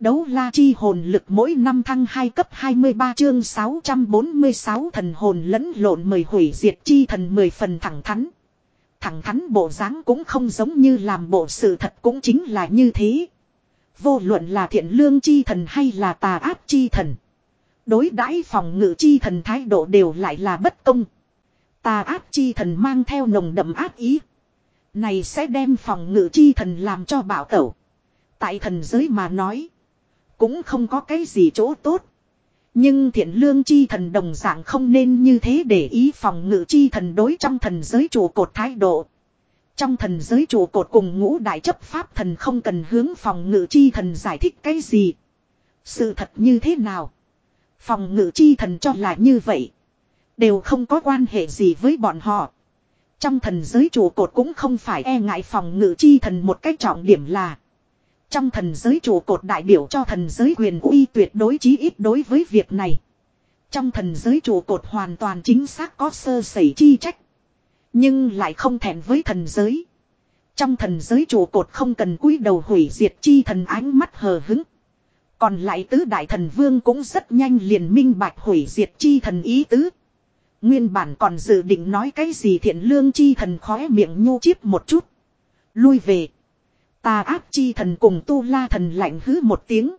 Đấu la chi hồn lực mỗi năm thăng 2 cấp 23 chương 646 thần hồn lẫn lộn mời hủy diệt chi thần 10 phần thẳng thắn. Thẳng thắn bộ dáng cũng không giống như làm bộ sự thật cũng chính là như thế. Vô luận là thiện lương chi thần hay là tà ác chi thần. Đối đãi phòng ngự chi thần thái độ đều lại là bất công. Tà ác chi thần mang theo nồng đậm ác ý. Này sẽ đem phòng ngự chi thần làm cho bảo tẩu. Tại thần giới mà nói. Cũng không có cái gì chỗ tốt. Nhưng thiện lương chi thần đồng dạng không nên như thế để ý phòng ngự chi thần đối trong thần giới trụ cột thái độ. Trong thần giới trụ cột cùng ngũ đại chấp pháp thần không cần hướng phòng ngự chi thần giải thích cái gì. Sự thật như thế nào? Phòng ngự chi thần cho là như vậy. Đều không có quan hệ gì với bọn họ. Trong thần giới trụ cột cũng không phải e ngại phòng ngự chi thần một cách trọng điểm là. Trong thần giới trụ cột đại biểu cho thần giới quyền uy tuyệt đối chí ít đối với việc này. Trong thần giới trụ cột hoàn toàn chính xác có sơ sẩy chi trách. Nhưng lại không thẹn với thần giới. Trong thần giới trụ cột không cần cúi đầu hủy diệt chi thần ánh mắt hờ hứng. Còn lại tứ đại thần vương cũng rất nhanh liền minh bạch hủy diệt chi thần ý tứ. Nguyên bản còn dự định nói cái gì thiện lương chi thần khóe miệng nhu chiếp một chút. Lui về. Tà ác chi thần cùng tu la thần lạnh hứ một tiếng.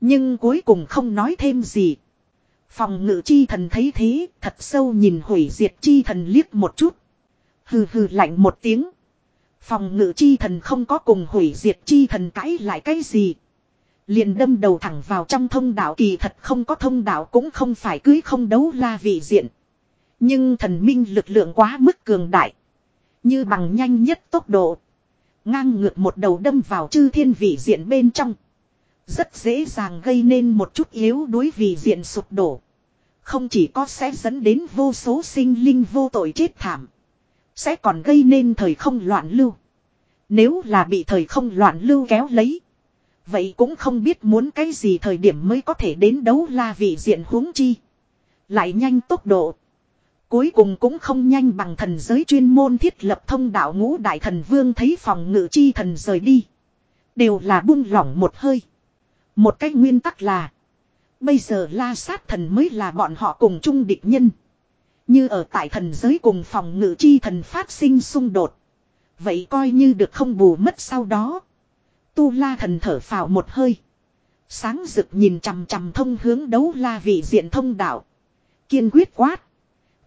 Nhưng cuối cùng không nói thêm gì. Phòng ngự chi thần thấy thế, thật sâu nhìn hủy diệt chi thần liếc một chút. Hừ hừ lạnh một tiếng. Phòng ngự chi thần không có cùng hủy diệt chi thần cãi lại cái gì. Liền đâm đầu thẳng vào trong thông đạo kỳ thật không có thông đạo cũng không phải cưới không đấu la vị diện. Nhưng thần minh lực lượng quá mức cường đại. Như bằng nhanh nhất tốc độ. Ngang ngược một đầu đâm vào chư thiên vị diện bên trong. Rất dễ dàng gây nên một chút yếu đuối vì diện sụp đổ. Không chỉ có sẽ dẫn đến vô số sinh linh vô tội chết thảm. Sẽ còn gây nên thời không loạn lưu. Nếu là bị thời không loạn lưu kéo lấy. Vậy cũng không biết muốn cái gì thời điểm mới có thể đến đấu la vị diện huống chi. Lại nhanh tốc độ. Cuối cùng cũng không nhanh bằng thần giới chuyên môn thiết lập thông đạo ngũ đại thần vương thấy phòng ngự chi thần rời đi. Đều là buông lỏng một hơi. Một cách nguyên tắc là. Bây giờ la sát thần mới là bọn họ cùng chung địch nhân. Như ở tại thần giới cùng phòng ngự chi thần phát sinh xung đột. Vậy coi như được không bù mất sau đó. Tu la thần thở phào một hơi. Sáng rực nhìn chằm chằm thông hướng đấu la vị diện thông đạo. Kiên quyết quát.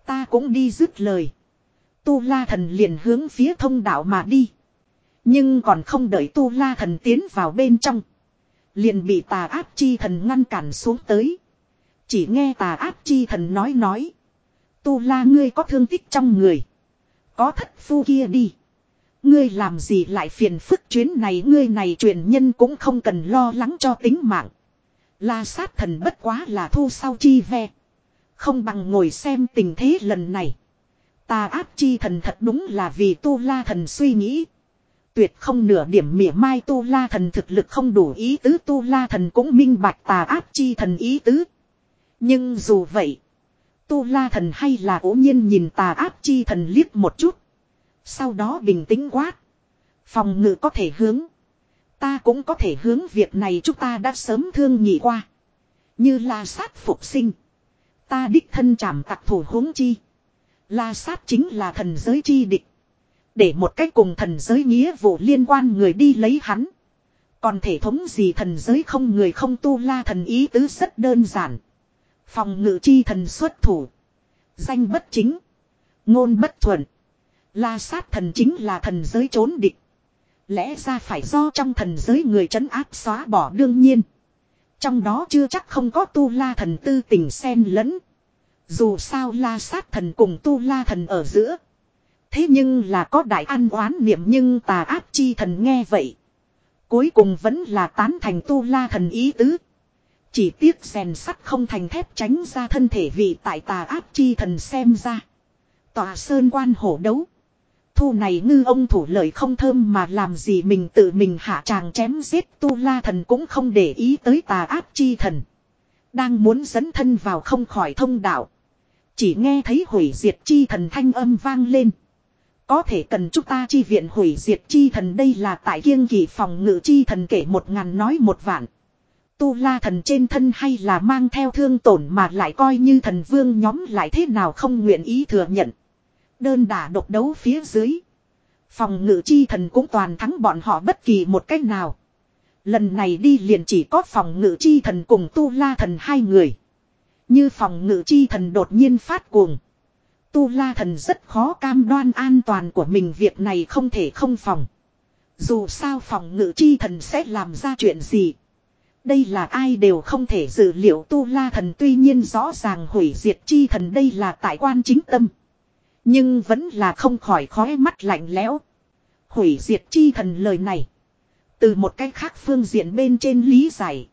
Ta cũng đi dứt lời. Tu la thần liền hướng phía thông đạo mà đi. Nhưng còn không đợi tu la thần tiến vào bên trong. Liền bị tà áp chi thần ngăn cản xuống tới. Chỉ nghe tà áp chi thần nói nói. Tu la, ngươi có thương tích trong người. Có thất phu kia đi. Ngươi làm gì lại phiền phức chuyến này ngươi này truyền nhân cũng không cần lo lắng cho tính mạng. La sát thần bất quá là thu sau chi ve. Không bằng ngồi xem tình thế lần này. Tà áp chi thần thật đúng là vì tu la thần suy nghĩ. Tuyệt không nửa điểm mỉa mai tu la thần thực lực không đủ ý tứ tu la thần cũng minh bạch tà áp chi thần ý tứ. Nhưng dù vậy. Tu la thần hay là ố nhiên nhìn tà áp chi thần liếc một chút. Sau đó bình tĩnh quát. Phòng ngự có thể hướng. Ta cũng có thể hướng việc này chúng ta đã sớm thương nghị qua. Như là sát phục sinh. Ta đích thân chạm tặc thủ huống chi. La sát chính là thần giới chi địch. Để một cách cùng thần giới nghĩa vụ liên quan người đi lấy hắn. Còn thể thống gì thần giới không người không tu la thần ý tứ rất đơn giản. Phòng ngự chi thần xuất thủ. Danh bất chính. Ngôn bất thuận. La sát thần chính là thần giới trốn địch. Lẽ ra phải do trong thần giới người trấn áp xóa bỏ đương nhiên. Trong đó chưa chắc không có tu la thần tư tình xen lẫn. Dù sao la sát thần cùng tu la thần ở giữa. Thế nhưng là có đại an oán niệm nhưng tà áp chi thần nghe vậy. Cuối cùng vẫn là tán thành tu la thần ý tứ. Chỉ tiếc rèn sắt không thành thép tránh ra thân thể vị tại tà áp chi thần xem ra. Tòa sơn quan hổ đấu. Thu này ngư ông thủ lợi không thơm mà làm gì mình tự mình hạ tràng chém giết tu la thần cũng không để ý tới tà áp chi thần. Đang muốn dẫn thân vào không khỏi thông đạo. Chỉ nghe thấy hủy diệt chi thần thanh âm vang lên. Có thể cần chúng ta chi viện hủy diệt chi thần đây là tại kiêng kỳ phòng ngự chi thần kể một ngàn nói một vạn. Tu la thần trên thân hay là mang theo thương tổn mà lại coi như thần vương nhóm lại thế nào không nguyện ý thừa nhận. Đơn đả độc đấu phía dưới. Phòng ngự chi thần cũng toàn thắng bọn họ bất kỳ một cách nào. Lần này đi liền chỉ có phòng ngự chi thần cùng tu la thần hai người. Như phòng ngự chi thần đột nhiên phát cuồng. Tu la thần rất khó cam đoan an toàn của mình, việc này không thể không phòng. Dù sao phòng ngự chi thần sẽ làm ra chuyện gì. Đây là ai đều không thể dự liệu tu la thần tuy nhiên rõ ràng hủy diệt chi thần đây là tại quan chính tâm. Nhưng vẫn là không khỏi khói mắt lạnh lẽo. Hủy diệt chi thần lời này. Từ một cách khác phương diện bên trên lý giải.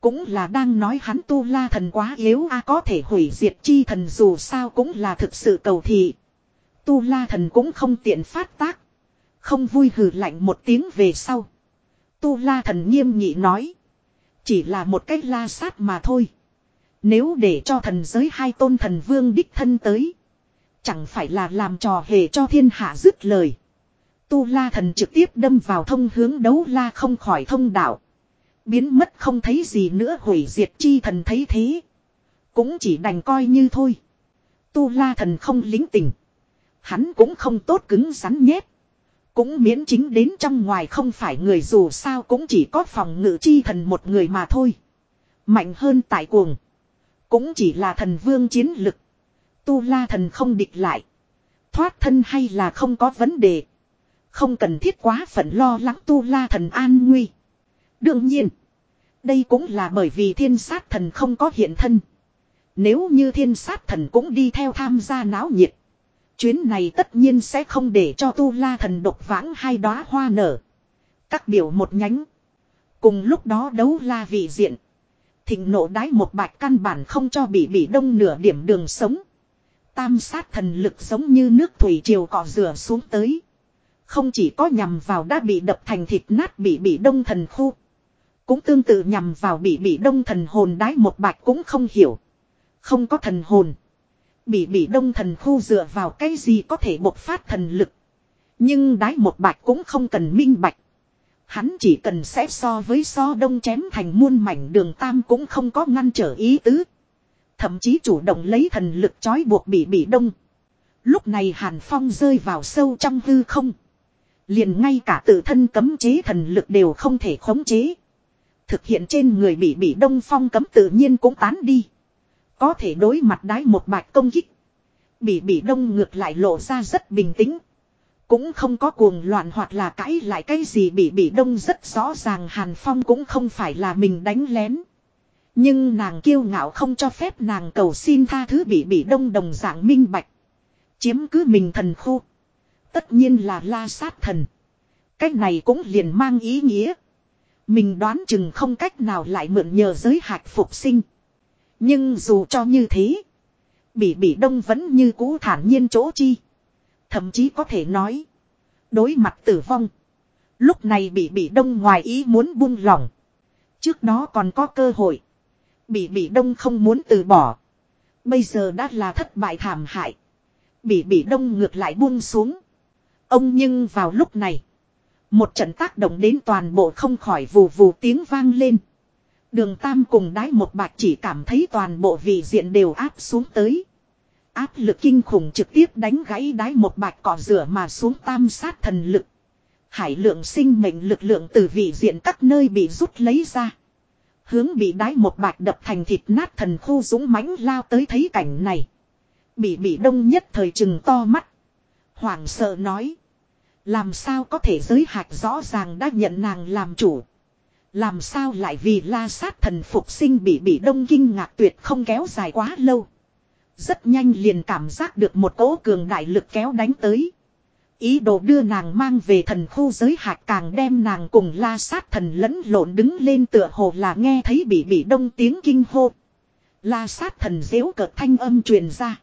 Cũng là đang nói hắn tu la thần quá yếu a à, có thể hủy diệt chi thần dù sao cũng là thực sự cầu thị. Tu la thần cũng không tiện phát tác. Không vui hừ lạnh một tiếng về sau. Tu la thần nghiêm nghị nói. Chỉ là một cách la sát mà thôi. Nếu để cho thần giới hai tôn thần vương đích thân tới. Chẳng phải là làm trò hề cho thiên hạ dứt lời. Tu la thần trực tiếp đâm vào thông hướng đấu la không khỏi thông đạo. Biến mất không thấy gì nữa hủy diệt chi thần thấy thế. Cũng chỉ đành coi như thôi. Tu la thần không lính tình. Hắn cũng không tốt cứng rắn nhét. Cũng miễn chính đến trong ngoài không phải người dù sao cũng chỉ có phòng ngự chi thần một người mà thôi. Mạnh hơn tại cuồng. Cũng chỉ là thần vương chiến lực. Tu la thần không địch lại. Thoát thân hay là không có vấn đề. Không cần thiết quá phận lo lắng tu la thần an nguy. Đương nhiên. Đây cũng là bởi vì thiên sát thần không có hiện thân. Nếu như thiên sát thần cũng đi theo tham gia náo nhiệt. Chuyến này tất nhiên sẽ không để cho tu la thần độc vãng hai đóa hoa nở. Các biểu một nhánh. Cùng lúc đó đấu la vị diện. Thịnh nộ đái một bạch căn bản không cho bị bị đông nửa điểm đường sống. Tam sát thần lực giống như nước thủy triều cọ rửa xuống tới. Không chỉ có nhằm vào đã bị đập thành thịt nát bị bị đông thần khu. Cũng tương tự nhằm vào bị bị đông thần hồn đái một bạch cũng không hiểu. Không có thần hồn. Bị bị đông thần khu dựa vào cái gì có thể bộc phát thần lực. Nhưng đái một bạch cũng không cần minh bạch. Hắn chỉ cần xếp so với so đông chém thành muôn mảnh đường tam cũng không có ngăn trở ý tứ. Thậm chí chủ động lấy thần lực trói buộc bị bị đông. Lúc này Hàn Phong rơi vào sâu trong hư không. Liền ngay cả tự thân cấm chế thần lực đều không thể khống chế. Thực hiện trên người bị bị đông phong cấm tự nhiên cũng tán đi. Có thể đối mặt đái một bạch công kích. Bị bị đông ngược lại lộ ra rất bình tĩnh. Cũng không có cuồng loạn hoặc là cãi lại cái gì bị bị đông rất rõ ràng Hàn Phong cũng không phải là mình đánh lén. Nhưng nàng kiêu ngạo không cho phép nàng cầu xin tha thứ bị bị đông đồng dạng minh bạch. Chiếm cứ mình thần khu. Tất nhiên là la sát thần. Cách này cũng liền mang ý nghĩa. Mình đoán chừng không cách nào lại mượn nhờ giới hạch phục sinh. Nhưng dù cho như thế. Bỉ bỉ đông vẫn như cũ thản nhiên chỗ chi. Thậm chí có thể nói. Đối mặt tử vong. Lúc này bị bị đông ngoài ý muốn buông lỏng. Trước đó còn có cơ hội. Bị bị đông không muốn từ bỏ. Bây giờ đã là thất bại thảm hại. Bị bị đông ngược lại buông xuống. Ông nhưng vào lúc này. Một trận tác động đến toàn bộ không khỏi vù vù tiếng vang lên. Đường Tam cùng đái một bạch chỉ cảm thấy toàn bộ vị diện đều áp xuống tới. Áp lực kinh khủng trực tiếp đánh gãy đái một bạch cỏ rửa mà xuống tam sát thần lực. Hải lượng sinh mệnh lực lượng từ vị diện các nơi bị rút lấy ra. Hướng bị đái một bạch đập thành thịt nát thần khu dũng mãnh lao tới thấy cảnh này. Bị bị đông nhất thời chừng to mắt. Hoảng sợ nói. Làm sao có thể giới hạt rõ ràng đã nhận nàng làm chủ. Làm sao lại vì la sát thần phục sinh bị bị đông kinh ngạc tuyệt không kéo dài quá lâu. Rất nhanh liền cảm giác được một cỗ cường đại lực kéo đánh tới. Ý đồ đưa nàng mang về thần khu giới hạt càng đem nàng cùng la sát thần lẫn lộn đứng lên tựa hồ là nghe thấy bị bị đông tiếng kinh hô. La sát thần dễu cợt thanh âm truyền ra.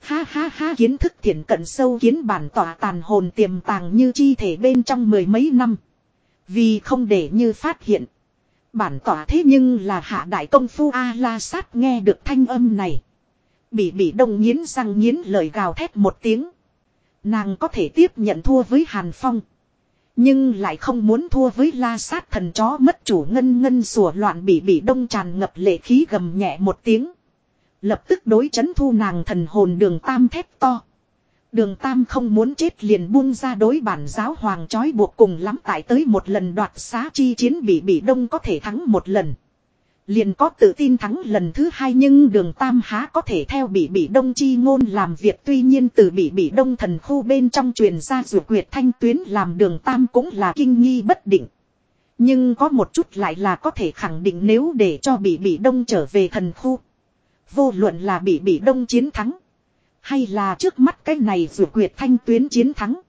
Ha ha ha kiến thức thiện cận sâu kiến bản tỏa tàn hồn tiềm tàng như chi thể bên trong mười mấy năm. Vì không để như phát hiện. Bản tỏa thế nhưng là hạ đại công phu A-la sát nghe được thanh âm này. Bị bị đông nghiến răng nghiến lời gào thét một tiếng. Nàng có thể tiếp nhận thua với Hàn Phong. Nhưng lại không muốn thua với la sát thần chó mất chủ ngân ngân sủa loạn bị bị đông tràn ngập lệ khí gầm nhẹ một tiếng. Lập tức đối chấn thu nàng thần hồn đường tam thét to. Đường tam không muốn chết liền buông ra đối bản giáo hoàng chói buộc cùng lắm tại tới một lần đoạt xá chi chiến bị bị đông có thể thắng một lần. Liền có tự tin thắng lần thứ hai nhưng đường tam há có thể theo bị bị đông chi ngôn làm việc tuy nhiên từ bị bị đông thần khu bên trong truyền ra rượu quyệt thanh tuyến làm đường tam cũng là kinh nghi bất định. Nhưng có một chút lại là có thể khẳng định nếu để cho bị bị đông trở về thần khu. Vô luận là bị bị đông chiến thắng. Hay là trước mắt cái này rượu quyệt thanh tuyến chiến thắng.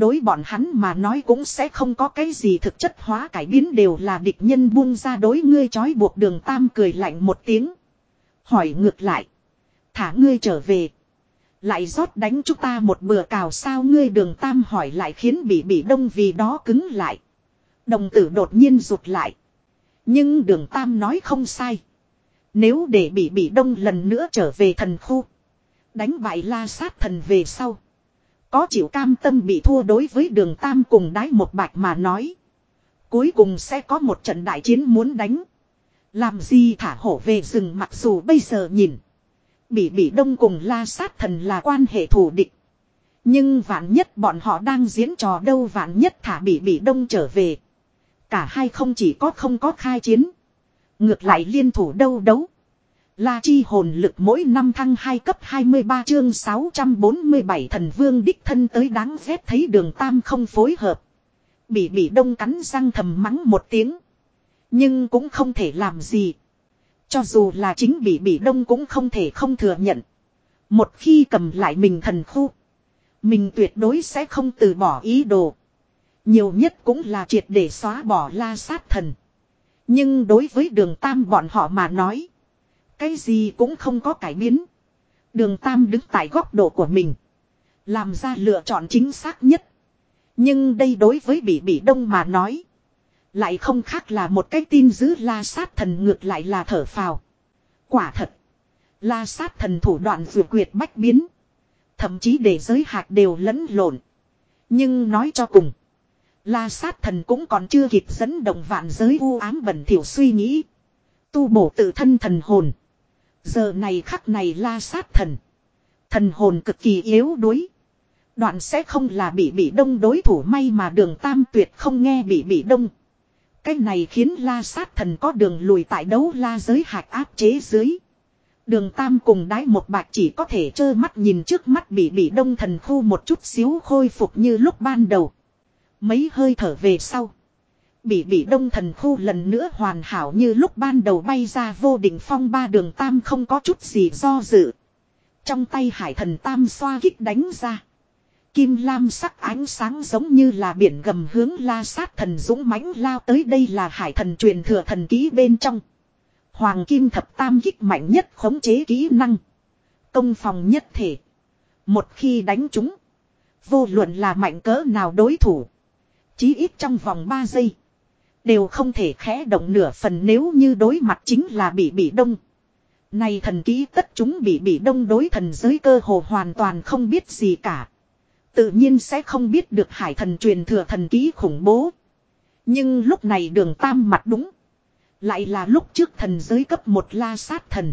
Đối bọn hắn mà nói cũng sẽ không có cái gì thực chất hóa cải biến đều là địch nhân buông ra đối ngươi trói buộc đường tam cười lạnh một tiếng. Hỏi ngược lại. Thả ngươi trở về. Lại rót đánh chúng ta một bừa cào sao ngươi đường tam hỏi lại khiến bị bị đông vì đó cứng lại. Đồng tử đột nhiên rụt lại. Nhưng đường tam nói không sai. Nếu để bị bị đông lần nữa trở về thần khu. Đánh bại la sát thần về sau. Có chịu cam tâm bị thua đối với đường tam cùng đái một bạch mà nói. Cuối cùng sẽ có một trận đại chiến muốn đánh. Làm gì thả hổ về rừng mặc dù bây giờ nhìn. Bị bị đông cùng la sát thần là quan hệ thù địch. Nhưng vạn nhất bọn họ đang diễn trò đâu vạn nhất thả bị bị đông trở về. Cả hai không chỉ có không có khai chiến. Ngược lại liên thủ đâu đấu. La chi hồn lực mỗi năm thăng 2 cấp 23 chương 647 thần vương đích thân tới đáng ghét thấy đường tam không phối hợp. Bị bị đông cắn răng thầm mắng một tiếng. Nhưng cũng không thể làm gì. Cho dù là chính bị bị đông cũng không thể không thừa nhận. Một khi cầm lại mình thần khu. Mình tuyệt đối sẽ không từ bỏ ý đồ. Nhiều nhất cũng là triệt để xóa bỏ la sát thần. Nhưng đối với đường tam bọn họ mà nói. Cái gì cũng không có cải biến. Đường Tam đứng tại góc độ của mình. Làm ra lựa chọn chính xác nhất. Nhưng đây đối với bị bị đông mà nói. Lại không khác là một cái tin giữ la sát thần ngược lại là thở phào. Quả thật. La sát thần thủ đoạn vừa quyệt bách biến. Thậm chí để giới hạt đều lẫn lộn. Nhưng nói cho cùng. La sát thần cũng còn chưa kịp dẫn động vạn giới u ám bẩn thỉu suy nghĩ. Tu bổ tự thân thần hồn. Giờ này khắc này la sát thần. Thần hồn cực kỳ yếu đuối. Đoạn sẽ không là bị bị đông đối thủ may mà đường tam tuyệt không nghe bị bị đông. Cái này khiến la sát thần có đường lùi tại đấu la giới hạt áp chế dưới. Đường tam cùng đái một bạc chỉ có thể trơ mắt nhìn trước mắt bị bị đông thần khu một chút xíu khôi phục như lúc ban đầu. Mấy hơi thở về sau. Bị bỉ đông thần khu lần nữa hoàn hảo như lúc ban đầu bay ra vô đỉnh phong ba đường tam không có chút gì do dự. Trong tay hải thần tam xoa kích đánh ra. Kim lam sắc ánh sáng giống như là biển gầm hướng la sát thần dũng mãnh lao tới đây là hải thần truyền thừa thần ký bên trong. Hoàng kim thập tam kích mạnh nhất khống chế kỹ năng. Công phòng nhất thể. Một khi đánh chúng. Vô luận là mạnh cỡ nào đối thủ. Chí ít trong vòng 3 giây. Đều không thể khẽ động nửa phần nếu như đối mặt chính là bị bị đông. Này thần ký tất chúng bị bị đông đối thần giới cơ hồ hoàn toàn không biết gì cả. Tự nhiên sẽ không biết được hải thần truyền thừa thần ký khủng bố. Nhưng lúc này đường tam mặt đúng. Lại là lúc trước thần giới cấp một la sát thần.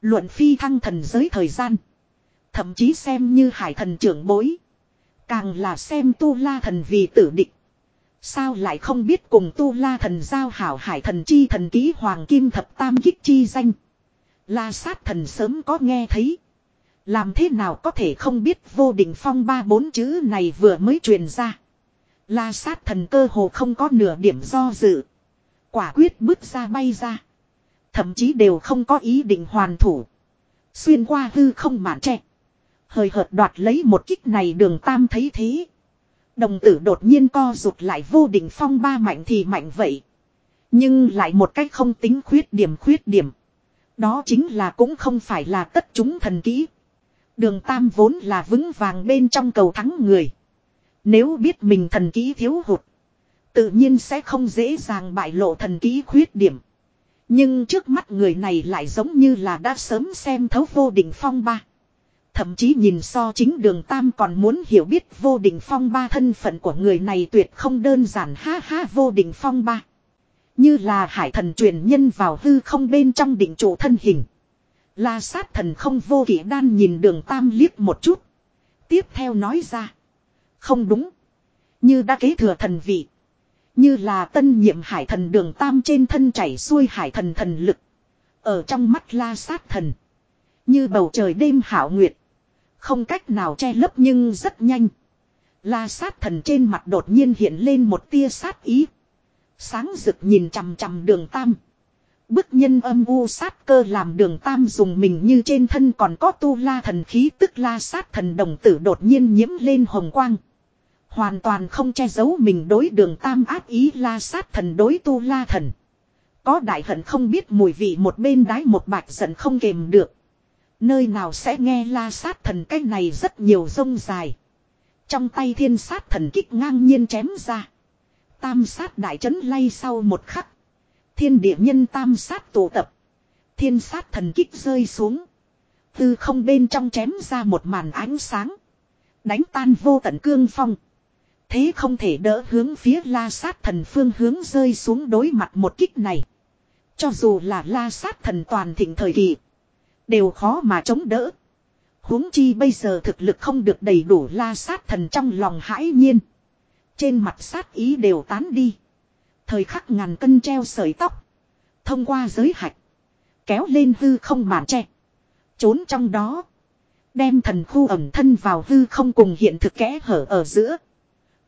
Luận phi thăng thần giới thời gian. Thậm chí xem như hải thần trưởng bối. Càng là xem tu la thần vì tử địch. Sao lại không biết cùng tu la thần giao hảo hải thần chi thần ký hoàng kim thập tam kích chi danh. La sát thần sớm có nghe thấy. Làm thế nào có thể không biết vô định phong ba bốn chữ này vừa mới truyền ra. La sát thần cơ hồ không có nửa điểm do dự. Quả quyết bước ra bay ra. Thậm chí đều không có ý định hoàn thủ. Xuyên qua hư không mạn trẻ. Hời hợt đoạt lấy một kích này đường tam thấy thế. Đồng tử đột nhiên co rụt lại vô định phong ba mạnh thì mạnh vậy. Nhưng lại một cách không tính khuyết điểm khuyết điểm. Đó chính là cũng không phải là tất chúng thần kỹ. Đường Tam vốn là vững vàng bên trong cầu thắng người. Nếu biết mình thần kỹ thiếu hụt. Tự nhiên sẽ không dễ dàng bại lộ thần kỹ khuyết điểm. Nhưng trước mắt người này lại giống như là đã sớm xem thấu vô định phong ba. Thậm chí nhìn so chính đường Tam còn muốn hiểu biết vô đình phong ba thân phận của người này tuyệt không đơn giản, ha ha, vô đình phong ba. Như là hải thần truyền nhân vào hư không bên trong định trụ thân hình. La sát thần không vô kỷ đan nhìn đường Tam liếc một chút. Tiếp theo nói ra. Không đúng. Như đã kế thừa thần vị. Như là tân nhiệm hải thần đường Tam trên thân chảy xuôi hải thần thần lực. Ở trong mắt la sát thần. Như bầu trời đêm hảo nguyệt. Không cách nào che lấp nhưng rất nhanh. La sát thần trên mặt đột nhiên hiện lên một tia sát ý. Sáng rực nhìn chằm chằm đường tam. Bức nhân âm u sát cơ làm đường tam dùng mình như trên thân còn có tu la thần khí tức la sát thần đồng tử đột nhiên nhiễm lên hồng quang. Hoàn toàn không che giấu mình đối đường tam ác ý la sát thần đối tu la thần. Có đại hận không biết mùi vị một bên đái một bạch giận không kềm được. Nơi nào sẽ nghe la sát thần cái này rất nhiều rông dài. Trong tay thiên sát thần kích ngang nhiên chém ra. Tam sát đại trấn lay sau một khắc. Thiên địa nhân tam sát tụ tập. Thiên sát thần kích rơi xuống. từ không bên trong chém ra một màn ánh sáng. Đánh tan vô tận cương phong. Thế không thể đỡ hướng phía la sát thần phương hướng rơi xuống đối mặt một kích này. Cho dù là la sát thần toàn thịnh thời kỳ. Đều khó mà chống đỡ. huống chi bây giờ thực lực không được đầy đủ la sát thần trong lòng hãi nhiên. Trên mặt sát ý đều tán đi. Thời khắc ngàn cân treo sợi tóc. Thông qua giới hạch. Kéo lên hư không màn tre. Trốn trong đó. Đem thần khu ẩm thân vào hư không cùng hiện thực kẽ hở ở giữa.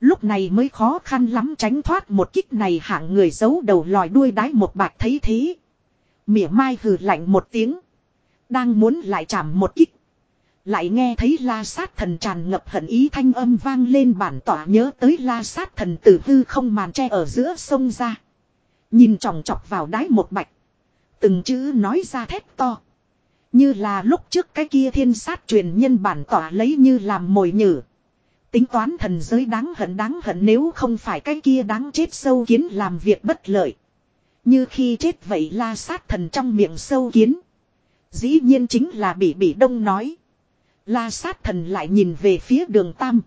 Lúc này mới khó khăn lắm tránh thoát một kích này hạng người giấu đầu lòi đuôi đái một bạc thấy thế. Mỉa mai hừ lạnh một tiếng. Đang muốn lại chạm một kích. Lại nghe thấy la sát thần tràn ngập hận ý thanh âm vang lên bản tỏa nhớ tới la sát thần tử hư không màn tre ở giữa sông ra. Nhìn tròng chọc vào đáy một bạch. Từng chữ nói ra thét to. Như là lúc trước cái kia thiên sát truyền nhân bản tỏa lấy như làm mồi nhử. Tính toán thần giới đáng hận đáng hận nếu không phải cái kia đáng chết sâu kiến làm việc bất lợi. Như khi chết vậy la sát thần trong miệng sâu kiến. Dĩ nhiên chính là bị bị đông nói. La sát thần lại nhìn về phía đường tam.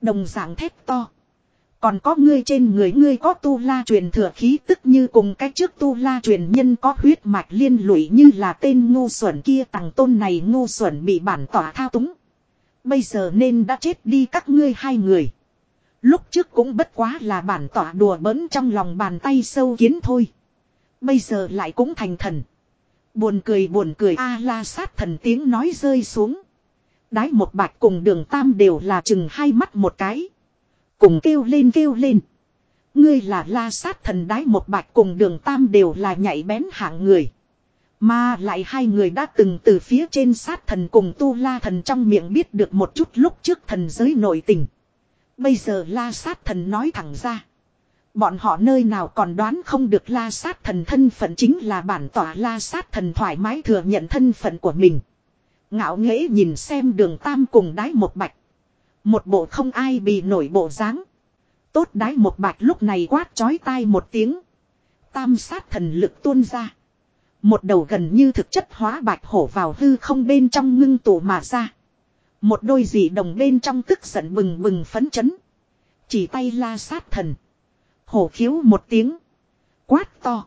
Đồng dạng thép to. Còn có ngươi trên người ngươi có tu la truyền thừa khí tức như cùng cách trước tu la truyền nhân có huyết mạch liên lụy như là tên ngu xuẩn kia tàng tôn này ngu xuẩn bị bản tỏa thao túng. Bây giờ nên đã chết đi các ngươi hai người. Lúc trước cũng bất quá là bản tỏa đùa bỡn trong lòng bàn tay sâu kiến thôi. Bây giờ lại cũng thành thần. Buồn cười buồn cười a la sát thần tiếng nói rơi xuống. Đái một bạch cùng đường tam đều là chừng hai mắt một cái. Cùng kêu lên kêu lên. Ngươi là la sát thần đái một bạch cùng đường tam đều là nhảy bén hạng người. Mà lại hai người đã từng từ phía trên sát thần cùng tu la thần trong miệng biết được một chút lúc trước thần giới nội tình. Bây giờ la sát thần nói thẳng ra. Bọn họ nơi nào còn đoán không được la sát thần thân phận chính là bản tỏa la sát thần thoải mái thừa nhận thân phận của mình. Ngạo nghễ nhìn xem đường tam cùng đái một bạch. Một bộ không ai bị nổi bộ dáng. Tốt đái một bạch lúc này quát chói tai một tiếng. Tam sát thần lực tuôn ra. Một đầu gần như thực chất hóa bạch hổ vào hư không bên trong ngưng tụ mà ra. Một đôi dị đồng bên trong tức giận bừng bừng phấn chấn. Chỉ tay la sát thần. Hổ khiếu một tiếng. Quát to.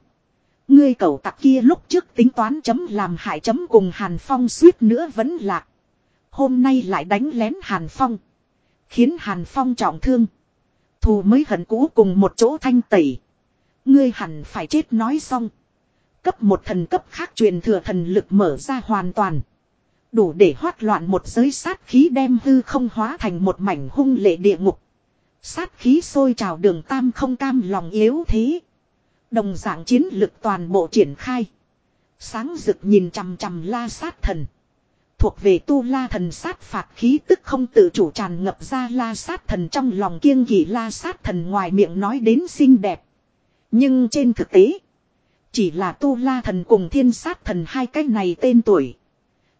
Ngươi cầu tặc kia lúc trước tính toán chấm làm hại chấm cùng Hàn Phong suýt nữa vẫn lạc. Hôm nay lại đánh lén Hàn Phong. Khiến Hàn Phong trọng thương. Thù mới hận cũ cùng một chỗ thanh tẩy. Ngươi hẳn phải chết nói xong. Cấp một thần cấp khác truyền thừa thần lực mở ra hoàn toàn. Đủ để hoát loạn một giới sát khí đem hư không hóa thành một mảnh hung lệ địa ngục. Sát khí sôi trào đường tam không cam lòng yếu thế. Đồng dạng chiến lực toàn bộ triển khai. Sáng rực nhìn chằm chằm la sát thần. Thuộc về tu la thần sát phạt khí tức không tự chủ tràn ngập ra la sát thần trong lòng kiêng kỵ la sát thần ngoài miệng nói đến xinh đẹp. Nhưng trên thực tế. Chỉ là tu la thần cùng thiên sát thần hai cái này tên tuổi.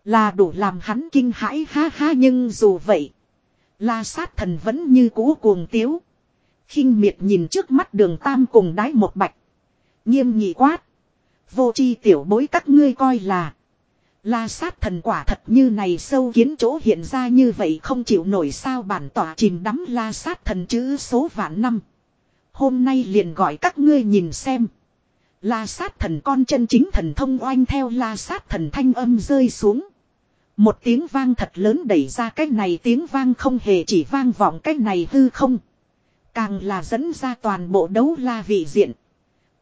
Là đủ làm hắn kinh hãi ha ha nhưng dù vậy. La sát thần vẫn như cũ cuồng tiếu. khinh miệt nhìn trước mắt đường tam cùng đái một bạch. Nghiêm nghị quát. Vô chi tiểu bối các ngươi coi là. La sát thần quả thật như này sâu kiến chỗ hiện ra như vậy không chịu nổi sao bản tỏa chìm đắm la sát thần chữ số vạn năm. Hôm nay liền gọi các ngươi nhìn xem. La sát thần con chân chính thần thông oanh theo la sát thần thanh âm rơi xuống. Một tiếng vang thật lớn đẩy ra cái này tiếng vang không hề chỉ vang vọng cái này hư không. Càng là dẫn ra toàn bộ đấu la vị diện.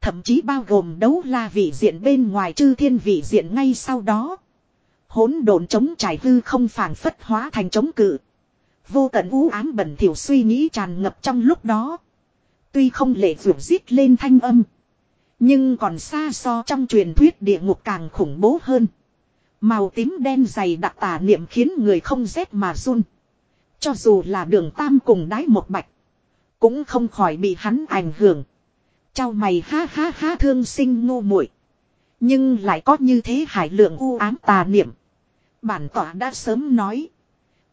Thậm chí bao gồm đấu la vị diện bên ngoài chư thiên vị diện ngay sau đó. Hỗn độn chống trải hư không phản phất hóa thành chống cự. Vô tận u ám bẩn thiểu suy nghĩ tràn ngập trong lúc đó. Tuy không lệ vượt giết lên thanh âm. Nhưng còn xa so trong truyền thuyết địa ngục càng khủng bố hơn. Màu tím đen dày đặc tà niệm khiến người không rét mà run. Cho dù là đường tam cùng đái một bạch. Cũng không khỏi bị hắn ảnh hưởng. Chào mày ha ha ha thương sinh ngu muội Nhưng lại có như thế hải lượng u ám tà niệm. Bản tỏa đã sớm nói.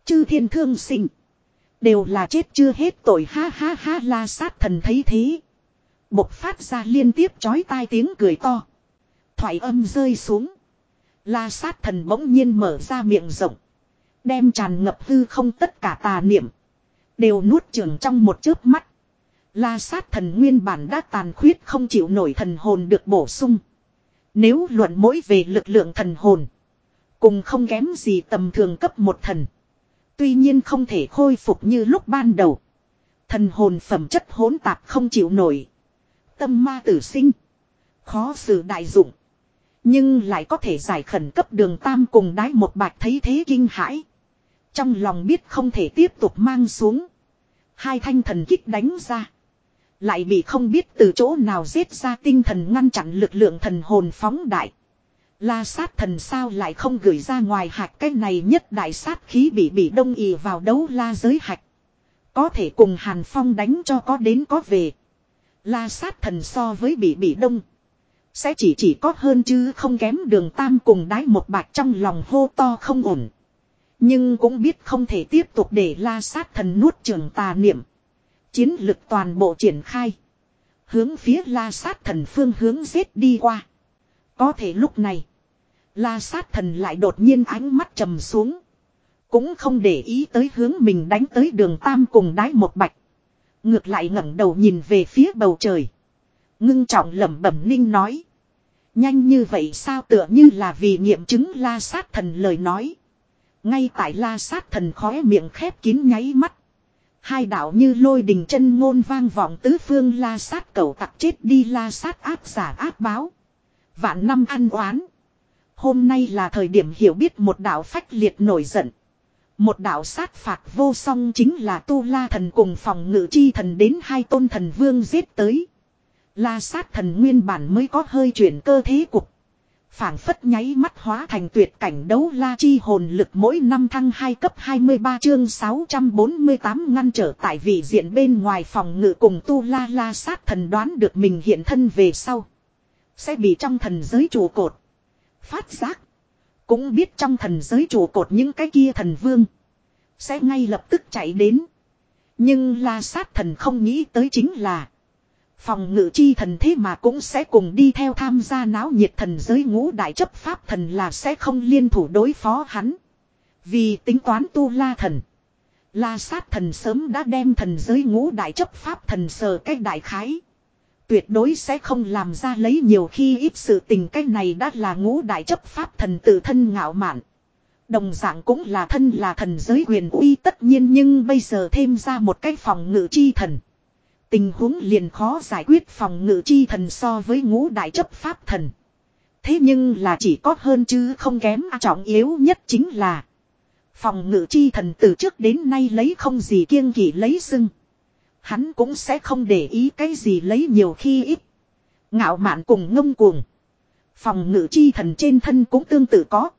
Chư thiên thương sinh. Đều là chết chưa hết tội ha ha ha la sát thần thấy thế. Bộc phát ra liên tiếp chói tai tiếng cười to. Thoại âm rơi xuống. La sát thần bỗng nhiên mở ra miệng rộng. Đem tràn ngập hư không tất cả tà niệm. Đều nuốt trường trong một chớp mắt. La sát thần nguyên bản đã tàn khuyết không chịu nổi thần hồn được bổ sung. Nếu luận mỗi về lực lượng thần hồn. Cùng không kém gì tầm thường cấp một thần. Tuy nhiên không thể khôi phục như lúc ban đầu. Thần hồn phẩm chất hỗn tạp không chịu nổi. Tâm ma tử sinh. Khó xử đại dụng. Nhưng lại có thể giải khẩn cấp đường tam cùng đái một bạch thấy thế kinh hãi. Trong lòng biết không thể tiếp tục mang xuống. Hai thanh thần kích đánh ra. Lại bị không biết từ chỗ nào giết ra tinh thần ngăn chặn lực lượng thần hồn phóng đại. La sát thần sao lại không gửi ra ngoài hạch cái này nhất đại sát khí bị bị đông ì vào đấu la giới hạch. Có thể cùng Hàn Phong đánh cho có đến có về. La sát thần so với bị bị đông. Sẽ chỉ chỉ có hơn chứ không kém đường tam cùng đái một bạch trong lòng hô to không ổn. Nhưng cũng biết không thể tiếp tục để la sát thần nuốt trường tà niệm. Chiến lực toàn bộ triển khai. Hướng phía la sát thần phương hướng giết đi qua. Có thể lúc này. La sát thần lại đột nhiên ánh mắt trầm xuống. Cũng không để ý tới hướng mình đánh tới đường tam cùng đái một bạch. Ngược lại ngẩng đầu nhìn về phía bầu trời. Ngưng trọng lẩm bẩm ninh nói. Nhanh như vậy sao tựa như là vì nghiệm chứng la sát thần lời nói. Ngay tại la sát thần khóe miệng khép kín nháy mắt. Hai đạo như lôi đình chân ngôn vang vọng tứ phương la sát cầu tặc chết đi la sát áp giả áp báo. Vạn năm ăn oán. Hôm nay là thời điểm hiểu biết một đạo phách liệt nổi giận. Một đạo sát phạt vô song chính là tu la thần cùng phòng ngự chi thần đến hai tôn thần vương giết tới. La sát thần nguyên bản mới có hơi chuyển cơ thế cục. phảng phất nháy mắt hóa thành tuyệt cảnh đấu la chi hồn lực mỗi năm thăng 2 cấp 23 chương 648 ngăn trở tại vị diện bên ngoài phòng ngự cùng tu la la sát thần đoán được mình hiện thân về sau. Sẽ bị trong thần giới trụ cột. Phát giác. Cũng biết trong thần giới trụ cột những cái kia thần vương. Sẽ ngay lập tức chạy đến. Nhưng la sát thần không nghĩ tới chính là. Phòng ngự chi thần thế mà cũng sẽ cùng đi theo tham gia náo nhiệt thần giới ngũ đại chấp pháp thần là sẽ không liên thủ đối phó hắn. Vì tính toán tu la thần. La sát thần sớm đã đem thần giới ngũ đại chấp pháp thần sờ cách đại khái. Tuyệt đối sẽ không làm ra lấy nhiều khi ít sự tình cách này đã là ngũ đại chấp pháp thần tự thân ngạo mạn. Đồng dạng cũng là thân là thần giới quyền uy tất nhiên, nhưng bây giờ thêm ra một cái phòng ngự chi thần. Tình huống liền khó giải quyết phòng ngự chi thần so với ngũ đại chấp pháp thần. Thế nhưng là chỉ có hơn chứ không kém à, trọng yếu nhất chính là Phòng ngự chi thần từ trước đến nay lấy không gì kiêng kỵ lấy sưng. Hắn cũng sẽ không để ý cái gì lấy nhiều khi ít. Ngạo mạn cùng ngông cuồng. Phòng ngự chi thần trên thân cũng tương tự có.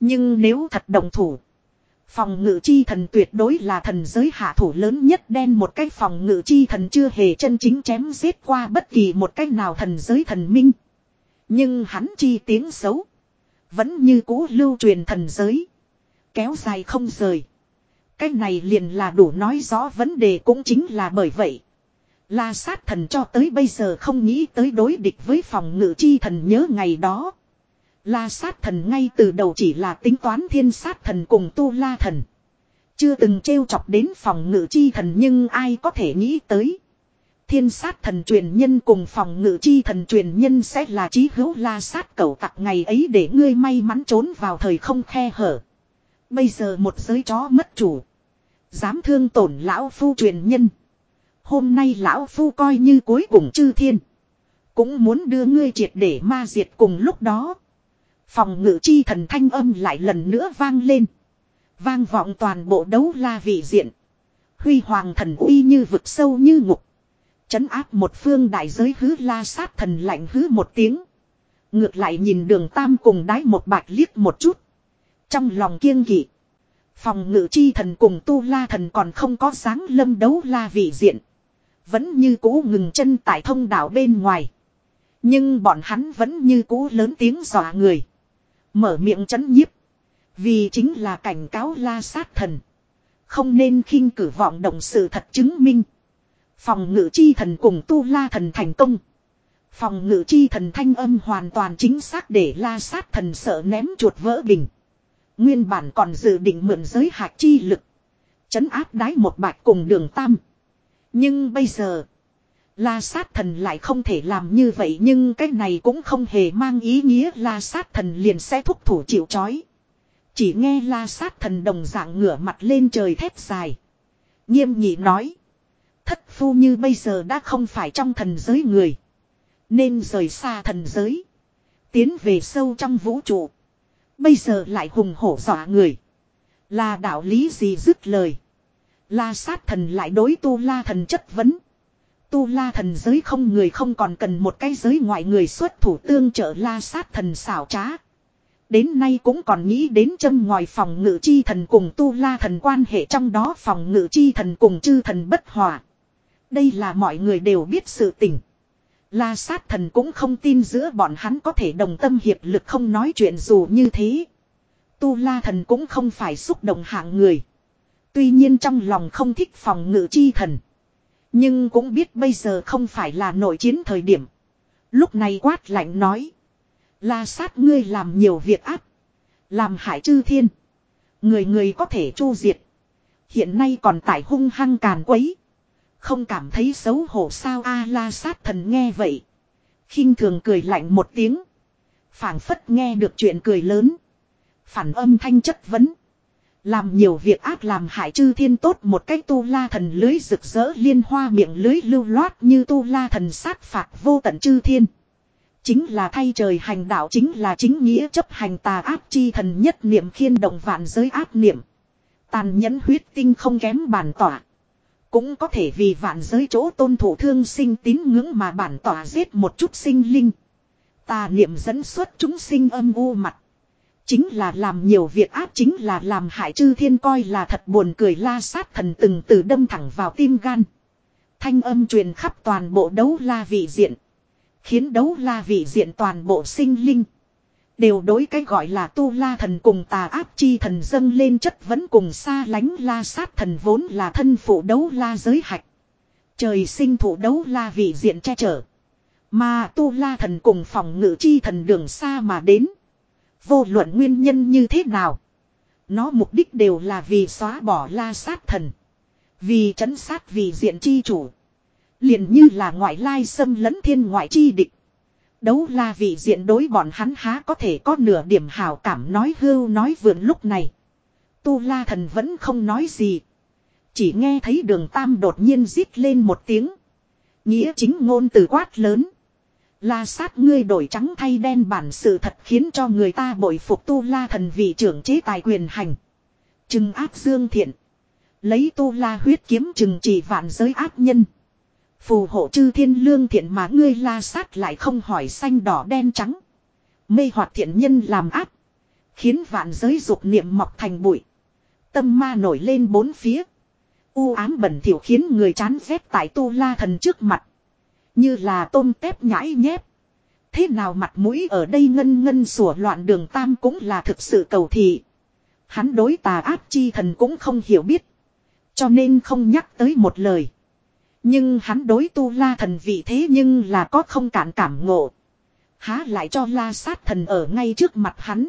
Nhưng nếu thật đồng thủ. Phòng ngự chi thần tuyệt đối là thần giới hạ thủ lớn nhất đen một cái phòng ngự chi thần chưa hề chân chính chém giết qua bất kỳ một cái nào thần giới thần minh. Nhưng hắn chi tiếng xấu. Vẫn như cũ lưu truyền thần giới. Kéo dài không rời. Cái này liền là đủ nói rõ vấn đề cũng chính là bởi vậy. La sát thần cho tới bây giờ không nghĩ tới đối địch với phòng ngự chi thần nhớ ngày đó. La sát thần ngay từ đầu chỉ là tính toán thiên sát thần cùng tu la thần. Chưa từng trêu chọc đến phòng ngự chi thần nhưng ai có thể nghĩ tới. Thiên sát thần truyền nhân cùng phòng ngự chi thần truyền nhân sẽ là trí hữu la sát cầu tặc ngày ấy để ngươi may mắn trốn vào thời không khe hở. Bây giờ một giới chó mất chủ. Dám thương tổn lão phu truyền nhân. Hôm nay lão phu coi như cuối cùng chư thiên. Cũng muốn đưa ngươi triệt để ma diệt cùng lúc đó. Phòng ngự chi thần thanh âm lại lần nữa vang lên. Vang vọng toàn bộ đấu la vị diện. Huy hoàng thần uy như vực sâu như ngục. Chấn áp một phương đại giới hứ la sát thần lạnh hứ một tiếng. Ngược lại nhìn đường tam cùng đái một bạch liếc một chút. Trong lòng kiêng kỵ. Phòng ngự chi thần cùng tu la thần còn không có sáng lâm đấu la vị diện. Vẫn như cũ ngừng chân tại thông đảo bên ngoài. Nhưng bọn hắn vẫn như cũ lớn tiếng dọa người. Mở miệng chấn nhiếp. Vì chính là cảnh cáo la sát thần. Không nên khinh cử vọng động sự thật chứng minh. Phòng ngự chi thần cùng tu la thần thành công. Phòng ngự chi thần thanh âm hoàn toàn chính xác để la sát thần sợ ném chuột vỡ bình. Nguyên bản còn dự định mượn giới hạt chi lực. Chấn áp đái một bạch cùng đường tam. Nhưng bây giờ. La sát thần lại không thể làm như vậy nhưng cái này cũng không hề mang ý nghĩa la sát thần liền sẽ thúc thủ chịu chói. Chỉ nghe la sát thần đồng dạng ngửa mặt lên trời thép dài. Nghiêm nhị nói. Thất phu như bây giờ đã không phải trong thần giới người. Nên rời xa thần giới. Tiến về sâu trong vũ trụ. Bây giờ lại hùng hổ dọa người. Là đạo lý gì dứt lời. La sát thần lại đối tu la thần chất vấn. Tu la thần giới không người không còn cần một cái giới ngoại người xuất thủ tương trợ la sát thần xảo trá. Đến nay cũng còn nghĩ đến châm ngoài phòng ngự chi thần cùng tu la thần quan hệ trong đó phòng ngự chi thần cùng chư thần bất hòa. Đây là mọi người đều biết sự tình. La sát thần cũng không tin giữa bọn hắn có thể đồng tâm hiệp lực không nói chuyện dù như thế. Tu la thần cũng không phải xúc động hạng người. Tuy nhiên trong lòng không thích phòng ngự chi thần. Nhưng cũng biết bây giờ không phải là nội chiến thời điểm. Lúc này quát lạnh nói. La sát ngươi làm nhiều việc áp. Làm hại chư thiên. Người người có thể chu diệt. Hiện nay còn tại hung hăng càn quấy. Không cảm thấy xấu hổ sao a la sát thần nghe vậy. khinh thường cười lạnh một tiếng. phảng phất nghe được chuyện cười lớn. Phản âm thanh chất vấn. Làm nhiều việc ác làm hại chư thiên tốt một cách tu la thần lưới rực rỡ liên hoa miệng lưới lưu loát như tu la thần sát phạt vô tận chư thiên. Chính là thay trời hành đạo, chính là chính nghĩa chấp hành tà áp chi thần nhất niệm khiên động vạn giới áp niệm. Tàn nhẫn huyết tinh không kém bản tỏa. Cũng có thể vì vạn giới chỗ tôn thủ thương sinh tín ngưỡng mà bản tỏa giết một chút sinh linh. Tà niệm dẫn xuất chúng sinh âm u mặt. Chính là làm nhiều việc ác, chính là làm hại chư thiên, coi là thật buồn cười la sát thần từng từ đâm thẳng vào tim gan. Thanh âm truyền khắp toàn bộ đấu la vị diện. Khiến đấu la vị diện toàn bộ sinh linh. Đều đối cái gọi là tu la thần cùng tà áp chi thần dâng lên chất vấn cùng xa lánh la sát thần vốn là thân phụ đấu la giới hạch. Trời sinh thủ đấu la vị diện che chở. Mà tu la thần cùng phòng ngự chi thần đường xa mà đến. Vô luận nguyên nhân như thế nào. Nó mục đích đều là vì xóa bỏ la sát thần. Vì chấn sát vì diện chi chủ. liền như là ngoại lai xâm lấn thiên ngoại chi địch. Đấu la vị diện đối bọn hắn há có thể có nửa điểm hào cảm nói hưu nói vượn lúc này. Tu la thần vẫn không nói gì. Chỉ nghe thấy đường tam đột nhiên rít lên một tiếng. Nghĩa chính ngôn từ quát lớn. La sát ngươi đổi trắng thay đen bản sự thật khiến cho người ta bội phục tu la thần vị trưởng chế tài quyền hành. Trừng áp dương thiện. Lấy tu la huyết kiếm trừng trị vạn giới áp nhân. Phù hộ chư thiên lương thiện mà ngươi la sát lại không hỏi xanh đỏ đen trắng. Mê hoạt thiện nhân làm áp. Khiến vạn giới dục niệm mọc thành bụi. Tâm ma nổi lên bốn phía. U ám bẩn thỉu khiến người chán ghét tại tu la thần trước mặt. Như là tôm tép nhãi nhép. Thế nào mặt mũi ở đây ngân ngân sủa loạn đường tam cũng là thực sự cầu thị. Hắn đối tà ác chi thần cũng không hiểu biết. Cho nên không nhắc tới một lời. Nhưng hắn đối tu la thần vị thế nhưng là có không cản cảm ngộ. Há lại cho la sát thần ở ngay trước mặt hắn.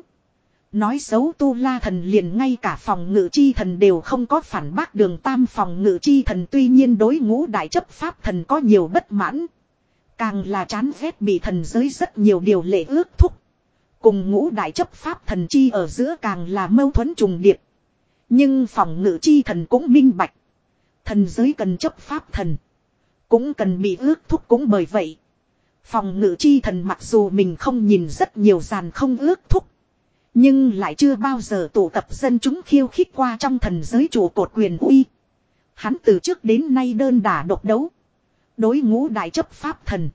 Nói xấu tu la thần liền ngay cả phòng ngự chi thần đều không có phản bác đường tam phòng ngự chi thần tuy nhiên đối ngũ đại chấp pháp thần có nhiều bất mãn. Càng là chán ghét bị thần giới rất nhiều điều lệ ước thúc. Cùng ngũ đại chấp pháp thần chi ở giữa càng là mâu thuẫn trùng điệp. Nhưng phòng ngự chi thần cũng minh bạch. Thần giới cần chấp pháp thần. Cũng cần bị ước thúc cũng bởi vậy. Phòng ngự chi thần mặc dù mình không nhìn rất nhiều dàn không ước thúc. Nhưng lại chưa bao giờ tụ tập dân chúng khiêu khích qua trong thần giới chủ cột quyền uy. Hắn từ trước đến nay đơn đả độc đấu. Đối ngũ đại chấp pháp thần.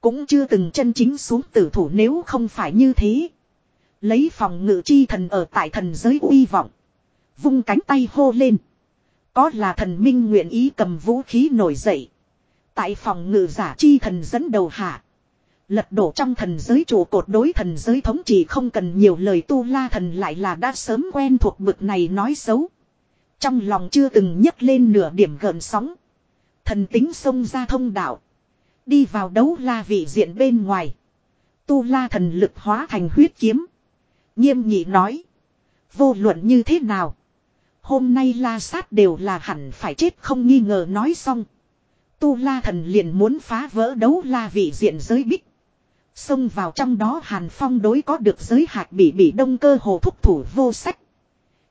Cũng chưa từng chân chính xuống tử thủ nếu không phải như thế. Lấy phòng ngự chi thần ở tại thần giới uy vọng. Vung cánh tay hô lên. Có là thần minh nguyện ý cầm vũ khí nổi dậy. Tại phòng ngự giả chi thần dẫn đầu hạ. Lật đổ trong thần giới trụ cột đối thần giới thống trị không cần nhiều lời tu la thần lại là đã sớm quen thuộc bực này nói xấu. Trong lòng chưa từng nhấc lên nửa điểm gợn sóng. Thần tính xông ra thông đạo. Đi vào đấu la vị diện bên ngoài. Tu la thần lực hóa thành huyết kiếm. Nghiêm nghị nói. Vô luận như thế nào. Hôm nay la sát đều là hẳn phải chết không nghi ngờ nói xong. Tu la thần liền muốn phá vỡ đấu la vị diện giới bích. Xông vào trong đó hàn phong đối có được giới hạt bị bị đông cơ hồ thúc thủ vô sách.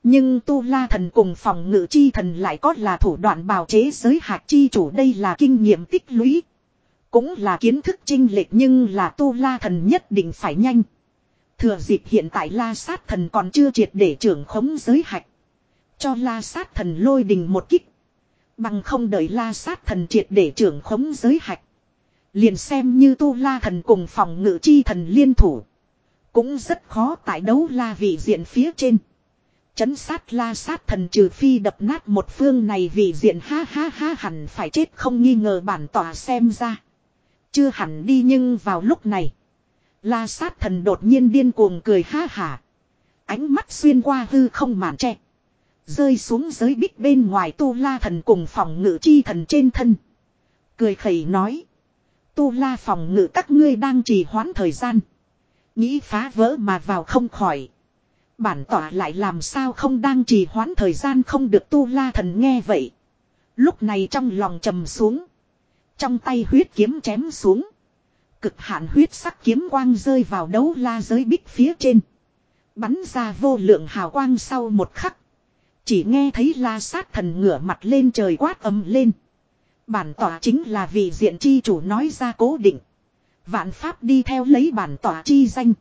Nhưng tu la thần cùng phòng ngự chi thần lại có là thủ đoạn bào chế giới hạt chi chủ đây là kinh nghiệm tích lũy. Cũng là kiến thức trinh lệch nhưng là tu la thần nhất định phải nhanh. Thừa dịp hiện tại la sát thần còn chưa triệt để trưởng khống giới hạch. Cho la sát thần lôi đình một kích. Bằng không đợi la sát thần triệt để trưởng khống giới hạch. Liền xem như tu la thần cùng phòng ngự chi thần liên thủ. Cũng rất khó tại đấu la vị diện phía trên. Chấn sát la sát thần trừ phi đập nát một phương này vị diện ha ha ha hẳn phải chết không nghi ngờ bản tỏa xem ra. Chưa hẳn đi nhưng vào lúc này. La sát thần đột nhiên điên cuồng cười ha hả. Ánh mắt xuyên qua hư không màn tre. Rơi xuống giới bích bên ngoài tu la thần cùng phòng ngự chi thần trên thân. Cười khẩy nói. Tu la phòng ngự các ngươi đang trì hoãn thời gian. Nghĩ phá vỡ mà vào không khỏi. Bản tỏa lại làm sao không đang trì hoãn thời gian không được tu la thần nghe vậy. Lúc này trong lòng trầm xuống. Trong tay huyết kiếm chém xuống. Cực hạn huyết sắc kiếm quang rơi vào đấu la giới bích phía trên. Bắn ra vô lượng hào quang sau một khắc. Chỉ nghe thấy la sát thần ngửa mặt lên trời quát ầm lên. Bản tỏa chính là vị diện chi chủ nói ra cố định. Vạn pháp đi theo lấy bản tỏa chi danh.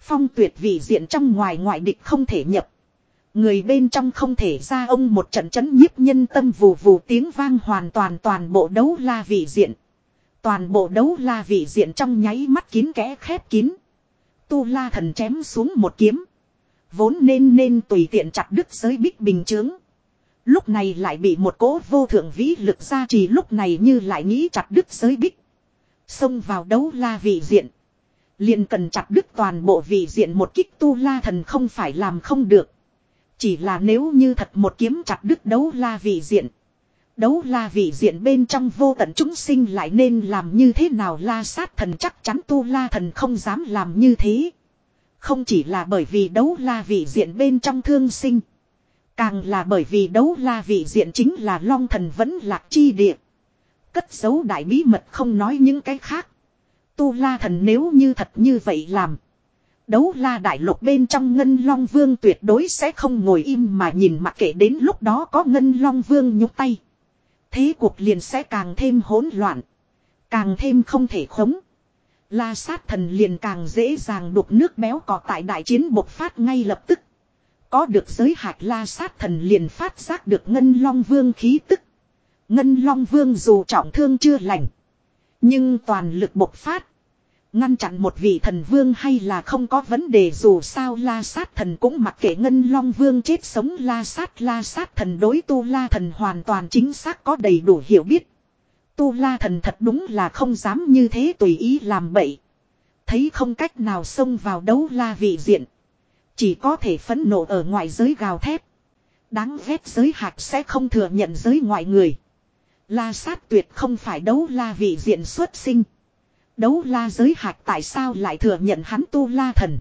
Phong tuyệt vị diện trong ngoài ngoại địch không thể nhập. Người bên trong không thể ra ông một trận chấn nhiếp nhân tâm vù vù tiếng vang hoàn toàn toàn bộ đấu la vị diện. Toàn bộ đấu la vị diện trong nháy mắt kín kẽ khép kín. Tu la thần chém xuống một kiếm. Vốn nên nên tùy tiện chặt đứt giới bích bình chướng. Lúc này lại bị một cỗ vô thượng vĩ lực ra trì, lúc này như lại nghĩ chặt đứt giới bích. Xông vào đấu la vị diện. Liền cần chặt đứt toàn bộ vị diện một kích tu la thần không phải làm không được. Chỉ là nếu như thật một kiếm chặt đứt đấu la vị diện. Đấu la vị diện bên trong vô tận chúng sinh lại nên làm như thế nào la sát thần chắc chắn tu la thần không dám làm như thế. Không chỉ là bởi vì đấu la vị diện bên trong thương sinh. Càng là bởi vì đấu la vị diện chính là long thần vẫn lạc chi địa. Cất giấu đại bí mật không nói những cái khác. Tu la thần nếu như thật như vậy làm. Đấu la đại lục bên trong ngân long vương tuyệt đối sẽ không ngồi im mà nhìn mặc kệ đến lúc đó có ngân long vương nhúc tay. Thế cuộc liền sẽ càng thêm hỗn loạn. Càng thêm không thể khống. La sát thần liền càng dễ dàng đục nước béo cò tại đại chiến bộc phát ngay lập tức. Có được giới hạt la sát thần liền phát giác được ngân long vương khí tức. Ngân long vương dù trọng thương chưa lành. Nhưng toàn lực bộc phát. Ngăn chặn một vị thần vương hay là không có vấn đề dù sao la sát thần cũng mặc kệ ngân long vương chết sống la sát la sát thần đối tu la thần hoàn toàn chính xác có đầy đủ hiểu biết. Tu la thần thật đúng là không dám như thế tùy ý làm bậy. Thấy không cách nào xông vào đấu la vị diện. Chỉ có thể phấn nộ ở ngoài giới gào thép. Đáng ghét giới hạt sẽ không thừa nhận giới ngoại người. La sát tuyệt không phải đấu la vị diện xuất sinh. Đấu la giới hạt tại sao lại thừa nhận hắn tu la thần.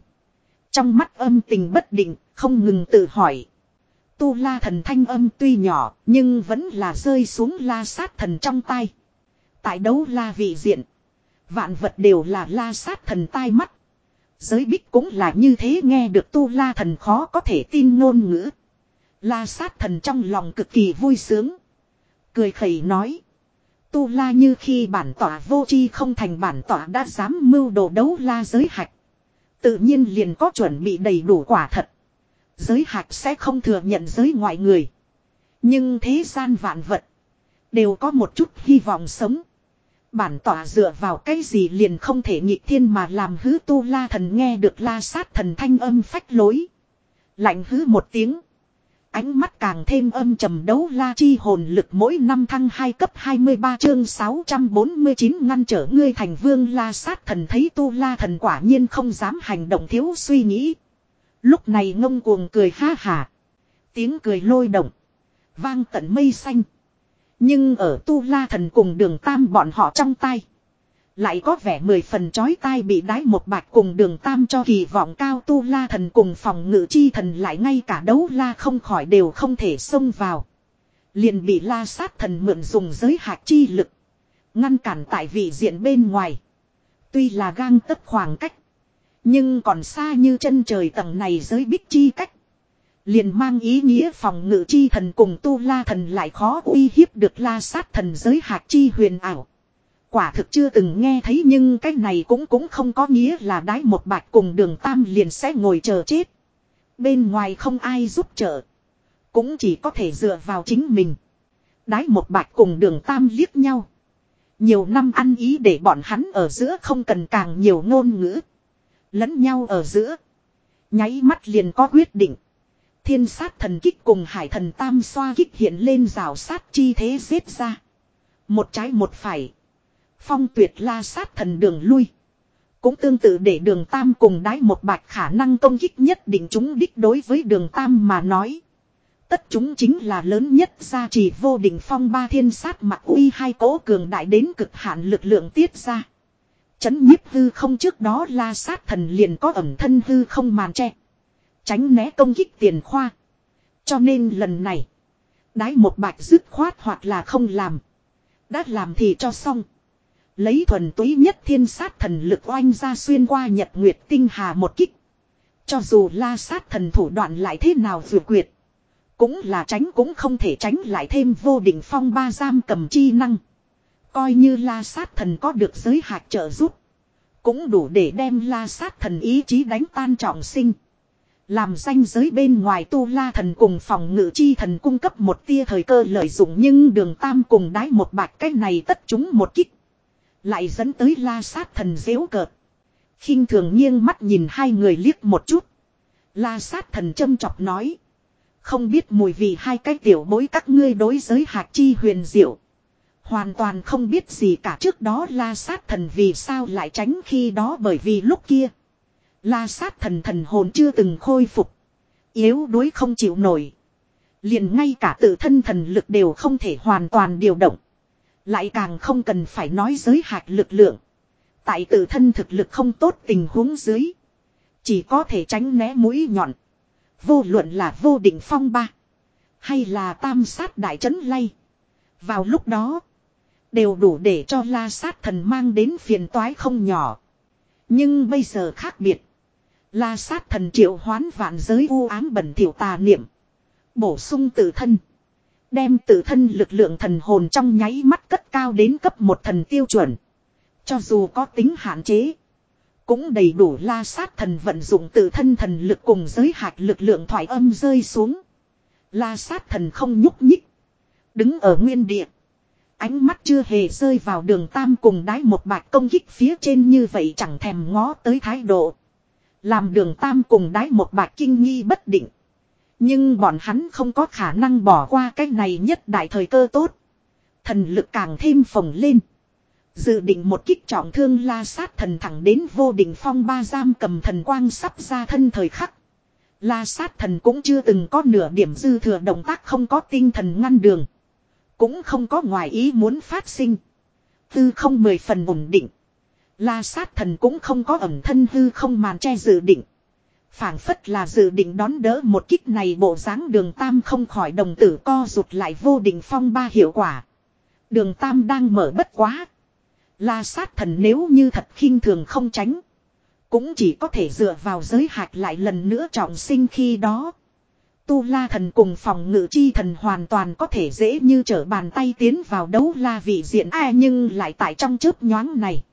Trong mắt âm tình bất định, không ngừng tự hỏi. Tu la thần thanh âm tuy nhỏ, nhưng vẫn là rơi xuống la sát thần trong tay. Tại đấu la vị diện. Vạn vật đều là la sát thần tai mắt. Giới bích cũng là như thế nghe được tu la thần khó có thể tin ngôn ngữ. La sát thần trong lòng cực kỳ vui sướng. Cười khẩy nói. Tu la như khi bản tỏa vô chi không thành bản tỏa đã dám mưu đồ đấu la giới hạch. Tự nhiên liền có chuẩn bị đầy đủ quả thật. Giới hạch sẽ không thừa nhận giới ngoại người. Nhưng thế gian vạn vật. Đều có một chút hy vọng sống. Bản tỏa dựa vào cái gì liền không thể nhị thiên mà làm hứ tu la thần nghe được la sát thần thanh âm phách lối. Lạnh hứ một tiếng. Ánh mắt càng thêm âm trầm đấu la chi hồn lực mỗi năm thăng 2 cấp 23 chương 649 ngăn trở ngươi thành vương la sát thần thấy tu la thần quả nhiên không dám hành động thiếu suy nghĩ. Lúc này ngông cuồng cười ha hà. Tiếng cười lôi động. Vang tận mây xanh. Nhưng ở tu la thần cùng đường tam bọn họ trong tay. Lại có vẻ mười phần chói tai bị đái một bạch cùng đường tam cho kỳ vọng cao tu la thần cùng phòng ngự chi thần lại ngay cả đấu la không khỏi đều không thể xông vào. Liền bị la sát thần mượn dùng giới hạt chi lực. Ngăn cản tại vị diện bên ngoài. Tuy là gang tất khoảng cách. Nhưng còn xa như chân trời tầng này giới bích chi cách. Liền mang ý nghĩa phòng ngự chi thần cùng tu la thần lại khó uy hiếp được la sát thần giới hạt chi huyền ảo. Quả thực chưa từng nghe thấy nhưng cái này cũng cũng không có nghĩa là đái một bạch cùng đường tam liền sẽ ngồi chờ chết. Bên ngoài không ai giúp trợ. Cũng chỉ có thể dựa vào chính mình. Đái một bạch cùng đường tam liếc nhau. Nhiều năm ăn ý để bọn hắn ở giữa không cần càng nhiều ngôn ngữ. Lẫn nhau ở giữa. Nháy mắt liền có quyết định. Thiên sát thần kích cùng hải thần tam xoa kích hiện lên rào sát chi thế giết ra. Một trái một phải. Phong tuyệt la sát thần đường lui. Cũng tương tự để đường tam cùng đái một bạch khả năng công kích nhất định chúng đích đối với đường tam mà nói. Tất chúng chính là lớn nhất gia trì vô đỉnh phong ba thiên sát mặc uy hai cố cường đại đến cực hạn lực lượng tiết ra. Chấn nhiếp hư không trước đó la sát thần liền có ẩm thân hư không màn che. Tránh né công kích tiền khoa. Cho nên lần này. Đái một bạch dứt khoát hoặc là không làm. Đã làm thì cho xong. Lấy thuần túy nhất thiên sát thần lực oanh ra xuyên qua nhật nguyệt tinh hà một kích. Cho dù la sát thần thủ đoạn lại thế nào vừa quyệt. Cũng là tránh cũng không thể tránh lại thêm vô định phong ba giam cầm chi năng. Coi như la sát thần có được giới hạt trợ giúp. Cũng đủ để đem la sát thần ý chí đánh tan trọng sinh. Làm danh giới bên ngoài tu la thần cùng phòng ngự chi thần cung cấp một tia thời cơ lợi dụng nhưng đường tam cùng đái một bạch cái này tất chúng một kích. Lại dẫn tới la sát thần dễu cợt. khinh thường nghiêng mắt nhìn hai người liếc một chút. La sát thần châm chọc nói. Không biết mùi vị hai cái tiểu bối các ngươi đối giới hạt chi huyền diệu. Hoàn toàn không biết gì cả trước đó la sát thần vì sao lại tránh khi đó bởi vì lúc kia. La sát thần thần hồn chưa từng khôi phục. Yếu đuối không chịu nổi. Liền ngay cả tự thân thần lực đều không thể hoàn toàn điều động. Lại càng không cần phải nói giới hạt lực lượng. Tại tự thân thực lực không tốt tình huống dưới. Chỉ có thể tránh né mũi nhọn. Vô luận là vô định phong ba. Hay là tam sát đại trấn lay. Vào lúc đó. Đều đủ để cho la sát thần mang đến phiền toái không nhỏ. Nhưng bây giờ khác biệt. La sát thần triệu hoán vạn giới u ám bẩn thiểu tà niệm. Bổ sung tự thân. Đem tự thân lực lượng thần hồn trong nháy mắt cất cao đến cấp một thần tiêu chuẩn. Cho dù có tính hạn chế. Cũng đầy đủ la sát thần vận dụng tự thân thần lực cùng giới hạt lực lượng thoải âm rơi xuống. La sát thần không nhúc nhích. Đứng ở nguyên địa. Ánh mắt chưa hề rơi vào đường tam cùng đái một bạch công kích phía trên như vậy chẳng thèm ngó tới thái độ. Làm đường tam cùng đái một bạc kinh nghi bất định. Nhưng bọn hắn không có khả năng bỏ qua cái này nhất đại thời cơ tốt. Thần lực càng thêm phồng lên. Dự định một kích trọng thương la sát thần thẳng đến vô định phong ba giam cầm thần quang sắp ra thân thời khắc. La sát thần cũng chưa từng có nửa điểm dư thừa động tác không có tinh thần ngăn đường. Cũng không có ngoài ý muốn phát sinh. Tư không mười phần ổn định. La sát thần cũng không có ẩm thân hư không màn che dự định. phảng phất là dự định đón đỡ một kích này bộ dáng đường tam không khỏi đồng tử co rụt lại vô định phong ba hiệu quả. Đường tam đang mở bất quá. La sát thần nếu như thật khinh thường không tránh. Cũng chỉ có thể dựa vào giới hạt lại lần nữa trọng sinh khi đó. Tu la thần cùng phòng ngự chi thần hoàn toàn có thể dễ như trở bàn tay tiến vào đấu la vị diện ai nhưng lại tại trong chớp nhoáng này.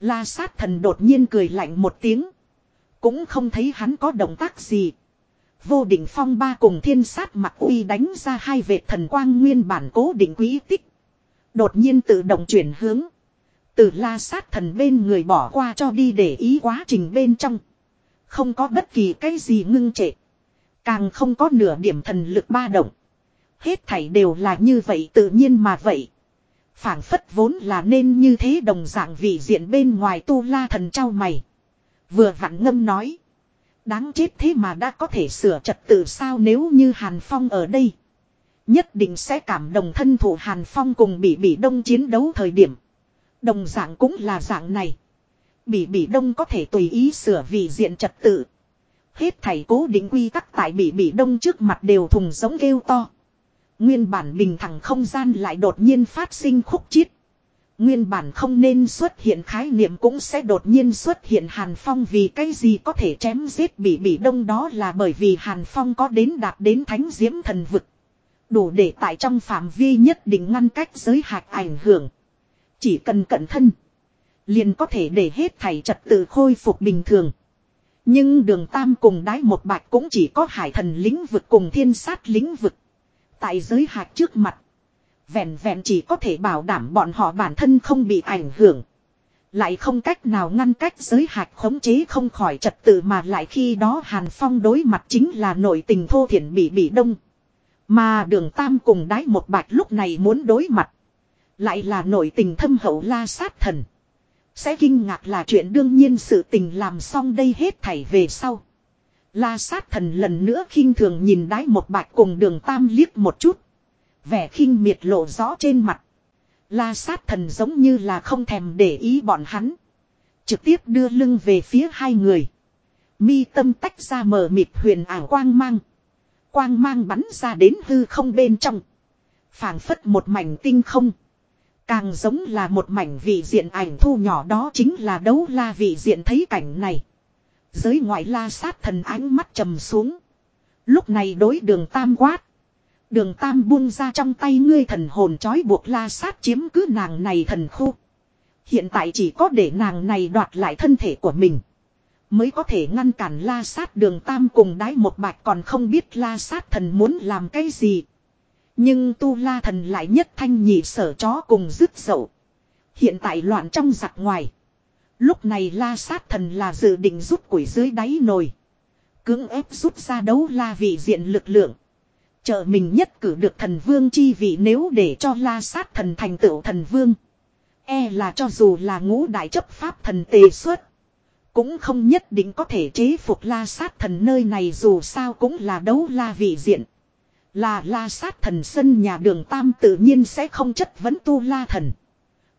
La sát thần đột nhiên cười lạnh một tiếng. Cũng không thấy hắn có động tác gì. Vô định phong ba cùng thiên sát mặt uy đánh ra hai vệt thần quang nguyên bản cố định quý tích. Đột nhiên tự động chuyển hướng. Từ la sát thần bên người bỏ qua cho đi để ý quá trình bên trong. Không có bất kỳ cái gì ngưng trệ. Càng không có nửa điểm thần lực ba động. Hết thảy đều là như vậy tự nhiên mà vậy phảng phất vốn là nên như thế đồng dạng vị diện bên ngoài tu la thần trao mày. Vừa vặn ngâm nói. Đáng chết thế mà đã có thể sửa trật tự sao nếu như Hàn Phong ở đây. Nhất định sẽ cảm đồng thân thủ Hàn Phong cùng bị bị đông chiến đấu thời điểm. Đồng dạng cũng là dạng này. Bỉ bỉ đông có thể tùy ý sửa vị diện trật tự. Hết thảy cố định quy tắc tại bỉ bỉ đông trước mặt đều thùng giống kêu to. Nguyên bản bình thẳng không gian lại đột nhiên phát sinh khúc chiết. Nguyên bản không nên xuất hiện khái niệm cũng sẽ đột nhiên xuất hiện Hàn Phong vì cái gì có thể chém giết bị bị đông đó là bởi vì Hàn Phong có đến đạt đến thánh diễm thần vực. Đủ để tại trong phạm vi nhất định ngăn cách giới hạt ảnh hưởng. Chỉ cần cẩn thân. Liền có thể để hết thảy trật tự khôi phục bình thường. Nhưng đường tam cùng đái một bạch cũng chỉ có hải thần lĩnh vực cùng thiên sát lĩnh vực. Tại giới hạt trước mặt. Vẹn vẹn chỉ có thể bảo đảm bọn họ bản thân không bị ảnh hưởng. Lại không cách nào ngăn cách giới hạt khống chế không khỏi trật tự mà lại khi đó Hàn Phong đối mặt chính là nội tình thô thiển bị bị đông. Mà đường tam cùng đái một bạch lúc này muốn đối mặt. Lại là nội tình thâm hậu la sát thần. Sẽ kinh ngạc là chuyện đương nhiên sự tình làm xong đây hết thảy về sau. La sát thần lần nữa khinh thường nhìn đái một bạch cùng đường tam liếc một chút. Vẻ khinh miệt lộ rõ trên mặt. La sát thần giống như là không thèm để ý bọn hắn. Trực tiếp đưa lưng về phía hai người. Mi tâm tách ra mờ mịt huyền ảo quang mang. Quang mang bắn ra đến hư không bên trong. phảng phất một mảnh tinh không. Càng giống là một mảnh vị diện ảnh thu nhỏ đó chính là đấu la vị diện thấy cảnh này. Giới ngoại la sát thần ánh mắt trầm xuống. Lúc này đối đường tam quát. Đường tam buông ra trong tay ngươi thần hồn trói buộc la sát chiếm cứ nàng này thần khu. Hiện tại chỉ có để nàng này đoạt lại thân thể của mình. Mới có thể ngăn cản la sát đường tam cùng đái một bạch còn không biết la sát thần muốn làm cái gì. Nhưng tu la thần lại nhất thanh nhị sở chó cùng dứt dậu. Hiện tại loạn trong giặc ngoài. Lúc này la sát thần là dự định rút quỷ dưới đáy nồi. Cưỡng ép rút ra đấu la vị diện lực lượng. Trợ mình nhất cử được thần vương chi vị nếu để cho la sát thần thành tựu thần vương. E là cho dù là ngũ đại chấp pháp thần tề xuất. Cũng không nhất định có thể chế phục la sát thần nơi này dù sao cũng là đấu la vị diện. Là la sát thần sân nhà đường tam tự nhiên sẽ không chất vấn tu la thần.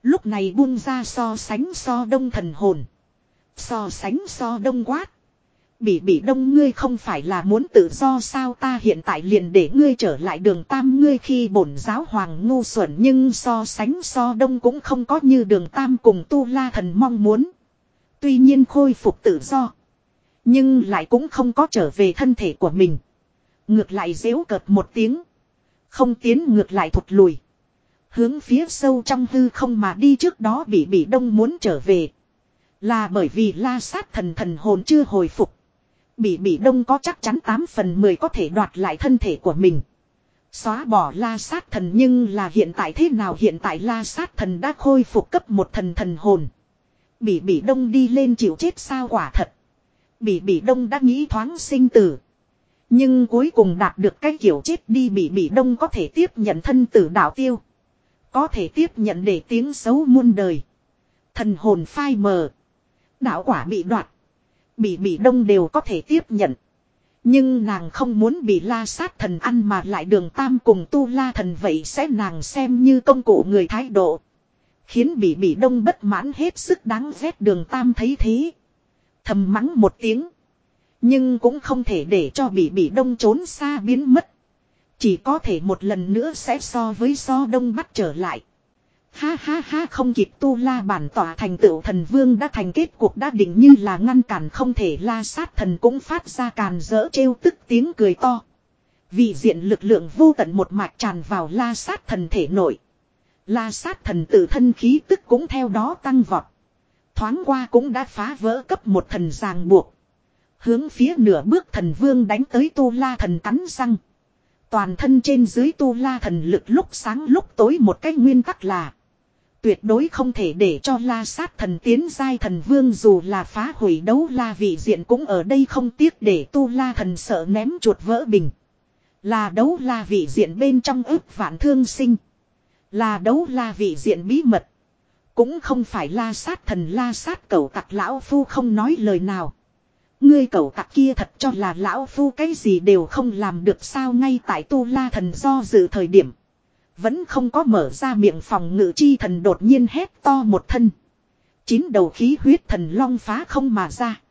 Lúc này buông ra so sánh so đông thần hồn. So sánh so đông quát. Bị bị đông ngươi không phải là muốn tự do sao ta hiện tại liền để ngươi trở lại đường tam ngươi khi bổn giáo hoàng ngu xuẩn nhưng so sánh so đông cũng không có như đường tam cùng tu la thần mong muốn. Tuy nhiên khôi phục tự do. Nhưng lại cũng không có trở về thân thể của mình. Ngược lại dễu cợt một tiếng. Không tiến ngược lại thụt lùi. Hướng phía sâu trong hư không mà đi trước đó bị bị đông muốn trở về. Là bởi vì la sát thần thần hồn chưa hồi phục. Bị bị đông có chắc chắn 8 phần 10 có thể đoạt lại thân thể của mình. Xóa bỏ la sát thần nhưng là hiện tại thế nào hiện tại la sát thần đã khôi phục cấp một thần thần hồn. Bị bị đông đi lên chịu chết sao quả thật. Bị bị đông đã nghĩ thoáng sinh tử. Nhưng cuối cùng đạt được cái kiểu chết đi bị bị đông có thể tiếp nhận thân tử đạo tiêu. Có thể tiếp nhận để tiếng xấu muôn đời. Thần hồn phai mờ. Đạo quả bị đoạt. Bị bị đông đều có thể tiếp nhận. Nhưng nàng không muốn bị la sát thần ăn mà lại đường tam cùng tu la thần vậy sẽ nàng xem như công cụ người thái độ. Khiến bị bị đông bất mãn hết sức đáng ghét đường tam thấy thế. Thầm mắng một tiếng. Nhưng cũng không thể để cho bị bị đông trốn xa biến mất. Chỉ có thể một lần nữa sẽ so với so đông bắt trở lại. Ha ha ha, không kịp tu la bản tỏa thành tựu thần vương đã thành kết cuộc đã định như là ngăn cản không thể la sát thần cũng phát ra càn dỡ trêu tức tiếng cười to. Vì diện lực lượng vô tận một mạch tràn vào la sát thần thể nội. La sát thần tự thân khí tức cũng theo đó tăng vọt. Thoáng qua cũng đã phá vỡ cấp một thần ràng buộc. Hướng phía nửa bước thần vương đánh tới tu la thần cắn răng. Toàn thân trên dưới tu la thần lực lúc sáng lúc tối một cách nguyên tắc là. Tuyệt đối không thể để cho la sát thần tiến giai thần vương dù là phá hủy đấu la vị diện cũng ở đây không tiếc để tu la thần sợ ném chuột vỡ bình. Là đấu la vị diện bên trong ức vạn thương sinh. Là đấu la vị diện bí mật. Cũng không phải la sát thần la sát cầu tặc lão phu không nói lời nào. Ngươi cầu tặc kia thật cho là lão phu cái gì đều không làm được sao ngay tại tu la thần do dự thời điểm. Vẫn không có mở ra miệng phòng ngự chi thần đột nhiên hét to một thân. Chín đầu khí huyết thần long phá không mà ra.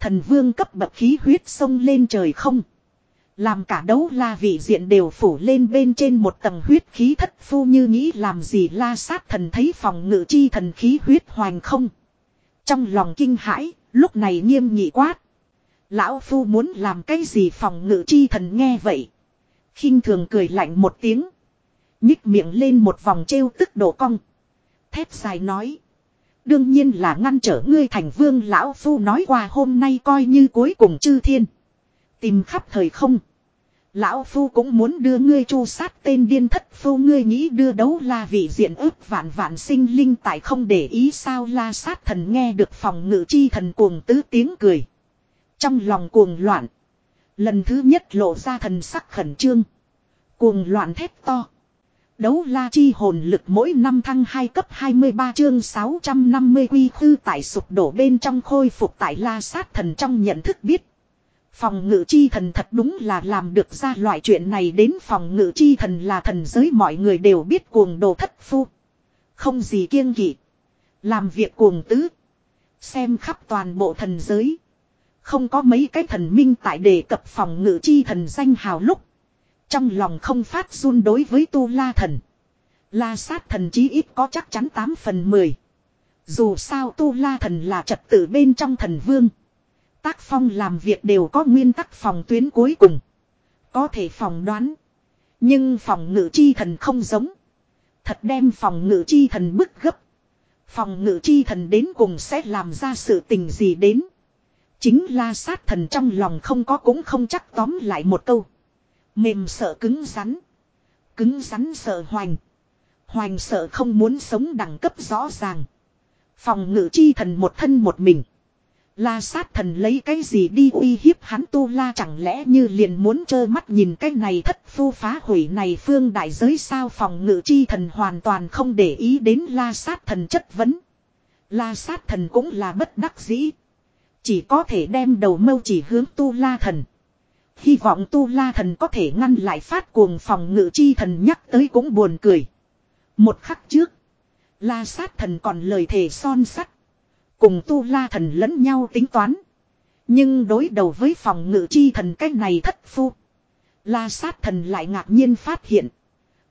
Thần vương cấp bậc khí huyết sông lên trời không. Làm cả đấu la vị diện đều phủ lên bên trên một tầng huyết khí thất phu như nghĩ làm gì la sát thần thấy phòng ngự chi thần khí huyết hoành không. Trong lòng kinh hãi, lúc này nghiêm nghị quát. Lão phu muốn làm cái gì phòng ngự chi thần nghe vậy. khinh thường cười lạnh một tiếng. Nhích miệng lên một vòng trêu tức độ cong. Thép dài nói. Đương nhiên là ngăn trở ngươi thành vương lão phu nói qua hôm nay coi như cuối cùng chư thiên. Tìm khắp thời không. Lão Phu cũng muốn đưa ngươi chu sát tên điên thất phu ngươi nghĩ đưa đấu la vị diện ước vạn vạn sinh linh tại không để ý sao la sát thần nghe được phòng ngự chi thần cuồng tứ tiếng cười. Trong lòng cuồng loạn. Lần thứ nhất lộ ra thần sắc khẩn trương. Cuồng loạn thét to. Đấu la chi hồn lực mỗi năm thăng 2 cấp 23 chương 650 quy khư tại sụp đổ bên trong khôi phục tại la sát thần trong nhận thức biết. Phòng ngự chi thần thật đúng là làm được ra loại chuyện này đến phòng ngự chi thần là thần giới mọi người đều biết cuồng đồ thất phu. Không gì kiêng kỵ. Làm việc cuồng tứ. Xem khắp toàn bộ thần giới. Không có mấy cái thần minh tại đề cập phòng ngự chi thần danh hào lúc. Trong lòng không phát run đối với tu la thần. La sát thần chí ít có chắc chắn 8 phần 10. Dù sao tu la thần là trật tự bên trong thần vương. Tác phong làm việc đều có nguyên tắc phòng tuyến cuối cùng. Có thể phòng đoán. Nhưng phòng ngự chi thần không giống. Thật đem phòng ngự chi thần bức gấp. Phòng ngự chi thần đến cùng sẽ làm ra sự tình gì đến. Chính là sát thần trong lòng không có cũng không chắc tóm lại một câu. Mềm sợ cứng rắn. Cứng rắn sợ hoành. Hoành sợ không muốn sống đẳng cấp rõ ràng. Phòng ngự chi thần một thân một mình. La sát thần lấy cái gì đi uy hiếp hắn tu la chẳng lẽ như liền muốn trơ mắt nhìn cái này thất phu phá hủy này phương đại giới sao phòng ngự chi thần hoàn toàn không để ý đến la sát thần chất vấn. La sát thần cũng là bất đắc dĩ. Chỉ có thể đem đầu mâu chỉ hướng tu la thần. Hy vọng tu la thần có thể ngăn lại phát cuồng phòng ngự chi thần nhắc tới cũng buồn cười. Một khắc trước. La sát thần còn lời thề son sắt. Cùng tu la thần lẫn nhau tính toán. Nhưng đối đầu với phòng ngự chi thần cách này thất phu. La sát thần lại ngạc nhiên phát hiện.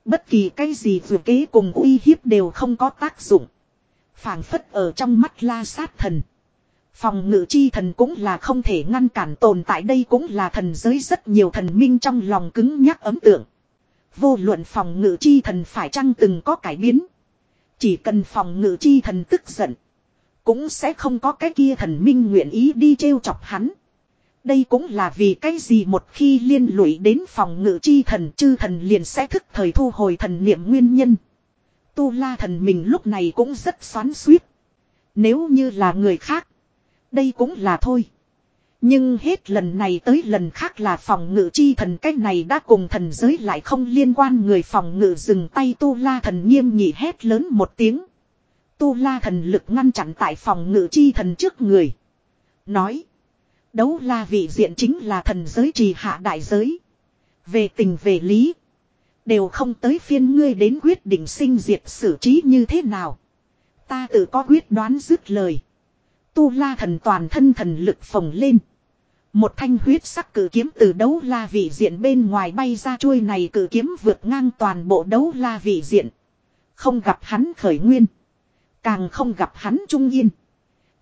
Bất kỳ cái gì vừa kế cùng uy hiếp đều không có tác dụng. phảng phất ở trong mắt la sát thần. Phòng ngự chi thần cũng là không thể ngăn cản tồn tại đây cũng là thần giới rất nhiều thần minh trong lòng cứng nhắc ấm tượng. Vô luận phòng ngự chi thần phải chăng từng có cải biến. Chỉ cần phòng ngự chi thần tức giận. Cũng sẽ không có cái kia thần minh nguyện ý đi trêu chọc hắn. Đây cũng là vì cái gì một khi liên lụy đến phòng ngự chi thần, chư thần liền sẽ thức thời thu hồi thần niệm nguyên nhân. Tu la thần mình lúc này cũng rất xoắn suýt. Nếu như là người khác. Đây cũng là thôi. Nhưng hết lần này tới lần khác là phòng ngự chi thần cái này đã cùng thần giới lại không liên quan, người phòng ngự dừng tay tu la thần nghiêm nghị hét lớn một tiếng. Tu la thần lực ngăn chặn tại phòng ngự chi thần trước người. Nói. Đấu la vị diện chính là thần giới trì hạ đại giới. Về tình về lý. Đều không tới phiên ngươi đến quyết định sinh diệt xử trí như thế nào. Ta tự có quyết đoán dứt lời. Tu la thần toàn thân thần lực phồng lên. Một thanh huyết sắc cử kiếm từ đấu la vị diện bên ngoài bay ra chuôi này cử kiếm vượt ngang toàn bộ đấu la vị diện. Không gặp hắn khởi nguyên. Càng không gặp hắn trung yên.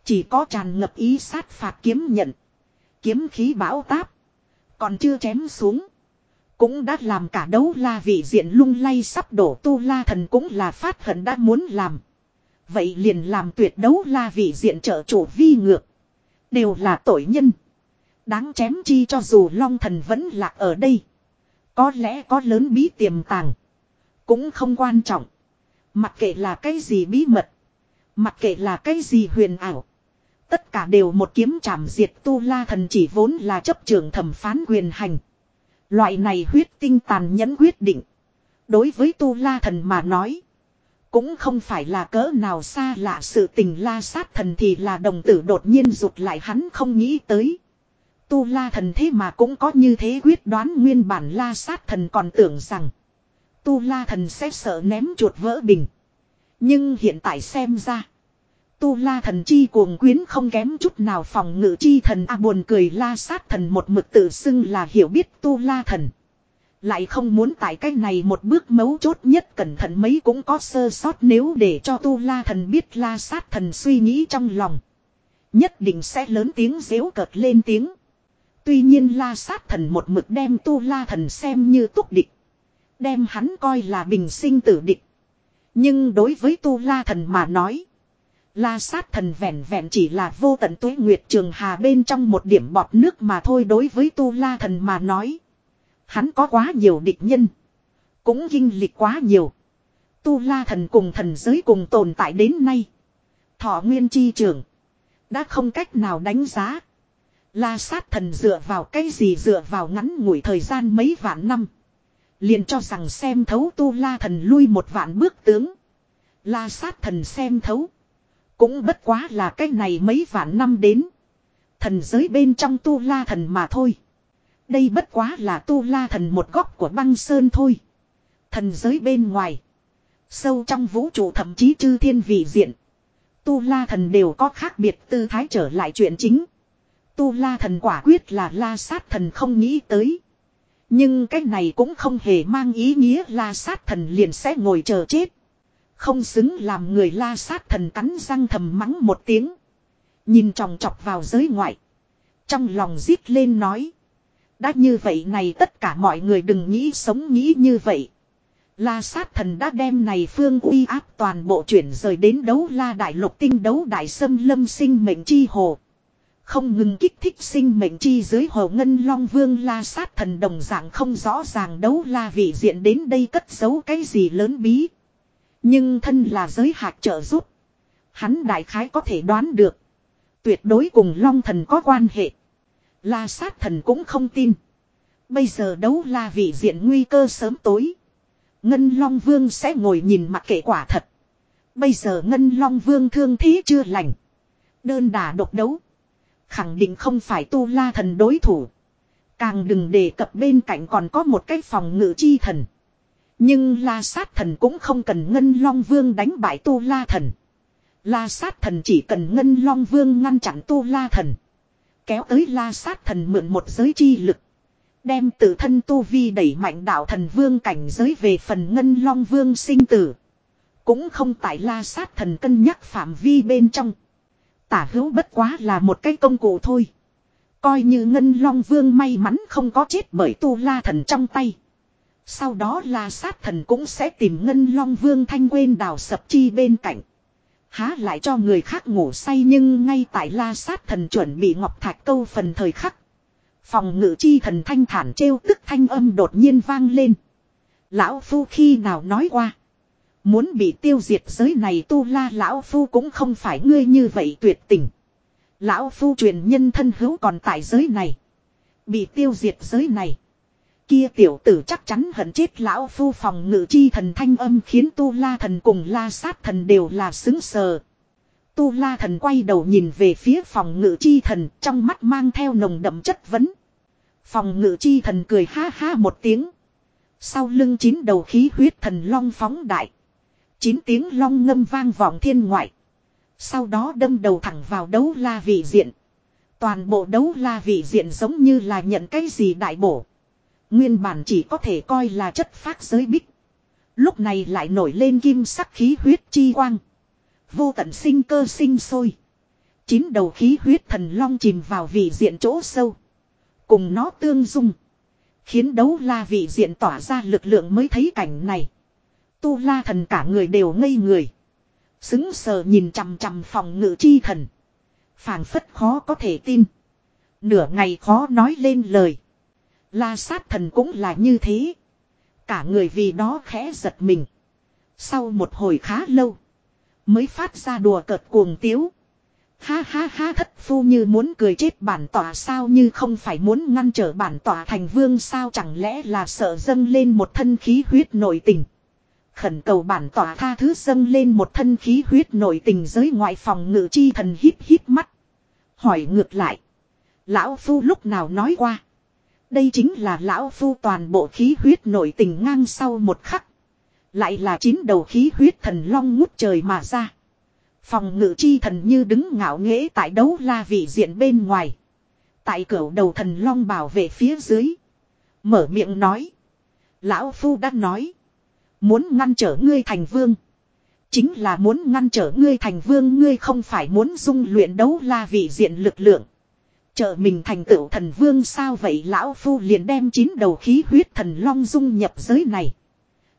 Chỉ có tràn ngập ý sát phạt kiếm nhận. Kiếm khí bão táp. Còn chưa chém xuống. Cũng đã làm cả đấu la vị diện lung lay sắp đổ tu la thần cũng là phát hận đã muốn làm. Vậy liền làm tuyệt đấu la vị diện trợ chủ vi ngược. Đều là tội nhân. Đáng chém chi cho dù long thần vẫn lạc ở đây. Có lẽ có lớn bí tiềm tàng. Cũng không quan trọng. Mặc kệ là cái gì bí mật. Mặc kệ là cái gì huyền ảo. Tất cả đều một kiếm chạm diệt tu la thần chỉ vốn là chấp trường thẩm phán quyền hành. Loại này huyết tinh tàn nhẫn quyết định. Đối với tu la thần mà nói. Cũng không phải là cỡ nào xa lạ sự tình la sát thần thì là đồng tử đột nhiên rụt lại, hắn không nghĩ tới. Tu la thần thế mà cũng có như thế quyết đoán, nguyên bản la sát thần còn tưởng rằng. Tu la thần sẽ sợ ném chuột vỡ bình. Nhưng hiện tại xem ra. Tu la thần chi cuồng quyến không kém chút nào phòng ngự chi thần a buồn cười la sát thần một mực tự xưng là hiểu biết tu la thần. Lại không muốn tại cái này một bước mấu chốt nhất cẩn thận mấy cũng có sơ sót nếu để cho tu la thần biết la sát thần suy nghĩ trong lòng. Nhất định sẽ lớn tiếng dễu cợt lên tiếng. Tuy nhiên la sát thần một mực đem tu la thần xem như túc địch. Đem hắn coi là bình sinh tử địch. Nhưng đối với tu la thần mà nói. La sát thần vẹn vẹn chỉ là vô tận tuế nguyệt trường hà bên trong một điểm bọt nước mà thôi đối với tu la thần mà nói. Hắn có quá nhiều địch nhân. Cũng kinh lịch quá nhiều. Tu la thần cùng thần giới cùng tồn tại đến nay. Thọ nguyên chi trường. Đã không cách nào đánh giá. La sát thần dựa vào cái gì dựa vào ngắn ngủi thời gian mấy vạn năm. Liền cho rằng xem thấu tu la thần lui một vạn bước tướng. La sát thần xem thấu. Cũng bất quá là cái này mấy vạn năm đến. Thần giới bên trong tu la thần mà thôi. Đây bất quá là tu la thần một góc của băng sơn thôi. Thần giới bên ngoài. Sâu trong vũ trụ thậm chí chư thiên vị diện. Tu la thần đều có khác biệt tư thái trở lại chuyện chính. Tu la thần quả quyết là la sát thần không nghĩ tới. Nhưng cái này cũng không hề mang ý nghĩa la sát thần liền sẽ ngồi chờ chết. Không xứng làm người la sát thần cắn răng thầm mắng một tiếng. Nhìn tròng trọc vào giới ngoại. Trong lòng rít lên nói. Đã như vậy này tất cả mọi người đừng nghĩ sống nghĩ như vậy. La sát thần đã đem này phương uy áp toàn bộ chuyển rời đến đấu la đại lục tinh đấu đại sâm lâm sinh mệnh chi hồ. Không ngừng kích thích sinh mệnh chi dưới hồ ngân long vương la sát thần đồng dạng không rõ ràng đấu la vị diện đến đây cất giấu cái gì lớn bí. Nhưng thân là giới hạt trợ giúp. Hắn đại khái có thể đoán được. Tuyệt đối cùng long thần có quan hệ. La sát thần cũng không tin. Bây giờ đấu la vị diện nguy cơ sớm tối. Ngân Long Vương sẽ ngồi nhìn mặc kệ quả thật. Bây giờ Ngân Long Vương thương thế chưa lành. Đơn đà độc đấu. Khẳng định không phải tu la thần đối thủ. Càng đừng đề cập bên cạnh còn có một cái phòng ngự chi thần. Nhưng la sát thần cũng không cần Ngân Long Vương đánh bại tu la thần. La sát thần chỉ cần Ngân Long Vương ngăn chặn tu la thần. Kéo tới la sát thần mượn một giới chi lực. Đem tự thân tu vi đẩy mạnh đạo thần vương cảnh giới về phần ngân long vương sinh tử. Cũng không tại la sát thần cân nhắc phạm vi bên trong. Tả hữu bất quá là một cái công cụ thôi. Coi như ngân long vương may mắn không có chết bởi tu la thần trong tay. Sau đó la sát thần cũng sẽ tìm ngân long vương thanh quên đào sập chi bên cạnh. Há lại cho người khác ngủ say nhưng ngay tại la sát thần chuẩn bị ngọc thạch câu phần thời khắc. Phòng ngự chi thần thanh thản trêu tức thanh âm đột nhiên vang lên. Lão Phu khi nào nói qua. Muốn bị tiêu diệt giới này tu la Lão Phu cũng không phải ngươi như vậy tuyệt tình. Lão Phu truyền nhân thân hữu còn tại giới này. Bị tiêu diệt giới này. Kia tiểu tử chắc chắn hận chết lão phu phòng ngự chi thần thanh âm khiến tu la thần cùng la sát thần đều là xứng sờ. Tu la thần quay đầu nhìn về phía phòng ngự chi thần, trong mắt mang theo nồng đậm chất vấn. Phòng ngự chi thần cười ha ha một tiếng. Sau lưng chín đầu khí huyết thần long phóng đại. Chín tiếng long ngâm vang vọng thiên ngoại. Sau đó đâm đầu thẳng vào đấu la vị diện. Toàn bộ đấu la vị diện giống như là nhận cái gì đại bổ. Nguyên bản chỉ có thể coi là chất phát giới bích. Lúc này lại nổi lên kim sắc khí huyết chi quang. Vô tận sinh cơ sinh sôi. Chín đầu khí huyết thần long chìm vào vị diện chỗ sâu. Cùng nó tương dung. Khiến đấu la vị diện tỏa ra lực lượng mới thấy cảnh này. Tu la thần cả người đều ngây người. Xứng sờ nhìn chằm chằm phòng ngự chi thần. phảng phất khó có thể tin. Nửa ngày khó nói lên lời. La sát thần cũng là như thế. Cả người vì đó khẽ giật mình. Sau một hồi khá lâu. Mới phát ra đùa cợt cuồng tiếu. Ha ha ha thất phu như muốn cười chết bản tỏa sao như không phải muốn ngăn trở bản tỏa thành vương sao chẳng lẽ là sợ dâng lên một thân khí huyết nội tình. Khẩn cầu bản tỏa tha thứ dâng lên một thân khí huyết nội tình giới ngoại phòng ngự chi thần hít hít mắt. Hỏi ngược lại. Lão phu lúc nào nói qua. Đây chính là lão phu toàn bộ khí huyết nội tình ngang sau một khắc. Lại là chín đầu khí huyết thần long ngút trời mà ra. Phòng ngự chi thần như đứng ngạo nghễ tại đấu la vị diện bên ngoài. Tại cửa đầu thần long bảo vệ phía dưới. Mở miệng nói. Lão Phu đã nói. Muốn ngăn trở ngươi thành vương. Chính là muốn ngăn trở ngươi thành vương, ngươi không phải muốn dung luyện đấu la vị diện lực lượng. Trợ mình thành tựu thần vương sao vậy lão phu liền đem chín đầu khí huyết thần long dung nhập giới này.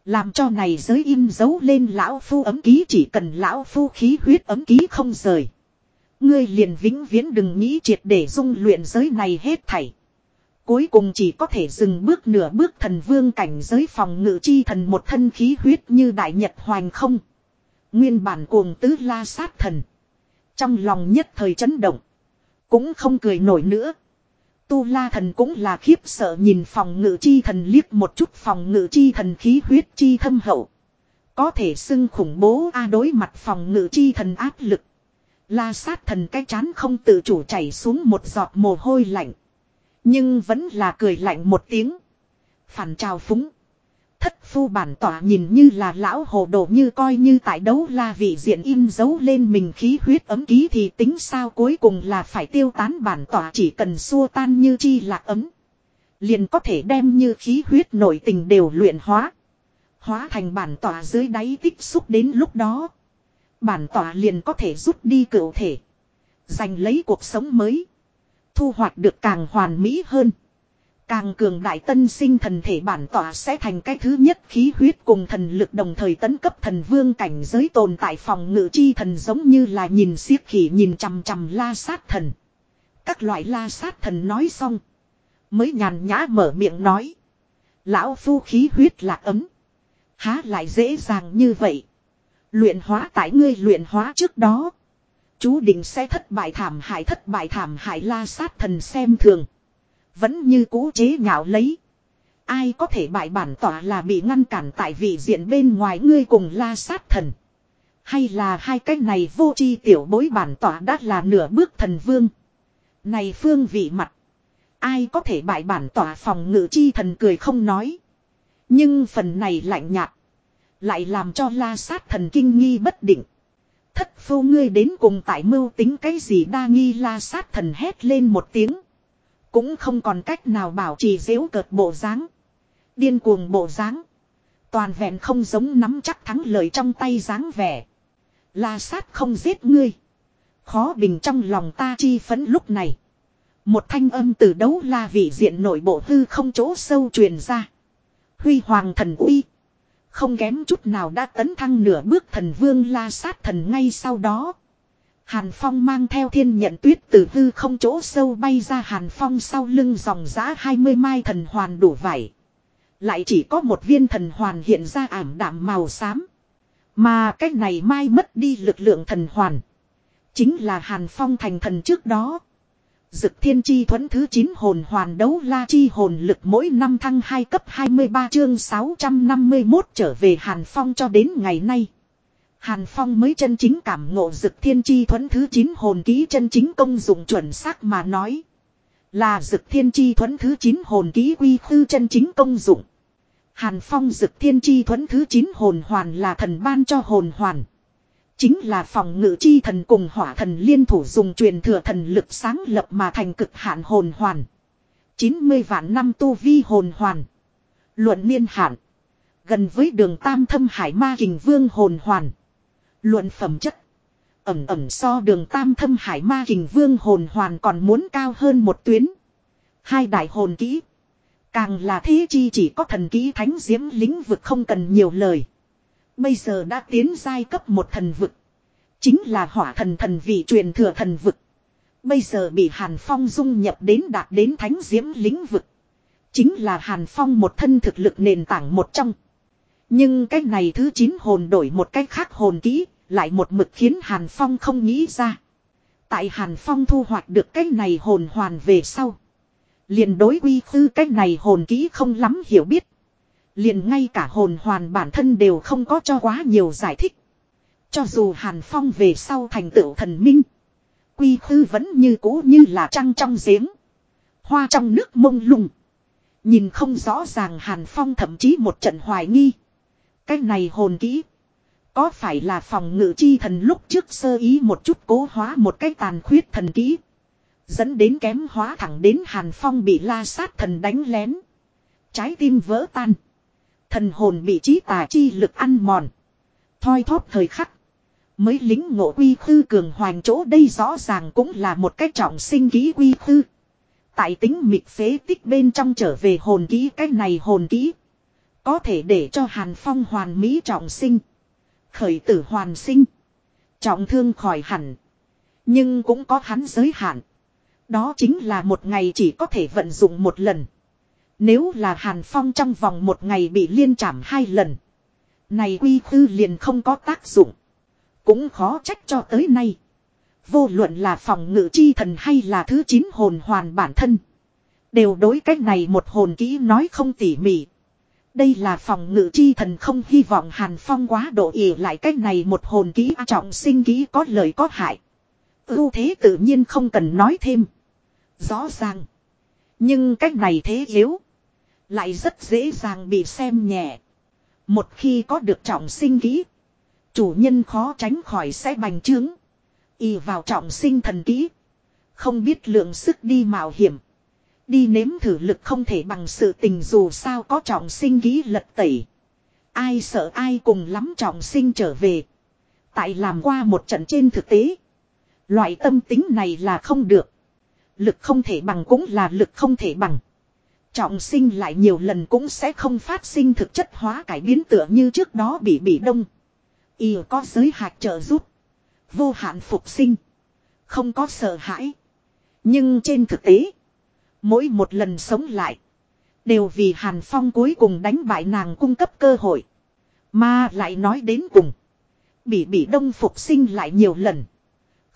Làm cho này giới in dấu lên lão phu ấm ký, chỉ cần lão phu khí huyết ấm ký không rời. Ngươi liền vĩnh viễn đừng nghĩ triệt để dung luyện giới này hết thảy. Cuối cùng chỉ có thể dừng bước nửa bước thần vương cảnh giới phòng ngự chi thần một thân khí huyết như đại nhật hoành không. Nguyên bản cuồng tứ la sát thần. Trong lòng nhất thời chấn động. Cũng không cười nổi nữa. Tu la thần cũng là khiếp sợ nhìn phòng ngự chi thần liếc một chút phòng ngự chi thần khí huyết chi thâm hậu. Có thể xưng khủng bố a đối mặt phòng ngự chi thần áp lực. La sát thần cái chán không tự chủ chảy xuống một giọt mồ hôi lạnh. Nhưng vẫn là cười lạnh một tiếng. Phản trào phúng. Thất phu bản tỏa nhìn như là lão hồ đồ như coi như tại đấu la vị diện in dấu lên mình khí huyết ấm ký thì tính sao cuối cùng là phải tiêu tán bản tỏa chỉ cần xua tan như chi lạc ấm. Liền có thể đem như khí huyết nội tình đều luyện hóa. Hóa thành bản tỏa dưới đáy tích xúc đến lúc đó. Bản tỏa liền có thể rút đi cựu thể. Giành lấy cuộc sống mới. Thu hoạch được càng hoàn mỹ hơn. Càng cường đại tân sinh thần thể bản tỏa sẽ thành cái thứ nhất khí huyết cùng thần lực đồng thời tấn cấp thần vương cảnh giới tồn tại phòng ngự chi thần giống như là nhìn siết khỉ nhìn chằm chằm la sát thần. Các loại la sát thần nói xong. Mới nhàn nhã mở miệng nói. Lão phu khí huyết là ấm. Há lại dễ dàng như vậy. Luyện hóa tại ngươi luyện hóa trước đó. Chú định sẽ thất bại thảm hại, thất bại thảm hại la sát thần xem thường. Vẫn như cũ chế nhạo lấy. Ai có thể bại bản tỏa là bị ngăn cản tại vị diện bên ngoài ngươi cùng la sát thần. Hay là hai cái này vô chi tiểu bối bản tỏa đã là nửa bước thần vương. Này phương vị mặt. Ai có thể bại bản tỏa phòng ngự chi thần cười không nói. Nhưng phần này lạnh nhạt. Lại làm cho la sát thần kinh nghi bất định. Thất phu ngươi đến cùng tại mưu tính cái gì đa nghi la sát thần hét lên một tiếng. Cũng không còn cách nào bảo trì dễu cợt bộ dáng Điên cuồng bộ dáng Toàn vẹn không giống nắm chắc thắng lợi trong tay dáng vẻ. La sát không giết ngươi. Khó bình trong lòng ta chi phấn lúc này. Một thanh âm từ đấu la vị diện nội bộ hư không chỗ sâu truyền ra. Huy hoàng thần uy. Không kém chút nào đã tấn thăng nửa bước thần vương la sát thần ngay sau đó. Hàn Phong mang theo thiên nhận tuyết từ hư không chỗ sâu bay ra Hàn Phong sau lưng dòng giã 20 mai thần hoàn đủ vải. Lại chỉ có một viên thần hoàn hiện ra ảm đạm màu xám. Mà cách này mai mất đi lực lượng thần hoàn. Chính là Hàn Phong thành thần trước đó. Dực thiên chi thuẫn thứ 9 hồn hoàn đấu la chi hồn lực mỗi năm thăng 2 cấp 23 chương 651 trở về Hàn Phong cho đến ngày nay. Hàn Phong mới chân chính cảm ngộ dực thiên chi thuẫn thứ 9 hồn ký chân chính công dụng chuẩn xác mà nói. Là dực thiên chi thuẫn thứ 9 hồn ký quy khư chân chính công dụng. Hàn Phong dực thiên chi thuẫn thứ 9 hồn hoàn là thần ban cho hồn hoàn. Chính là phòng ngự chi thần cùng hỏa thần liên thủ dùng truyền thừa thần lực sáng lập mà thành cực hạn hồn hoàn. 90 vạn năm tu vi hồn hoàn. Luận niên hạn. Gần với đường tam thâm hải ma kình vương hồn hoàn. Luận phẩm chất. Ẩm ẩm so đường tam thâm hải ma kình vương hồn hoàn còn muốn cao hơn một tuyến. Hai đại hồn kỹ. Càng là thế chi chỉ có thần kỹ thánh diễm lĩnh vực không cần nhiều lời. Bây giờ đã tiến giai cấp một thần vực. Chính là hỏa thần thần vị truyền thừa thần vực. Bây giờ bị Hàn Phong dung nhập đến đạt đến thánh diễm lĩnh vực. Chính là Hàn Phong một thân thực lực nền tảng một trong. Nhưng cái này thứ 9 hồn đổi một cách khác hồn kỹ, lại một mực khiến Hàn Phong không nghĩ ra. Tại Hàn Phong thu hoạch được cái này hồn hoàn về sau. liền đối quy khư cái này hồn kỹ không lắm hiểu biết liền ngay cả hồn hoàn bản thân đều không có cho quá nhiều giải thích. Cho dù Hàn Phong về sau thành tựu thần minh. Quy khư vẫn như cũ như là trăng trong giếng. Hoa trong nước mông lung. Nhìn không rõ ràng Hàn Phong thậm chí một trận hoài nghi. Cái này hồn kỹ. Có phải là phòng ngự chi thần lúc trước sơ ý một chút cố hóa một cái tàn khuyết thần kỹ. Dẫn đến kém hóa thẳng đến Hàn Phong bị la sát thần đánh lén. Trái tim vỡ tan. Thần hồn bị trí tà chi lực ăn mòn. Thoi thóp thời khắc. Mới lính ngộ quy khư cường hoành chỗ đây rõ ràng cũng là một cái trọng sinh ký quy khư. Tại tính mịt phế tích bên trong trở về hồn ký, cái này hồn ký. Có thể để cho Hàn Phong hoàn mỹ trọng sinh. Khởi tử hoàn sinh. Trọng thương khỏi hẳn. Nhưng cũng có hắn giới hạn. Đó chính là một ngày chỉ có thể vận dụng một lần. Nếu là Hàn Phong trong vòng một ngày bị liên trảm hai lần. Này quy khư liền không có tác dụng. Cũng khó trách cho tới nay. Vô luận là phòng ngự chi thần hay là thứ chín hồn hoàn bản thân. Đều đối cách này một hồn kỹ nói không tỉ mỉ. Đây là phòng ngự chi thần không hy vọng Hàn Phong quá độ ỉ lại cách này một hồn kỹ trọng sinh kỹ có lời có hại. ưu thế tự nhiên không cần nói thêm. Rõ ràng. Nhưng cách này thế yếu. Lại rất dễ dàng bị xem nhẹ. Một khi có được trọng sinh kỹ. Chủ nhân khó tránh khỏi sẽ bành trướng. Y vào trọng sinh thần kỹ. Không biết lượng sức đi mạo hiểm. Đi nếm thử lực không thể bằng sự tình dù sao có trọng sinh ký lật tẩy. Ai sợ ai cùng lắm trọng sinh trở về. Tại làm qua một trận trên thực tế. Loại tâm tính này là không được. Lực không thể bằng cũng là lực không thể bằng. Trọng sinh lại nhiều lần cũng sẽ không phát sinh thực chất hóa cải biến tựa như trước đó bị bị đông. Y có giới hạt trợ giúp. Vô hạn phục sinh. Không có sợ hãi. Nhưng trên thực tế. Mỗi một lần sống lại. Đều vì Hàn Phong cuối cùng đánh bại nàng cung cấp cơ hội. Mà lại nói đến cùng. Bị bị đông phục sinh lại nhiều lần.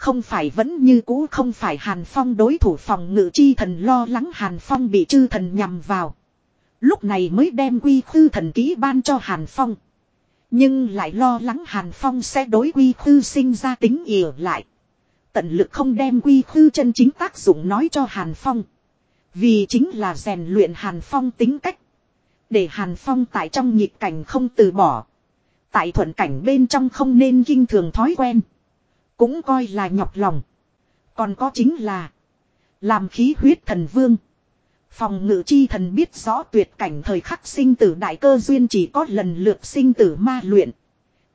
Không phải vẫn như cũ không phải Hàn Phong đối thủ phòng ngự chi thần lo lắng Hàn Phong bị chư thần nhằm vào. Lúc này mới đem quy khư thần ký ban cho Hàn Phong. Nhưng lại lo lắng Hàn Phong sẽ đối quy khư sinh ra tính ỉa lại. Tận lực không đem quy khư chân chính tác dụng nói cho Hàn Phong. Vì chính là rèn luyện Hàn Phong tính cách. Để Hàn Phong tại trong nhịp cảnh không từ bỏ. Tại thuận cảnh bên trong không nên kinh thường thói quen. Cũng coi là nhọc lòng. Còn có chính là. Làm khí huyết thần vương. Phòng ngự chi thần biết rõ tuyệt cảnh thời khắc sinh tử đại cơ duyên chỉ có lần lượt sinh tử ma luyện.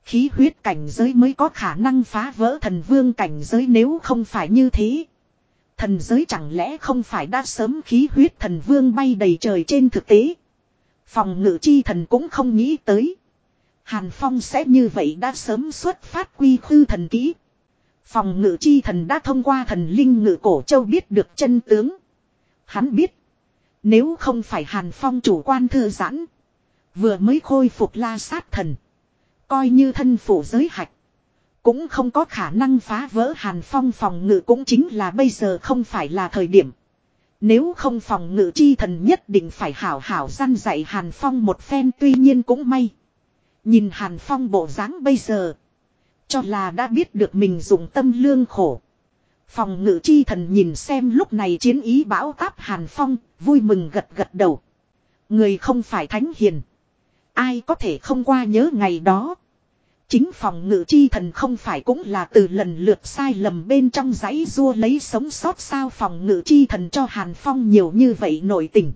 Khí huyết cảnh giới mới có khả năng phá vỡ thần vương cảnh giới nếu không phải như thế. Thần giới chẳng lẽ không phải đã sớm khí huyết thần vương bay đầy trời trên thực tế. Phòng ngự chi thần cũng không nghĩ tới. Hàn Phong sẽ như vậy đã sớm xuất phát quy khư thần kỹ. Phòng ngự chi thần đã thông qua thần linh ngự cổ châu biết được chân tướng. Hắn biết. Nếu không phải Hàn Phong chủ quan thư giãn. Vừa mới khôi phục la sát thần. Coi như thân phủ giới hạch. Cũng không có khả năng phá vỡ Hàn Phong phòng ngự cũng chính là bây giờ không phải là thời điểm. Nếu không phòng ngự chi thần nhất định phải hảo hảo gian dạy Hàn Phong một phen, tuy nhiên cũng may. Nhìn Hàn Phong bộ dáng bây giờ. Cho là đã biết được mình dùng tâm lương khổ. Phòng ngự chi thần nhìn xem lúc này chiến ý bão táp Hàn Phong, vui mừng gật gật đầu. Người không phải thánh hiền. Ai có thể không qua nhớ ngày đó. chính phòng ngự chi thần không phải cũng là từ lần lượt sai lầm bên trong giấy rua lấy sống sót sao phòng ngự chi thần cho Hàn Phong nhiều như vậy nội tình.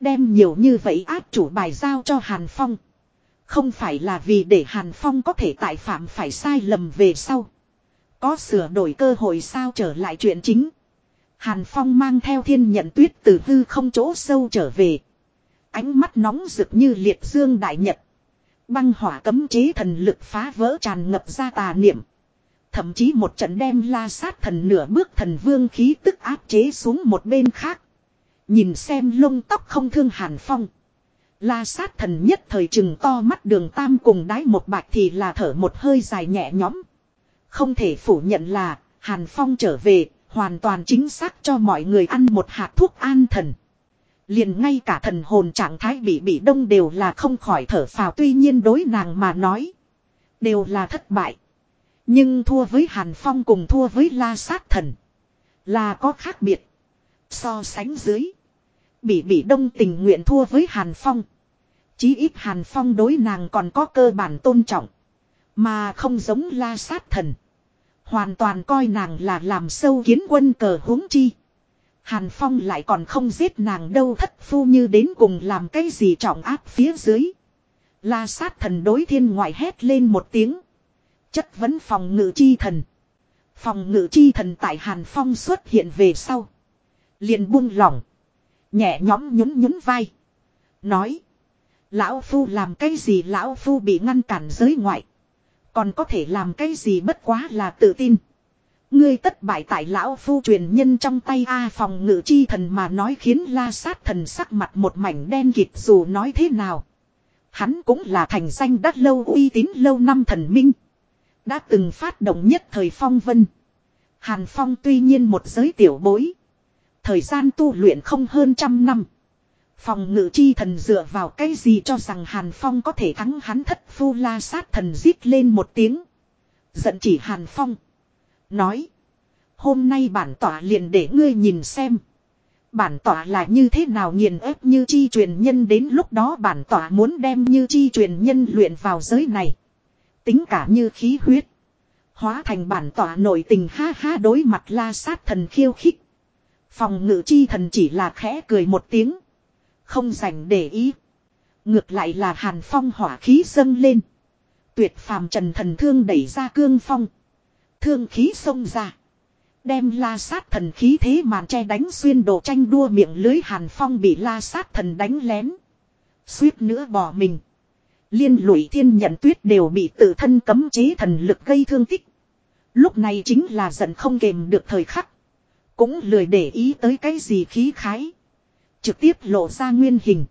Đem nhiều như vậy áp chủ bài giao cho Hàn Phong. Không phải là vì để Hàn Phong có thể tại phạm phải sai lầm về sau. Có sửa đổi cơ hội sao trở lại chuyện chính. Hàn Phong mang theo thiên nhận tuyết từ hư không chỗ sâu trở về. Ánh mắt nóng rực như liệt dương đại nhật. Băng hỏa cấm chế thần lực phá vỡ tràn ngập ra tà niệm. Thậm chí một trận đem la sát thần nửa bước thần vương khí tức áp chế xuống một bên khác. Nhìn xem lông tóc không thương hàn phong. La sát thần nhất thời chừng to mắt đường tam cùng đái một bạch thì là thở một hơi dài nhẹ nhõm. Không thể phủ nhận là, hàn phong trở về, hoàn toàn chính xác cho mọi người ăn một hạt thuốc an thần. Liền ngay cả thần hồn trạng thái bị bị đông đều là không khỏi thở phào, tuy nhiên đối nàng mà nói. Đều là thất bại. Nhưng thua với Hàn Phong cùng thua với La Sát Thần. Là có khác biệt. So sánh dưới. Bị bị đông tình nguyện thua với Hàn Phong. Chí ít Hàn Phong đối nàng còn có cơ bản tôn trọng. Mà không giống La Sát Thần. Hoàn toàn coi nàng là làm sâu kiến quân cờ huống chi. Hàn Phong lại còn không giết nàng đâu thất phu như đến cùng làm cái gì trọng áp phía dưới. La sát thần đối thiên ngoại hét lên một tiếng. Chất vấn phòng ngự chi thần. Phòng ngự chi thần tại Hàn Phong xuất hiện về sau. liền buông lỏng. Nhẹ nhõm nhún nhún vai. Nói. Lão Phu làm cái gì Lão Phu bị ngăn cản giới ngoại. Còn có thể làm cái gì bất quá là tự tin. Ngươi tất bại tại lão phu truyền nhân trong tay A phòng ngự chi thần mà nói khiến la sát thần sắc mặt một mảnh đen kịt dù nói thế nào. Hắn cũng là thành danh đắt lâu uy tín lâu năm thần minh. Đã từng phát động nhất thời phong vân. Hàn Phong tuy nhiên một giới tiểu bối. Thời gian tu luyện không hơn trăm năm. Phòng ngự chi thần dựa vào cái gì cho rằng Hàn Phong có thể thắng hắn thất phu la sát thần giết lên một tiếng. Giận chỉ Hàn Phong. Nói. Hôm nay bản tỏa liền để ngươi nhìn xem. Bản tỏa là như thế nào nghiền ép như chi truyền nhân đến lúc đó bản tỏa muốn đem như chi truyền nhân luyện vào giới này. Tính cả như khí huyết. Hóa thành bản tỏa nội tình ha ha đối mặt la sát thần khiêu khích. Phòng ngự chi thần chỉ là khẽ cười một tiếng. Không dành để ý. Ngược lại là hàn phong hỏa khí dâng lên. Tuyệt phàm trần thần thương đẩy ra cương phong. Thương khí xông ra. Đem la sát thần khí thế màn che đánh xuyên đồ tranh đua miệng lưới hàn phong bị la sát thần đánh lén. Suýt nữa bỏ mình. Liên lụy thiên nhận tuyết đều bị tự thân cấm chế thần lực gây thương tích. Lúc này chính là giận không kềm được thời khắc. Cũng lười để ý tới cái gì khí khái. Trực tiếp lộ ra nguyên hình.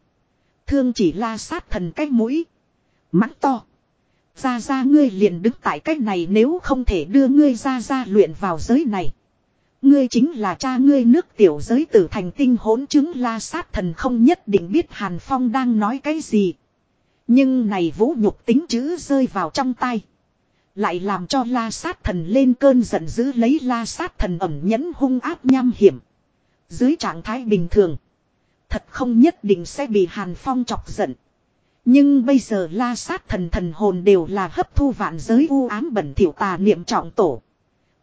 Thương chỉ la sát thần cái mũi. Mắt to. Ra ra ngươi liền đứng tại cách này nếu không thể đưa ngươi ra ra luyện vào giới này. Ngươi chính là cha ngươi nước tiểu giới tử thành tinh hỗn chứng la sát thần không nhất định biết Hàn Phong đang nói cái gì. Nhưng này vũ nhục tính chữ rơi vào trong tay. Lại làm cho la sát thần lên cơn giận dữ lấy la sát thần ẩm nhẫn hung áp nham hiểm. Dưới trạng thái bình thường. Thật không nhất định sẽ bị Hàn Phong chọc giận. Nhưng bây giờ la sát thần thần hồn đều là hấp thu vạn giới u ám bẩn thiểu tà niệm trọng tổ.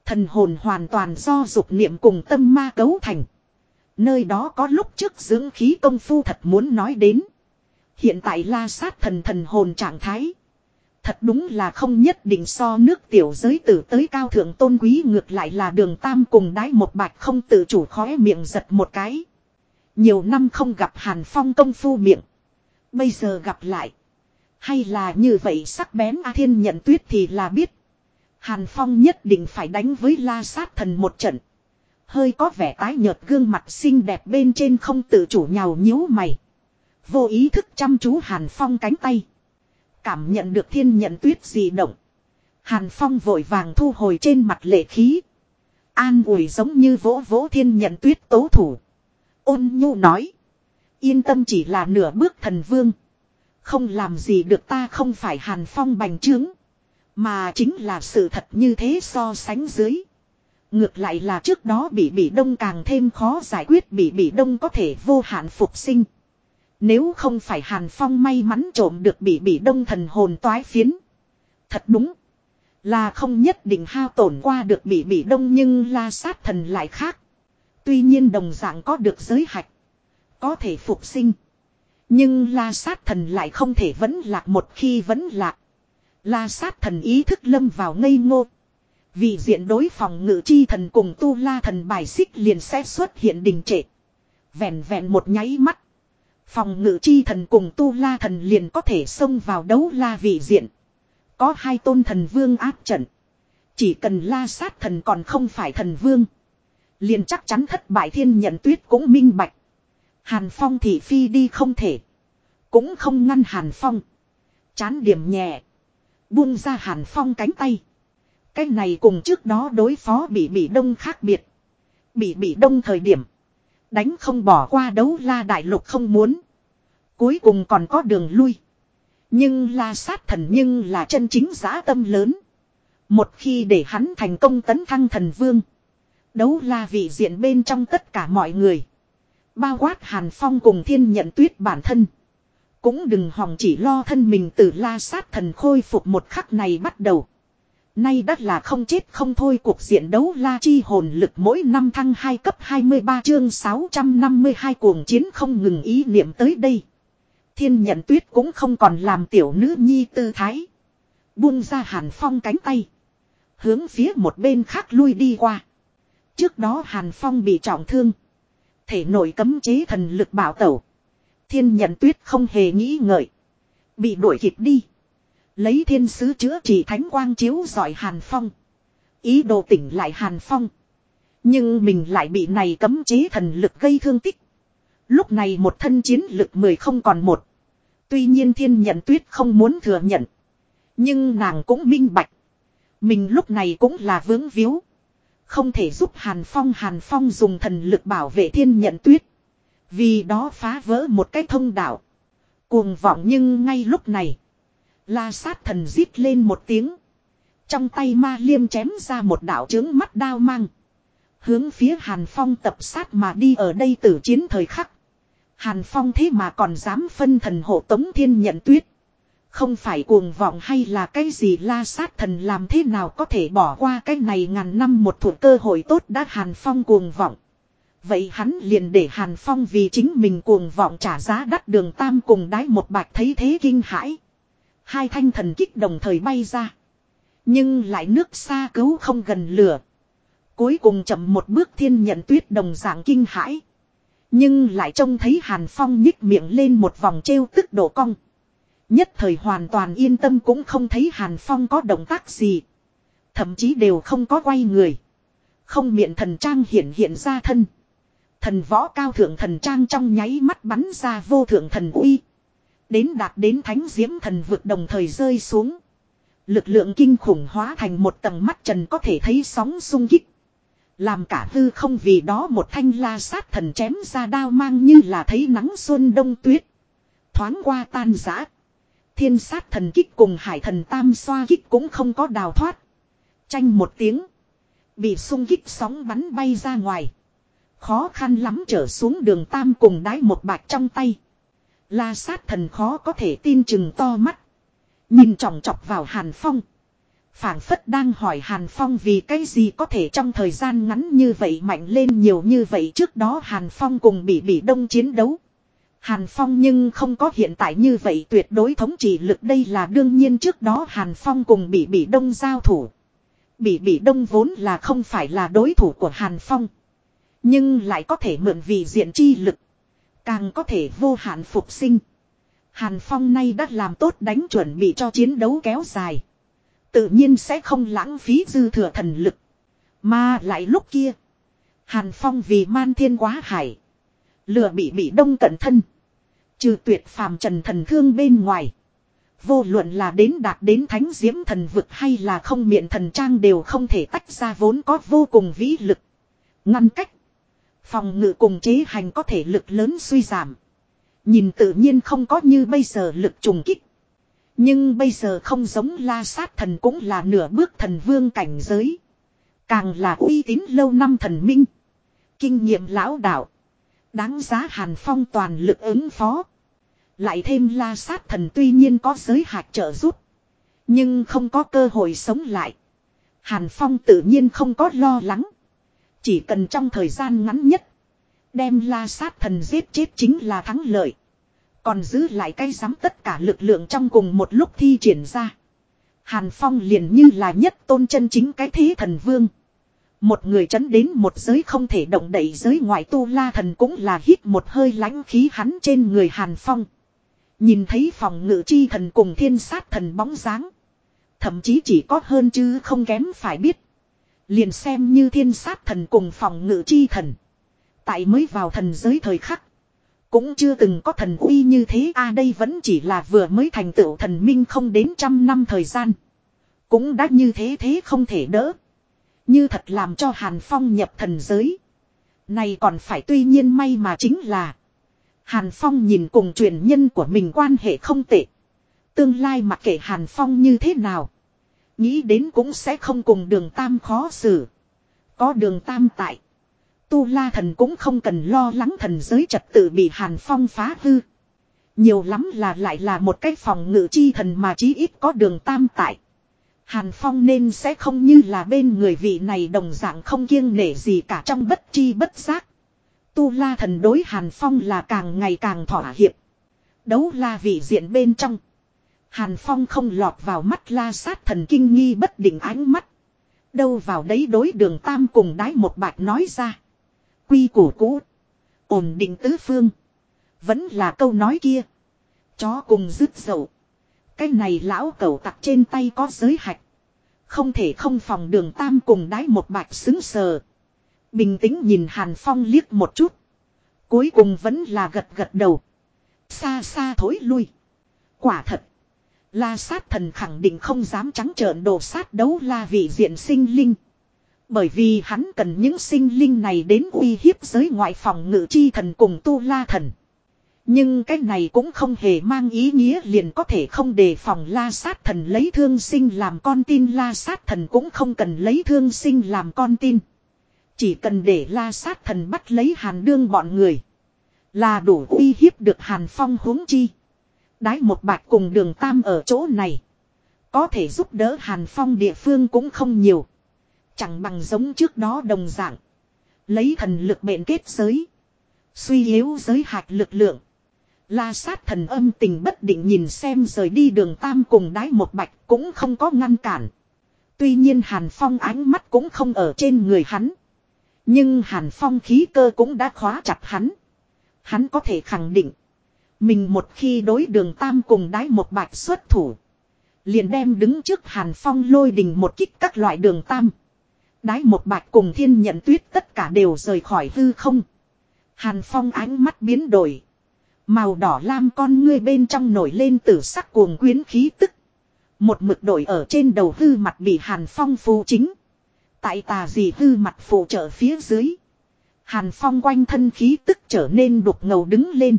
Thần hồn hoàn toàn do dục niệm cùng tâm ma cấu thành. Nơi đó có lúc trước dưỡng khí công phu thật muốn nói đến. Hiện tại la sát thần thần hồn trạng thái. Thật đúng là không nhất định so nước tiểu giới tử tới cao thượng tôn quý ngược lại là đường tam cùng đái một bạch không tự chủ khóe miệng giật một cái. Nhiều năm không gặp hàn phong công phu miệng. Bây giờ gặp lại. Hay là như vậy sắc bén A Thiên nhận tuyết thì là biết. Hàn Phong nhất định phải đánh với la sát thần một trận. Hơi có vẻ tái nhợt gương mặt xinh đẹp bên trên không tự chủ nhào nhíu mày. Vô ý thức chăm chú Hàn Phong cánh tay. Cảm nhận được thiên nhận tuyết dị động. Hàn Phong vội vàng thu hồi trên mặt lệ khí. An ủi giống như vỗ vỗ thiên nhận tuyết tố thủ. Ôn nhu nói. Yên tâm chỉ là nửa bước thần vương. Không làm gì được ta không phải Hàn Phong bành trướng. Mà chính là sự thật như thế so sánh dưới. Ngược lại là trước đó bị bị đông càng thêm khó giải quyết, bị bị đông có thể vô hạn phục sinh. Nếu không phải Hàn Phong may mắn trộm được bị bị đông thần hồn toái phiến. Thật đúng. Là không nhất định hao tổn qua được bị bị đông nhưng la sát thần lại khác. Tuy nhiên đồng dạng có được giới hạch. Có thể phục sinh. Nhưng la sát thần lại không thể vẫn lạc một khi vẫn lạc. La sát thần ý thức lâm vào ngây ngô. Vì diện đối phòng ngự chi thần cùng tu la thần bài xích liền sẽ xuất hiện đình trệ. Vẹn vẹn một nháy mắt. Phòng ngự chi thần cùng tu la thần liền có thể xông vào đấu la vị diện. Có hai tôn thần vương áp trận. Chỉ cần la sát thần còn không phải thần vương. Liền chắc chắn thất bại thiên nhận tuyết cũng minh bạch. Hàn Phong thì phi đi không thể. Cũng không ngăn Hàn Phong. Chán điểm nhẹ. Buông ra Hàn Phong cánh tay. Cái này cùng trước đó đối phó bị bị đông khác biệt. Bị bị đông thời điểm. Đánh không bỏ qua đấu la đại lục không muốn. Cuối cùng còn có đường lui. Nhưng la sát thần nhưng là chân chính giá tâm lớn. Một khi để hắn thành công tấn thăng thần vương. Đấu la vị diện bên trong tất cả mọi người. Bao quát hàn phong cùng thiên nhận tuyết bản thân. Cũng đừng hòng chỉ lo thân mình từ la sát thần khôi phục một khắc này bắt đầu. Nay đất là không chết không thôi cuộc diện đấu la chi hồn lực mỗi năm thăng 2 cấp 23 chương 652 cuồng chiến không ngừng ý niệm tới đây. Thiên nhận tuyết cũng không còn làm tiểu nữ nhi tư thái. Buông ra hàn phong cánh tay. Hướng phía một bên khác lui đi qua. Trước đó hàn phong bị trọng thương. Thể nội cấm chế thần lực bảo tẩu. Thiên nhận tuyết không hề nghĩ ngợi. Bị đuổi kịp đi. Lấy thiên sứ chữa trị thánh quang chiếu giỏi Hàn Phong. Ý đồ tỉnh lại Hàn Phong. Nhưng mình lại bị này cấm chế thần lực gây thương tích. Lúc này một thân chiến lực mười không còn một. Tuy nhiên thiên nhận tuyết không muốn thừa nhận. Nhưng nàng cũng minh bạch. Mình lúc này cũng là vướng víu. Không thể giúp Hàn Phong Hàn Phong dùng thần lực bảo vệ thiên nhận tuyết. Vì đó phá vỡ một cái thông đạo. Cuồng vọng nhưng ngay lúc này. La sát thần rít lên một tiếng. Trong tay ma liêm chém ra một đạo trướng mắt đao mang. Hướng phía Hàn Phong tập sát mà đi ở đây tử chiến thời khắc. Hàn Phong thế mà còn dám phân thần hộ tống thiên nhận tuyết. Không phải cuồng vọng hay là cái gì la sát thần làm thế nào có thể bỏ qua cái này ngàn năm một thủ cơ hội tốt đã Hàn Phong cuồng vọng. Vậy hắn liền để Hàn Phong vì chính mình cuồng vọng trả giá đắt đường tam cùng đái một bạch thấy thế kinh hãi. Hai thanh thần kích đồng thời bay ra. Nhưng lại nước xa cứu không gần lửa. Cuối cùng chậm một bước thiên nhận tuyết đồng dạng kinh hãi. Nhưng lại trông thấy Hàn Phong nhích miệng lên một vòng trêu tức độ cong. Nhất thời hoàn toàn yên tâm cũng không thấy Hàn Phong có động tác gì. Thậm chí đều không có quay người. Không miệng thần trang hiện hiện ra thân. Thần võ cao thượng thần trang trong nháy mắt bắn ra vô thượng thần uy. Đến đạt đến thánh diễm thần vực đồng thời rơi xuống. Lực lượng kinh khủng hóa thành một tầng mắt trần có thể thấy sóng sung kích. Làm cả hư không vì đó một thanh la sát thần chém ra đao mang như là thấy nắng xuân đông tuyết. Thoáng qua tan giã. Thiên sát thần kích cùng hải thần tam xoa kích cũng không có đào thoát. Tranh một tiếng. Bị sung kích sóng bắn bay ra ngoài. Khó khăn lắm trở xuống đường tam cùng đái một bạch trong tay. La sát thần khó có thể tin chừng to mắt. Nhìn trọng chọc vào Hàn Phong. phảng phất đang hỏi Hàn Phong vì cái gì có thể trong thời gian ngắn như vậy mạnh lên nhiều như vậy trước đó Hàn Phong cùng bị bị đông chiến đấu. Hàn Phong nhưng không có hiện tại như vậy tuyệt đối thống trị lực đây là đương nhiên trước đó Hàn Phong cùng bị bị đông giao thủ. Bị bị đông vốn là không phải là đối thủ của Hàn Phong. Nhưng lại có thể mượn vì diện chi lực. Càng có thể vô hạn phục sinh. Hàn Phong nay đã làm tốt đánh chuẩn bị cho chiến đấu kéo dài. Tự nhiên sẽ không lãng phí dư thừa thần lực. Mà lại lúc kia. Hàn Phong vì man thiên quá hải. Lừa bị bị đông cận thân. Trừ tuyệt phàm trần thần thương bên ngoài. Vô luận là đến đạt đến thánh diễm thần vực hay là không miệng thần trang đều không thể tách ra vốn có vô cùng vĩ lực. Ngăn cách. Phòng ngự cùng chế hành có thể lực lớn suy giảm. Nhìn tự nhiên không có như bây giờ lực trùng kích. Nhưng bây giờ không giống la sát thần cũng là nửa bước thần vương cảnh giới. Càng là uy tín lâu năm thần minh. Kinh nghiệm lão đạo. Đáng giá hàn phong toàn lực ứng phó. Lại thêm la sát thần tuy nhiên có giới hạt trợ giúp. Nhưng không có cơ hội sống lại. Hàn Phong tự nhiên không có lo lắng. Chỉ cần trong thời gian ngắn nhất. Đem la sát thần giết chết chính là thắng lợi. Còn giữ lại cay giám tất cả lực lượng trong cùng một lúc thi triển ra. Hàn Phong liền như là nhất tôn chân chính cái thế thần vương. Một người chấn đến một giới không thể động đậy giới ngoại tu la thần cũng là hít một hơi lãnh khí hắn trên người Hàn Phong. Nhìn thấy phòng ngự chi thần cùng thiên sát thần bóng dáng. Thậm chí chỉ có hơn chứ không kém phải biết. Liền xem như thiên sát thần cùng phòng ngự chi thần. Tại mới vào thần giới thời khắc. Cũng chưa từng có thần uy như thế a à đây vẫn chỉ là vừa mới thành tựu thần minh không đến trăm năm thời gian. Cũng đã như thế thế không thể đỡ. Như thật làm cho Hàn Phong nhập thần giới. Này còn phải tuy nhiên may mà chính là. Hàn Phong nhìn cùng truyền nhân của mình quan hệ không tệ. Tương lai mặc kệ Hàn Phong như thế nào. Nghĩ đến cũng sẽ không cùng đường Tam khó xử. Có đường Tam tại. Tu La thần cũng không cần lo lắng thần giới trật tự bị Hàn Phong phá hư. Nhiều lắm là lại là một cái phòng ngự chi thần mà chí ít có đường Tam tại. Hàn Phong nên sẽ không như là bên người vị này đồng dạng không kiêng nể gì cả trong bất chi bất giác. Tu La thần đối Hàn Phong là càng ngày càng thỏa hiệp. Đấu la vị diện bên trong. Hàn Phong không lọt vào mắt la sát thần kinh nghi bất định ánh mắt. Đâu vào đấy đối đường tam cùng đái một bạch nói ra. Quy củ cũ. Ổn định tứ phương. Vẫn là câu nói kia. Chó cùng dứt dậu. Cái này lão cẩu tặc trên tay có giới hạch. Không thể không phòng đường tam cùng đái một bạch xứng sờ. Bình tĩnh nhìn Hàn Phong liếc một chút. Cuối cùng vẫn là gật gật đầu. Xa xa thối lui. Quả thật. La sát thần khẳng định không dám trắng trợn đồ sát đấu la vị diện sinh linh. Bởi vì hắn cần những sinh linh này đến uy hiếp giới ngoại phòng ngự chi thần cùng tu la thần. Nhưng cái này cũng không hề mang ý nghĩa liền có thể không đề phòng la sát thần lấy thương sinh làm con tin la sát thần cũng không cần lấy thương sinh làm con tin. Chỉ cần để la sát thần bắt lấy hàn đương bọn người. Là đủ uy hiếp được hàn phong huống chi. Đái một bạc cùng đường tam ở chỗ này. Có thể giúp đỡ hàn phong địa phương cũng không nhiều. Chẳng bằng giống trước đó đồng dạng. Lấy thần lực mệnh kết giới. Suy yếu giới hạt lực lượng. La sát thần âm tình bất định nhìn xem rời đi đường tam cùng đái một bạch cũng không có ngăn cản. Tuy nhiên Hàn Phong ánh mắt cũng không ở trên người hắn. Nhưng Hàn Phong khí cơ cũng đã khóa chặt hắn. Hắn có thể khẳng định. Mình một khi đối đường tam cùng đái một bạch xuất thủ. Liền đem đứng trước Hàn Phong lôi đình một kích các loại đường tam. Đái một bạch cùng thiên nhận tuyết tất cả đều rời khỏi hư không. Hàn Phong ánh mắt biến đổi. Màu đỏ lam con ngươi bên trong nổi lên tử sắc cuồng quyến khí tức. Một mực đổi ở trên đầu hư mặt bị Hàn Phong phù chính. Tại tà gì hư mặt phụ trợ phía dưới. Hàn Phong quanh thân khí tức trở nên đục ngầu đứng lên.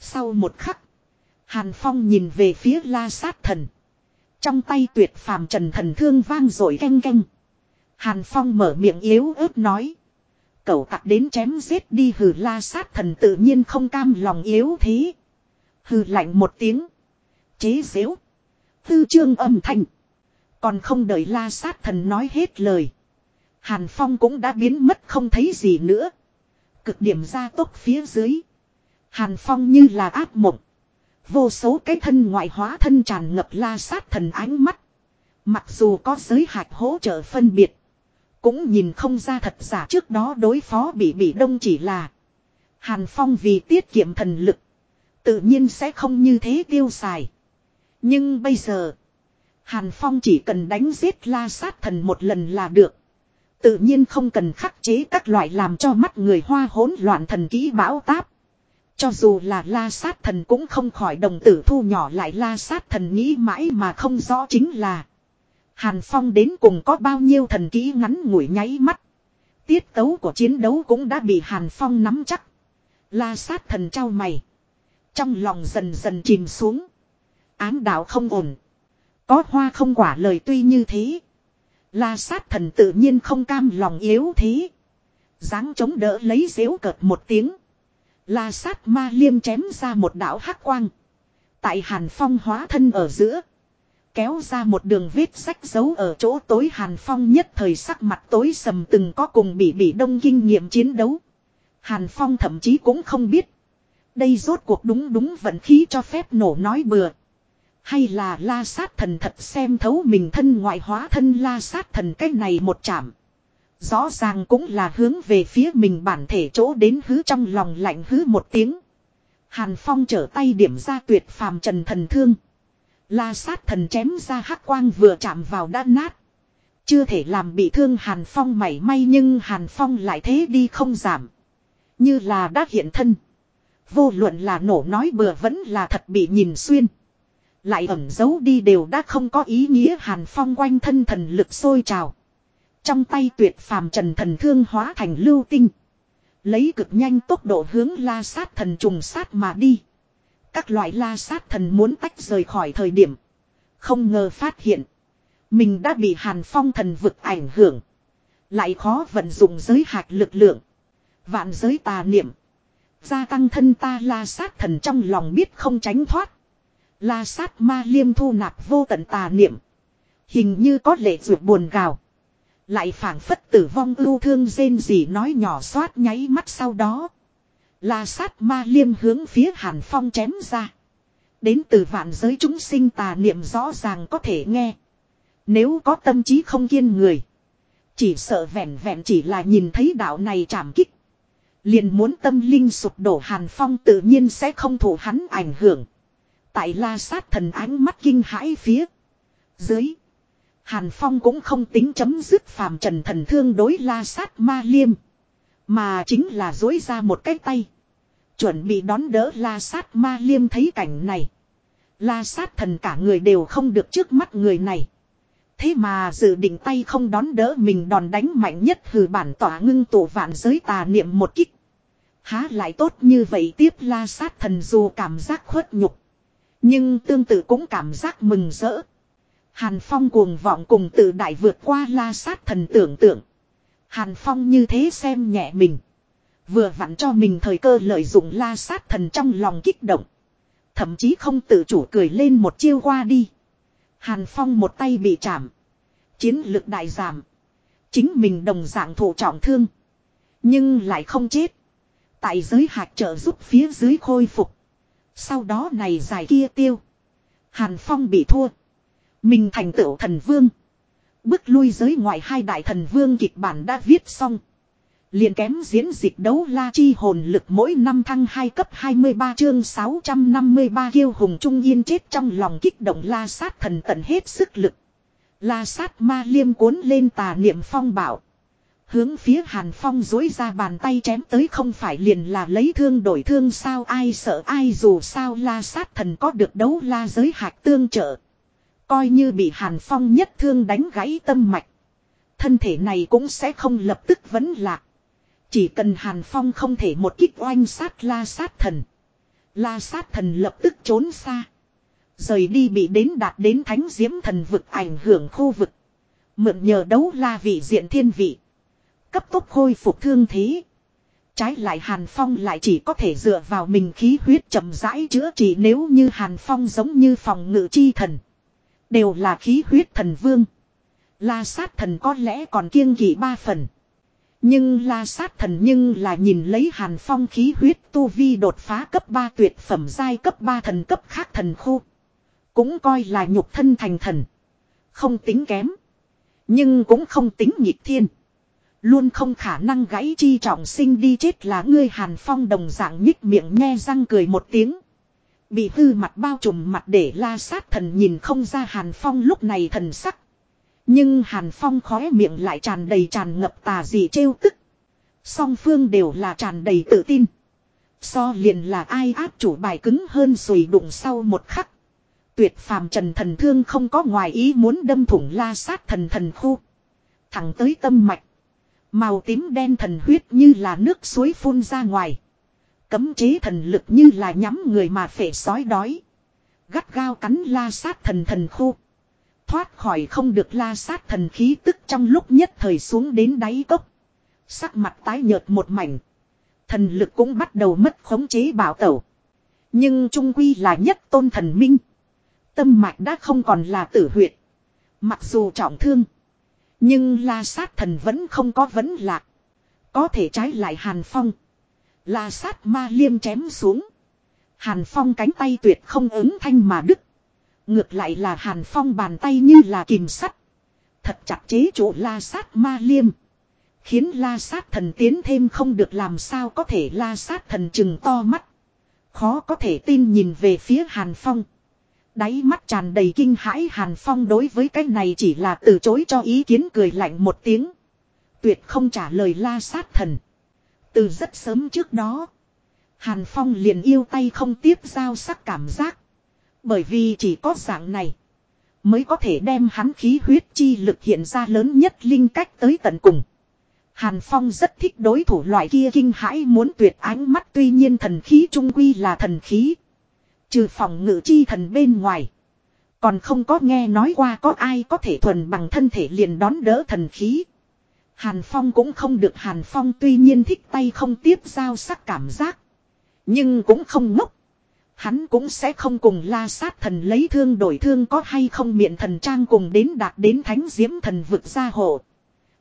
Sau một khắc. Hàn Phong nhìn về phía la sát thần. Trong tay tuyệt phàm trần thần thương vang rồi canh canh. Hàn Phong mở miệng yếu ớt nói cẩu tặc đến chém giết đi hừ la sát thần tự nhiên không cam lòng yếu thế. Hừ lạnh một tiếng. Chế xếu. Tư trương âm thanh. Còn không đợi la sát thần nói hết lời. Hàn Phong cũng đã biến mất không thấy gì nữa. Cực điểm ra tốc phía dưới. Hàn Phong như là ác mộng. Vô số cái thân ngoại hóa thân tràn ngập la sát thần ánh mắt. Mặc dù có giới hạch hỗ trợ phân biệt. Cũng nhìn không ra thật giả trước đó đối phó bị bị đông chỉ là. Hàn Phong vì tiết kiệm thần lực. Tự nhiên sẽ không như thế tiêu xài. Nhưng bây giờ. Hàn Phong chỉ cần đánh giết la sát thần một lần là được. Tự nhiên không cần khắc chế các loại làm cho mắt người hoa hỗn loạn thần kỹ bão táp. Cho dù là la sát thần cũng không khỏi đồng tử thu nhỏ lại la sát thần nghĩ mãi mà không rõ chính là. Hàn Phong đến cùng có bao nhiêu thần kỹ ngắn ngủi nháy mắt. Tiết tấu của chiến đấu cũng đã bị Hàn Phong nắm chắc. La sát thần trao mày. Trong lòng dần dần chìm xuống. Ám đạo không ổn. Có hoa không quả lời tuy như thế. La sát thần tự nhiên không cam lòng yếu thế. dáng chống đỡ lấy dễu cợt một tiếng. La sát ma liêm chém ra một đạo hắc quang. Tại hàn phong hóa thân ở giữa. Kéo ra một đường vết sách giấu ở chỗ tối Hàn Phong nhất thời sắc mặt tối sầm từng có cùng bị bị đông kinh nghiệm chiến đấu. Hàn Phong thậm chí cũng không biết. Đây rốt cuộc đúng đúng vận khí cho phép nổ nói bừa. Hay là la sát thần thật xem thấu mình thân ngoại hóa thân la sát thần cái này một chạm. Rõ ràng cũng là hướng về phía mình bản thể chỗ đến hứ trong lòng lạnh hứ một tiếng. Hàn Phong trở tay điểm ra tuyệt phàm trần thần thương. La sát thần chém ra hắc quang vừa chạm vào đã nát. Chưa thể làm bị thương Hàn Phong mảy may nhưng Hàn Phong lại thế đi không giảm. Như là đã hiện thân. Vô luận là nổ nói bừa vẫn là thật bị nhìn xuyên. Lại ẩn giấu đi đều đã không có ý nghĩa Hàn Phong quanh thân thần lực sôi trào. Trong tay tuyệt phàm trần thần thương hóa thành lưu tinh. Lấy cực nhanh tốc độ hướng la sát thần trùng sát mà đi. Các loại la sát thần muốn tách rời khỏi thời điểm. Không ngờ phát hiện. Mình đã bị hàn phong thần vực ảnh hưởng. Lại khó vận dụng giới hạt lực lượng. Vạn giới tà niệm. Gia tăng thân ta la sát thần trong lòng biết không tránh thoát. La sát ma liêm thu nạp vô tận tà niệm. Hình như có lệ ruột buồn gào. Lại phảng phất tử vong ưu thương rên gì nói nhỏ xoát nháy mắt sau đó. La sát ma liêm hướng phía hàn phong chém ra. Đến từ vạn giới chúng sinh tà niệm rõ ràng có thể nghe. Nếu có tâm trí không kiên người. Chỉ sợ vẹn vẹn chỉ là nhìn thấy đạo này chạm kích. Liền muốn tâm linh sụp đổ hàn phong tự nhiên sẽ không thủ hắn ảnh hưởng. Tại la sát thần ánh mắt kinh hãi phía. Dưới. Hàn Phong cũng không tính chấm dứt phàm trần thần thương đối la sát ma liêm. Mà chính là dối ra một cái tay. Chuẩn bị đón đỡ la sát ma liêm thấy cảnh này. La sát thần cả người đều không được trước mắt người này. Thế mà dự định tay không đón đỡ mình đòn đánh mạnh nhất hừ bản tỏa ngưng tổ vạn giới tà niệm một kích. Há lại tốt như vậy tiếp la sát thần dù cảm giác khuất nhục. Nhưng tương tự cũng cảm giác mừng rỡ. Hàn Phong cuồng vọng cùng tự đại vượt qua la sát thần tưởng tượng. Hàn Phong như thế xem nhẹ mình. Vừa vặn cho mình thời cơ lợi dụng la sát thần trong lòng kích động. Thậm chí không tự chủ cười lên một chiêu qua đi. Hàn Phong một tay bị chạm. Chiến lực đại giảm. Chính mình đồng dạng thụ trọng thương. Nhưng lại không chết. Tại giới hạt trợ giúp phía dưới khôi phục. Sau đó này dài kia tiêu. Hàn Phong bị thua. Mình thành tựu thần vương. Bước lui giới ngoại hai đại thần vương kịch bản đã viết xong. Liền kém diễn dịch đấu la chi hồn lực mỗi năm thăng hai cấp 23 chương 653 kiêu hùng trung yên chết trong lòng kích động la sát thần tận hết sức lực. La sát ma liêm cuốn lên tà niệm phong bảo. Hướng phía hàn phong dối ra bàn tay chém tới không phải liền là lấy thương đổi thương sao ai sợ ai dù sao la sát thần có được đấu la giới hạt tương trợ. Coi như bị hàn phong nhất thương đánh gãy tâm mạch. Thân thể này cũng sẽ không lập tức vấn lạc. Chỉ cần hàn phong không thể một kích oanh sát la sát thần. La sát thần lập tức trốn xa. Rời đi bị đến đạt đến thánh diễm thần vực ảnh hưởng khu vực. Mượn nhờ đấu la vị diện thiên vị. Cấp tốc khôi phục thương thế. Trái lại Hàn Phong lại chỉ có thể dựa vào mình khí huyết chậm rãi chữa trị nếu như Hàn Phong giống như phòng ngự chi thần. Đều là khí huyết thần vương. La sát thần có lẽ còn kiêng kỵ ba phần. Nhưng la sát thần nhưng là nhìn lấy hàn phong khí huyết tu vi đột phá cấp 3 tuyệt phẩm giai cấp 3 thần cấp khác thần khu. Cũng coi là nhục thân thành thần. Không tính kém. Nhưng cũng không tính nhịp thiên. Luôn không khả năng gãy chi trọng sinh đi chết là ngươi hàn phong đồng dạng nhích miệng nghe răng cười một tiếng. Bị hư mặt bao trùm mặt để la sát thần nhìn không ra hàn phong lúc này thần sắc. Nhưng hàn phong khóe miệng lại tràn đầy tràn ngập tà dị trêu tức. Song phương đều là tràn đầy tự tin. So liền là ai áp chủ bài cứng hơn rồi đụng sau một khắc. Tuyệt phàm trần thần thương không có ngoài ý muốn đâm thủng la sát thần thần khu. Thẳng tới tâm mạch. Màu tím đen thần huyết như là nước suối phun ra ngoài. Cấm chế thần lực như là nhắm người mà phệ sói đói. Gắt gao cắn la sát thần thần khu. Thoát khỏi không được la sát thần khí tức trong lúc nhất thời xuống đến đáy cốc. Sắc mặt tái nhợt một mảnh. Thần lực cũng bắt đầu mất khống chế bảo tẩu. Nhưng trung quy là nhất tôn thần minh. Tâm mạch đã không còn là tử huyệt. Mặc dù trọng thương. Nhưng la sát thần vẫn không có vấn lạc. Có thể trái lại Hàn Phong. La sát ma liêm chém xuống. Hàn Phong cánh tay tuyệt không ứng thanh mà đứt. Ngược lại là Hàn Phong bàn tay như là kìm sắt. Thật chặt chế chỗ la sát ma liêm. Khiến la sát thần tiến thêm không được làm sao có thể la sát thần chừng to mắt. Khó có thể tin nhìn về phía Hàn Phong. Đáy mắt tràn đầy kinh hãi Hàn Phong đối với cái này chỉ là từ chối cho ý kiến cười lạnh một tiếng. Tuyệt không trả lời la sát thần. Từ rất sớm trước đó. Hàn Phong liền yêu tay không tiếp giao sắc cảm giác. Bởi vì chỉ có dạng này. Mới có thể đem hắn khí huyết chi lực hiện ra lớn nhất linh cách tới tận cùng. Hàn Phong rất thích đối thủ loại kia kinh hãi muốn tuyệt ánh mắt, tuy nhiên thần khí trung quy là thần khí. Trừ phòng ngự chi thần bên ngoài. Còn không có nghe nói qua có ai có thể thuần bằng thân thể liền đón đỡ thần khí. Hàn Phong cũng không được, Hàn Phong tuy nhiên thích tay không tiếp giao sắc cảm giác. Nhưng cũng không ngốc. Hắn cũng sẽ không cùng la sát thần lấy thương đổi thương có hay không miệng thần trang cùng đến đạt đến thánh diễm thần vực gia hộ.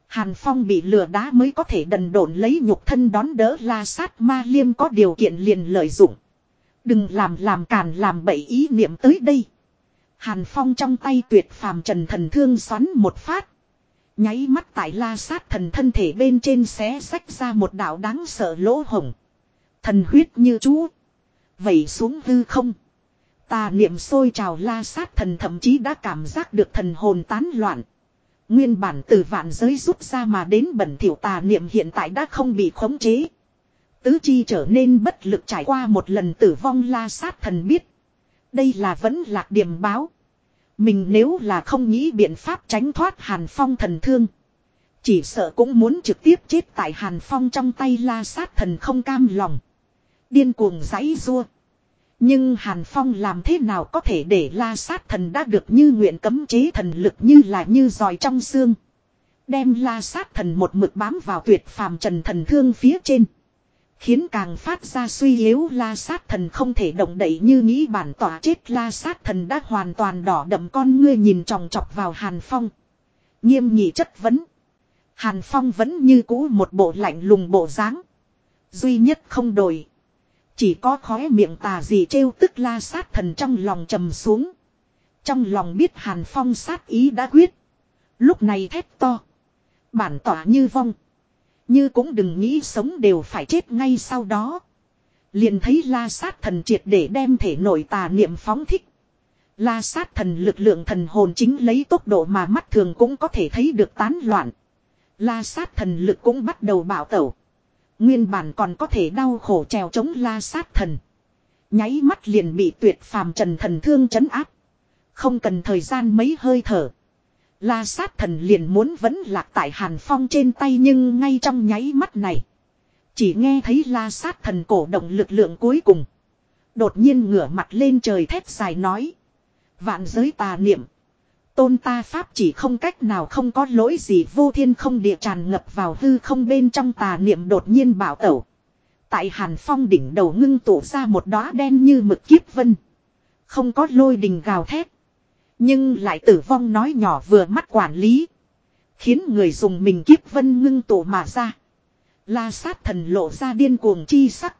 Hàn Phong bị lừa đá mới có thể đần độn lấy nhục thân đón đỡ la sát ma liêm có điều kiện liền lợi dụng. Đừng làm làm càn làm bậy ý niệm tới đây. Hàn Phong trong tay tuyệt phàm trần thần thương xoắn một phát. Nháy mắt tại la sát thần thân thể bên trên xé sách ra một đạo đáng sợ lỗ hồng. Thần huyết như chú. Vẩy xuống hư không. Tà niệm sôi trào la sát thần thậm chí đã cảm giác được thần hồn tán loạn. Nguyên bản từ vạn giới rút ra mà đến bẩn thiểu tà niệm hiện tại đã không bị khống chế. Tứ chi trở nên bất lực trải qua một lần tử vong la sát thần biết. Đây là vẫn lạc điểm báo. Mình nếu là không nghĩ biện pháp tránh thoát Hàn Phong thần thương. Chỉ sợ cũng muốn trực tiếp chết tại Hàn Phong trong tay la sát thần không cam lòng. Điên cuồng giãy rua. Nhưng Hàn Phong làm thế nào có thể để la sát thần đã được như nguyện cấm chế thần lực như là như giòi trong xương. Đem la sát thần một mực bám vào tuyệt phàm trần thần thương phía trên. Khiến càng phát ra suy yếu la sát thần không thể động đậy như nghĩ bản tỏa chết la sát thần đã hoàn toàn đỏ đậm con ngươi nhìn tròng trọc vào Hàn Phong. Nghiêm nghị chất vấn. Hàn Phong vẫn như cũ một bộ lạnh lùng bộ dáng Duy nhất không đổi. Chỉ có khóe miệng tà dị trêu tức la sát thần trong lòng trầm xuống. Trong lòng biết Hàn Phong sát ý đã quyết. Lúc này thét to. Bản tỏa như vong. Như cũng đừng nghĩ sống đều phải chết ngay sau đó. Liền thấy la sát thần triệt để đem thể nội tà niệm phóng thích. La sát thần lực lượng thần hồn chính lấy tốc độ mà mắt thường cũng có thể thấy được tán loạn. La sát thần lực cũng bắt đầu bạo tẩu. Nguyên bản còn có thể đau khổ trèo chống la sát thần. Nháy mắt liền bị tuyệt phàm trần thần thương chấn áp. Không cần thời gian mấy hơi thở. La sát thần liền muốn vẫn lạc tại Hàn Phong trên tay nhưng ngay trong nháy mắt này. Chỉ nghe thấy la sát thần cổ động lực lượng cuối cùng. Đột nhiên ngửa mặt lên trời thét dài nói. Vạn giới tà niệm. Tôn ta pháp chỉ không cách nào không có lỗi gì, vô thiên không địa tràn ngập vào hư không bên trong tà niệm đột nhiên bảo tẩu. Tại hàn phong đỉnh đầu ngưng tụ ra một đóa đen như mực kiếp vân. Không có lôi đình gào thét. Nhưng lại tử vong nói nhỏ vừa mắt quản lý. Khiến người dùng mình kiếp vân ngưng tụ mà ra. La sát thần lộ ra điên cuồng chi sắc.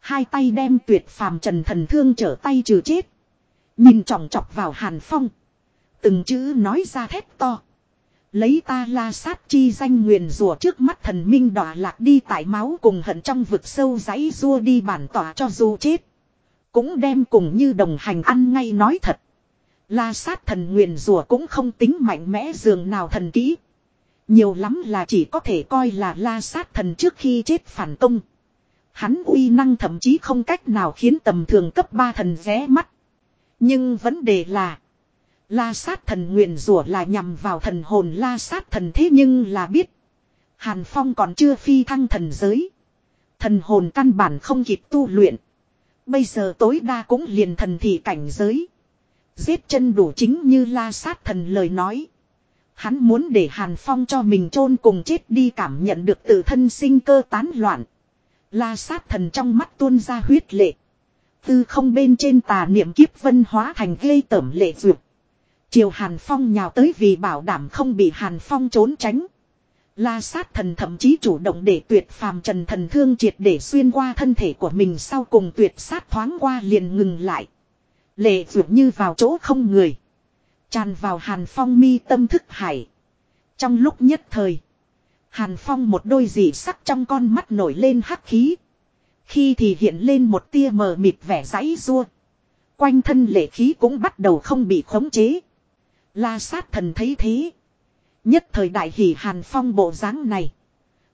Hai tay đem tuyệt phàm trần thần thương trở tay trừ chết. Nhìn trọng chọc vào hàn phong. Từng chữ nói ra thét to. Lấy ta la sát chi danh nguyền rùa trước mắt thần minh đỏ lạc đi tại máu cùng hận trong vực sâu giấy rua đi bản tỏa cho dù chết. Cũng đem cùng như đồng hành ăn ngay nói thật. La sát thần nguyền rùa cũng không tính mạnh mẽ dường nào thần kỹ. Nhiều lắm là chỉ có thể coi là la sát thần trước khi chết phản công. Hắn uy năng thậm chí không cách nào khiến tầm thường cấp 3 thần ré mắt. Nhưng vấn đề là. La sát thần nguyền rủa là nhằm vào thần hồn la sát thần thế nhưng là biết. Hàn Phong còn chưa phi thăng thần giới. Thần hồn căn bản không kịp tu luyện. Bây giờ tối đa cũng liền thần thị cảnh giới. Giết chân đủ chính như la sát thần lời nói. Hắn muốn để Hàn Phong cho mình chôn cùng chết đi cảm nhận được tự thân sinh cơ tán loạn. La sát thần trong mắt tuôn ra huyết lệ. Tư không bên trên tà niệm kiếp vân hóa thành gây tẩm lệ dược. Chiều Hàn Phong nhào tới vì bảo đảm không bị Hàn Phong trốn tránh. La sát thần thậm chí chủ động để tuyệt phàm trần thần thương triệt để xuyên qua thân thể của mình sau cùng tuyệt sát thoáng qua liền ngừng lại. Lệ vượt như vào chỗ không người. Tràn vào Hàn Phong mi tâm thức hải. Trong lúc nhất thời. Hàn Phong một đôi dị sắc trong con mắt nổi lên hắc khí. Khi thì hiện lên một tia mờ mịt vẻ giấy rua. Quanh thân lệ khí cũng bắt đầu không bị khống chế. La sát thần thấy thế. Nhất thời đại hỷ Hàn Phong bộ dáng này.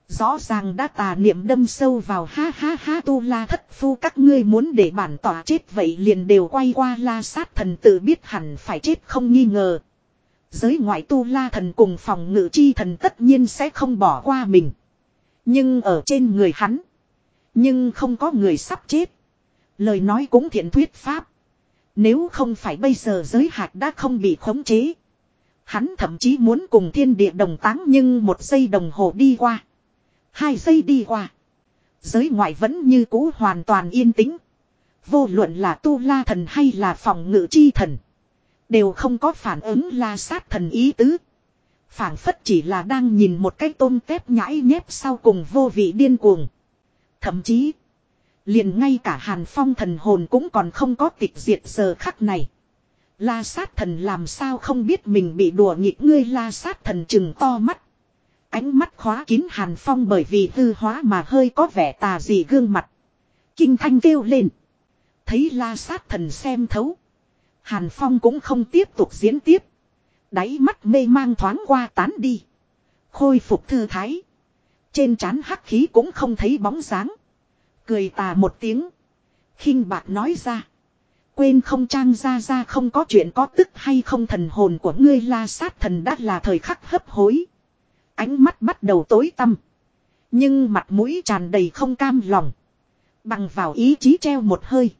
Rõ ràng đã tà niệm đâm sâu vào ha ha ha tu la thất phu các ngươi muốn để bản tỏa chết vậy liền đều quay qua la sát thần tự biết hẳn phải chết không nghi ngờ. Giới ngoại tu la thần cùng phòng ngự chi thần tất nhiên sẽ không bỏ qua mình. Nhưng ở trên người hắn. Nhưng không có người sắp chết. Lời nói cũng thiện thuyết pháp. Nếu không phải bây giờ giới hạt đã không bị khống chế. Hắn thậm chí muốn cùng thiên địa đồng táng nhưng một giây đồng hồ đi qua. Hai giây đi qua. Giới ngoại vẫn như cũ hoàn toàn yên tĩnh. Vô luận là tu la thần hay là phòng ngự chi thần. Đều không có phản ứng la sát thần ý tứ. phản phất chỉ là đang nhìn một cái tôm tép nhãi nhép sau cùng vô vị điên cuồng. Thậm chí. Liền ngay cả hàn phong thần hồn cũng còn không có tịch diệt giờ khắc này. La sát thần làm sao không biết mình bị đùa nghịch ngươi la sát thần chừng to mắt. Ánh mắt khóa kín hàn phong bởi vì hư hóa mà hơi có vẻ tà dị gương mặt. Kinh thanh kêu lên. Thấy la sát thần xem thấu. Hàn phong cũng không tiếp tục diễn tiếp. Đáy mắt mê mang thoáng qua tán đi. Khôi phục thư thái. Trên trán hắc khí cũng không thấy bóng dáng. Cười tà một tiếng. khinh bạc nói ra. Quên không trang ra ra không có chuyện có tức hay không thần hồn của ngươi la sát thần đã là thời khắc hấp hối. Ánh mắt bắt đầu tối tăm. Nhưng mặt mũi tràn đầy không cam lòng. Bằng vào ý chí treo một hơi.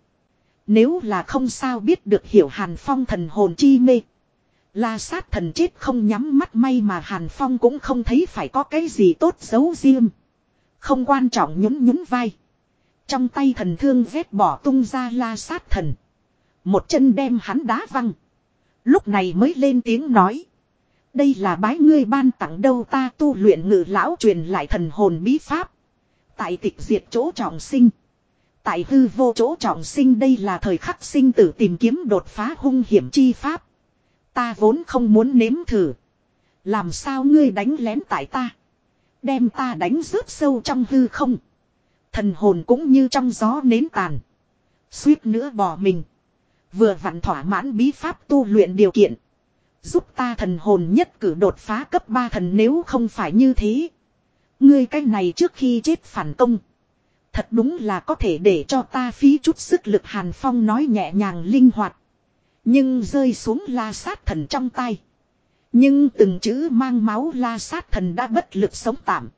Nếu là không sao biết được hiểu Hàn Phong thần hồn chi mê. La sát thần chết không nhắm mắt may mà Hàn Phong cũng không thấy phải có cái gì tốt giấu riêng. Không quan trọng nhún nhún vai. Trong tay thần thương vết bỏ tung ra la sát thần. Một chân đem hắn đá văng. Lúc này mới lên tiếng nói. Đây là bái ngươi ban tặng đâu ta tu luyện ngự lão truyền lại thần hồn bí pháp. Tại tịch diệt chỗ trọng sinh. Tại hư vô chỗ trọng sinh đây là thời khắc sinh tử tìm kiếm đột phá hung hiểm chi pháp. Ta vốn không muốn nếm thử. Làm sao ngươi đánh lén tại ta. Đem ta đánh rớt sâu trong hư không. Thần hồn cũng như trong gió nến tàn. Suýt nữa bỏ mình. Vừa vặn thỏa mãn bí pháp tu luyện điều kiện. Giúp ta thần hồn nhất cử đột phá cấp 3 thần nếu không phải như thế. Ngươi cái này trước khi chết phản công. Thật đúng là có thể để cho ta phí chút sức lực Hàn Phong nói nhẹ nhàng linh hoạt. Nhưng rơi xuống la sát thần trong tay. Nhưng từng chữ mang máu la sát thần đã bất lực sống tạm.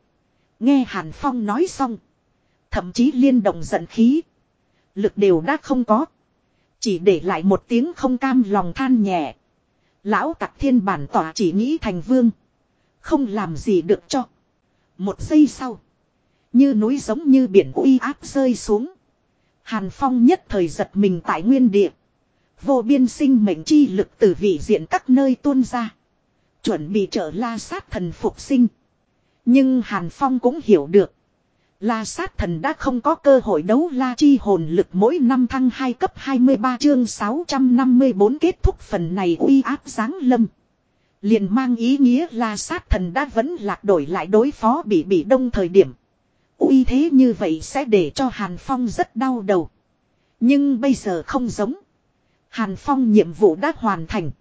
Nghe Hàn Phong nói xong. Thậm chí liên động giận khí. Lực đều đã không có. Chỉ để lại một tiếng không cam lòng than nhẹ. Lão tặc thiên bản tỏa chỉ nghĩ thành vương. Không làm gì được cho. Một giây sau. Như núi giống như biển uy áp rơi xuống. Hàn Phong nhất thời giật mình tại nguyên địa. Vô biên sinh mệnh chi lực từ vị diện các nơi tuôn ra. Chuẩn bị trở la sát thần phục sinh. Nhưng Hàn Phong cũng hiểu được. La sát thần đã không có cơ hội đấu la chi hồn lực mỗi năm thăng 2 cấp 23 chương 654 kết thúc phần này uy áp giáng lâm. Liền mang ý nghĩa la sát thần đã vẫn lạc đổi lại đối phó bị bị đông thời điểm. uy thế như vậy sẽ để cho Hàn Phong rất đau đầu. Nhưng bây giờ không giống. Hàn Phong nhiệm vụ đã hoàn thành.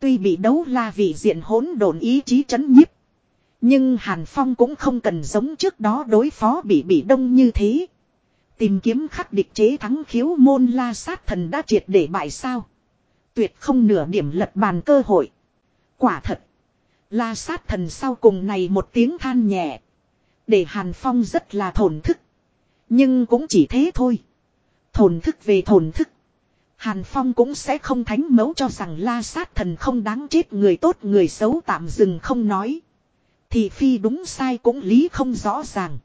Tuy bị đấu la vì diện hỗn độn ý chí chấn nhiếp. Nhưng Hàn Phong cũng không cần giống trước đó đối phó bị bị đông như thế. Tìm kiếm khắc địch chế thắng khiếu môn la sát thần đã triệt để bại sao. Tuyệt không nửa điểm lật bàn cơ hội. Quả thật. La sát thần sau cùng này một tiếng than nhẹ. Để Hàn Phong rất là thổn thức. Nhưng cũng chỉ thế thôi. Thổn thức về thổn thức. Hàn Phong cũng sẽ không thánh mấu cho rằng la sát thần không đáng chết người tốt người xấu tạm dừng không nói. Thì phi đúng sai cũng lý không rõ ràng.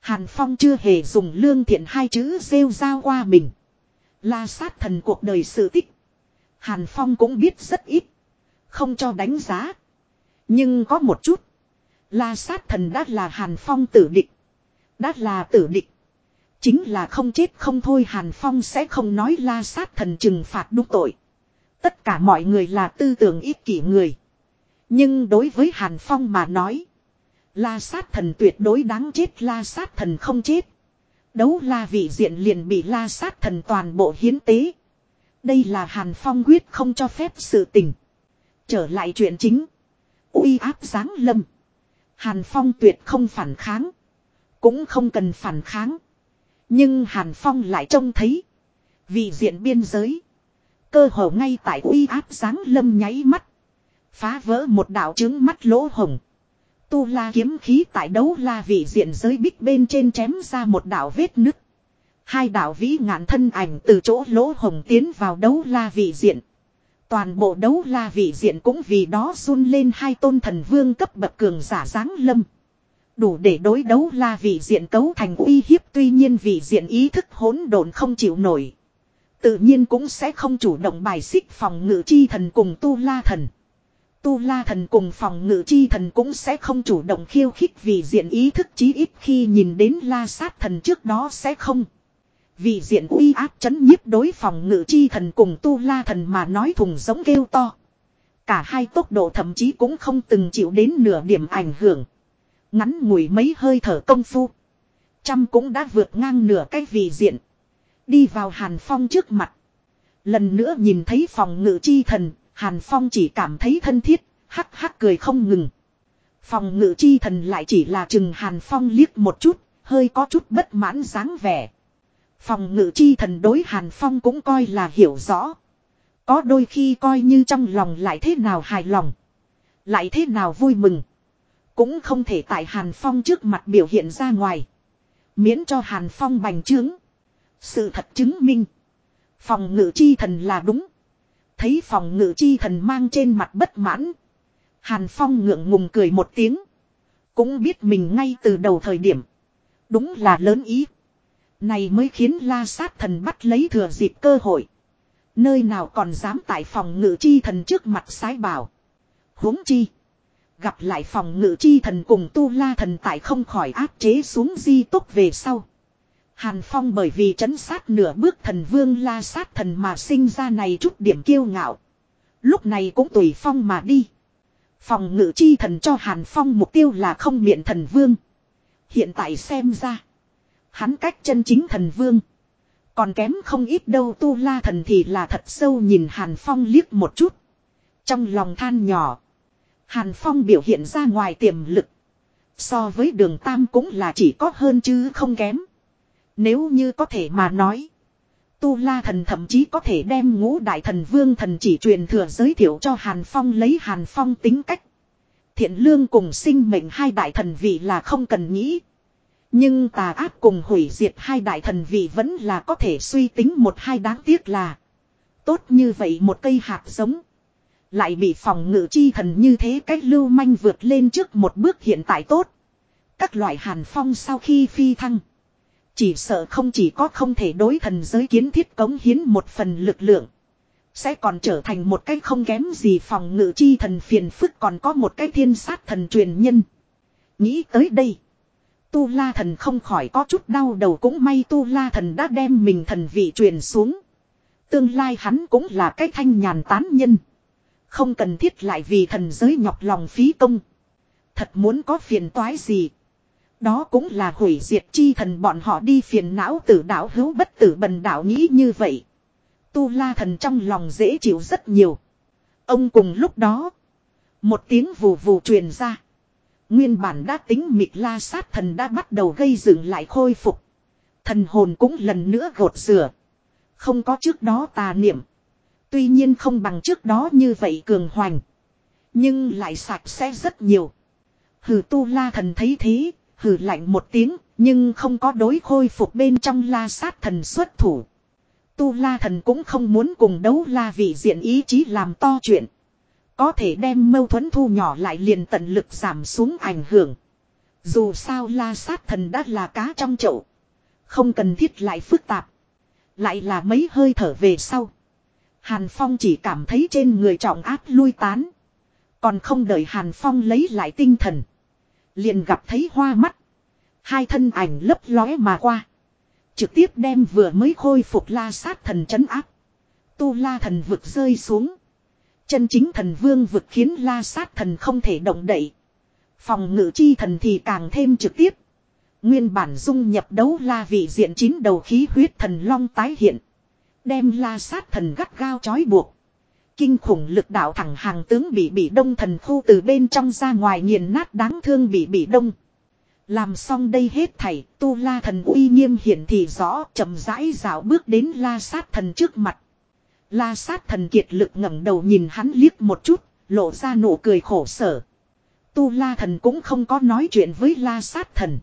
Hàn Phong chưa hề dùng lương thiện hai chữ rêu rao qua mình. La sát thần cuộc đời sự tích. Hàn Phong cũng biết rất ít. Không cho đánh giá. Nhưng có một chút. La sát thần đã là Hàn Phong tử địch. Đã là tử địch. Chính là không chết không thôi Hàn Phong sẽ không nói la sát thần trừng phạt đúng tội. Tất cả mọi người là tư tưởng ích kỷ người. Nhưng đối với Hàn Phong mà nói. La sát thần tuyệt đối đáng chết, la sát thần không chết. Đấu la vị diện liền bị la sát thần toàn bộ hiến tế. Đây là Hàn Phong quyết không cho phép sự tình. Trở lại chuyện chính. uy áp giáng lâm. Hàn Phong tuyệt không phản kháng. Cũng không cần phản kháng. Nhưng Hàn Phong lại trông thấy. Vị diện biên giới. Cơ hồ ngay tại uy áp giáng lâm nháy mắt. Phá vỡ một đạo trứng mắt lỗ hồng. Tu la kiếm khí tại đấu la vị diện giới bích bên trên chém ra một đạo vết nứt. Hai đạo vĩ ngạn thân ảnh từ chỗ lỗ hồng tiến vào đấu la vị diện. Toàn bộ đấu la vị diện cũng vì đó run lên hai tôn thần vương cấp bậc cường giả dáng lâm. Đủ để đối đấu la vị diện cấu thành uy hiếp, tuy nhiên vị diện ý thức hỗn độn không chịu nổi. Tự nhiên cũng sẽ không chủ động bài xích phòng ngự chi thần cùng tu la thần. Tu la thần cùng phòng ngự chi thần cũng sẽ không chủ động khiêu khích vì diện ý thức chí ít khi nhìn đến la sát thần trước đó sẽ không. Vì diện uy áp chấn nhiếp đối phòng ngự chi thần cùng tu la thần mà nói thùng giống kêu to. Cả hai tốc độ thậm chí cũng không từng chịu đến nửa điểm ảnh hưởng. Ngắn ngủi mấy hơi thở công phu. Trăm cũng đã vượt ngang nửa cái vị diện. Đi vào Hàn Phong trước mặt. Lần nữa nhìn thấy phòng ngự chi thần, Hàn Phong chỉ cảm thấy thân thiết, hắc hắc cười không ngừng. Phòng ngự chi thần lại chỉ là chừng Hàn Phong liếc một chút, hơi có chút bất mãn dáng vẻ. Phòng ngự chi thần đối Hàn Phong cũng coi là hiểu rõ. Có đôi khi coi như trong lòng lại thế nào hài lòng. Lại thế nào vui mừng. Cũng không thể tại Hàn Phong trước mặt biểu hiện ra ngoài. Miễn cho Hàn Phong bành trướng. Sự thật chứng minh. Phòng ngự chi thần là đúng. Thấy phòng ngự chi thần mang trên mặt bất mãn. Hàn Phong ngượng ngùng cười một tiếng. Cũng biết mình ngay từ đầu thời điểm. Đúng là lớn ý. Này mới khiến la sát thần bắt lấy thừa dịp cơ hội. Nơi nào còn dám tại phòng ngự chi thần trước mặt sái bảo. huống chi. Gặp lại phòng ngự chi thần cùng tu la thần tại không khỏi áp chế xuống di tốc về sau. Hàn Phong bởi vì chấn sát nửa bước thần vương la sát thần mà sinh ra này chút điểm kiêu ngạo. Lúc này cũng tùy Phong mà đi. Phòng ngự chi thần cho Hàn Phong mục tiêu là không miệng thần vương. Hiện tại xem ra. Hắn cách chân chính thần vương. Còn kém không ít đâu tu la thần thì là thật sâu nhìn Hàn Phong liếc một chút. Trong lòng than nhỏ. Hàn Phong biểu hiện ra ngoài tiềm lực. So với đường Tam cũng là chỉ có hơn chứ không kém. Nếu như có thể mà nói. Tu La thần thậm chí có thể đem ngũ đại thần vương thần chỉ truyền thừa giới thiệu cho Hàn Phong lấy Hàn Phong tính cách. Thiện lương cùng sinh mệnh hai đại thần vị là không cần nghĩ. Nhưng tà ác cùng hủy diệt hai đại thần vị vẫn là có thể suy tính một hai đáng tiếc là. Tốt như vậy một cây hạt giống. Lại bị phòng ngự chi thần như thế cách lưu manh vượt lên trước một bước hiện tại tốt. Các loại hàn phong sau khi phi thăng. Chỉ sợ không chỉ có không thể đối thần giới kiến thiết cống hiến một phần lực lượng. Sẽ còn trở thành một cái không kém gì phòng ngự chi thần phiền phức còn có một cái thiên sát thần truyền nhân. Nghĩ tới đây. Tu la thần không khỏi có chút đau đầu cũng may tu la thần đã đem mình thần vị truyền xuống. Tương lai hắn cũng là cái thanh nhàn tán nhân. Không cần thiết lại vì thần giới nhọc lòng phí công. Thật muốn có phiền toái gì. Đó cũng là hủy diệt chi thần bọn họ đi phiền não tử đạo hữu bất tử bần đạo nghĩ như vậy. Tu la thần trong lòng dễ chịu rất nhiều. Ông cùng lúc đó. Một tiếng vù vù truyền ra. Nguyên bản đã tính mịt la sát thần đã bắt đầu gây dựng lại khôi phục. Thần hồn cũng lần nữa gột rửa. Không có trước đó tà niệm. Tuy nhiên không bằng trước đó như vậy cường hoành. Nhưng lại sạch sẽ rất nhiều. Hừ tu la thần thấy thế, hừ lạnh một tiếng, nhưng không có đối khôi phục bên trong la sát thần xuất thủ. Tu la thần cũng không muốn cùng đấu la vị diện ý chí làm to chuyện. Có thể đem mâu thuẫn thu nhỏ lại liền tận lực giảm xuống ảnh hưởng. Dù sao la sát thần đã là cá trong chậu. Không cần thiết lại phức tạp. Lại là mấy hơi thở về sau. Hàn Phong chỉ cảm thấy trên người trọng áp lui tán. Còn không đợi Hàn Phong lấy lại tinh thần. Liền gặp thấy hoa mắt. Hai thân ảnh lấp lóe mà qua. Trực tiếp đem vừa mới khôi phục la sát thần chấn áp. Tu la thần vực rơi xuống. Chân chính thần vương vực khiến la sát thần không thể động đậy. Phòng ngự chi thần thì càng thêm trực tiếp. Nguyên bản dung nhập đấu la vị diện chín đầu khí huyết thần long tái hiện. Đem la sát thần gắt gao chói buộc. Kinh khủng lực đạo thẳng hàng tướng bị bị đông thần khu từ bên trong ra ngoài nghiền nát đáng thương bị bị đông. Làm xong đây hết thảy, tu la thần uy nghiêm hiển thị rõ chậm rãi dạo bước đến la sát thần trước mặt. La sát thần kiệt lực ngẩng đầu nhìn hắn liếc một chút, lộ ra nụ cười khổ sở. Tu la thần cũng không có nói chuyện với la sát thần.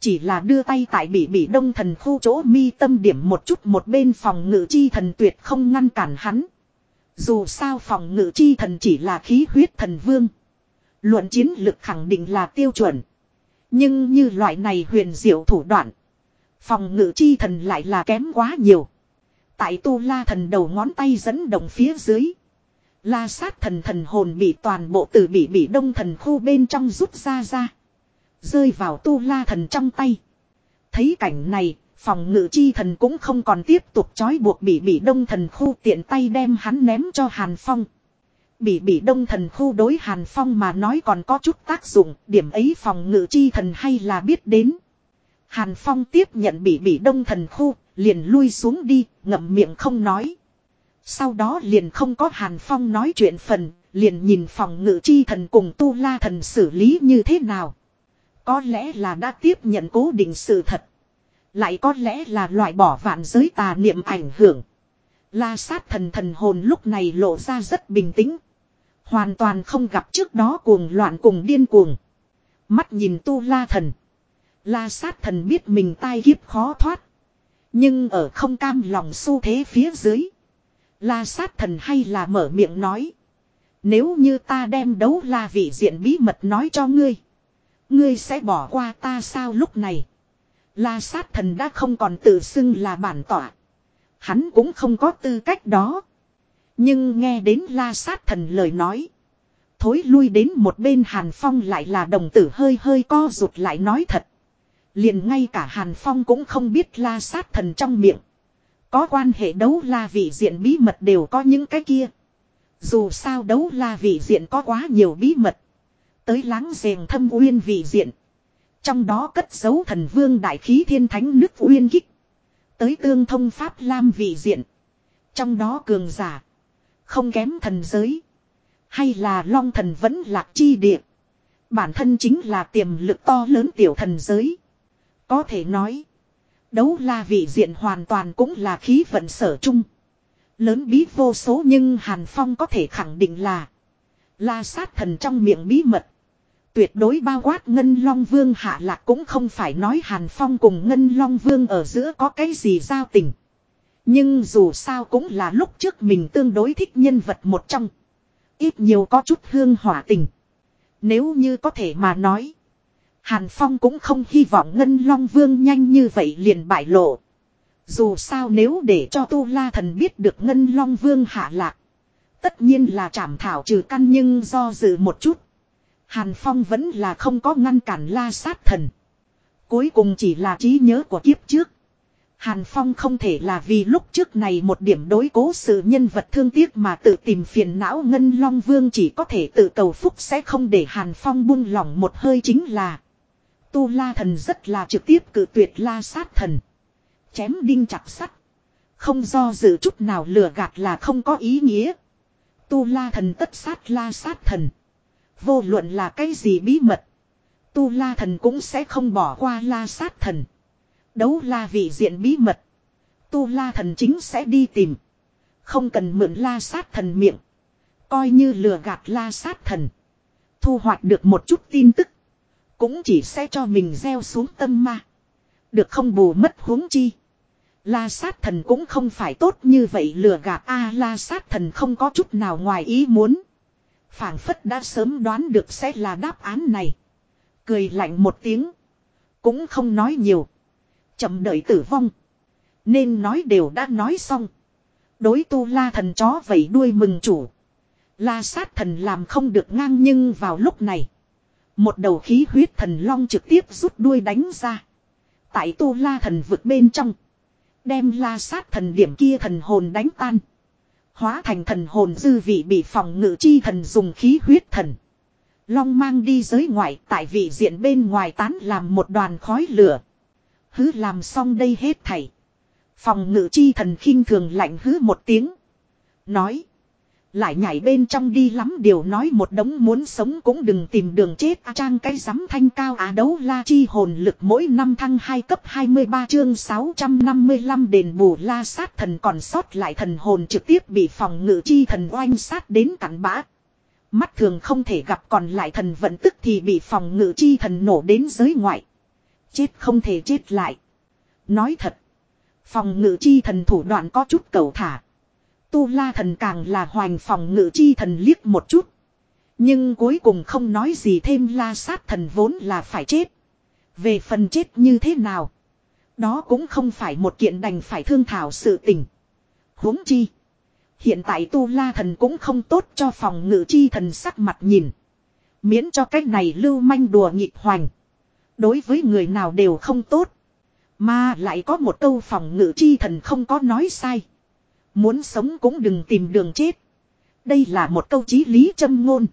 Chỉ là đưa tay tại bị bị đông thần khu chỗ mi tâm điểm một chút một bên phòng ngự chi thần tuyệt không ngăn cản hắn. Dù sao phòng ngự chi thần chỉ là khí huyết thần vương. Luận chiến lực khẳng định là tiêu chuẩn. Nhưng như loại này huyền diệu thủ đoạn. Phòng ngự chi thần lại là kém quá nhiều. Tại tu la thần đầu ngón tay dẫn động phía dưới. La sát thần thần hồn bị toàn bộ từ bị bị đông thần khu bên trong rút ra ra. Rơi vào tu la thần trong tay. Thấy cảnh này, phòng ngự chi thần cũng không còn tiếp tục trói buộc bị bị đông thần khu tiện tay đem hắn ném cho Hàn Phong. Bị bị đông thần khu đối Hàn Phong mà nói còn có chút tác dụng, điểm ấy phòng ngự chi thần hay là biết đến. Hàn Phong tiếp nhận bị bị đông thần khu, liền lui xuống đi, ngậm miệng không nói. Sau đó liền không có Hàn Phong nói chuyện phần, liền nhìn phòng ngự chi thần cùng tu la thần xử lý như thế nào. Có lẽ là đã tiếp nhận cố định sự thật. Lại có lẽ là loại bỏ vạn giới tà niệm ảnh hưởng. La sát thần thần hồn lúc này lộ ra rất bình tĩnh. Hoàn toàn không gặp trước đó cuồng loạn cùng điên cuồng. Mắt nhìn tu la thần. La sát thần biết mình tai kiếp khó thoát. Nhưng ở không cam lòng xu thế phía dưới. La sát thần hay là mở miệng nói. Nếu như ta đem đấu la vị diện bí mật nói cho ngươi. Ngươi sẽ bỏ qua ta sao lúc này. La sát thần đã không còn tự xưng là bản tỏa. Hắn cũng không có tư cách đó. Nhưng nghe đến la sát thần lời nói. Thối lui đến một bên Hàn Phong lại là đồng tử hơi hơi co rụt lại nói thật. Liền ngay cả Hàn Phong cũng không biết la sát thần trong miệng. Có quan hệ đấu la vị diện bí mật đều có những cái kia. Dù sao đấu la vị diện có quá nhiều bí mật. Tới láng giềng thâm uyên vị diện. Trong đó cất dấu thần vương đại khí thiên thánh nước uyên kích. Tới tương thông pháp lam vị diện. Trong đó cường giả. Không kém thần giới. Hay là long thần vẫn lạc chi địa. Bản thân chính là tiềm lực to lớn tiểu thần giới. Có thể nói. Đấu la vị diện hoàn toàn cũng là khí vận sở chung. Lớn bí vô số nhưng Hàn Phong có thể khẳng định là. La sát thần trong miệng bí mật. Tuyệt đối bao quát Ngân Long Vương hạ lạc cũng không phải nói Hàn Phong cùng Ngân Long Vương ở giữa có cái gì giao tình. Nhưng dù sao cũng là lúc trước mình tương đối thích nhân vật một trong. Ít nhiều có chút hương hỏa tình. Nếu như có thể mà nói. Hàn Phong cũng không hy vọng Ngân Long Vương nhanh như vậy liền bại lộ. Dù sao nếu để cho Tu La Thần biết được Ngân Long Vương hạ lạc. Tất nhiên là chảm thảo trừ căn nhưng do dự một chút. Hàn Phong vẫn là không có ngăn cản la sát thần. Cuối cùng chỉ là trí nhớ của kiếp trước. Hàn Phong không thể là vì lúc trước này một điểm đối cố sự nhân vật thương tiếc mà tự tìm phiền não Ngân Long Vương chỉ có thể tự cầu phúc sẽ không để Hàn Phong buông lỏng một hơi chính là. Tu La Thần rất là trực tiếp cự tuyệt la sát thần. Chém đinh chặt sắt. Không do dự chút nào lừa gạt là không có ý nghĩa. Tu La Thần tất sát la sát thần. Vô luận là cái gì bí mật. Tu la thần cũng sẽ không bỏ qua la sát thần. Đấu la vị diện bí mật. Tu la thần chính sẽ đi tìm. Không cần mượn la sát thần miệng. Coi như lừa gạt la sát thần. Thu hoạch được một chút tin tức. Cũng chỉ sẽ cho mình gieo xuống tâm ma. Được không bù mất huống chi. La sát thần cũng không phải tốt như vậy lừa gạt a, la sát thần không có chút nào ngoài ý muốn phảng phất đã sớm đoán được sẽ là đáp án này. Cười lạnh một tiếng. Cũng không nói nhiều. chậm đợi tử vong. Nên nói đều đã nói xong. Đối tu la thần chó vẫy đuôi mừng chủ. La sát thần làm không được ngang nhưng vào lúc này. Một đầu khí huyết thần long trực tiếp rút đuôi đánh ra. Tại tu la thần vực bên trong. Đem la sát thần điểm kia thần hồn đánh tan. Hóa thành thần hồn dư vị bị phòng ngự chi thần dùng khí huyết thần. Long mang đi giới ngoại, tại vị diện bên ngoài tán làm một đoàn khói lửa. Hứ làm xong đây hết thảy. Phòng ngự chi thần khinh thường lạnh hứ một tiếng. Nói. Lại nhảy bên trong đi lắm điều nói một đống muốn sống cũng đừng tìm đường chết à, trang cái rắm thanh cao á đấu la chi hồn lực mỗi năm thăng hai cấp 23 chương 655 đền bù la sát thần còn sót lại thần hồn trực tiếp bị phòng ngự chi thần oanh sát đến cắn bã. Mắt thường không thể gặp còn lại thần vận tức thì bị phòng ngự chi thần nổ đến giới ngoại. Chết không thể chết lại. Nói thật. Phòng ngự chi thần thủ đoạn có chút cầu thả. Tu la thần càng là hoành phòng ngự chi thần liếc một chút. Nhưng cuối cùng không nói gì thêm la sát thần vốn là phải chết. Về phần chết như thế nào. Đó cũng không phải một kiện đành phải thương thảo sự tình. huống chi. Hiện tại tu la thần cũng không tốt cho phòng ngự chi thần sắc mặt nhìn. Miễn cho cách này lưu manh đùa nghịch hoành. Đối với người nào đều không tốt. Mà lại có một câu phòng ngự chi thần không có nói sai. Muốn sống cũng đừng tìm đường chết. Đây là một câu chí lý châm ngôn.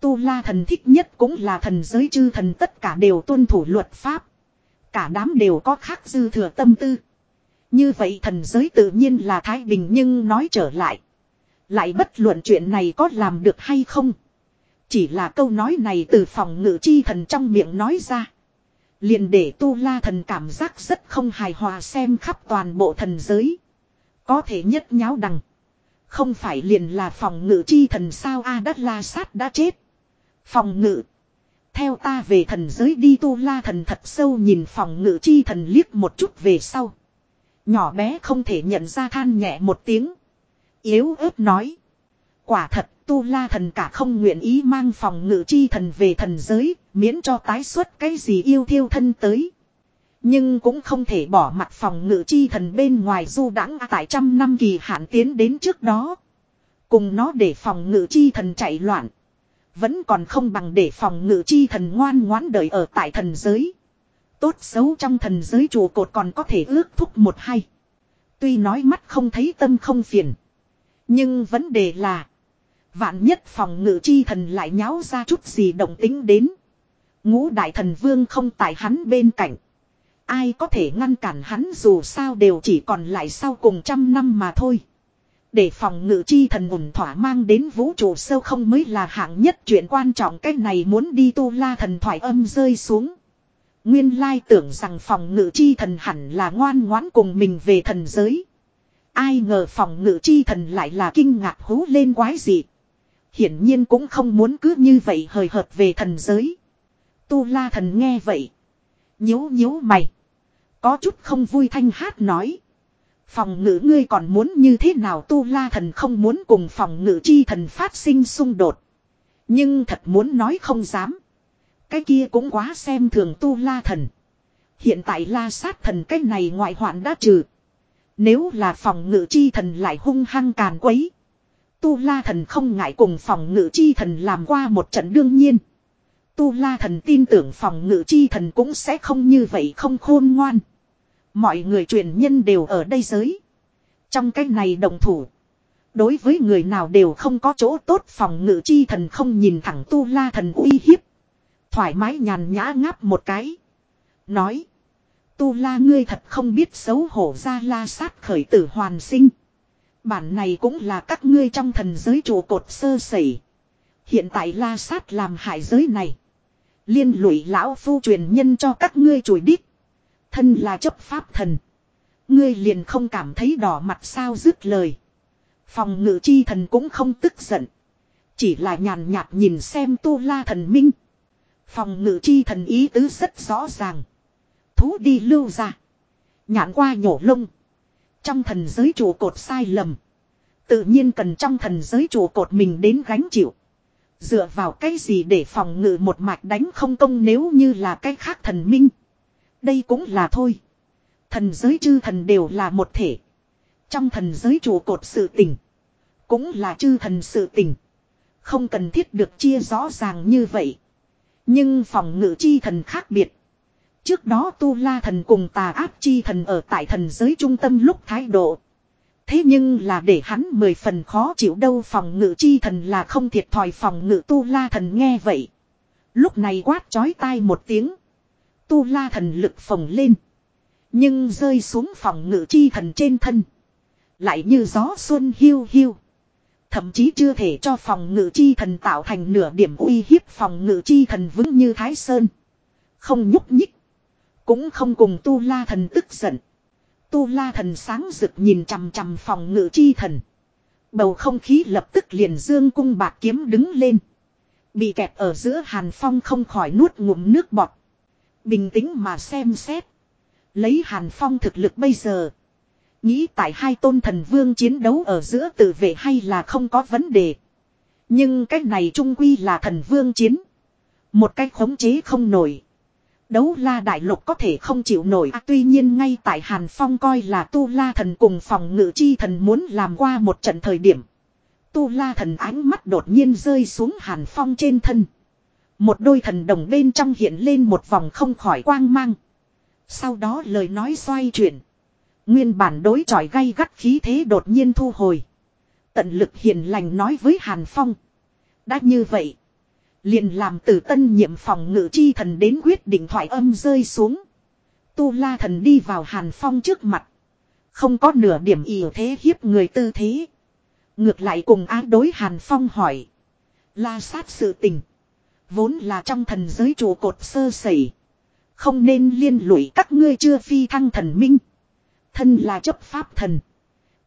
Tu la thần thích nhất cũng là thần giới chư thần tất cả đều tuân thủ luật pháp. Cả đám đều có khác dư thừa tâm tư. Như vậy thần giới tự nhiên là thái bình nhưng nói trở lại. Lại bất luận chuyện này có làm được hay không. Chỉ là câu nói này từ phòng ngự chi thần trong miệng nói ra. Liền để tu la thần cảm giác rất không hài hòa xem khắp toàn bộ thần giới. Có thể nhất nháo đằng. Không phải liền là phòng ngự chi thần sao A đắt la sát đã chết. Phòng ngự. Theo ta về thần giới đi tu la thần thật sâu nhìn phòng ngự chi thần liếc một chút về sau. Nhỏ bé không thể nhận ra than nhẹ một tiếng. Yếu ớt nói. Quả thật tu la thần cả không nguyện ý mang phòng ngự chi thần về thần giới, miễn cho tái xuất cái gì yêu thiêu thân tới. Nhưng cũng không thể bỏ mặt phòng ngự chi thần bên ngoài du đãng tại trăm năm kỳ hạn tiến đến trước đó. Cùng nó để phòng ngự chi thần chạy loạn. Vẫn còn không bằng để phòng ngự chi thần ngoan ngoãn đợi ở tại thần giới. Tốt xấu trong thần giới trụ cột còn có thể ước thúc một hay. Tuy nói mắt không thấy tâm không phiền. Nhưng vấn đề là. Vạn nhất phòng ngự chi thần lại nháo ra chút gì động tính đến. Ngũ đại thần vương không tại hắn bên cạnh. Ai có thể ngăn cản hắn dù sao đều chỉ còn lại sau cùng trăm năm mà thôi. Để phòng ngự chi thần ủng thỏa mang đến vũ trụ sâu không mới là hạng nhất chuyện quan trọng cái này muốn đi tu la thần thoại âm rơi xuống. Nguyên lai tưởng rằng phòng ngự chi thần hẳn là ngoan ngoãn cùng mình về thần giới. Ai ngờ phòng ngự chi thần lại là kinh ngạc hú lên quái gì. Hiển nhiên cũng không muốn cứ như vậy hời hợt về thần giới. Tu la thần nghe vậy. Nhíu nhíu mày. Có chút không vui thanh hát nói. Phòng ngự ngươi còn muốn như thế nào tu la thần không muốn cùng phòng ngự chi thần phát sinh xung đột. Nhưng thật muốn nói không dám. Cái kia cũng quá xem thường tu la thần. Hiện tại la sát thần cái này ngoại hoạn đã trừ. Nếu là phòng ngự chi thần lại hung hăng càn quấy. Tu la thần không ngại cùng phòng ngự chi thần làm qua một trận đương nhiên. Tu la thần tin tưởng phòng ngự chi thần cũng sẽ không như vậy không khôn ngoan. Mọi người truyền nhân đều ở đây giới. Trong cái này đồng thủ. Đối với người nào đều không có chỗ tốt phòng ngự chi thần không nhìn thẳng tu la thần uy hiếp. Thoải mái nhàn nhã ngáp một cái. Nói. Tu la ngươi thật không biết xấu hổ ra la sát khởi tử hoàn sinh. Bản này cũng là các ngươi trong thần giới trụ cột sơ sẩy. Hiện tại la sát làm hại giới này. Liên lụy lão phu truyền nhân cho các ngươi chùi đít. Thân là chấp pháp thần. Ngươi liền không cảm thấy đỏ mặt sao dứt lời. Phòng ngự chi thần cũng không tức giận. Chỉ là nhàn nhạt nhìn xem tu la thần minh. Phòng ngự chi thần ý tứ rất rõ ràng. Thú đi lưu ra. Nhãn qua nhổ lông. Trong thần giới trụ cột sai lầm. Tự nhiên cần trong thần giới trụ cột mình đến gánh chịu. Dựa vào cái gì để phòng ngự một mạch đánh không công nếu như là cái khác thần minh. Đây cũng là thôi. Thần giới chư thần đều là một thể. Trong thần giới trụ cột sự tình. Cũng là chư thần sự tình. Không cần thiết được chia rõ ràng như vậy. Nhưng phòng ngự chi thần khác biệt. Trước đó Tu La thần cùng tà áp chi thần ở tại thần giới trung tâm lúc thái độ. Thế nhưng là để hắn mười phần khó chịu đâu phòng ngự chi thần là không thiệt thòi phòng ngự Tu La thần nghe vậy. Lúc này quát chói tai một tiếng. Tu La thần lực phồng lên. Nhưng rơi xuống phòng ngự chi thần trên thân. Lại như gió xuân hiu hiu. Thậm chí chưa thể cho phòng ngự chi thần tạo thành nửa điểm uy hiếp phòng ngự chi thần vững như Thái Sơn. Không nhúc nhích. Cũng không cùng tu la thần tức giận. Tu la thần sáng rực nhìn chằm chằm phòng ngự chi thần. Bầu không khí lập tức liền dương cung bạc kiếm đứng lên. Bị kẹp ở giữa hàn phong không khỏi nuốt ngụm nước bọt. Bình tĩnh mà xem xét. Lấy hàn phong thực lực bây giờ. Nghĩ tại hai tôn thần vương chiến đấu ở giữa tự vệ hay là không có vấn đề. Nhưng cái này trung quy là thần vương chiến. Một cái khống chế không nổi. Đấu la đại lục có thể không chịu nổi à, Tuy nhiên ngay tại Hàn Phong coi là tu la thần cùng phòng ngự chi thần muốn làm qua một trận thời điểm. Tu la thần ánh mắt đột nhiên rơi xuống Hàn Phong trên thân. Một đôi thần đồng bên trong hiện lên một vòng không khỏi quang mang. Sau đó lời nói xoay chuyển. Nguyên bản đối chọi gay gắt khí thế đột nhiên thu hồi. Tận lực hiền lành nói với Hàn Phong. Đã như vậy. Liền làm từ tân nhiệm phòng ngự chi thần đến quyết định thoại âm rơi xuống. Tu la thần đi vào Hàn Phong trước mặt. Không có nửa điểm ỉ thế hiếp người tư thế. Ngược lại cùng á đối Hàn Phong hỏi. La sát sự tình. Vốn là trong thần giới trụ cột sơ sẩy. Không nên liên lụy các ngươi chưa phi thăng thần minh. Thân là chấp pháp thần.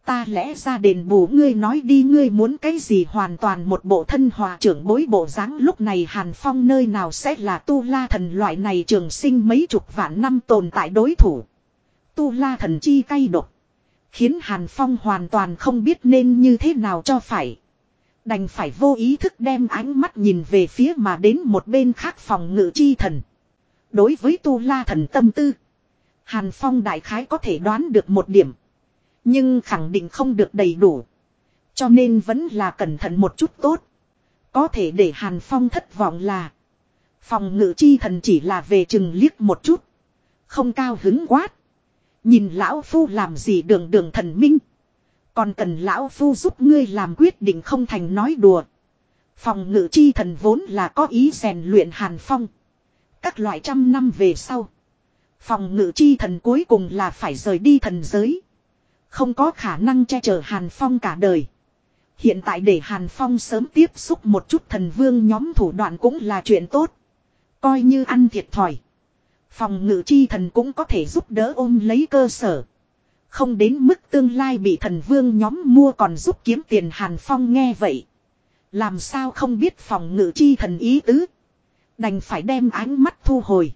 Ta lẽ ra đền bù ngươi nói đi ngươi muốn cái gì hoàn toàn một bộ thân hòa trưởng bối bộ dáng lúc này Hàn Phong nơi nào sẽ là tu la thần loại này trường sinh mấy chục vạn năm tồn tại đối thủ. Tu la thần chi cay độc. Khiến Hàn Phong hoàn toàn không biết nên như thế nào cho phải. Đành phải vô ý thức đem ánh mắt nhìn về phía mà đến một bên khác phòng ngự chi thần. Đối với tu la thần tâm tư. Hàn Phong đại khái có thể đoán được một điểm. Nhưng khẳng định không được đầy đủ. Cho nên vẫn là cẩn thận một chút tốt. Có thể để Hàn Phong thất vọng là. Phòng ngự chi thần chỉ là về chừng liếc một chút. Không cao hứng quát. Nhìn lão phu làm gì đường đường thần minh. Còn cần lão phu giúp ngươi làm quyết định không thành nói đùa. Phòng ngự chi thần vốn là có ý rèn luyện Hàn Phong. Các loại trăm năm về sau. Phòng ngự chi thần cuối cùng là phải rời đi thần giới. Không có khả năng che chở Hàn Phong cả đời. Hiện tại để Hàn Phong sớm tiếp xúc một chút thần vương nhóm thủ đoạn cũng là chuyện tốt. Coi như ăn thiệt thòi. Phòng ngự chi thần cũng có thể giúp đỡ ôm lấy cơ sở. Không đến mức tương lai bị thần vương nhóm mua còn giúp kiếm tiền Hàn Phong nghe vậy. Làm sao không biết phòng ngự chi thần ý tứ. Đành phải đem ánh mắt thu hồi.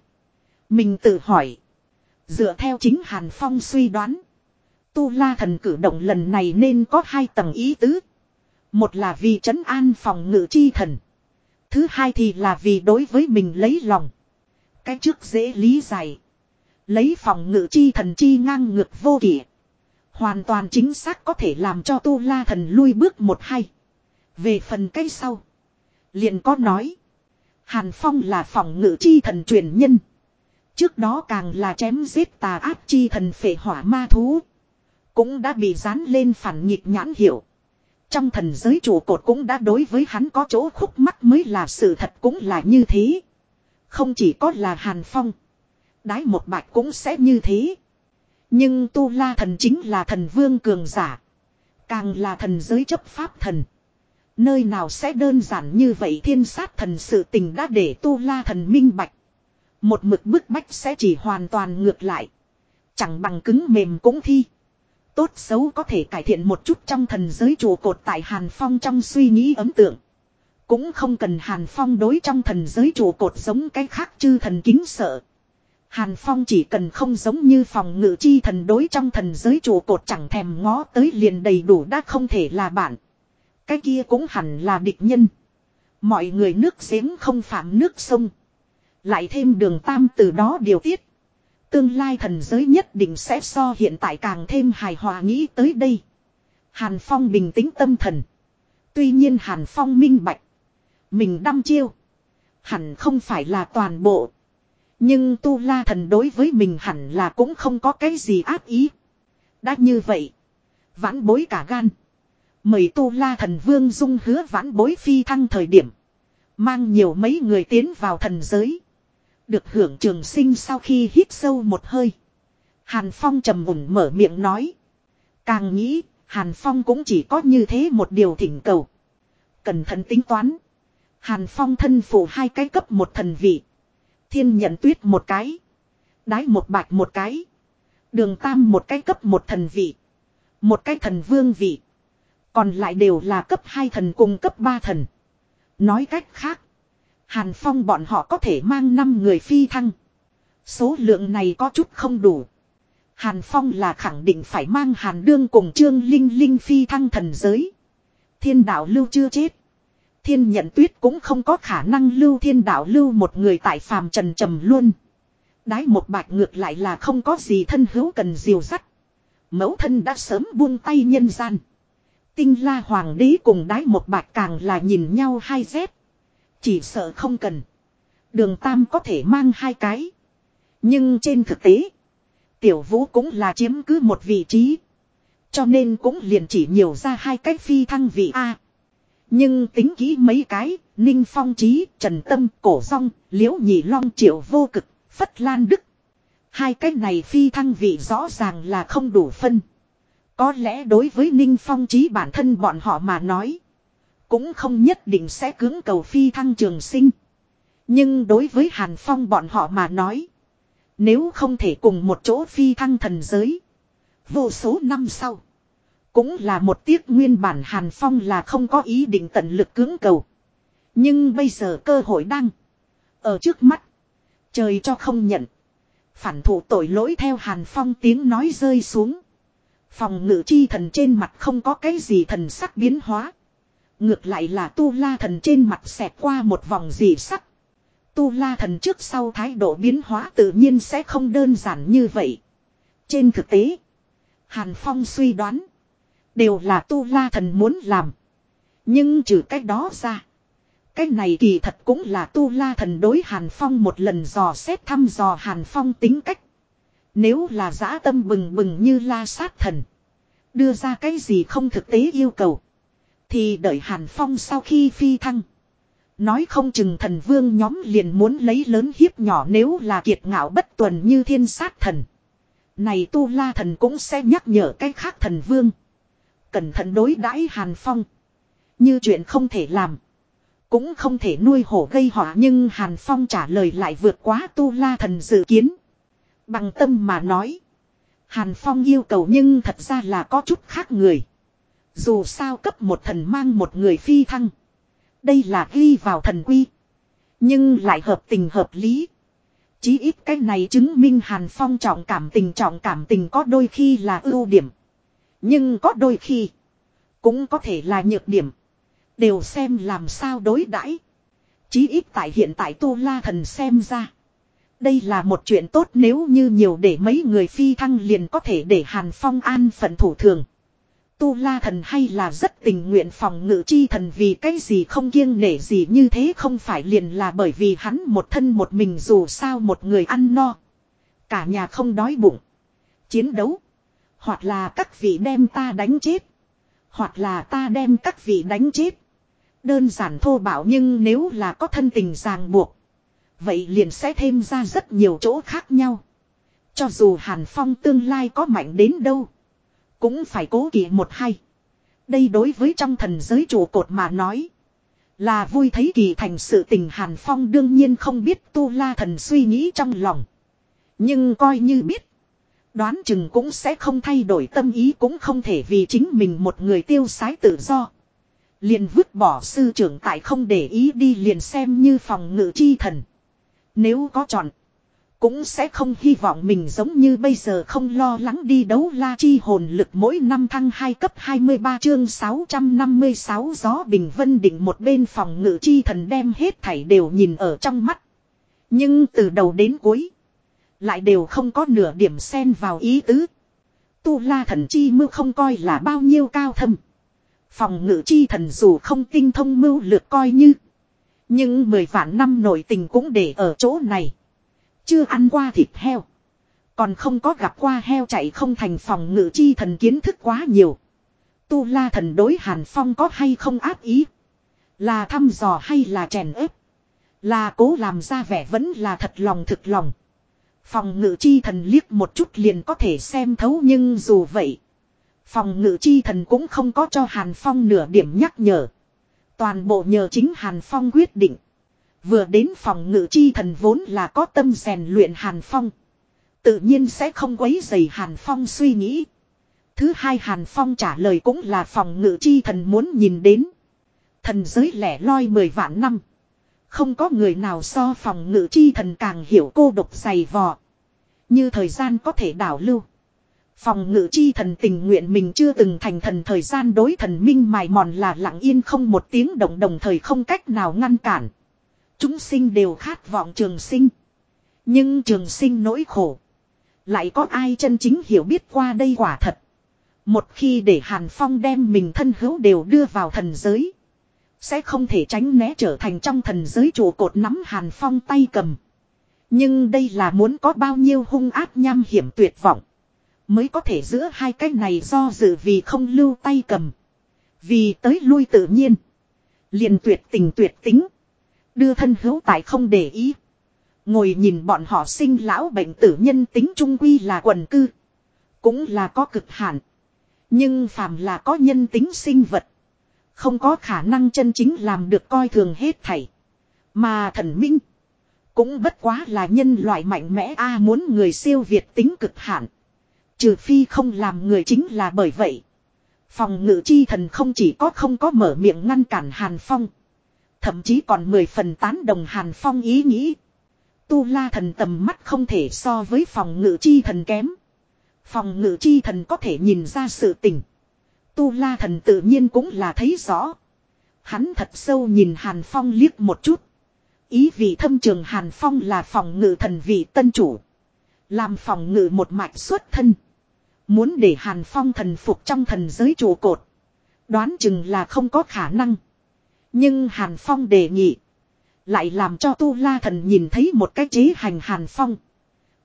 Mình tự hỏi. Dựa theo chính Hàn Phong suy đoán. Tu La thần cử động lần này nên có hai tầng ý tứ. Một là vì trấn an phòng ngự chi thần. Thứ hai thì là vì đối với mình lấy lòng. Cái trước dễ lý giải. Lấy phòng ngự chi thần chi ngang ngược vô kỷ. Hoàn toàn chính xác có thể làm cho tu la thần lui bước một hay. Về phần cây sau. liền có nói. Hàn Phong là phòng ngự chi thần truyền nhân. Trước đó càng là chém giết tà áp chi thần phệ hỏa ma thú. Cũng đã bị dán lên phản nghịch nhãn hiệu. Trong thần giới chủ cột cũng đã đối với hắn có chỗ khúc mắc mới là sự thật cũng là như thế. Không chỉ có là Hàn Phong. Đái một bạch cũng sẽ như thế. Nhưng Tu La thần chính là thần vương cường giả. Càng là thần giới chấp pháp thần. Nơi nào sẽ đơn giản như vậy thiên sát thần sự tình đã để Tu La thần minh bạch. Một mực bức bách sẽ chỉ hoàn toàn ngược lại. Chẳng bằng cứng mềm cũng thi. Tốt xấu có thể cải thiện một chút trong thần giới trụ cột tại Hàn Phong trong suy nghĩ ấn tượng. Cũng không cần Hàn Phong đối trong thần giới trụ cột giống cái khác chư thần kính sợ. Hàn Phong chỉ cần không giống như phòng ngự chi thần đối trong thần giới trụ cột chẳng thèm ngó tới liền đầy đủ đã không thể là bạn. Cái kia cũng hẳn là địch nhân. Mọi người nước giếng không phạm nước sông. Lại thêm đường tam từ đó điều tiết. Tương lai thần giới nhất định sẽ so hiện tại càng thêm hài hòa nghĩ tới đây. Hàn Phong bình tĩnh tâm thần. Tuy nhiên Hàn Phong minh bạch. Mình đăm chiêu. Hẳn không phải là toàn bộ. Nhưng tu la thần đối với mình hẳn là cũng không có cái gì ác ý. Đã như vậy. Vãn bối cả gan. Mời tu la thần vương dung hứa vãn bối phi thăng thời điểm. Mang nhiều mấy người tiến vào thần giới. Được hưởng trường sinh sau khi hít sâu một hơi. Hàn Phong trầm mùng mở miệng nói. Càng nghĩ, Hàn Phong cũng chỉ có như thế một điều thỉnh cầu. Cẩn thận tính toán. Hàn Phong thân phụ hai cái cấp một thần vị. Thiên nhận tuyết một cái. Đái một bạch một cái. Đường tam một cái cấp một thần vị. Một cái thần vương vị. Còn lại đều là cấp hai thần cùng cấp ba thần. Nói cách khác. Hàn Phong bọn họ có thể mang 5 người phi thăng. Số lượng này có chút không đủ. Hàn Phong là khẳng định phải mang Hàn Đương cùng Trương Linh Linh phi thăng thần giới. Thiên đạo lưu chưa chết. Thiên nhận tuyết cũng không có khả năng lưu thiên đạo lưu một người tại phàm trần trầm luôn. Đái một bạch ngược lại là không có gì thân hữu cần diều sắt. Mẫu thân đã sớm buông tay nhân gian. Tinh la hoàng đế cùng đái một bạch càng là nhìn nhau hai dép. Chỉ sợ không cần. Đường Tam có thể mang hai cái. Nhưng trên thực tế. Tiểu vũ cũng là chiếm cứ một vị trí. Cho nên cũng liền chỉ nhiều ra hai cái phi thăng vị A. Nhưng tính kỹ mấy cái, Ninh Phong Trí, Trần Tâm, Cổ Song, Liễu Nhị Long Triệu Vô Cực, Phất Lan Đức. Hai cái này phi thăng vị rõ ràng là không đủ phân. Có lẽ đối với Ninh Phong Trí bản thân bọn họ mà nói. Cũng không nhất định sẽ cưỡng cầu phi thăng trường sinh. Nhưng đối với Hàn Phong bọn họ mà nói. Nếu không thể cùng một chỗ phi thăng thần giới. Vô số năm sau. Cũng là một tiếc nguyên bản Hàn Phong là không có ý định tận lực cưỡng cầu. Nhưng bây giờ cơ hội đang. Ở trước mắt. Trời cho không nhận. Phản thủ tội lỗi theo Hàn Phong tiếng nói rơi xuống. Phòng ngự chi thần trên mặt không có cái gì thần sắc biến hóa. Ngược lại là tu la thần trên mặt xẹt qua một vòng dị sắc. Tu la thần trước sau thái độ biến hóa tự nhiên sẽ không đơn giản như vậy. Trên thực tế, Hàn Phong suy đoán, đều là tu la thần muốn làm. Nhưng trừ cách đó ra, cái này kỳ thật cũng là tu la thần đối Hàn Phong một lần dò xét thăm dò Hàn Phong tính cách. Nếu là giã tâm bừng bừng như la sát thần, đưa ra cái gì không thực tế yêu cầu. Thì đợi Hàn Phong sau khi phi thăng. Nói không chừng thần vương nhóm liền muốn lấy lớn hiếp nhỏ nếu là kiệt ngạo bất tuần như thiên sát thần. Này tu la thần cũng sẽ nhắc nhở cái khác thần vương. Cẩn thận đối đãi Hàn Phong. Như chuyện không thể làm. Cũng không thể nuôi hổ gây họa nhưng Hàn Phong trả lời lại vượt quá tu la thần dự kiến. Bằng tâm mà nói. Hàn Phong yêu cầu nhưng thật ra là có chút khác người. Dù sao cấp một thần mang một người phi thăng. Đây là ghi vào thần quy. Nhưng lại hợp tình hợp lý. Chí ít cái này chứng minh Hàn Phong trọng cảm tình, trọng cảm tình có đôi khi là ưu điểm. Nhưng có đôi khi. Cũng có thể là nhược điểm. Đều xem làm sao đối đãi. Chí ít tại hiện tại Tu La Thần xem ra. Đây là một chuyện tốt nếu như nhiều để mấy người phi thăng liền có thể để Hàn Phong an phận thủ thường. Tu la thần hay là rất tình nguyện phòng ngự chi thần vì cái gì không kiêng nể gì như thế không phải liền là bởi vì hắn một thân một mình dù sao một người ăn no. Cả nhà không đói bụng. Chiến đấu. Hoặc là các vị đem ta đánh chết. Hoặc là ta đem các vị đánh chết. Đơn giản thô bạo nhưng nếu là có thân tình ràng buộc. Vậy liền sẽ thêm ra rất nhiều chỗ khác nhau. Cho dù Hàn Phong tương lai có mạnh đến đâu. Cũng phải cố kỵ một hay. Đây đối với trong thần giới trụ cột mà nói. Là vui thấy kỳ thành sự tình Hàn Phong đương nhiên không biết tu la thần suy nghĩ trong lòng. Nhưng coi như biết. Đoán chừng cũng sẽ không thay đổi tâm ý cũng không thể vì chính mình một người tiêu sái tự do. Liền vứt bỏ sư trưởng tại không để ý đi liền xem như phòng ngự chi thần. Nếu có chọn. Cũng sẽ không hy vọng mình giống như bây giờ không lo lắng đi đấu la chi hồn lực mỗi năm thăng 2 cấp 23 chương 656 gió bình vân định một bên phòng ngự chi thần đem hết thảy đều nhìn ở trong mắt. Nhưng từ đầu đến cuối. Lại đều không có nửa điểm xen vào ý tứ. Tu la thần chi mưu không coi là bao nhiêu cao thâm. Phòng ngự chi thần dù không tinh thông mưu lược coi như. Nhưng mười vạn năm nội tình cũng để ở chỗ này. Chưa ăn qua thịt heo. Còn không có gặp qua heo chạy không thành phòng ngự chi thần kiến thức quá nhiều. Tu la thần đối Hàn Phong có hay không áp ý. Là thăm dò hay là chèn ép. Là cố làm ra vẻ vẫn là thật lòng thực lòng. Phòng ngự chi thần liếc một chút liền có thể xem thấu nhưng dù vậy. Phòng ngự chi thần cũng không có cho Hàn Phong nửa điểm nhắc nhở. Toàn bộ nhờ chính Hàn Phong quyết định. Vừa đến phòng ngự chi thần vốn là có tâm rèn luyện Hàn Phong. Tự nhiên sẽ không quấy dày Hàn Phong suy nghĩ. Thứ hai Hàn Phong trả lời cũng là phòng ngự chi thần muốn nhìn đến. Thần giới lẻ loi mười vạn năm. Không có người nào so phòng ngự chi thần càng hiểu cô độc dày vò. Như thời gian có thể đảo lưu. Phòng ngự chi thần tình nguyện mình chưa từng thành thần thời gian đối thần minh mài mòn là lặng yên không một tiếng động đồng thời không cách nào ngăn cản. Chúng sinh đều khát vọng trường sinh. Nhưng trường sinh nỗi khổ. Lại có ai chân chính hiểu biết qua đây quả thật. Một khi để Hàn Phong đem mình thân hữu đều đưa vào thần giới. Sẽ không thể tránh né trở thành trong thần giới trụ cột nắm Hàn Phong tay cầm. Nhưng đây là muốn có bao nhiêu hung ác nham hiểm tuyệt vọng. Mới có thể giữa hai cái này do dự vì không lưu tay cầm. Vì tới lui tự nhiên. liền tuyệt tình tuyệt tính. Đưa thân hữu tại không để ý. Ngồi nhìn bọn họ sinh lão bệnh tử nhân tính trung quy là quần cư. Cũng là có cực hạn. Nhưng phàm là có nhân tính sinh vật. Không có khả năng chân chính làm được coi thường hết thảy. Mà thần minh. Cũng bất quá là nhân loại mạnh mẽ a à, muốn người siêu việt tính cực hạn. Trừ phi không làm người chính là bởi vậy. Phòng ngự chi thần không chỉ có không có mở miệng ngăn cản Hàn Phong. Thậm chí còn mười phần tán đồng Hàn Phong ý nghĩ. Tu la thần tầm mắt không thể so với phòng ngự chi thần kém. Phòng ngự chi thần có thể nhìn ra sự tình. Tu la thần tự nhiên cũng là thấy rõ. Hắn thật sâu nhìn Hàn Phong liếc một chút. Ý vị thâm trường Hàn Phong là phòng ngự thần vị tân chủ. Làm phòng ngự một mạch xuất thân. Muốn để Hàn Phong thần phục trong thần giới trụ cột. Đoán chừng là không có khả năng. Nhưng Hàn Phong đề nghị. Lại làm cho Tu La thần nhìn thấy một cái chế hành Hàn Phong.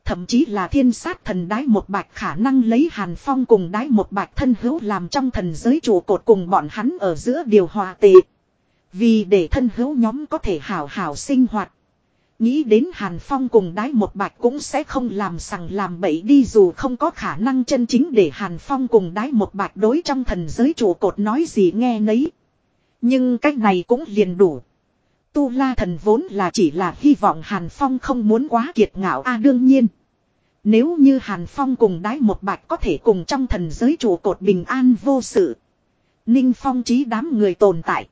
Thậm chí là thiên sát thần đái một bạch khả năng lấy Hàn Phong cùng đái một bạch thân hữu làm trong thần giới trụ cột cùng bọn hắn ở giữa điều hòa tệ. Vì để thân hữu nhóm có thể hảo hảo sinh hoạt. Nghĩ đến Hàn Phong cùng đái một bạch cũng sẽ không làm sằng làm bậy đi dù không có khả năng chân chính để Hàn Phong cùng đái một bạch đối trong thần giới trụ cột nói gì nghe nấy. Nhưng cách này cũng liền đủ. Tu La thần vốn là chỉ là hy vọng Hàn Phong không muốn quá kiệt ngạo a đương nhiên. Nếu như Hàn Phong cùng đái một bạch có thể cùng trong thần giới trụ cột bình an vô sự. Ninh Phong trí đám người tồn tại.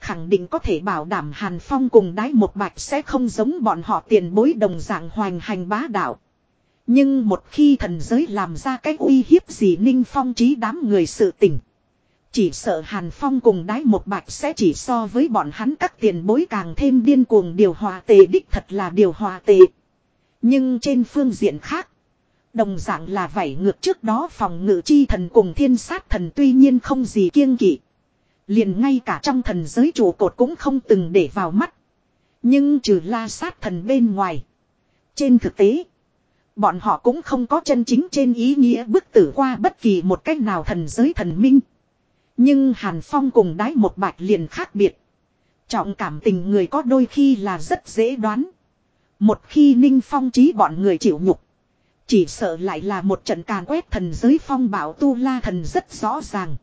Khẳng định có thể bảo đảm Hàn Phong cùng đái một bạch sẽ không giống bọn họ tiền bối đồng dạng hoành hành bá đạo. Nhưng một khi thần giới làm ra cái uy hiếp gì Ninh Phong trí đám người sự tỉnh. Chỉ sợ Hàn Phong cùng đái một bạch sẽ chỉ so với bọn hắn các tiền bối càng thêm điên cuồng điều hòa tệ đích thật là điều hòa tệ Nhưng trên phương diện khác. Đồng dạng là vảy ngược trước đó phòng ngự chi thần cùng thiên sát thần tuy nhiên không gì kiêng kỵ. Liền ngay cả trong thần giới trụ cột cũng không từng để vào mắt. Nhưng trừ la sát thần bên ngoài. Trên thực tế. Bọn họ cũng không có chân chính trên ý nghĩa bức tử qua bất kỳ một cách nào thần giới thần minh. Nhưng Hàn Phong cùng đái một bạch liền khác biệt. Trọng cảm tình người có đôi khi là rất dễ đoán. Một khi Ninh Phong trí bọn người chịu nhục. Chỉ sợ lại là một trận càn quét thần giới phong bảo tu la thần rất rõ ràng.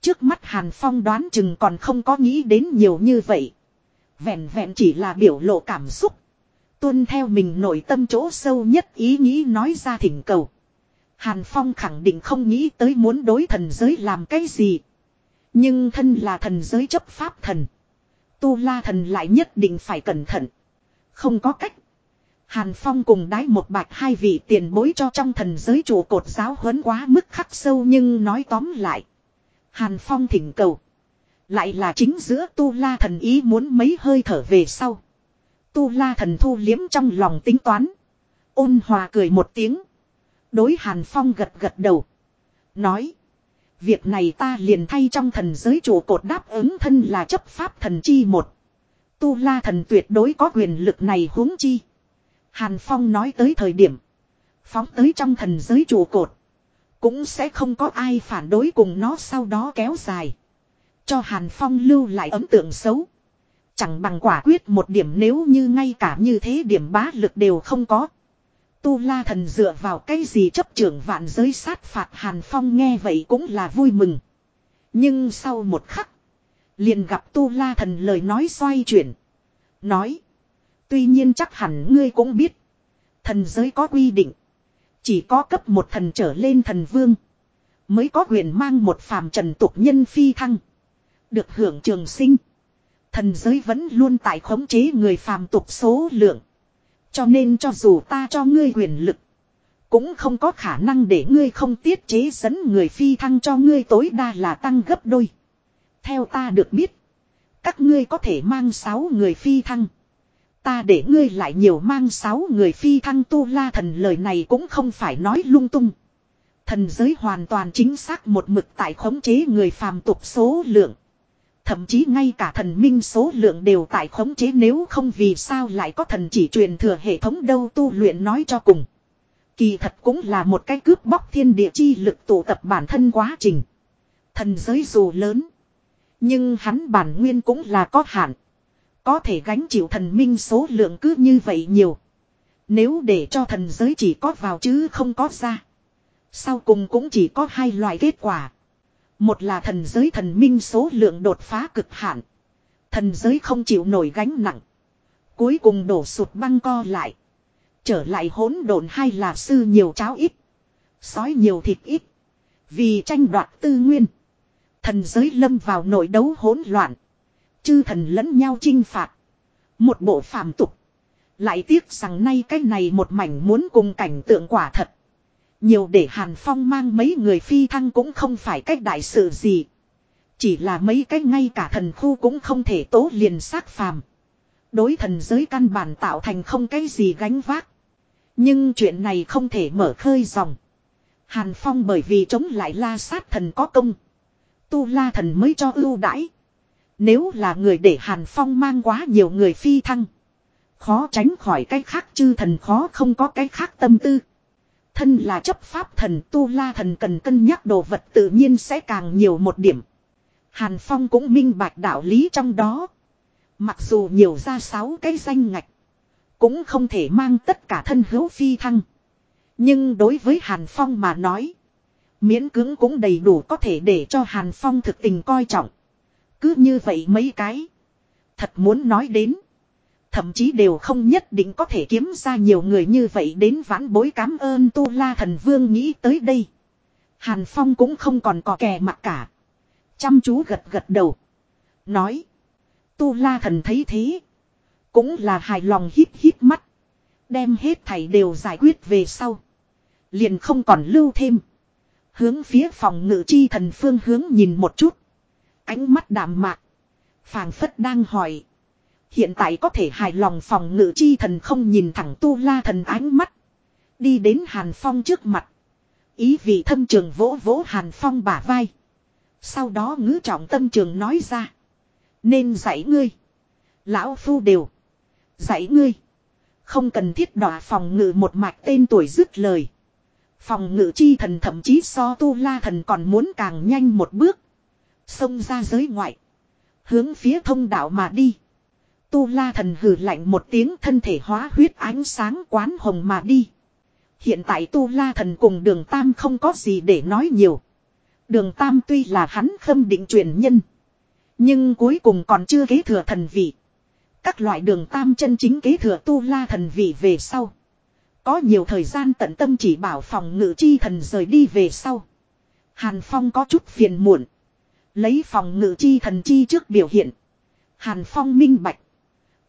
Trước mắt Hàn Phong đoán chừng còn không có nghĩ đến nhiều như vậy. Vẹn vẹn chỉ là biểu lộ cảm xúc. Tuân theo mình nội tâm chỗ sâu nhất ý nghĩ nói ra thỉnh cầu. Hàn Phong khẳng định không nghĩ tới muốn đối thần giới làm cái gì. Nhưng thân là thần giới chấp pháp thần. Tu la thần lại nhất định phải cẩn thận. Không có cách. Hàn Phong cùng đái một bạch hai vị tiền bối cho trong thần giới trụ cột giáo huấn quá mức khắc sâu nhưng nói tóm lại. Hàn Phong thỉnh cầu. Lại là chính giữa Tu La thần ý muốn mấy hơi thở về sau. Tu La thần thu liếm trong lòng tính toán. Ôn hòa cười một tiếng. Đối Hàn Phong gật gật đầu. Nói. Việc này ta liền thay trong thần giới chủ cột đáp ứng thân là chấp pháp thần chi một. Tu la thần tuyệt đối có quyền lực này huống chi. Hàn Phong nói tới thời điểm. Phóng tới trong thần giới chủ cột. Cũng sẽ không có ai phản đối cùng nó sau đó kéo dài. Cho Hàn Phong lưu lại ấn tượng xấu. Chẳng bằng quả quyết một điểm nếu như ngay cả như thế điểm bá lực đều không có. Tu La Thần dựa vào cái gì chấp trưởng vạn giới sát phạt Hàn Phong nghe vậy cũng là vui mừng. Nhưng sau một khắc. Liền gặp Tu La Thần lời nói xoay chuyển. Nói. Tuy nhiên chắc hẳn ngươi cũng biết. Thần giới có quy định. Chỉ có cấp một thần trở lên thần vương. Mới có quyền mang một phàm trần tục nhân phi thăng. Được hưởng trường sinh. Thần giới vẫn luôn tại khống chế người phàm tục số lượng. Cho nên cho dù ta cho ngươi quyền lực. Cũng không có khả năng để ngươi không tiết chế dẫn người phi thăng cho ngươi tối đa là tăng gấp đôi. Theo ta được biết. Các ngươi có thể mang 6 người phi thăng. Ta để ngươi lại nhiều mang 6 người phi thăng tu la thần lời này cũng không phải nói lung tung. Thần giới hoàn toàn chính xác một mực tại khống chế người phàm tục số lượng. Thậm chí ngay cả thần minh số lượng đều tại khống chế nếu không vì sao lại có thần chỉ truyền thừa hệ thống đâu tu luyện nói cho cùng. Kỳ thật cũng là một cái cướp bóc thiên địa chi lực tụ tập bản thân quá trình. Thần giới dù lớn. Nhưng hắn bản nguyên cũng là có hạn. Có thể gánh chịu thần minh số lượng cứ như vậy nhiều. Nếu để cho thần giới chỉ có vào chứ không có ra. Sau cùng cũng chỉ có hai loại kết quả. Một là thần giới thần minh số lượng đột phá cực hạn. Thần giới không chịu nổi gánh nặng. Cuối cùng đổ sụt băng co lại. Trở lại hỗn độn hay là sư nhiều cháo ít. Sói nhiều thịt ít. Vì tranh đoạt tư nguyên. Thần giới lâm vào nội đấu hỗn loạn. Chư thần lẫn nhau chinh phạt. Một bộ phàm tục. Lại tiếc rằng nay cái này một mảnh muốn cùng cảnh tượng quả thật. Nhiều để Hàn Phong mang mấy người phi thăng cũng không phải cách đại sự gì. Chỉ là mấy cái ngay cả thần khu cũng không thể tố liền xác phàm. Đối thần giới căn bản tạo thành không cái gì gánh vác. Nhưng chuyện này không thể mở khơi dòng. Hàn Phong bởi vì chống lại la sát thần có công. Tu la thần mới cho ưu đãi. Nếu là người để Hàn Phong mang quá nhiều người phi thăng. Khó tránh khỏi cái khác chư thần khó không có cái khác tâm tư. Thân là chấp pháp thần, tu la thần cần cân nhắc đồ vật tự nhiên sẽ càng nhiều một điểm. Hàn Phong cũng minh bạch đạo lý trong đó. Mặc dù nhiều ra sáu cái danh ngạch. Cũng không thể mang tất cả thân hữu phi thăng. Nhưng đối với Hàn Phong mà nói. Miễn cứng cũng đầy đủ có thể để cho Hàn Phong thực tình coi trọng. Cứ như vậy mấy cái. Thật muốn nói đến. Thậm chí đều không nhất định có thể kiếm ra nhiều người như vậy đến vãn bối cám ơn Tu La Thần Vương nghĩ tới đây. Hàn Phong cũng không còn có kè mặt cả. Chăm chú gật gật đầu. Nói. Tu La Thần thấy thế. Cũng là hài lòng hít hít mắt. Đem hết thảy đều giải quyết về sau. Liền không còn lưu thêm. Hướng phía phòng ngự chi thần phương hướng nhìn một chút. Ánh mắt đạm mạc. phảng phất đang hỏi. Hiện tại có thể hài lòng phòng ngự chi thần không nhìn thẳng tu la thần ánh mắt. Đi đến Hàn Phong trước mặt. Ý vị thâm trường vỗ vỗ Hàn Phong bả vai. Sau đó ngữ trọng tâm trường nói ra. Nên dạy ngươi. Lão phu đều. Dạy ngươi. Không cần thiết đọa phòng ngự một mạch tên tuổi dứt lời. Phòng ngự chi thần thậm chí so tu la thần còn muốn càng nhanh một bước. Xông ra giới ngoại. Hướng phía thông đạo mà đi. Tu la thần hừ lạnh một tiếng thân thể hóa huyết ánh sáng quán hồng mà đi. Hiện tại tu la thần cùng đường tam không có gì để nói nhiều. Đường tam tuy là hắn khâm định truyền nhân. Nhưng cuối cùng còn chưa kế thừa thần vị. Các loại đường tam chân chính kế thừa tu la thần vị về sau. Có nhiều thời gian tận tâm chỉ bảo phòng ngự chi thần rời đi về sau. Hàn Phong có chút phiền muộn. Lấy phòng ngự chi thần chi trước biểu hiện. Hàn Phong minh bạch.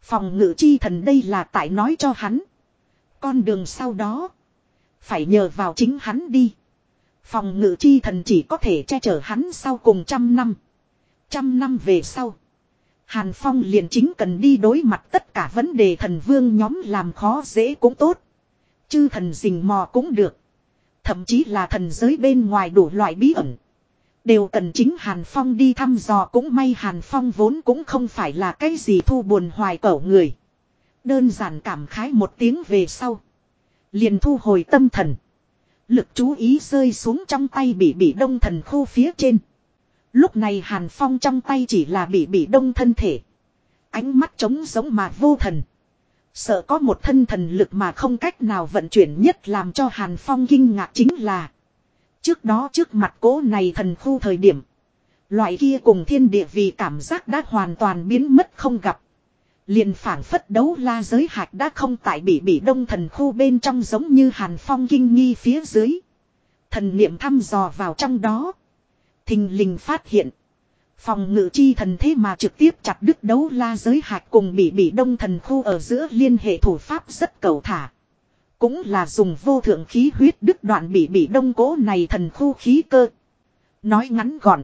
Phòng ngự chi thần đây là tại nói cho hắn. Con đường sau đó. Phải nhờ vào chính hắn đi. Phòng ngự chi thần chỉ có thể che chở hắn sau cùng trăm năm. Trăm năm về sau. Hàn Phong liền chính cần đi đối mặt tất cả vấn đề thần vương nhóm làm khó dễ cũng tốt. Chư thần rình mò cũng được. Thậm chí là thần giới bên ngoài đủ loại bí ẩn. Đều cần chính Hàn Phong đi thăm dò cũng may Hàn Phong vốn cũng không phải là cái gì thu buồn hoài cẩu người. Đơn giản cảm khái một tiếng về sau. Liền thu hồi tâm thần. Lực chú ý rơi xuống trong tay bị bị đông thần khu phía trên. Lúc này Hàn Phong trong tay chỉ là bị bị đông thân thể. Ánh mắt trống giống mà vô thần. Sợ có một thân thần lực mà không cách nào vận chuyển nhất làm cho Hàn Phong kinh ngạc chính là. Trước đó trước mặt cố này thần khu thời điểm. Loại kia cùng thiên địa vì cảm giác đã hoàn toàn biến mất không gặp. Liền phản phất đấu la giới hạch đã không tại bị bị đông thần khu bên trong giống như hàn phong kinh nghi phía dưới. Thần niệm thăm dò vào trong đó. Thình lình phát hiện. Phòng ngự chi thần thế mà trực tiếp chặt đứt đấu la giới hạch cùng bị bị đông thần khu ở giữa liên hệ thủ pháp rất cầu thả. Cũng là dùng vô thượng khí huyết đứt đoạn bị bị đông cố này thần khu khí cơ. Nói ngắn gọn.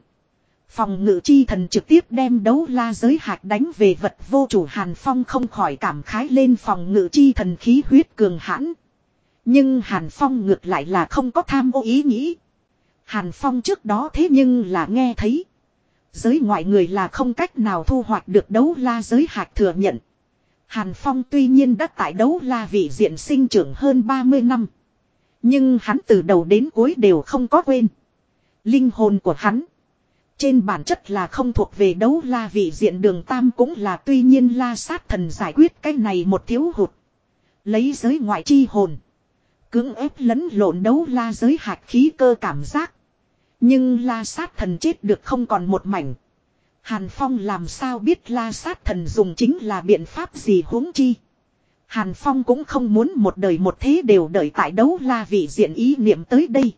Phòng ngự chi thần trực tiếp đem đấu la giới hạt đánh về vật vô chủ Hàn Phong không khỏi cảm khái lên phòng ngự chi thần khí huyết cường hãn. Nhưng Hàn Phong ngược lại là không có tham ô ý nghĩ. Hàn Phong trước đó thế nhưng là nghe thấy. Giới ngoại người là không cách nào thu hoạch được đấu la giới hạt thừa nhận. Hàn Phong tuy nhiên đã tại đấu la vị diện sinh trưởng hơn 30 năm. Nhưng hắn từ đầu đến cuối đều không có quên. Linh hồn của hắn. Trên bản chất là không thuộc về đấu la vị diện đường tam cũng là tuy nhiên la sát thần giải quyết cái này một thiếu hụt. Lấy giới ngoại chi hồn. Cưỡng ép lẫn lộn đấu la giới hạt khí cơ cảm giác. Nhưng la sát thần chết được không còn một mảnh. Hàn Phong làm sao biết la sát thần dùng chính là biện pháp gì huống chi. Hàn Phong cũng không muốn một đời một thế đều đợi tại đấu la vị diện ý niệm tới đây.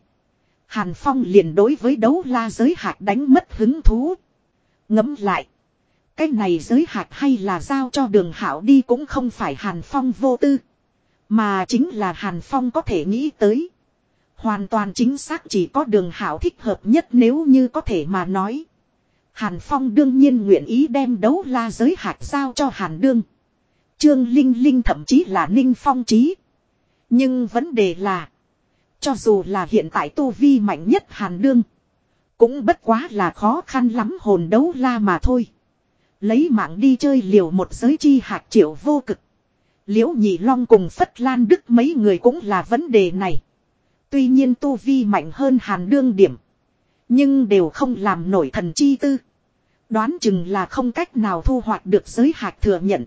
Hàn Phong liền đối với đấu la giới hạt đánh mất hứng thú. Ngấm lại. Cái này giới hạt hay là giao cho đường hảo đi cũng không phải Hàn Phong vô tư. Mà chính là Hàn Phong có thể nghĩ tới. Hoàn toàn chính xác chỉ có đường hảo thích hợp nhất nếu như có thể mà nói. Hàn Phong đương nhiên nguyện ý đem đấu la giới hạt giao cho Hàn Đương. Trương Linh Linh thậm chí là Ninh Phong trí. Nhưng vấn đề là. Cho dù là hiện tại tu vi mạnh nhất Hàn Đương. Cũng bất quá là khó khăn lắm hồn đấu la mà thôi. Lấy mạng đi chơi liều một giới chi hạt triệu vô cực. Liễu Nhị Long cùng Phất Lan Đức mấy người cũng là vấn đề này. Tuy nhiên tu vi mạnh hơn Hàn Đương điểm. Nhưng đều không làm nổi thần chi tư. Đoán chừng là không cách nào thu hoạch được giới hạt thừa nhận.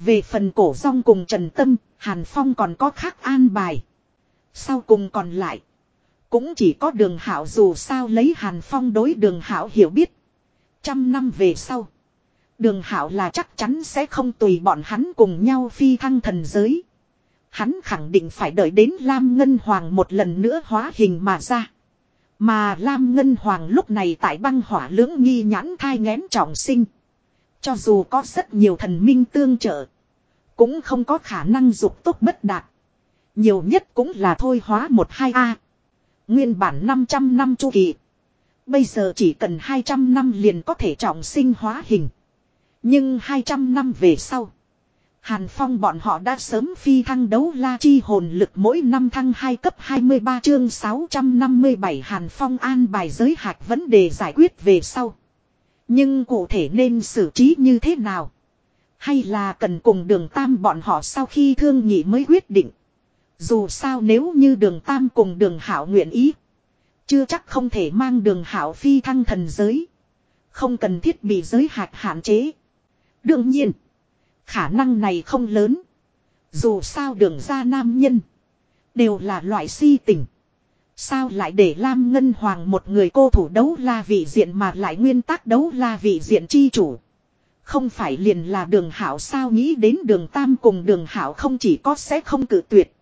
Về phần cổ rong cùng Trần Tâm, Hàn Phong còn có khác an bài. Sau cùng còn lại. Cũng chỉ có đường hảo dù sao lấy Hàn Phong đối đường hảo hiểu biết. Trăm năm về sau. Đường hảo là chắc chắn sẽ không tùy bọn hắn cùng nhau phi thăng thần giới. Hắn khẳng định phải đợi đến Lam Ngân Hoàng một lần nữa hóa hình mà ra. Mà Lam Ngân Hoàng lúc này tại băng hỏa lưỡng nghi nhãn thai ngén trọng sinh. Cho dù có rất nhiều thần minh tương trợ. Cũng không có khả năng dục tốt bất đạt. Nhiều nhất cũng là thôi hóa một hai a Nguyên bản 500 năm chu kỳ. Bây giờ chỉ cần 200 năm liền có thể trọng sinh hóa hình. Nhưng 200 năm về sau. Hàn Phong bọn họ đã sớm phi thăng đấu la chi hồn lực mỗi năm thăng 2 cấp 23 chương 657 Hàn Phong an bài giới hạch vấn đề giải quyết về sau. Nhưng cụ thể nên xử trí như thế nào? Hay là cần cùng đường tam bọn họ sau khi thương nghị mới quyết định? Dù sao nếu như đường tam cùng đường hảo nguyện ý. Chưa chắc không thể mang đường hảo phi thăng thần giới. Không cần thiết bị giới hạch hạn chế. Đương nhiên. Khả năng này không lớn. Dù sao đường ra nam nhân. Đều là loại si tình. Sao lại để Lam Ngân Hoàng một người cô thủ đấu la vị diện mà lại nguyên tắc đấu la vị diện chi chủ. Không phải liền là đường hảo sao nghĩ đến đường tam cùng đường hảo không chỉ có sẽ không cử tuyệt.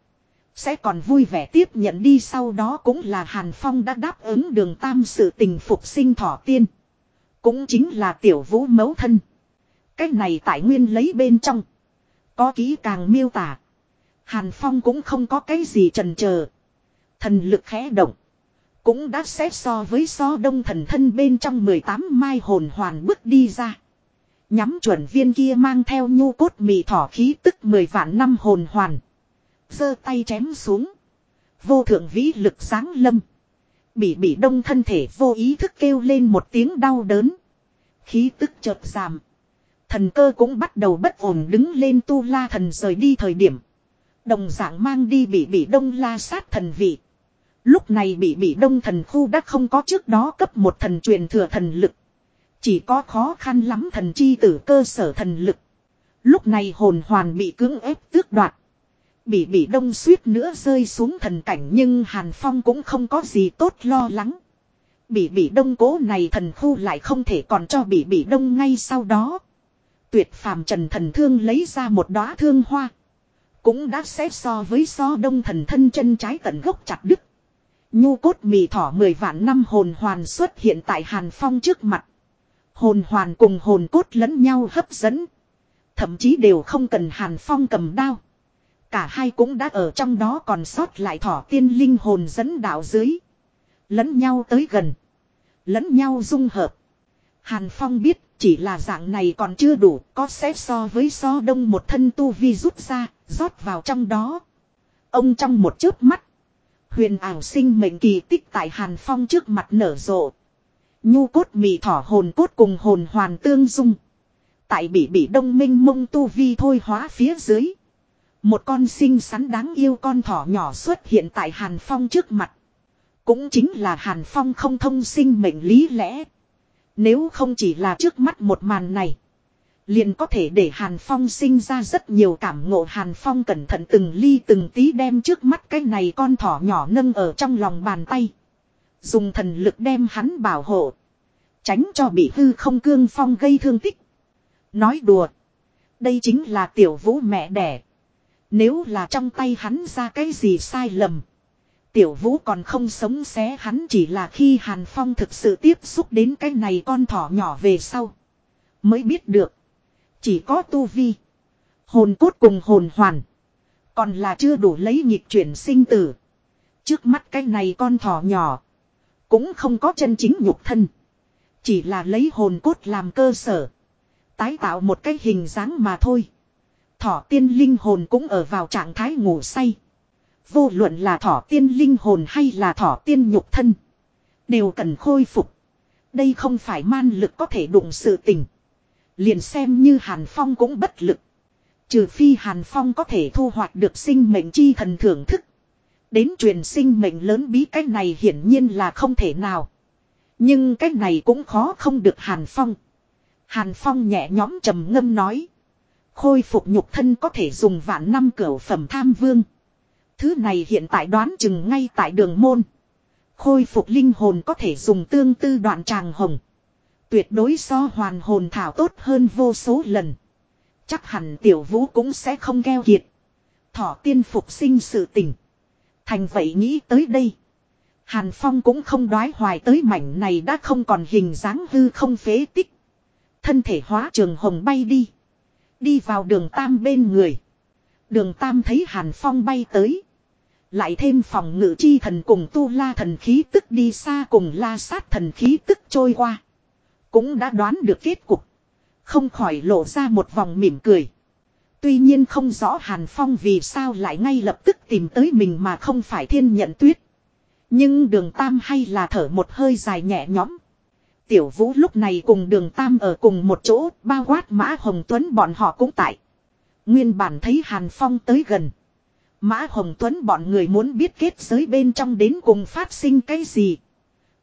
Sẽ còn vui vẻ tiếp nhận đi sau đó cũng là Hàn Phong đã đáp ứng đường tam sự tình phục sinh thỏ tiên. Cũng chính là tiểu vũ mấu thân. Cái này tại nguyên lấy bên trong. Có kỹ càng miêu tả. Hàn Phong cũng không có cái gì trần chờ Thần lực khẽ động. Cũng đã xét so với so đông thần thân bên trong 18 mai hồn hoàn bước đi ra. Nhắm chuẩn viên kia mang theo nhu cốt mì thỏ khí tức 10 vạn năm hồn hoàn. giơ tay chém xuống. Vô thượng vĩ lực sáng lâm. Bị bị đông thân thể vô ý thức kêu lên một tiếng đau đớn. Khí tức chợt giảm. Thần cơ cũng bắt đầu bất ổn đứng lên tu la thần rời đi thời điểm. Đồng dạng mang đi bị bị đông la sát thần vị. Lúc này bị bị đông thần khu đã không có trước đó cấp một thần truyền thừa thần lực. Chỉ có khó khăn lắm thần chi tử cơ sở thần lực. Lúc này hồn hoàn bị cưỡng ép tước đoạt. Bị bị đông suýt nữa rơi xuống thần cảnh nhưng Hàn Phong cũng không có gì tốt lo lắng. Bị bị đông cố này thần khu lại không thể còn cho bị bị đông ngay sau đó. Tuyệt phàm trần thần thương lấy ra một đóa thương hoa. Cũng đã xét so với so đông thần thân chân trái tận gốc chặt đứt. Nhu cốt mì thỏ mười vạn năm hồn hoàn xuất hiện tại Hàn Phong trước mặt. Hồn hoàn cùng hồn cốt lẫn nhau hấp dẫn. Thậm chí đều không cần Hàn Phong cầm đao. Cả hai cũng đã ở trong đó còn sót lại thỏ tiên linh hồn dẫn đạo dưới. Lẫn nhau tới gần. Lẫn nhau dung hợp. Hàn Phong biết chỉ là dạng này còn chưa đủ, có xếp so với so đông một thân tu vi rút ra, rót vào trong đó. Ông trong một chớp mắt. Huyền ảo sinh mệnh kỳ tích tại Hàn Phong trước mặt nở rộ. Nhu cốt mì thỏ hồn cốt cùng hồn hoàn tương dung. Tại bị bị đông minh mông tu vi thôi hóa phía dưới. Một con xinh xắn đáng yêu con thỏ nhỏ xuất hiện tại Hàn Phong trước mặt. Cũng chính là Hàn Phong không thông sinh mệnh lý lẽ. Nếu không chỉ là trước mắt một màn này. Liền có thể để Hàn Phong sinh ra rất nhiều cảm ngộ Hàn Phong cẩn thận từng ly từng tí đem trước mắt cái này con thỏ nhỏ nâng ở trong lòng bàn tay. Dùng thần lực đem hắn bảo hộ. Tránh cho bị hư không cương phong gây thương tích. Nói đùa. Đây chính là tiểu vũ mẹ đẻ. Nếu là trong tay hắn ra cái gì sai lầm. Tiểu vũ còn không sống xé hắn chỉ là khi Hàn Phong thực sự tiếp xúc đến cái này con thỏ nhỏ về sau. Mới biết được. Chỉ có tu vi. Hồn cốt cùng hồn hoàn. Còn là chưa đủ lấy nhịp chuyển sinh tử. Trước mắt cái này con thỏ nhỏ. Cũng không có chân chính nhục thân. Chỉ là lấy hồn cốt làm cơ sở. Tái tạo một cái hình dáng mà thôi. Thỏ tiên linh hồn cũng ở vào trạng thái ngủ say. Vô luận là thỏ tiên linh hồn hay là thỏ tiên nhục thân. Đều cần khôi phục. Đây không phải man lực có thể đụng sự tình. Liền xem như Hàn Phong cũng bất lực. Trừ phi Hàn Phong có thể thu hoạch được sinh mệnh chi thần thưởng thức. Đến truyền sinh mệnh lớn bí cách này hiển nhiên là không thể nào. Nhưng cách này cũng khó không được Hàn Phong. Hàn Phong nhẹ nhõm trầm ngâm nói. Khôi phục nhục thân có thể dùng vạn năm cửu phẩm tham vương. Thứ này hiện tại đoán chừng ngay tại đường môn. Khôi phục linh hồn có thể dùng tương tư đoạn tràng hồng. Tuyệt đối so hoàn hồn thảo tốt hơn vô số lần. Chắc hẳn tiểu vũ cũng sẽ không keo kiệt. Thỏ tiên phục sinh sự tình. Thành vậy nghĩ tới đây. Hàn Phong cũng không đoái hoài tới mảnh này đã không còn hình dáng hư không phế tích. Thân thể hóa trường hồng bay đi. Đi vào đường Tam bên người. Đường Tam thấy Hàn Phong bay tới. Lại thêm phòng ngự chi thần cùng tu la thần khí tức đi xa cùng la sát thần khí tức trôi qua. Cũng đã đoán được kết cục. Không khỏi lộ ra một vòng mỉm cười. Tuy nhiên không rõ Hàn Phong vì sao lại ngay lập tức tìm tới mình mà không phải thiên nhận tuyết. Nhưng đường Tam hay là thở một hơi dài nhẹ nhõm. Tiểu Vũ lúc này cùng đường Tam ở cùng một chỗ, bao quát Mã Hồng Tuấn bọn họ cũng tại. Nguyên bản thấy Hàn Phong tới gần. Mã Hồng Tuấn bọn người muốn biết kết giới bên trong đến cùng phát sinh cái gì.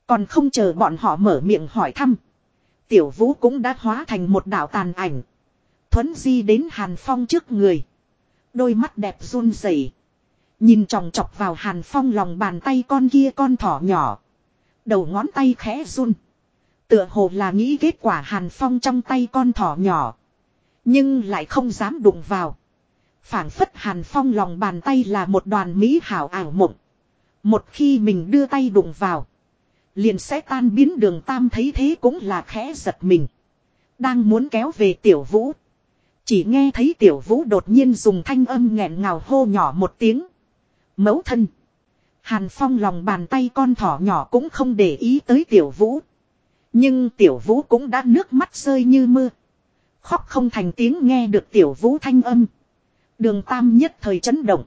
Còn không chờ bọn họ mở miệng hỏi thăm. Tiểu Vũ cũng đã hóa thành một đạo tàn ảnh. Thuấn di đến Hàn Phong trước người. Đôi mắt đẹp run rẩy, Nhìn tròng chọc vào Hàn Phong lòng bàn tay con kia con thỏ nhỏ. Đầu ngón tay khẽ run. Tựa hồ là nghĩ kết quả Hàn Phong trong tay con thỏ nhỏ. Nhưng lại không dám đụng vào phảng phất Hàn Phong lòng bàn tay là một đoàn mỹ hảo ảo mộng. Một khi mình đưa tay đụng vào. Liền sẽ tan biến đường tam thấy thế cũng là khẽ giật mình. Đang muốn kéo về tiểu vũ. Chỉ nghe thấy tiểu vũ đột nhiên dùng thanh âm nghẹn ngào hô nhỏ một tiếng. Mẫu thân. Hàn Phong lòng bàn tay con thỏ nhỏ cũng không để ý tới tiểu vũ. Nhưng tiểu vũ cũng đã nước mắt rơi như mưa. Khóc không thành tiếng nghe được tiểu vũ thanh âm. Đường tam nhất thời chấn động.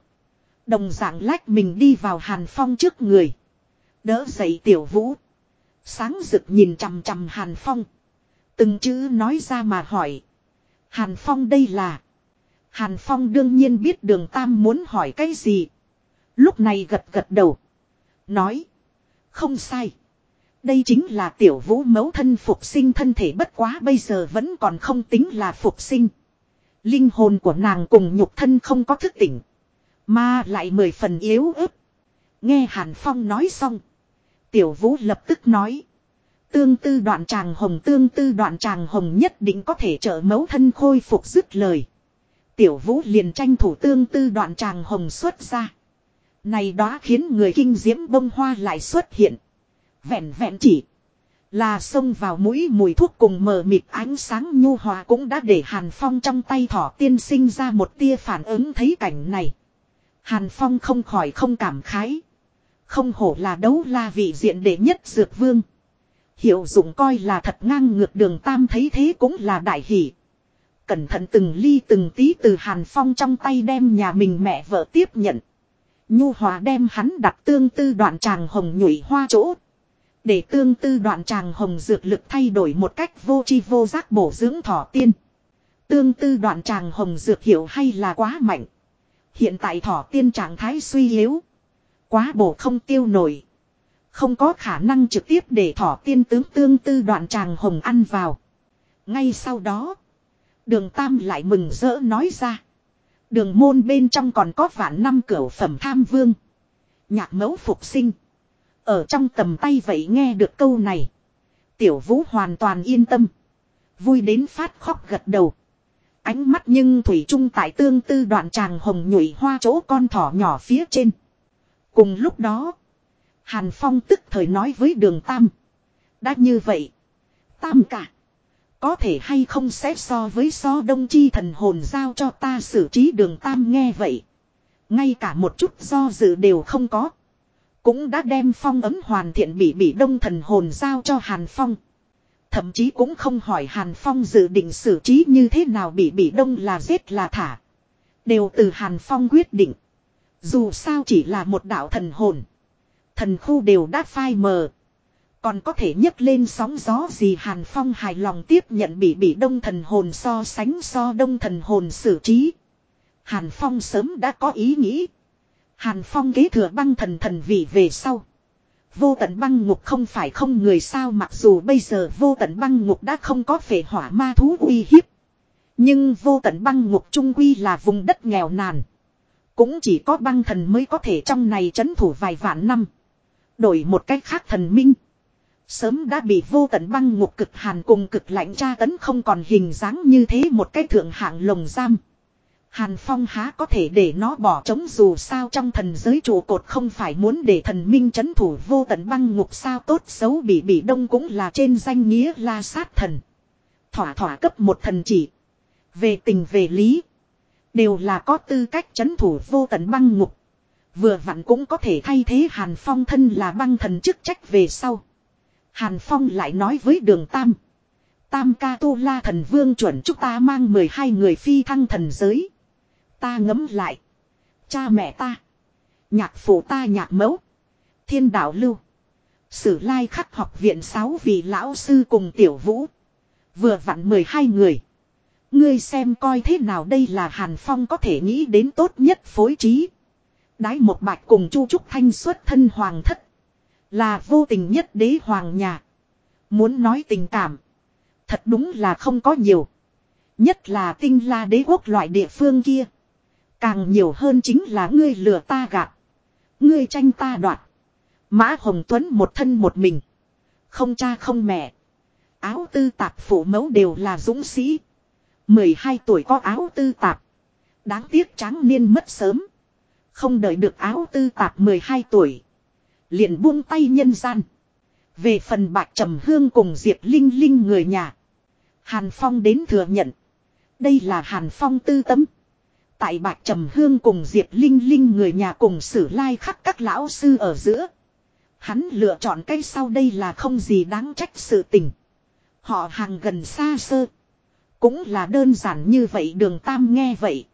Đồng dạng lách mình đi vào Hàn Phong trước người. Đỡ dậy tiểu vũ. Sáng rực nhìn chằm chằm Hàn Phong. Từng chữ nói ra mà hỏi. Hàn Phong đây là. Hàn Phong đương nhiên biết đường Tam muốn hỏi cái gì. Lúc này gật gật đầu. Nói. Không sai. Đây chính là tiểu vũ mẫu thân phục sinh thân thể bất quá bây giờ vẫn còn không tính là phục sinh. Linh hồn của nàng cùng nhục thân không có thức tỉnh. Mà lại mười phần yếu ớt. Nghe Hàn Phong nói xong. Tiểu vũ lập tức nói. Tương tư đoạn tràng hồng, tương tư đoạn tràng hồng nhất định có thể trợ mẫu thân khôi phục dứt lời. Tiểu vũ liền tranh thủ tương tư đoạn tràng hồng xuất ra. Này đó khiến người kinh diễm bông hoa lại xuất hiện. Vẹn vẹn chỉ. Là xông vào mũi mùi thuốc cùng mờ mịt ánh sáng nhu hòa cũng đã để Hàn Phong trong tay thỏ tiên sinh ra một tia phản ứng thấy cảnh này. Hàn Phong không khỏi không cảm khái. Không hổ là đấu la vị diện đệ nhất dược vương. Hiệu dụng coi là thật ngang ngược đường tam thấy thế cũng là đại hỷ. Cẩn thận từng ly từng tí từ Hàn Phong trong tay đem nhà mình mẹ vợ tiếp nhận. Nhu hòa đem hắn đặt tương tư đoạn tràng hồng nhụy hoa chỗ. Để tương tư đoạn tràng hồng dược lực thay đổi một cách vô chi vô giác bổ dưỡng thỏ tiên. Tương tư đoạn tràng hồng dược hiểu hay là quá mạnh. Hiện tại thỏ tiên trạng thái suy yếu. Quá bổ không tiêu nổi. Không có khả năng trực tiếp để thỏ tiên tướng tương tư đoạn tràng hồng ăn vào. Ngay sau đó. Đường Tam lại mừng rỡ nói ra. Đường môn bên trong còn có vạn năm cửu phẩm tham vương. Nhạc mẫu phục sinh. Ở trong tầm tay vậy nghe được câu này. Tiểu vũ hoàn toàn yên tâm. Vui đến phát khóc gật đầu. Ánh mắt nhưng thủy trung tại tương tư đoạn tràng hồng nhụy hoa chỗ con thỏ nhỏ phía trên. Cùng lúc đó. Hàn Phong tức thời nói với đường Tam. Đã như vậy. Tam cả. Có thể hay không xét so với so đông chi thần hồn giao cho ta xử trí đường Tam nghe vậy. Ngay cả một chút do dự đều không có. Cũng đã đem phong ấm hoàn thiện bị bị đông thần hồn giao cho Hàn Phong. Thậm chí cũng không hỏi Hàn Phong dự định xử trí như thế nào bị bị đông là giết là thả. Đều từ Hàn Phong quyết định. Dù sao chỉ là một đạo thần hồn. Thần khu đều đã phai mờ. Còn có thể nhấc lên sóng gió gì Hàn Phong hài lòng tiếp nhận bị bị đông thần hồn so sánh so đông thần hồn xử trí. Hàn Phong sớm đã có ý nghĩ. Hàn Phong kế thừa băng thần thần vị về sau. Vô tận băng ngục không phải không người sao mặc dù bây giờ vô tận băng ngục đã không có phệ hỏa ma thú uy hiếp. Nhưng vô tận băng ngục trung quy là vùng đất nghèo nàn. Cũng chỉ có băng thần mới có thể trong này chấn thủ vài vạn năm. Đổi một cách khác thần minh. Sớm đã bị vô tận băng ngục cực hàn cùng cực lạnh tra tấn không còn hình dáng như thế một cách thượng hạng lồng giam. Hàn Phong há có thể để nó bỏ trống dù sao trong thần giới trụ cột không phải muốn để thần minh chấn thủ vô tận băng ngục sao tốt xấu bị bị đông cũng là trên danh nghĩa la sát thần. Thỏa thỏa cấp một thần chỉ. Về tình về lý. Đều là có tư cách chấn thủ vô tận băng ngục. Vừa vặn cũng có thể thay thế Hàn Phong thân là băng thần chức trách về sau. Hàn Phong lại nói với đường Tam. Tam ca tu la thần vương chuẩn chúng ta mang 12 người phi thăng thần giới. Ta ngấm lại. Cha mẹ ta. Nhạc phụ ta nhạc mẫu. Thiên đạo lưu. Sử lai khắc học viện sáu vị lão sư cùng tiểu vũ. Vừa vặn 12 người. Ngươi xem coi thế nào đây là Hàn Phong có thể nghĩ đến tốt nhất phối trí. Đái một bạch cùng Chu Trúc Thanh xuất thân hoàng thất. Là vô tình nhất đế hoàng nhà. Muốn nói tình cảm. Thật đúng là không có nhiều. Nhất là tinh la đế quốc loại địa phương kia. Càng nhiều hơn chính là ngươi lừa ta gạt. Ngươi tranh ta đoạt. Mã Hồng Tuấn một thân một mình. Không cha không mẹ. Áo tư tạp phụ mẫu đều là dũng sĩ. 12 tuổi có áo tư tạp. Đáng tiếc tráng niên mất sớm. Không đợi được áo tư tạp 12 tuổi. Liền buông tay nhân gian. Về phần bạc trầm hương cùng Diệp Linh Linh người nhà. Hàn Phong đến thừa nhận. Đây là Hàn Phong tư tấm. Tại bạch trầm hương cùng Diệp Linh Linh người nhà cùng sử lai khắc các lão sư ở giữa. Hắn lựa chọn cây sau đây là không gì đáng trách sự tình. Họ hàng gần xa xơ. Cũng là đơn giản như vậy đường tam nghe vậy.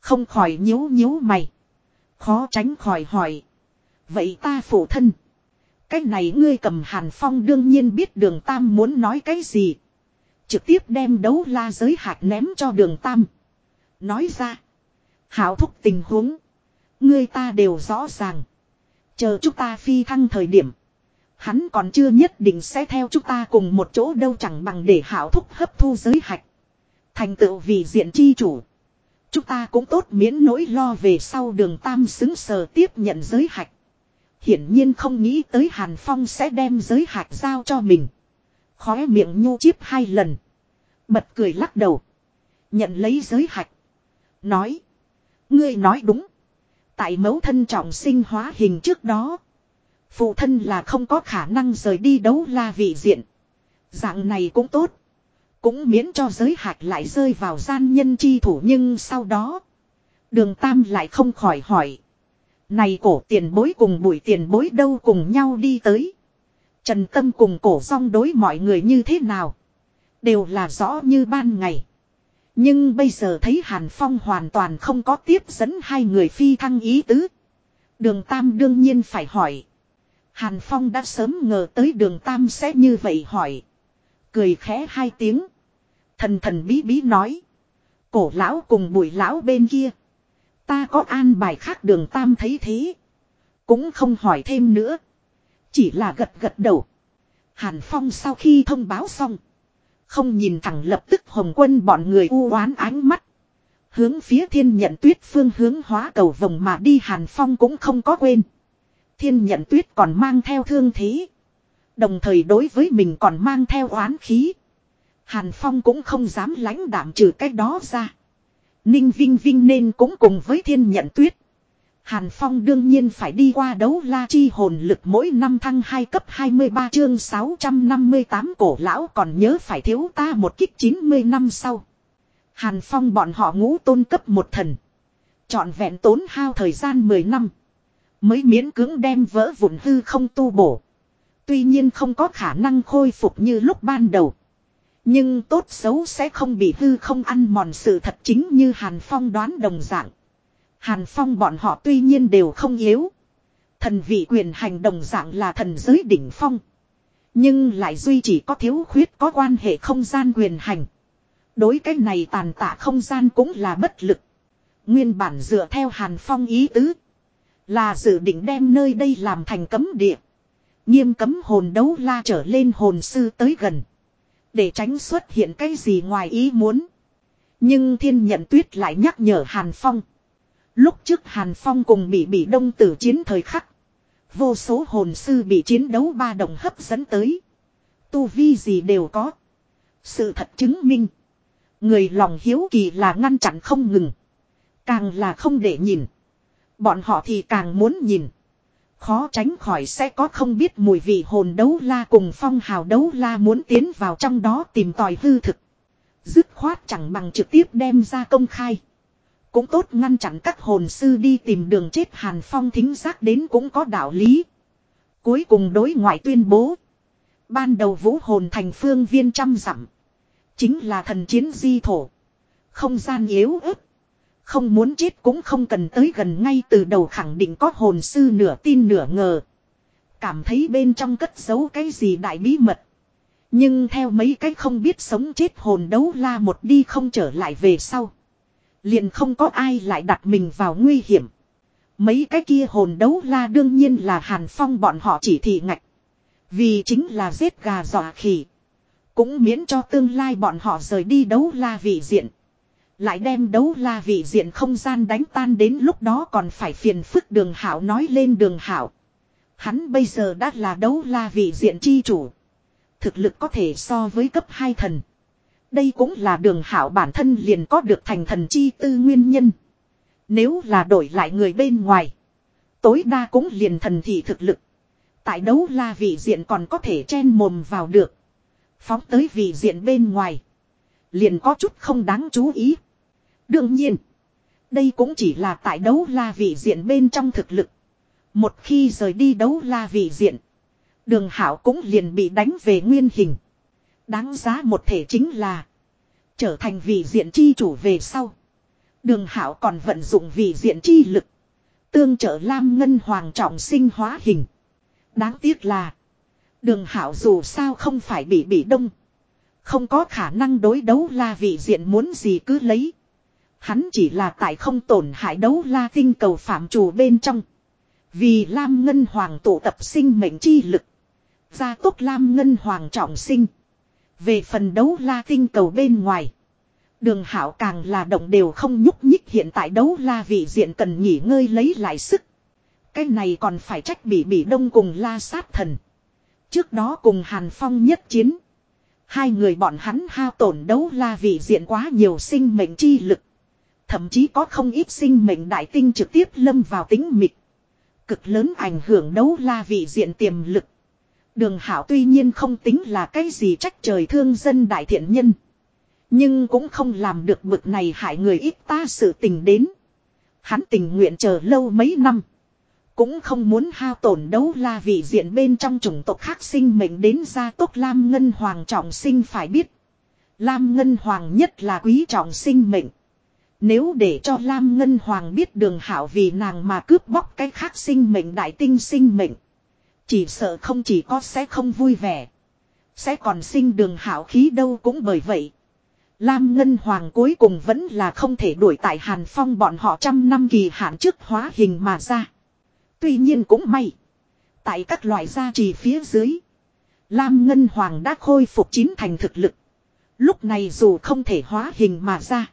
Không khỏi nhíu nhíu mày. Khó tránh khỏi hỏi. Vậy ta phụ thân. Cái này ngươi cầm Hàn Phong đương nhiên biết đường Tam muốn nói cái gì. Trực tiếp đem đấu la giới hạt ném cho đường Tam. Nói ra. Hảo thúc tình huống. Ngươi ta đều rõ ràng. Chờ chúng ta phi thăng thời điểm. Hắn còn chưa nhất định sẽ theo chúng ta cùng một chỗ đâu chẳng bằng để hảo thúc hấp thu giới hạch. Thành tựu vì diện chi chủ. Chúng ta cũng tốt miễn nỗi lo về sau đường tam xứng sờ tiếp nhận giới hạch. Hiển nhiên không nghĩ tới Hàn Phong sẽ đem giới hạch giao cho mình. Khóe miệng nhu chiếp hai lần. Bật cười lắc đầu. Nhận lấy giới hạch. Nói. Ngươi nói đúng. Tại mẫu thân trọng sinh hóa hình trước đó. Phụ thân là không có khả năng rời đi đấu la vị diện. Dạng này cũng tốt. Cũng miễn cho giới hạt lại rơi vào gian nhân chi thủ nhưng sau đó. Đường Tam lại không khỏi hỏi. Này cổ tiền bối cùng bụi tiền bối đâu cùng nhau đi tới. Trần Tâm cùng cổ song đối mọi người như thế nào. Đều là rõ như ban ngày. Nhưng bây giờ thấy Hàn Phong hoàn toàn không có tiếp dẫn hai người phi thăng ý tứ. Đường Tam đương nhiên phải hỏi. Hàn Phong đã sớm ngờ tới đường Tam sẽ như vậy hỏi. Cười khẽ hai tiếng. Thần thần bí bí nói. Cổ lão cùng bụi lão bên kia. Ta có an bài khác đường Tam thấy thế. Cũng không hỏi thêm nữa. Chỉ là gật gật đầu. Hàn Phong sau khi thông báo xong. Không nhìn thẳng lập tức hồng quân bọn người u oán ánh mắt. Hướng phía thiên nhận tuyết phương hướng hóa cầu vòng mà đi Hàn Phong cũng không có quên. Thiên nhận tuyết còn mang theo thương thế. Đồng thời đối với mình còn mang theo oán khí. Hàn Phong cũng không dám lãnh đảm trừ cái đó ra. Ninh Vinh Vinh nên cũng cùng với thiên nhận tuyết. Hàn Phong đương nhiên phải đi qua đấu la chi hồn lực mỗi năm thăng 2 cấp 23 chương 658 cổ lão còn nhớ phải thiếu ta một kích 90 năm sau. Hàn Phong bọn họ ngũ tôn cấp một thần. Chọn vẹn tốn hao thời gian 10 năm. Mới miễn cưỡng đem vỡ vụn hư không tu bổ. Tuy nhiên không có khả năng khôi phục như lúc ban đầu. Nhưng tốt xấu sẽ không bị hư không ăn mòn sự thật chính như Hàn Phong đoán đồng dạng. Hàn Phong bọn họ tuy nhiên đều không yếu. Thần vị quyền hành đồng dạng là thần giới đỉnh phong. Nhưng lại duy chỉ có thiếu khuyết có quan hệ không gian quyền hành. Đối cái này tàn tạ không gian cũng là bất lực. Nguyên bản dựa theo Hàn Phong ý tứ. Là dự định đem nơi đây làm thành cấm địa. Nghiêm cấm hồn đấu la trở lên hồn sư tới gần. Để tránh xuất hiện cái gì ngoài ý muốn. Nhưng thiên nhận tuyết lại nhắc nhở Hàn Phong. Lúc trước Hàn Phong cùng bị bị đông tử chiến thời khắc. Vô số hồn sư bị chiến đấu ba đồng hấp dẫn tới. Tu vi gì đều có. Sự thật chứng minh. Người lòng hiếu kỳ là ngăn chặn không ngừng. Càng là không để nhìn. Bọn họ thì càng muốn nhìn. Khó tránh khỏi sẽ có không biết mùi vị hồn đấu la cùng phong hào đấu la muốn tiến vào trong đó tìm tòi hư thực. Dứt khoát chẳng bằng trực tiếp đem ra công khai. Cũng tốt ngăn chặn các hồn sư đi tìm đường chết Hàn Phong thính giác đến cũng có đạo lý. Cuối cùng đối ngoại tuyên bố. Ban đầu vũ hồn thành phương viên trăm dặm. Chính là thần chiến di thổ. Không gian yếu ớt. Không muốn chết cũng không cần tới gần ngay từ đầu khẳng định có hồn sư nửa tin nửa ngờ. Cảm thấy bên trong cất giấu cái gì đại bí mật. Nhưng theo mấy cái không biết sống chết hồn đấu la một đi không trở lại về sau. Liền không có ai lại đặt mình vào nguy hiểm. Mấy cái kia hồn đấu la đương nhiên là Hàn Phong bọn họ chỉ thị ngạch. Vì chính là giết gà dọa khỉ. Cũng miễn cho tương lai bọn họ rời đi đấu la vị diện. Lại đem đấu la vị diện không gian đánh tan đến lúc đó còn phải phiền phức đường hảo nói lên đường hảo. Hắn bây giờ đã là đấu la vị diện chi chủ. Thực lực có thể so với cấp 2 thần. Đây cũng là đường hảo bản thân liền có được thành thần chi tư nguyên nhân. Nếu là đổi lại người bên ngoài. Tối đa cũng liền thần thị thực lực. Tại đấu la vị diện còn có thể chen mồm vào được. Phóng tới vị diện bên ngoài. Liền có chút không đáng chú ý. Đương nhiên. Đây cũng chỉ là tại đấu la vị diện bên trong thực lực. Một khi rời đi đấu la vị diện. Đường hảo cũng liền bị đánh về nguyên hình. Đáng giá một thể chính là. Trở thành vị diện chi chủ về sau. Đường hảo còn vận dụng vị diện chi lực. Tương trợ Lam Ngân Hoàng trọng sinh hóa hình. Đáng tiếc là. Đường hảo dù sao không phải bị bị đông. Không có khả năng đối đấu la vị diện muốn gì cứ lấy. Hắn chỉ là tại không tổn hại đấu la tinh cầu phạm chủ bên trong. Vì Lam Ngân Hoàng tụ tập sinh mệnh chi lực. Gia tốc Lam Ngân Hoàng trọng sinh. Về phần đấu la tinh cầu bên ngoài. Đường hảo càng là động đều không nhúc nhích hiện tại đấu la vị diện cần nghỉ ngơi lấy lại sức. Cái này còn phải trách bị bị đông cùng la sát thần. Trước đó cùng Hàn Phong nhất chiến. Hai người bọn hắn hao tổn đấu la vị diện quá nhiều sinh mệnh chi lực. Thậm chí có không ít sinh mệnh đại tinh trực tiếp lâm vào tính mịch. Cực lớn ảnh hưởng đấu la vị diện tiềm lực. Đường Hảo tuy nhiên không tính là cái gì trách trời thương dân đại thiện nhân. Nhưng cũng không làm được bực này hại người ít ta sự tình đến. Hắn tình nguyện chờ lâu mấy năm. Cũng không muốn hao tổn đấu la vị diện bên trong chủng tộc khác sinh mệnh đến gia tốc Lam Ngân Hoàng trọng sinh phải biết. Lam Ngân Hoàng nhất là quý trọng sinh mệnh. Nếu để cho Lam Ngân Hoàng biết đường hảo vì nàng mà cướp bóc cái khác sinh mệnh đại tinh sinh mệnh. Chỉ sợ không chỉ có sẽ không vui vẻ. Sẽ còn sinh đường hảo khí đâu cũng bởi vậy. Lam Ngân Hoàng cuối cùng vẫn là không thể đuổi tại Hàn Phong bọn họ trăm năm kỳ hạn trước hóa hình mà ra. Tuy nhiên cũng may. Tại các loại gia trì phía dưới. Lam Ngân Hoàng đã khôi phục chín thành thực lực. Lúc này dù không thể hóa hình mà ra.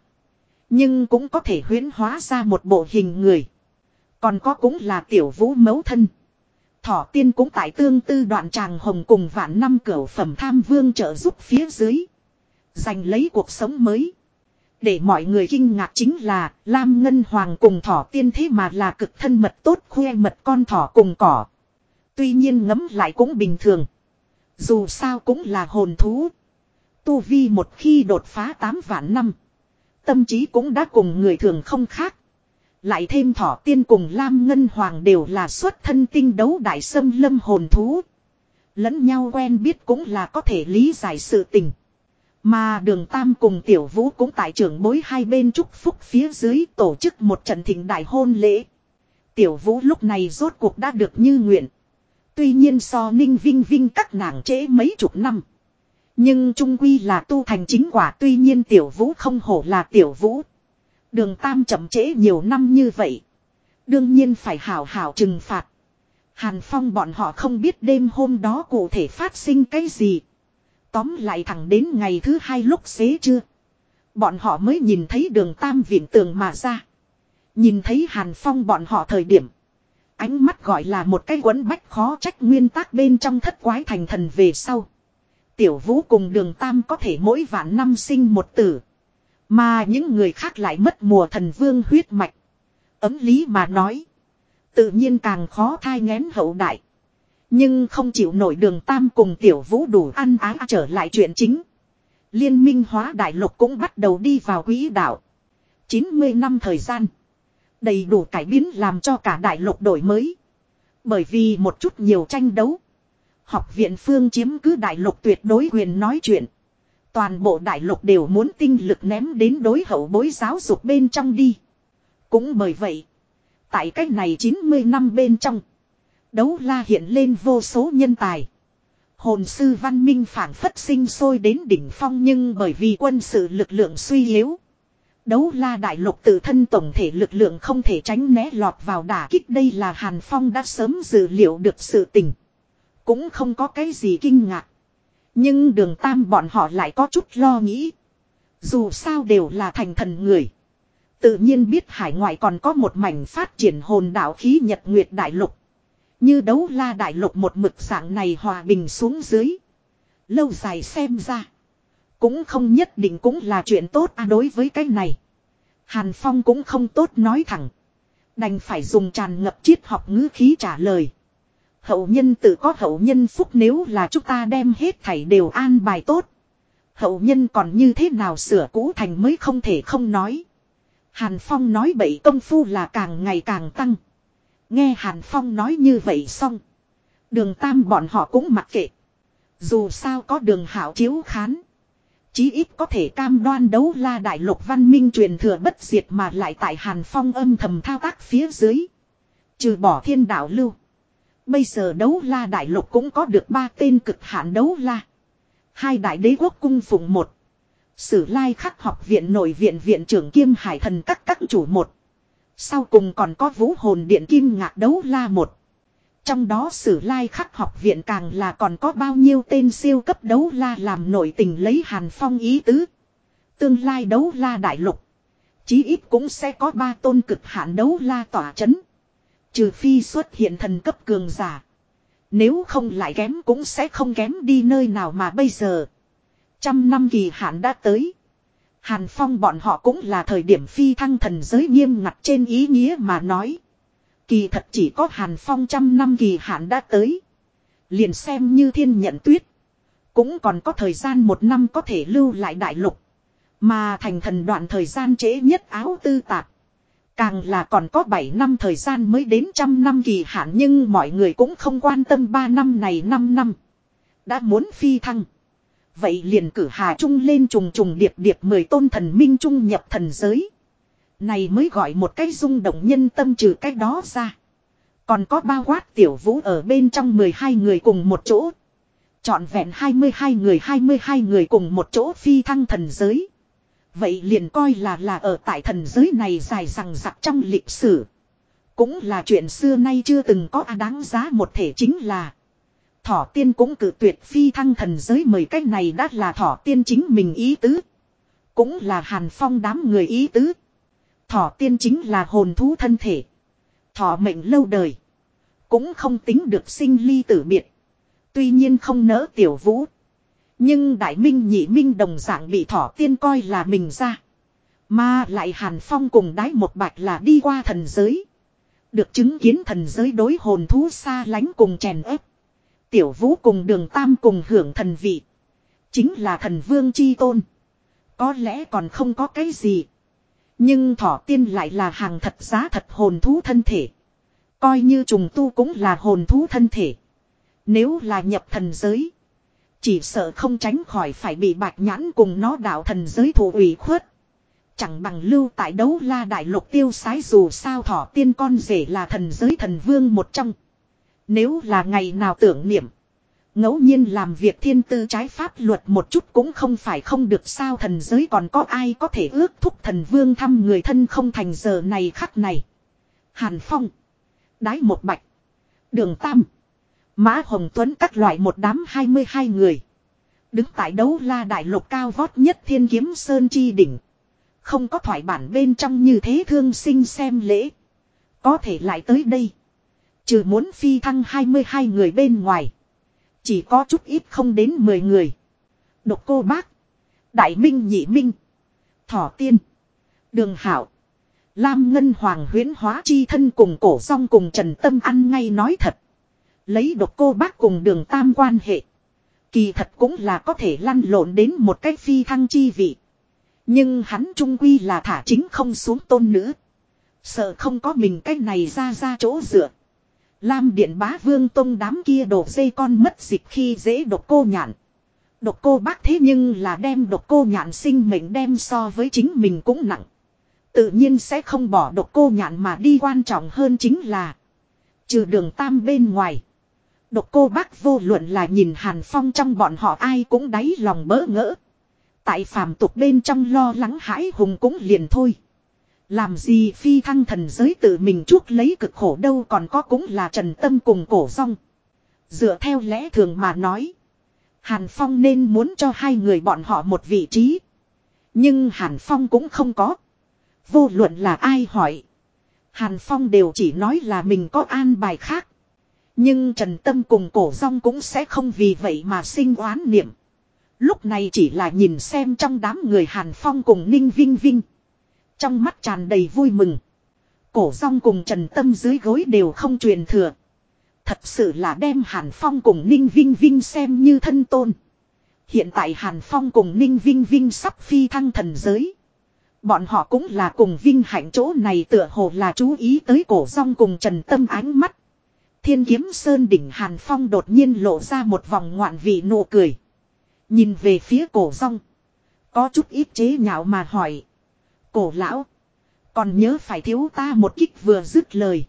Nhưng cũng có thể huyễn hóa ra một bộ hình người. Còn có cũng là tiểu vũ mấu thân. Thỏ tiên cũng tại tương tư đoạn tràng hồng cùng vạn năm cửu phẩm tham vương trợ giúp phía dưới. Giành lấy cuộc sống mới. Để mọi người kinh ngạc chính là, Lam Ngân Hoàng cùng thỏ tiên thế mà là cực thân mật tốt khoe mật con thỏ cùng cỏ. Tuy nhiên ngấm lại cũng bình thường. Dù sao cũng là hồn thú. Tu Vi một khi đột phá 8 vạn năm. Tâm trí cũng đã cùng người thường không khác. Lại thêm thỏ tiên cùng Lam Ngân Hoàng đều là xuất thân tinh đấu đại sâm lâm hồn thú. Lẫn nhau quen biết cũng là có thể lý giải sự tình. Mà đường Tam cùng Tiểu Vũ cũng tại trưởng bối hai bên chúc phúc phía dưới tổ chức một trận thịnh đại hôn lễ. Tiểu Vũ lúc này rốt cuộc đã được như nguyện. Tuy nhiên so ninh vinh vinh các nàng trễ mấy chục năm. Nhưng trung quy là tu thành chính quả, tuy nhiên Tiểu Vũ không hổ là Tiểu Vũ. Đường Tam chậm trễ nhiều năm như vậy. Đương nhiên phải hảo hảo trừng phạt. Hàn Phong bọn họ không biết đêm hôm đó cụ thể phát sinh cái gì. Tóm lại thẳng đến ngày thứ hai lúc xế chưa. Bọn họ mới nhìn thấy đường tam viện tường mà ra. Nhìn thấy Hàn Phong bọn họ thời điểm. Ánh mắt gọi là một cái quấn bách khó trách nguyên tắc bên trong thất quái thành thần về sau. Tiểu vũ cùng đường tam có thể mỗi vạn năm sinh một tử. Mà những người khác lại mất mùa thần vương huyết mạch. Ấm lý mà nói. Tự nhiên càng khó thai ngén hậu đại. Nhưng không chịu nổi đường tam cùng tiểu vũ đủ ăn ái trở lại chuyện chính. Liên minh hóa đại lục cũng bắt đầu đi vào quỹ đạo. 90 năm thời gian. Đầy đủ cải biến làm cho cả đại lục đổi mới. Bởi vì một chút nhiều tranh đấu. Học viện phương chiếm cứ đại lục tuyệt đối quyền nói chuyện. Toàn bộ đại lục đều muốn tinh lực ném đến đối hậu bối giáo dục bên trong đi. Cũng bởi vậy. Tại cách này 90 năm bên trong. Đấu la hiện lên vô số nhân tài. Hồn sư văn minh phản phất sinh sôi đến đỉnh phong nhưng bởi vì quân sự lực lượng suy yếu. Đấu la đại lục tự thân tổng thể lực lượng không thể tránh né lọt vào đả kích đây là Hàn Phong đã sớm dự liệu được sự tình. Cũng không có cái gì kinh ngạc. Nhưng đường tam bọn họ lại có chút lo nghĩ. Dù sao đều là thành thần người. Tự nhiên biết hải ngoại còn có một mảnh phát triển hồn đạo khí nhật nguyệt đại lục. Như đấu la đại lục một mực dạng này hòa bình xuống dưới. Lâu dài xem ra. Cũng không nhất định cũng là chuyện tốt à đối với cái này. Hàn Phong cũng không tốt nói thẳng. Đành phải dùng tràn ngập triết học ngữ khí trả lời. Hậu nhân tự có hậu nhân phúc nếu là chúng ta đem hết thảy đều an bài tốt. Hậu nhân còn như thế nào sửa cũ thành mới không thể không nói. Hàn Phong nói bậy công phu là càng ngày càng tăng. Nghe Hàn Phong nói như vậy xong. Đường Tam bọn họ cũng mặc kệ. Dù sao có đường hảo chiếu khán. Chí ít có thể cam đoan đấu la đại lục văn minh truyền thừa bất diệt mà lại tại Hàn Phong âm thầm thao tác phía dưới. Trừ bỏ thiên đạo lưu. Bây giờ đấu la đại lục cũng có được ba tên cực hạn đấu la. Hai đại đế quốc cung phụng một. Sử lai khắc học viện nội viện viện trưởng kiêm hải thần các các chủ một. Sau cùng còn có vũ hồn điện kim ngạc đấu la một. Trong đó sử lai khắc học viện càng là còn có bao nhiêu tên siêu cấp đấu la làm nổi tình lấy hàn phong ý tứ. Tương lai đấu la đại lục. Chí ít cũng sẽ có ba tôn cực hạn đấu la tỏa chấn. Trừ phi xuất hiện thần cấp cường giả. Nếu không lại kém cũng sẽ không kém đi nơi nào mà bây giờ. Trăm năm kỳ hạn đã tới. Hàn Phong bọn họ cũng là thời điểm phi thăng thần giới nghiêm ngặt trên ý nghĩa mà nói. Kỳ thật chỉ có Hàn Phong trăm năm kỳ hạn đã tới. Liền xem như thiên nhận tuyết. Cũng còn có thời gian một năm có thể lưu lại đại lục. Mà thành thần đoạn thời gian trễ nhất áo tư tạp. Càng là còn có 7 năm thời gian mới đến trăm năm kỳ hạn nhưng mọi người cũng không quan tâm 3 năm này 5 năm. Đã muốn phi thăng. Vậy liền cử Hà Trung lên trùng trùng điệp điệp mười tôn thần minh trung nhập thần giới. Này mới gọi một cái rung động nhân tâm trừ cái đó ra. Còn có bao quát tiểu vũ ở bên trong 12 người cùng một chỗ. Chọn vẹn 22 người 22 người cùng một chỗ phi thăng thần giới. Vậy liền coi là là ở tại thần giới này dài rằng rặc trong lịch sử. Cũng là chuyện xưa nay chưa từng có đáng giá một thể chính là. Thỏ tiên cũng cử tuyệt phi thăng thần giới mời cách này đã là thỏ tiên chính mình ý tứ. Cũng là hàn phong đám người ý tứ. Thỏ tiên chính là hồn thú thân thể. Thỏ mệnh lâu đời. Cũng không tính được sinh ly tử biệt. Tuy nhiên không nỡ tiểu vũ. Nhưng đại minh nhị minh đồng dạng bị thỏ tiên coi là mình ra. Mà lại hàn phong cùng đái một bạch là đi qua thần giới. Được chứng kiến thần giới đối hồn thú xa lánh cùng chèn ép. Tiểu vũ cùng đường tam cùng hưởng thần vị. Chính là thần vương chi tôn. Có lẽ còn không có cái gì. Nhưng thỏ tiên lại là hàng thật giá thật hồn thú thân thể. Coi như trùng tu cũng là hồn thú thân thể. Nếu là nhập thần giới. Chỉ sợ không tránh khỏi phải bị bạch nhãn cùng nó đạo thần giới thủ ủy khuất. Chẳng bằng lưu tại đấu la đại lục tiêu sái dù sao thỏ tiên con rể là thần giới thần vương một trong. Nếu là ngày nào tưởng niệm. ngẫu nhiên làm việc thiên tư trái pháp luật một chút cũng không phải không được sao thần giới còn có ai có thể ước thúc thần vương thăm người thân không thành giờ này khắc này. Hàn Phong. Đái một bạch. Đường Tam. Mã Hồng Tuấn các loại một đám 22 người. Đứng tại đấu la đại lục cao vót nhất thiên kiếm sơn chi đỉnh. Không có thoại bản bên trong như thế thương sinh xem lễ. Có thể lại tới đây. Trừ muốn phi thăng 22 người bên ngoài. Chỉ có chút ít không đến 10 người. Độc cô bác. Đại minh nhị minh. Thỏ tiên. Đường hảo. Lam Ngân Hoàng huyến hóa chi thân cùng cổ song cùng Trần Tâm ăn ngay nói thật. Lấy độc cô bác cùng đường tam quan hệ. Kỳ thật cũng là có thể lăn lộn đến một cách phi thăng chi vị. Nhưng hắn trung quy là thả chính không xuống tôn nữ. Sợ không có mình cách này ra ra chỗ dựa. Lam điện bá vương tông đám kia đổ dây con mất dịp khi dễ độc cô nhạn. Độc cô bác thế nhưng là đem độc cô nhạn sinh mệnh đem so với chính mình cũng nặng. Tự nhiên sẽ không bỏ độc cô nhạn mà đi quan trọng hơn chính là. Trừ đường tam bên ngoài. Độc cô bác vô luận là nhìn Hàn Phong trong bọn họ ai cũng đáy lòng bỡ ngỡ. Tại phàm tục bên trong lo lắng hãi hùng cũng liền thôi. Làm gì phi thăng thần giới tự mình chuốc lấy cực khổ đâu còn có cũng là trần tâm cùng cổ rong. Dựa theo lẽ thường mà nói. Hàn Phong nên muốn cho hai người bọn họ một vị trí. Nhưng Hàn Phong cũng không có. Vô luận là ai hỏi. Hàn Phong đều chỉ nói là mình có an bài khác. Nhưng Trần Tâm cùng cổ rong cũng sẽ không vì vậy mà sinh oán niệm. Lúc này chỉ là nhìn xem trong đám người Hàn Phong cùng Ninh Vinh Vinh. Trong mắt tràn đầy vui mừng. Cổ rong cùng Trần Tâm dưới gối đều không truyền thừa. Thật sự là đem Hàn Phong cùng Ninh Vinh Vinh xem như thân tôn. Hiện tại Hàn Phong cùng Ninh Vinh Vinh sắp phi thăng thần giới. Bọn họ cũng là cùng Vinh hạnh chỗ này tựa hồ là chú ý tới cổ rong cùng Trần Tâm ánh mắt. Thiên kiếm sơn đỉnh Hàn Phong đột nhiên lộ ra một vòng ngoạn vị nụ cười. Nhìn về phía cổ rong. Có chút ít chế nhạo mà hỏi. Cổ lão. Còn nhớ phải thiếu ta một kích vừa dứt lời.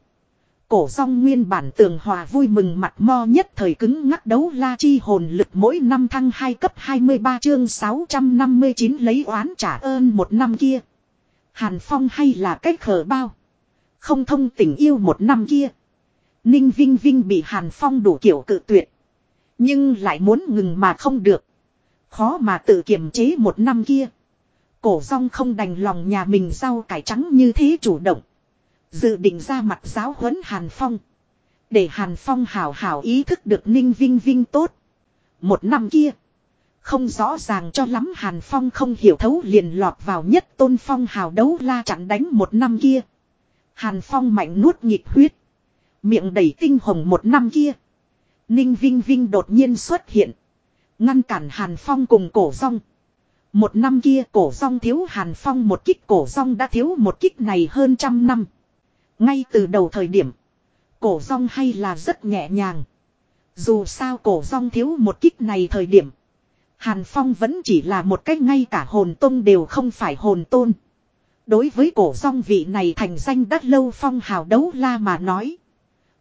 Cổ song nguyên bản tường hòa vui mừng mặt mo nhất thời cứng ngắc đấu la chi hồn lực mỗi năm thăng 2 cấp 23 chương 659 lấy oán trả ơn một năm kia. Hàn Phong hay là cách khờ bao. Không thông tình yêu một năm kia. Ninh Vinh Vinh bị Hàn Phong đủ kiểu cự tuyệt. Nhưng lại muốn ngừng mà không được. Khó mà tự kiềm chế một năm kia. Cổ rong không đành lòng nhà mình rau cải trắng như thế chủ động. Dự định ra mặt giáo huấn Hàn Phong. Để Hàn Phong hào hào ý thức được Ninh Vinh Vinh tốt. Một năm kia. Không rõ ràng cho lắm Hàn Phong không hiểu thấu liền lọt vào nhất tôn phong hào đấu la chặn đánh một năm kia. Hàn Phong mạnh nuốt nhịp huyết. Miệng đầy tinh hồng một năm kia. Ninh Vinh Vinh đột nhiên xuất hiện. Ngăn cản Hàn Phong cùng cổ rong. Một năm kia cổ rong thiếu Hàn Phong một kích, cổ rong đã thiếu một kích này hơn trăm năm. Ngay từ đầu thời điểm. Cổ rong hay là rất nhẹ nhàng. Dù sao cổ rong thiếu một kích này thời điểm. Hàn Phong vẫn chỉ là một cách ngay cả hồn tôn đều không phải hồn tôn. Đối với cổ rong vị này thành danh đắt lâu phong hào đấu la mà nói.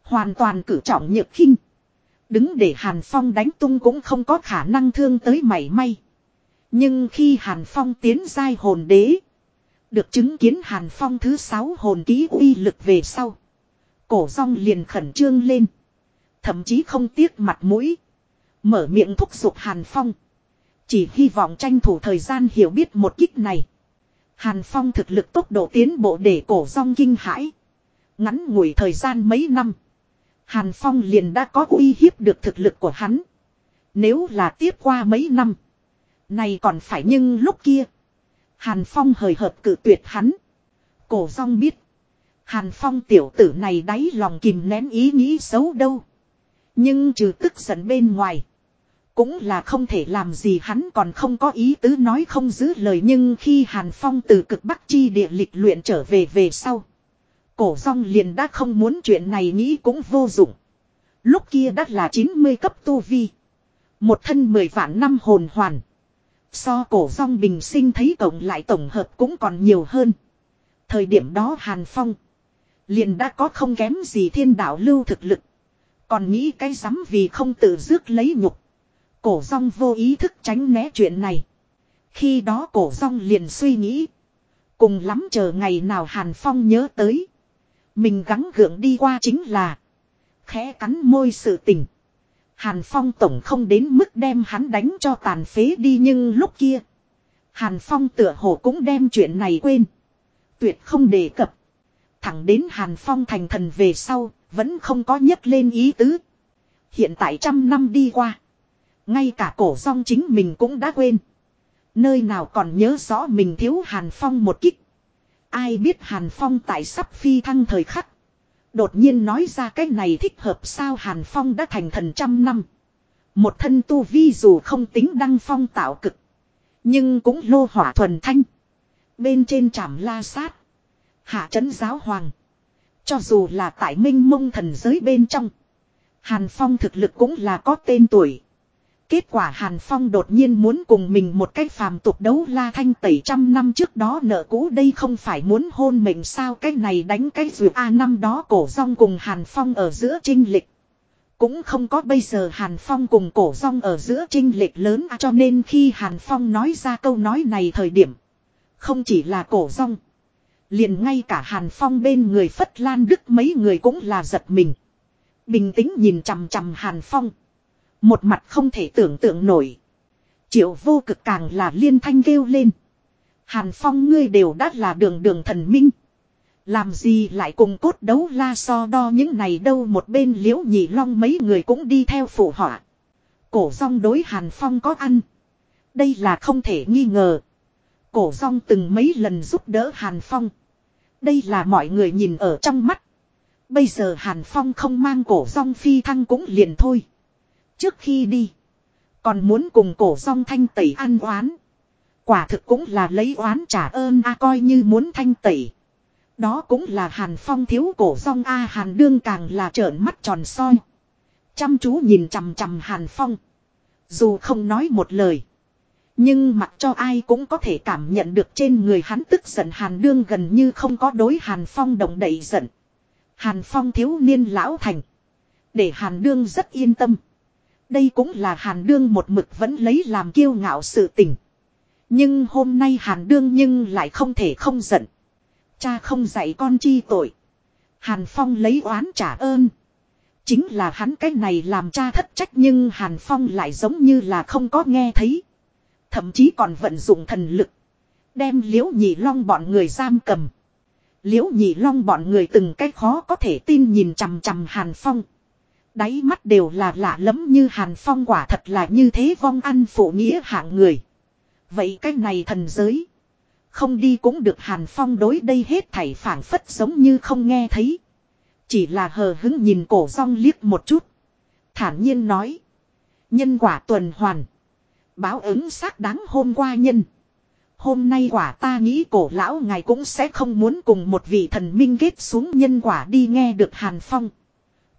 Hoàn toàn cử trọng nhược khinh. Đứng để Hàn Phong đánh tung cũng không có khả năng thương tới mảy may. Nhưng khi Hàn Phong tiến giai hồn đế. Được chứng kiến Hàn Phong thứ sáu hồn ký uy lực về sau. Cổ rong liền khẩn trương lên. Thậm chí không tiếc mặt mũi. Mở miệng thúc giục Hàn Phong. Chỉ hy vọng tranh thủ thời gian hiểu biết một kích này. Hàn Phong thực lực tốc độ tiến bộ để cổ rong kinh hãi. Ngắn ngủi thời gian mấy năm. Hàn Phong liền đã có uy hiếp được thực lực của hắn. Nếu là tiếp qua mấy năm. Này còn phải nhưng lúc kia. Hàn Phong hời hợt cự tuyệt hắn. Cổ rong biết. Hàn Phong tiểu tử này đáy lòng kìm nén ý nghĩ xấu đâu. Nhưng trừ tức giận bên ngoài. Cũng là không thể làm gì hắn còn không có ý tứ nói không giữ lời nhưng khi Hàn Phong từ cực bắc chi địa lịch luyện trở về về sau. Cổ rong liền đã không muốn chuyện này nghĩ cũng vô dụng. Lúc kia đã là 90 cấp tu vi. Một thân 10 vạn năm hồn hoàn. So cổ rong bình sinh thấy tổng lại tổng hợp cũng còn nhiều hơn. Thời điểm đó Hàn Phong. Liền đã có không kém gì thiên đạo lưu thực lực. Còn nghĩ cái rắm vì không tự dước lấy nhục. Cổ rong vô ý thức tránh né chuyện này. Khi đó cổ rong liền suy nghĩ. Cùng lắm chờ ngày nào Hàn Phong nhớ tới. Mình gắng gượng đi qua chính là. Khẽ cắn môi sự tình. Hàn Phong tổng không đến mức đem hắn đánh cho tàn phế đi nhưng lúc kia. Hàn Phong tựa hồ cũng đem chuyện này quên. Tuyệt không đề cập. Thẳng đến Hàn Phong thành thần về sau, vẫn không có nhấc lên ý tứ. Hiện tại trăm năm đi qua. Ngay cả cổ song chính mình cũng đã quên. Nơi nào còn nhớ rõ mình thiếu Hàn Phong một kích. Ai biết Hàn Phong tại sắp phi thăng thời khắc. Đột nhiên nói ra cái này thích hợp sao Hàn Phong đã thành thần trăm năm. Một thân tu vi dù không tính đăng phong tạo cực. Nhưng cũng lô hỏa thuần thanh. Bên trên trảm la sát. Hạ trấn giáo hoàng. Cho dù là tại minh mông thần giới bên trong. Hàn Phong thực lực cũng là có tên tuổi. Kết quả Hàn Phong đột nhiên muốn cùng mình một cách phàm tục đấu la thanh tẩy trăm năm trước đó nợ cũ đây không phải muốn hôn mình sao cái này đánh cái dù A năm đó cổ rong cùng Hàn Phong ở giữa trinh lịch. Cũng không có bây giờ Hàn Phong cùng cổ rong ở giữa trinh lịch lớn à, cho nên khi Hàn Phong nói ra câu nói này thời điểm. Không chỉ là cổ rong. Liền ngay cả Hàn Phong bên người Phất Lan Đức mấy người cũng là giật mình. Bình tĩnh nhìn chằm chằm Hàn Phong. Một mặt không thể tưởng tượng nổi. Triệu vô cực càng là liên thanh kêu lên. Hàn Phong ngươi đều đã là đường đường thần minh. Làm gì lại cùng cốt đấu la so đo những này đâu một bên liễu nhị long mấy người cũng đi theo phụ họa. Cổ rong đối Hàn Phong có ăn. Đây là không thể nghi ngờ. Cổ rong từng mấy lần giúp đỡ Hàn Phong. Đây là mọi người nhìn ở trong mắt. Bây giờ Hàn Phong không mang cổ rong phi thăng cũng liền thôi. Trước khi đi. Còn muốn cùng cổ song thanh tẩy ăn oán. Quả thực cũng là lấy oán trả ơn a coi như muốn thanh tẩy. Đó cũng là hàn phong thiếu cổ song a hàn đương càng là trợn mắt tròn soi. Chăm chú nhìn chằm chằm hàn phong. Dù không nói một lời. Nhưng mặc cho ai cũng có thể cảm nhận được trên người hắn tức giận hàn đương gần như không có đối hàn phong động đậy giận. Hàn Phong thiếu niên lão thành. Để Hàn Đương rất yên tâm. Đây cũng là Hàn Đương một mực vẫn lấy làm kiêu ngạo sự tình. Nhưng hôm nay Hàn Đương nhưng lại không thể không giận. Cha không dạy con chi tội. Hàn Phong lấy oán trả ơn. Chính là hắn cái này làm cha thất trách nhưng Hàn Phong lại giống như là không có nghe thấy. Thậm chí còn vận dụng thần lực. Đem liễu nhị long bọn người giam cầm. Liễu nhị long bọn người từng cái khó có thể tin nhìn chằm chằm Hàn Phong. Đáy mắt đều là lạ lẫm như Hàn Phong quả thật là như thế vong ăn phụ nghĩa hạng người. Vậy cái này thần giới. Không đi cũng được Hàn Phong đối đây hết thảy phản phất giống như không nghe thấy. Chỉ là hờ hứng nhìn cổ rong liếc một chút. Thản nhiên nói. Nhân quả tuần hoàn. Báo ứng xác đáng hôm qua nhân. Hôm nay quả ta nghĩ cổ lão ngài cũng sẽ không muốn cùng một vị thần minh kết xuống nhân quả đi nghe được Hàn Phong.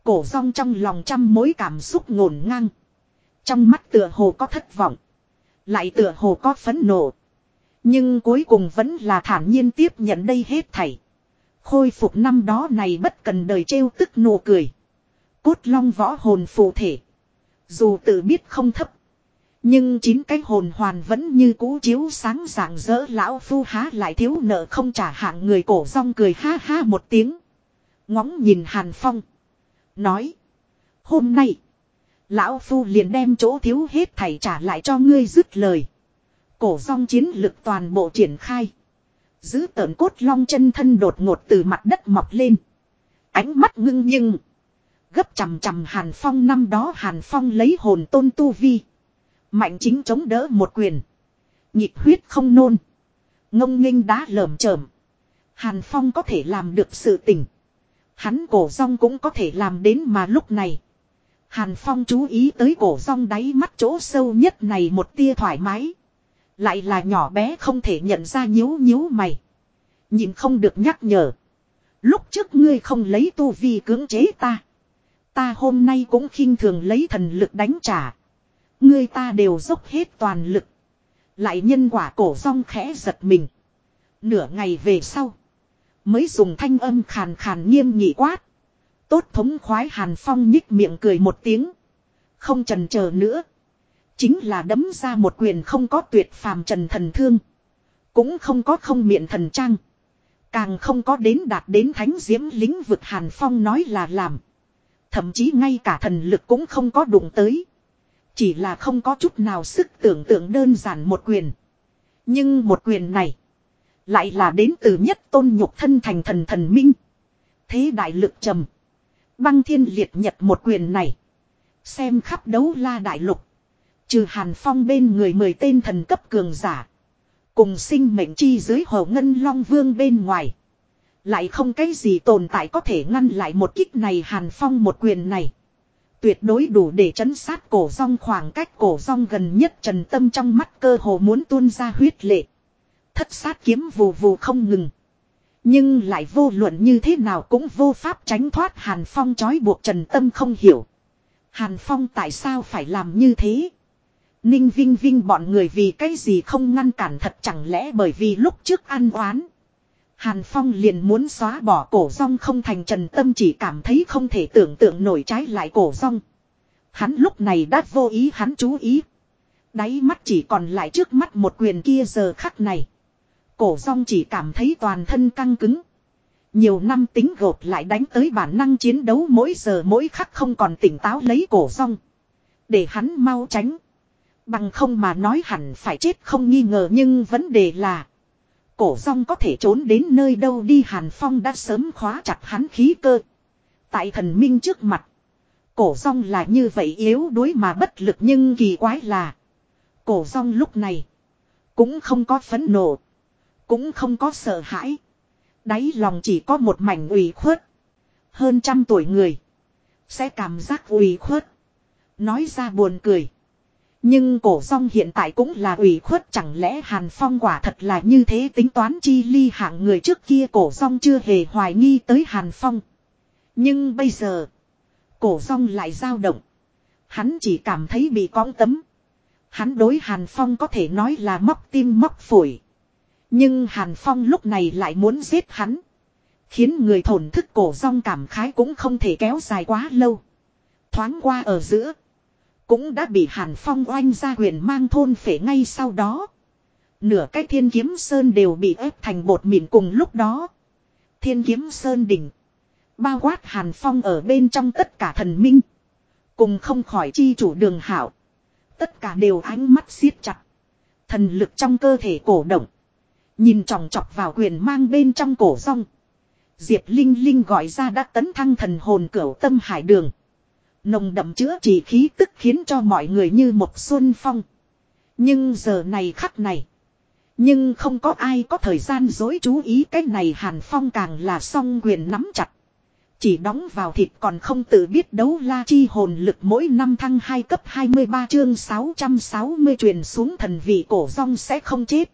Cổ rong trong lòng trăm mối cảm xúc ngổn ngang. Trong mắt tựa hồ có thất vọng. Lại tựa hồ có phấn nộ. Nhưng cuối cùng vẫn là thản nhiên tiếp nhận đây hết thảy. Khôi phục năm đó này bất cần đời trêu tức nụ cười. Cốt long võ hồn phụ thể. Dù tự biết không thấp. Nhưng chín cái hồn hoàn vẫn như cũ chiếu sáng rạng rỡ lão phu há lại thiếu nợ không trả hạng người cổ rong cười ha ha một tiếng. Ngóng nhìn Hàn Phong. Nói. Hôm nay. Lão phu liền đem chỗ thiếu hết thảy trả lại cho ngươi dứt lời. Cổ rong chiến lực toàn bộ triển khai. Giữ tợn cốt long chân thân đột ngột từ mặt đất mọc lên. Ánh mắt ngưng nhưng. Gấp chằm chằm Hàn Phong năm đó Hàn Phong lấy hồn tôn tu vi. Mạnh chính chống đỡ một quyền. Nhịp huyết không nôn. Ngông nghênh đá lởm chởm. Hàn Phong có thể làm được sự tình. Hắn cổ rong cũng có thể làm đến mà lúc này. Hàn Phong chú ý tới cổ rong đáy mắt chỗ sâu nhất này một tia thoải mái. Lại là nhỏ bé không thể nhận ra nhíu nhíu mày. Nhìn không được nhắc nhở. Lúc trước ngươi không lấy tu vi cưỡng chế ta. Ta hôm nay cũng khinh thường lấy thần lực đánh trả. Ngươi ta đều dốc hết toàn lực. Lại nhân quả cổ rong khẽ giật mình. Nửa ngày về sau. Mới dùng thanh âm khàn khàn nghiêm nghị quát. Tốt thống khoái hàn phong nhích miệng cười một tiếng. Không trần chờ nữa. Chính là đấm ra một quyền không có tuyệt phàm trần thần thương. Cũng không có không miệng thần trang. Càng không có đến đạt đến thánh diễm lĩnh vực Hàn Phong nói là làm. Thậm chí ngay cả thần lực cũng không có đụng tới. Chỉ là không có chút nào sức tưởng tượng đơn giản một quyền. Nhưng một quyền này. Lại là đến từ nhất tôn nhục thân thành thần thần minh. Thế đại lực trầm. Băng thiên liệt nhật một quyền này. Xem khắp đấu la đại lục. Trừ Hàn Phong bên người mười tên thần cấp cường giả. Cùng sinh mệnh chi dưới hồ ngân long vương bên ngoài. Lại không cái gì tồn tại có thể ngăn lại một kích này Hàn Phong một quyền này. Tuyệt đối đủ để chấn sát cổ rong khoảng cách cổ rong gần nhất trần tâm trong mắt cơ hồ muốn tuôn ra huyết lệ. Thất sát kiếm vù vù không ngừng. Nhưng lại vô luận như thế nào cũng vô pháp tránh thoát Hàn Phong trói buộc Trần Tâm không hiểu. Hàn Phong tại sao phải làm như thế? Ninh Vinh Vinh bọn người vì cái gì không ngăn cản thật chẳng lẽ bởi vì lúc trước ăn oán. Hàn Phong liền muốn xóa bỏ cổ rong không thành trần tâm chỉ cảm thấy không thể tưởng tượng nổi trái lại cổ rong. Hắn lúc này đã vô ý, hắn chú ý. Đáy mắt chỉ còn lại trước mắt một quyền kia giờ khắc này. Cổ rong chỉ cảm thấy toàn thân căng cứng. Nhiều năm tính gộp lại đánh tới bản năng chiến đấu mỗi giờ mỗi khắc không còn tỉnh táo lấy cổ rong. Để hắn mau tránh. Bằng không mà nói hẳn phải chết không nghi ngờ nhưng vấn đề là. Cổ rong có thể trốn đến nơi đâu đi Hàn Phong đã sớm khóa chặt hắn khí cơ. Tại thần minh trước mặt. Cổ rong là như vậy yếu đuối mà bất lực nhưng kỳ quái là. Cổ rong lúc này. Cũng không có phấn nộ. Cũng không có sợ hãi. Đáy lòng chỉ có một mảnh ủy khuất. Hơn trăm tuổi người. Sẽ cảm giác ủy khuất. Nói ra buồn cười. Nhưng cổ song hiện tại cũng là ủy khuất chẳng lẽ Hàn Phong quả thật là như thế tính toán chi ly hạng người trước kia cổ song chưa hề hoài nghi tới Hàn Phong. Nhưng bây giờ, cổ song lại dao động. Hắn chỉ cảm thấy bị cõng tấm. Hắn đối Hàn Phong có thể nói là móc tim móc phổi. Nhưng Hàn Phong lúc này lại muốn giết hắn. Khiến người thổn thức cổ rong cảm khái cũng không thể kéo dài quá lâu. Thoáng qua ở giữa. Cũng đã bị Hàn Phong oanh ra huyền mang thôn phể ngay sau đó. Nửa cái thiên kiếm sơn đều bị ép thành bột mịn cùng lúc đó. Thiên kiếm sơn đỉnh. Bao quát Hàn Phong ở bên trong tất cả thần minh. Cùng không khỏi chi chủ đường hảo. Tất cả đều ánh mắt siết chặt. Thần lực trong cơ thể cổ động. Nhìn tròng trọc vào quyền mang bên trong cổ rong. Diệp Linh Linh gọi ra đã tấn thăng thần hồn cửu tâm hải đường. Nồng đậm chữa trị khí tức khiến cho mọi người như một xuân phong. Nhưng giờ này khắc này. Nhưng không có ai có thời gian dối chú ý cái này Hàn Phong càng là song quyền nắm chặt. Chỉ đóng vào thịt còn không tự biết đấu la chi hồn lực mỗi năm thăng 2 cấp 23 chương 660 truyền xuống thần vị cổ rong sẽ không chết.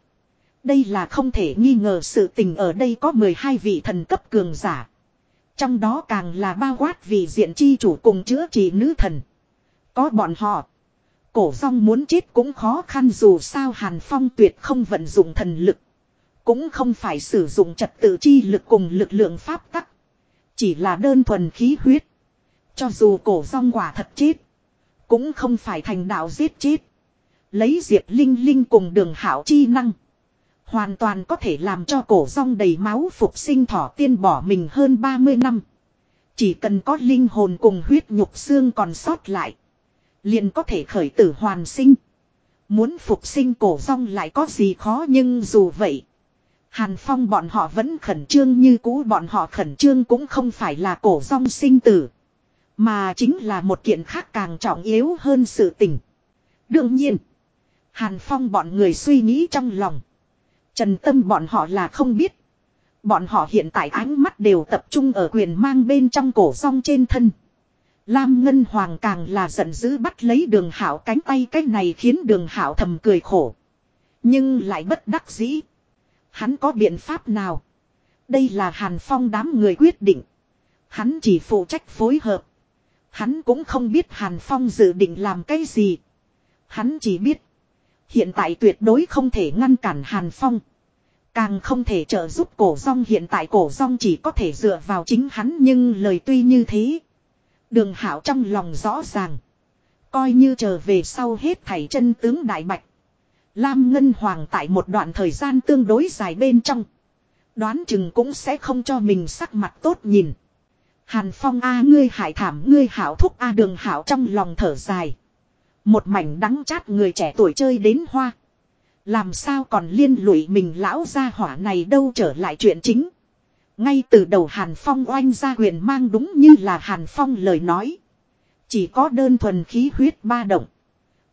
Đây là không thể nghi ngờ sự tình ở đây có 12 vị thần cấp cường giả. Trong đó càng là bao quát vị diện chi chủ cùng chữa trị nữ thần. Có bọn họ. Cổ rong muốn chết cũng khó khăn dù sao Hàn Phong tuyệt không vận dụng thần lực. Cũng không phải sử dụng trật tự chi lực cùng lực lượng pháp tắc. Chỉ là đơn thuần khí huyết. Cho dù cổ rong quả thật chết. Cũng không phải thành đạo giết chết. Lấy diệp linh linh cùng đường hảo chi năng. Hoàn toàn có thể làm cho cổ rong đầy máu phục sinh thỏ tiên bỏ mình hơn 30 năm. Chỉ cần có linh hồn cùng huyết nhục xương còn sót lại. Liền có thể khởi tử hoàn sinh. Muốn phục sinh cổ rong lại có gì khó nhưng dù vậy. Hàn Phong bọn họ vẫn khẩn trương như cũ, bọn họ khẩn trương cũng không phải là cổ rong sinh tử. Mà chính là một kiện khác càng trọng yếu hơn sự tình. Đương nhiên. Hàn Phong bọn người suy nghĩ trong lòng. Trần Tâm bọn họ là không biết. Bọn họ hiện tại ánh mắt đều tập trung ở quyền mang bên trong cổ song trên thân. Lam Ngân Hoàng càng là giận dữ bắt lấy đường hảo cánh tay, cái này khiến đường hảo thầm cười khổ. Nhưng lại bất đắc dĩ. Hắn có biện pháp nào? Đây là Hàn Phong đám người quyết định. Hắn chỉ phụ trách phối hợp. Hắn cũng không biết Hàn Phong dự định làm cái gì. Hắn chỉ biết. Hiện tại tuyệt đối không thể ngăn cản Hàn Phong. Càng không thể trợ giúp cổ rong hiện tại cổ rong chỉ có thể dựa vào chính hắn, nhưng lời tuy như thế. Đường hảo trong lòng rõ ràng. Coi như trở về sau hết thảy chân tướng đại bạch. Lam Ngân Hoàng tại một đoạn thời gian tương đối dài bên trong. Đoán chừng cũng sẽ không cho mình sắc mặt tốt nhìn. Hàn Phong, A, ngươi hải thảm, ngươi hảo thúc A đường hảo trong lòng thở dài. Một mảnh đắng chát người trẻ tuổi chơi đến hoa. Làm sao còn liên lụy mình lão gia hỏa này đâu trở lại chuyện chính. Ngay từ đầu Hàn Phong oanh ra huyền mang đúng như là Hàn Phong lời nói. Chỉ có đơn thuần khí huyết ba động.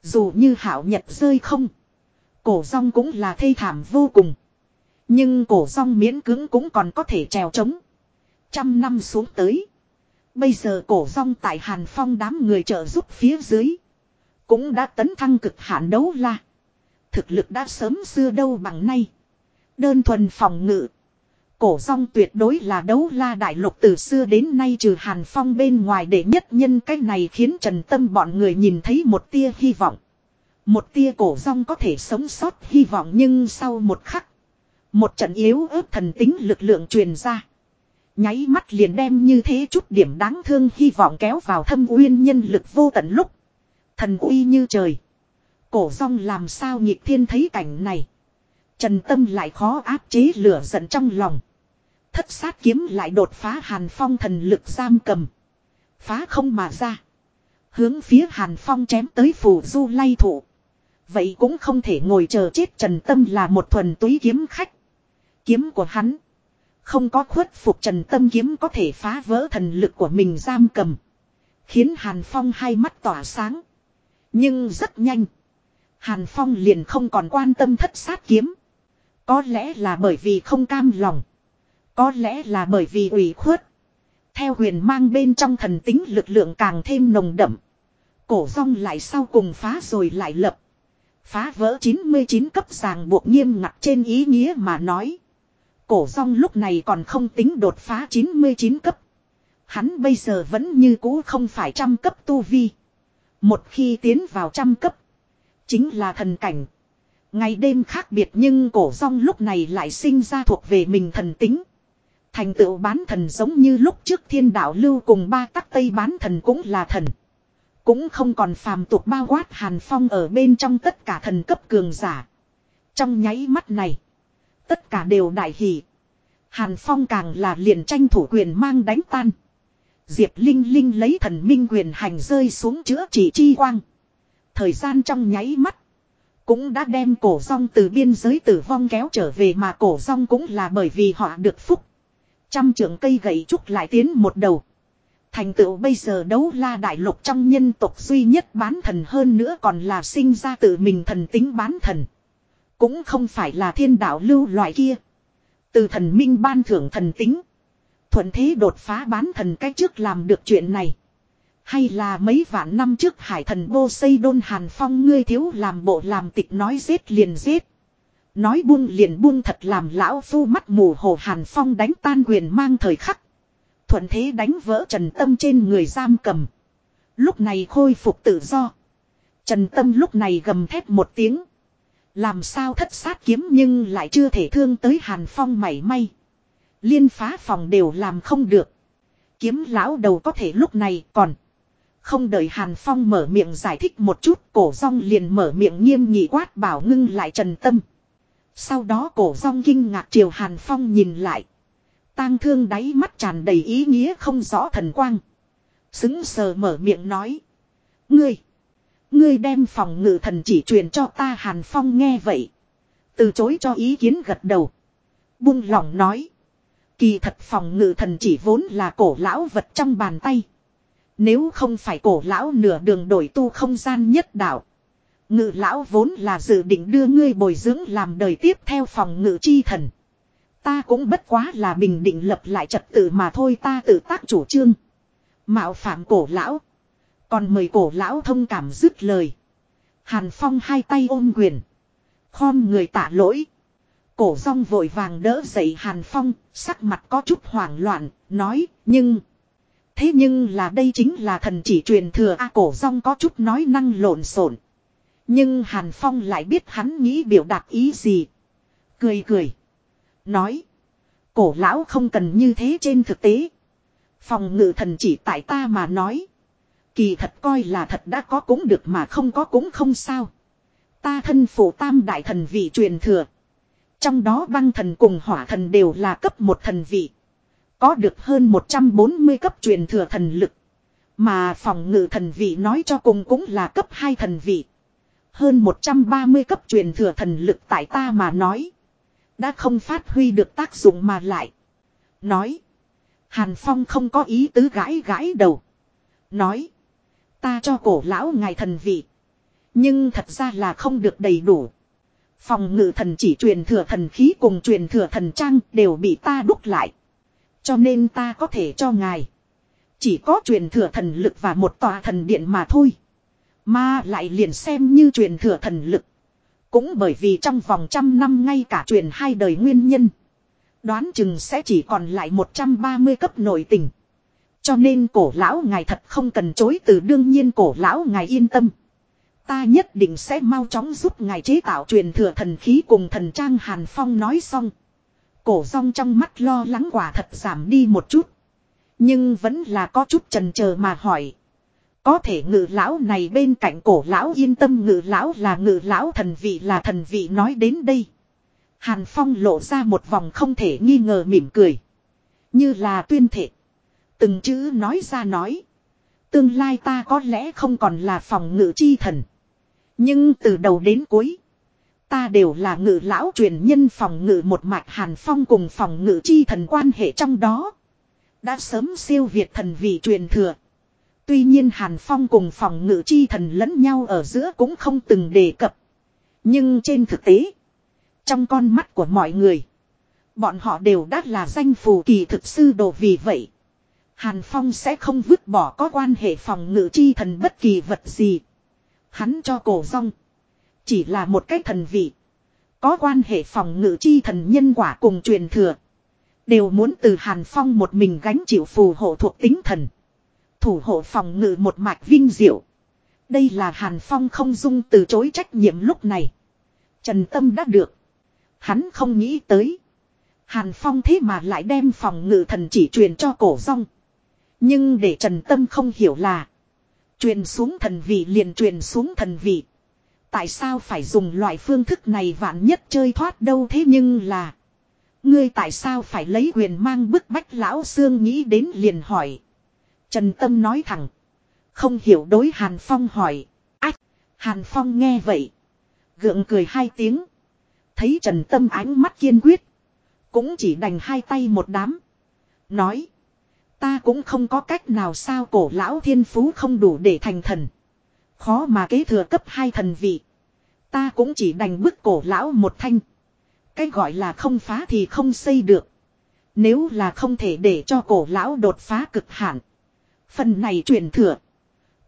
Dù như hảo nhật rơi không. Cổ rong cũng là thê thảm vô cùng. Nhưng cổ rong miễn cứng cũng còn có thể trèo trống. Trăm năm xuống tới. Bây giờ cổ rong tại Hàn Phong đám người trợ giúp phía dưới. Cũng đã tấn thăng cực hạn đấu la. Thực lực đã sớm xưa đâu bằng nay. Đơn thuần phòng ngự. Cổ rong tuyệt đối là đấu la đại lục từ xưa đến nay trừ Hàn Phong bên ngoài để nhất nhân cách này khiến Trần Tâm bọn người nhìn thấy một tia hy vọng. Một tia cổ rong có thể sống sót hy vọng nhưng sau một khắc. Một trận yếu ớt thần tính lực lượng truyền ra. Nháy mắt liền đem như thế chút điểm đáng thương hy vọng kéo vào thâm uyên nhân lực vô tận lúc. Thần uy như trời. Cổ rong làm sao nhịp thiên thấy cảnh này. Trần tâm lại khó áp chế lửa giận trong lòng. Thất sát kiếm lại đột phá hàn phong thần lực giam cầm. Phá không mà ra. Hướng phía hàn phong chém tới phủ du lay thụ. Vậy cũng không thể ngồi chờ chết Trần Tâm là một thuần túy kiếm khách. Kiếm của hắn. Không có khuất phục Trần Tâm kiếm có thể phá vỡ thần lực của mình giam cầm. Khiến Hàn Phong hai mắt tỏa sáng. Nhưng rất nhanh. Hàn Phong liền không còn quan tâm thất sát kiếm. Có lẽ là bởi vì không cam lòng. Có lẽ là bởi vì ủy khuất. Theo huyền mang bên trong thần tính lực lượng càng thêm nồng đậm. Cổ rong lại sau cùng phá rồi lại lập. Phá vỡ 99 cấp ràng buộc nghiêm ngặt trên ý nghĩa mà nói. Cổ rong lúc này còn không tính đột phá 99 cấp. Hắn bây giờ vẫn như cũ không phải trăm cấp tu vi. Một khi tiến vào trăm cấp. Chính là thần cảnh. Ngày đêm khác biệt nhưng cổ rong lúc này lại sinh ra thuộc về mình thần tính. Thành tựu bán thần giống như lúc trước thiên đạo lưu cùng ba tắc tây bán thần cũng là thần. Cũng không còn phàm tục bao quát hàn phong ở bên trong tất cả thần cấp cường giả. Trong nháy mắt này. Tất cả đều đại hỷ. Hàn phong càng là liền tranh thủ quyền mang đánh tan. Diệp Linh Linh lấy thần minh quyền hành rơi xuống chữa trị chi quang. Thời gian trong nháy mắt. Cũng đã đem cổ rong từ biên giới tử vong kéo trở về mà cổ rong cũng là bởi vì họ được phúc. Trăm trưởng cây gậy trúc lại tiến một đầu. Thành tựu bây giờ đấu la đại lục trong nhân tộc duy nhất bán thần hơn nữa còn là sinh ra tự mình thần tính bán thần. Cũng không phải là thiên đạo lưu loại kia. Từ thần minh ban thưởng thần tính. Thuận thế đột phá bán thần cách trước làm được chuyện này. Hay là mấy vạn năm trước hải thần vô xây đôn hàn phong ngươi thiếu làm bộ làm tịch nói giết liền giết. Nói buông liền buông thật làm lão phu mắt mù hồ hàn phong đánh tan quyền mang thời khắc. Thuận thế đánh vỡ trần tâm trên người giam cầm. Lúc này khôi phục tự do. Trần tâm lúc này gầm thét một tiếng. Làm sao thất sát kiếm nhưng lại chưa thể thương tới hàn phong mảy may. Liên phá phòng đều làm không được. Kiếm lão đầu có thể lúc này còn. Không đợi Hàn Phong mở miệng giải thích một chút, cổ rong liền mở miệng nghiêm nghị quát bảo ngưng lại trần tâm. Sau đó cổ rong kinh ngạc chiều Hàn Phong nhìn lại. tang thương đáy mắt tràn đầy ý nghĩa không rõ thần quang. Xứng sờ mở miệng nói. Ngươi. Ngươi đem phòng ngự thần chỉ truyền cho ta Hàn Phong nghe vậy. Từ chối cho ý kiến gật đầu. Buông lỏng nói. Kỳ thật phòng ngự thần chỉ vốn là cổ lão vật trong bàn tay. Nếu không phải cổ lão nửa đường đổi tu không gian nhất đạo. Ngự lão vốn là dự định đưa ngươi bồi dưỡng làm đời tiếp theo phòng ngự chi thần. Ta cũng bất quá là bình định lập lại trật tự mà thôi ta tự tác chủ trương. Mạo phạm cổ lão. Còn mời cổ lão thông cảm dứt lời. Hàn Phong hai tay ôm quyền. Khom người tạ lỗi. Cổ rong vội vàng đỡ dậy Hàn Phong, sắc mặt có chút hoảng loạn, nói, nhưng... Thế nhưng là đây chính là thần chỉ truyền thừa A cổ rong có chút nói năng lộn xộn. Nhưng Hàn Phong lại biết hắn nghĩ biểu đạt ý gì. Cười cười. Nói. Cổ lão không cần như thế trên thực tế. Phòng ngự thần chỉ tại ta mà nói. Kỳ thật coi là thật đã có cũng được mà không có cũng không sao. Ta thân phụ tam đại thần vị truyền thừa. Trong đó băng thần cùng hỏa thần đều là cấp một thần vị. Có được hơn 140 cấp truyền thừa thần lực. Mà phòng ngự thần vị nói cho cùng cũng là cấp 2 thần vị. Hơn 130 cấp truyền thừa thần lực tại ta mà nói. Đã không phát huy được tác dụng mà lại. Nói. Hàn Phong không có ý tứ gãi gãi đầu. Nói. Ta cho cổ lão ngài thần vị. Nhưng thật ra là không được đầy đủ. Phòng ngự thần chỉ truyền thừa thần khí cùng truyền thừa thần trang đều bị ta đúc lại. Cho nên ta có thể cho ngài. Chỉ có truyền thừa thần lực và một tòa thần điện mà thôi. Mà lại liền xem như truyền thừa thần lực. Cũng bởi vì trong vòng trăm năm ngay cả truyền hai đời nguyên nhân. Đoán chừng sẽ chỉ còn lại 130 cấp nội tình. Cho nên cổ lão ngài thật không cần chối từ, đương nhiên cổ lão ngài yên tâm. Ta nhất định sẽ mau chóng giúp ngài chế tạo truyền thừa thần khí cùng thần trang Hàn Phong nói xong. Cổ rong trong mắt lo lắng quả thật giảm đi một chút. Nhưng vẫn là có chút trần chờ mà hỏi. Có thể ngự lão này bên cạnh cổ lão yên tâm ngự lão là ngự lão thần vị là thần vị nói đến đây. Hàn Phong lộ ra một vòng không thể nghi ngờ mỉm cười. Như là tuyên thệ. Từng chữ nói ra nói. Tương lai ta có lẽ không còn là phòng ngự chi thần. Nhưng từ đầu đến cuối. Ta đều là ngự lão truyền nhân phòng ngự một mạch hàn phong cùng phòng ngự chi thần quan hệ trong đó. Đã sớm siêu việt thần vị truyền thừa. Tuy nhiên hàn phong cùng phòng ngự chi thần lẫn nhau ở giữa cũng không từng đề cập. Nhưng trên thực tế. Trong con mắt của mọi người. Bọn họ đều đã là danh phù kỳ thực sư đồ vì vậy. Hàn Phong sẽ không vứt bỏ có quan hệ phòng ngự chi thần bất kỳ vật gì. Hắn cho cổ rong. Chỉ là một cái thần vị. Có quan hệ phòng ngự chi thần nhân quả cùng truyền thừa. Đều muốn từ Hàn Phong một mình gánh chịu phù hộ thuộc tính thần. Thủ hộ phòng ngự một mạch vinh diệu. Đây là Hàn Phong không dung từ chối trách nhiệm lúc này. Trần Tâm đã được. Hắn không nghĩ tới. Hàn Phong thế mà lại đem phòng ngự thần chỉ truyền cho cổ rong. Nhưng để Trần Tâm không hiểu là. Truyền xuống thần vị liền truyền xuống thần vị. Tại sao phải dùng loại phương thức này vạn nhất chơi thoát đâu thế nhưng là. Ngươi tại sao phải lấy quyền mang bức bách lão xương nghĩ đến liền hỏi. Trần Tâm nói thẳng. Không hiểu đối Hàn Phong hỏi. Ách! Hàn Phong nghe vậy. Gượng cười hai tiếng. Thấy Trần Tâm ánh mắt kiên quyết. Cũng chỉ đành hai tay một đám. Nói. Ta cũng không có cách nào sao cổ lão thiên phú không đủ để thành thần. Khó mà kế thừa cấp hai thần vị. Ta cũng chỉ đành bức cổ lão một thanh. Cái gọi là không phá thì không xây được. Nếu là không thể để cho cổ lão đột phá cực hạn. Phần này truyền thừa.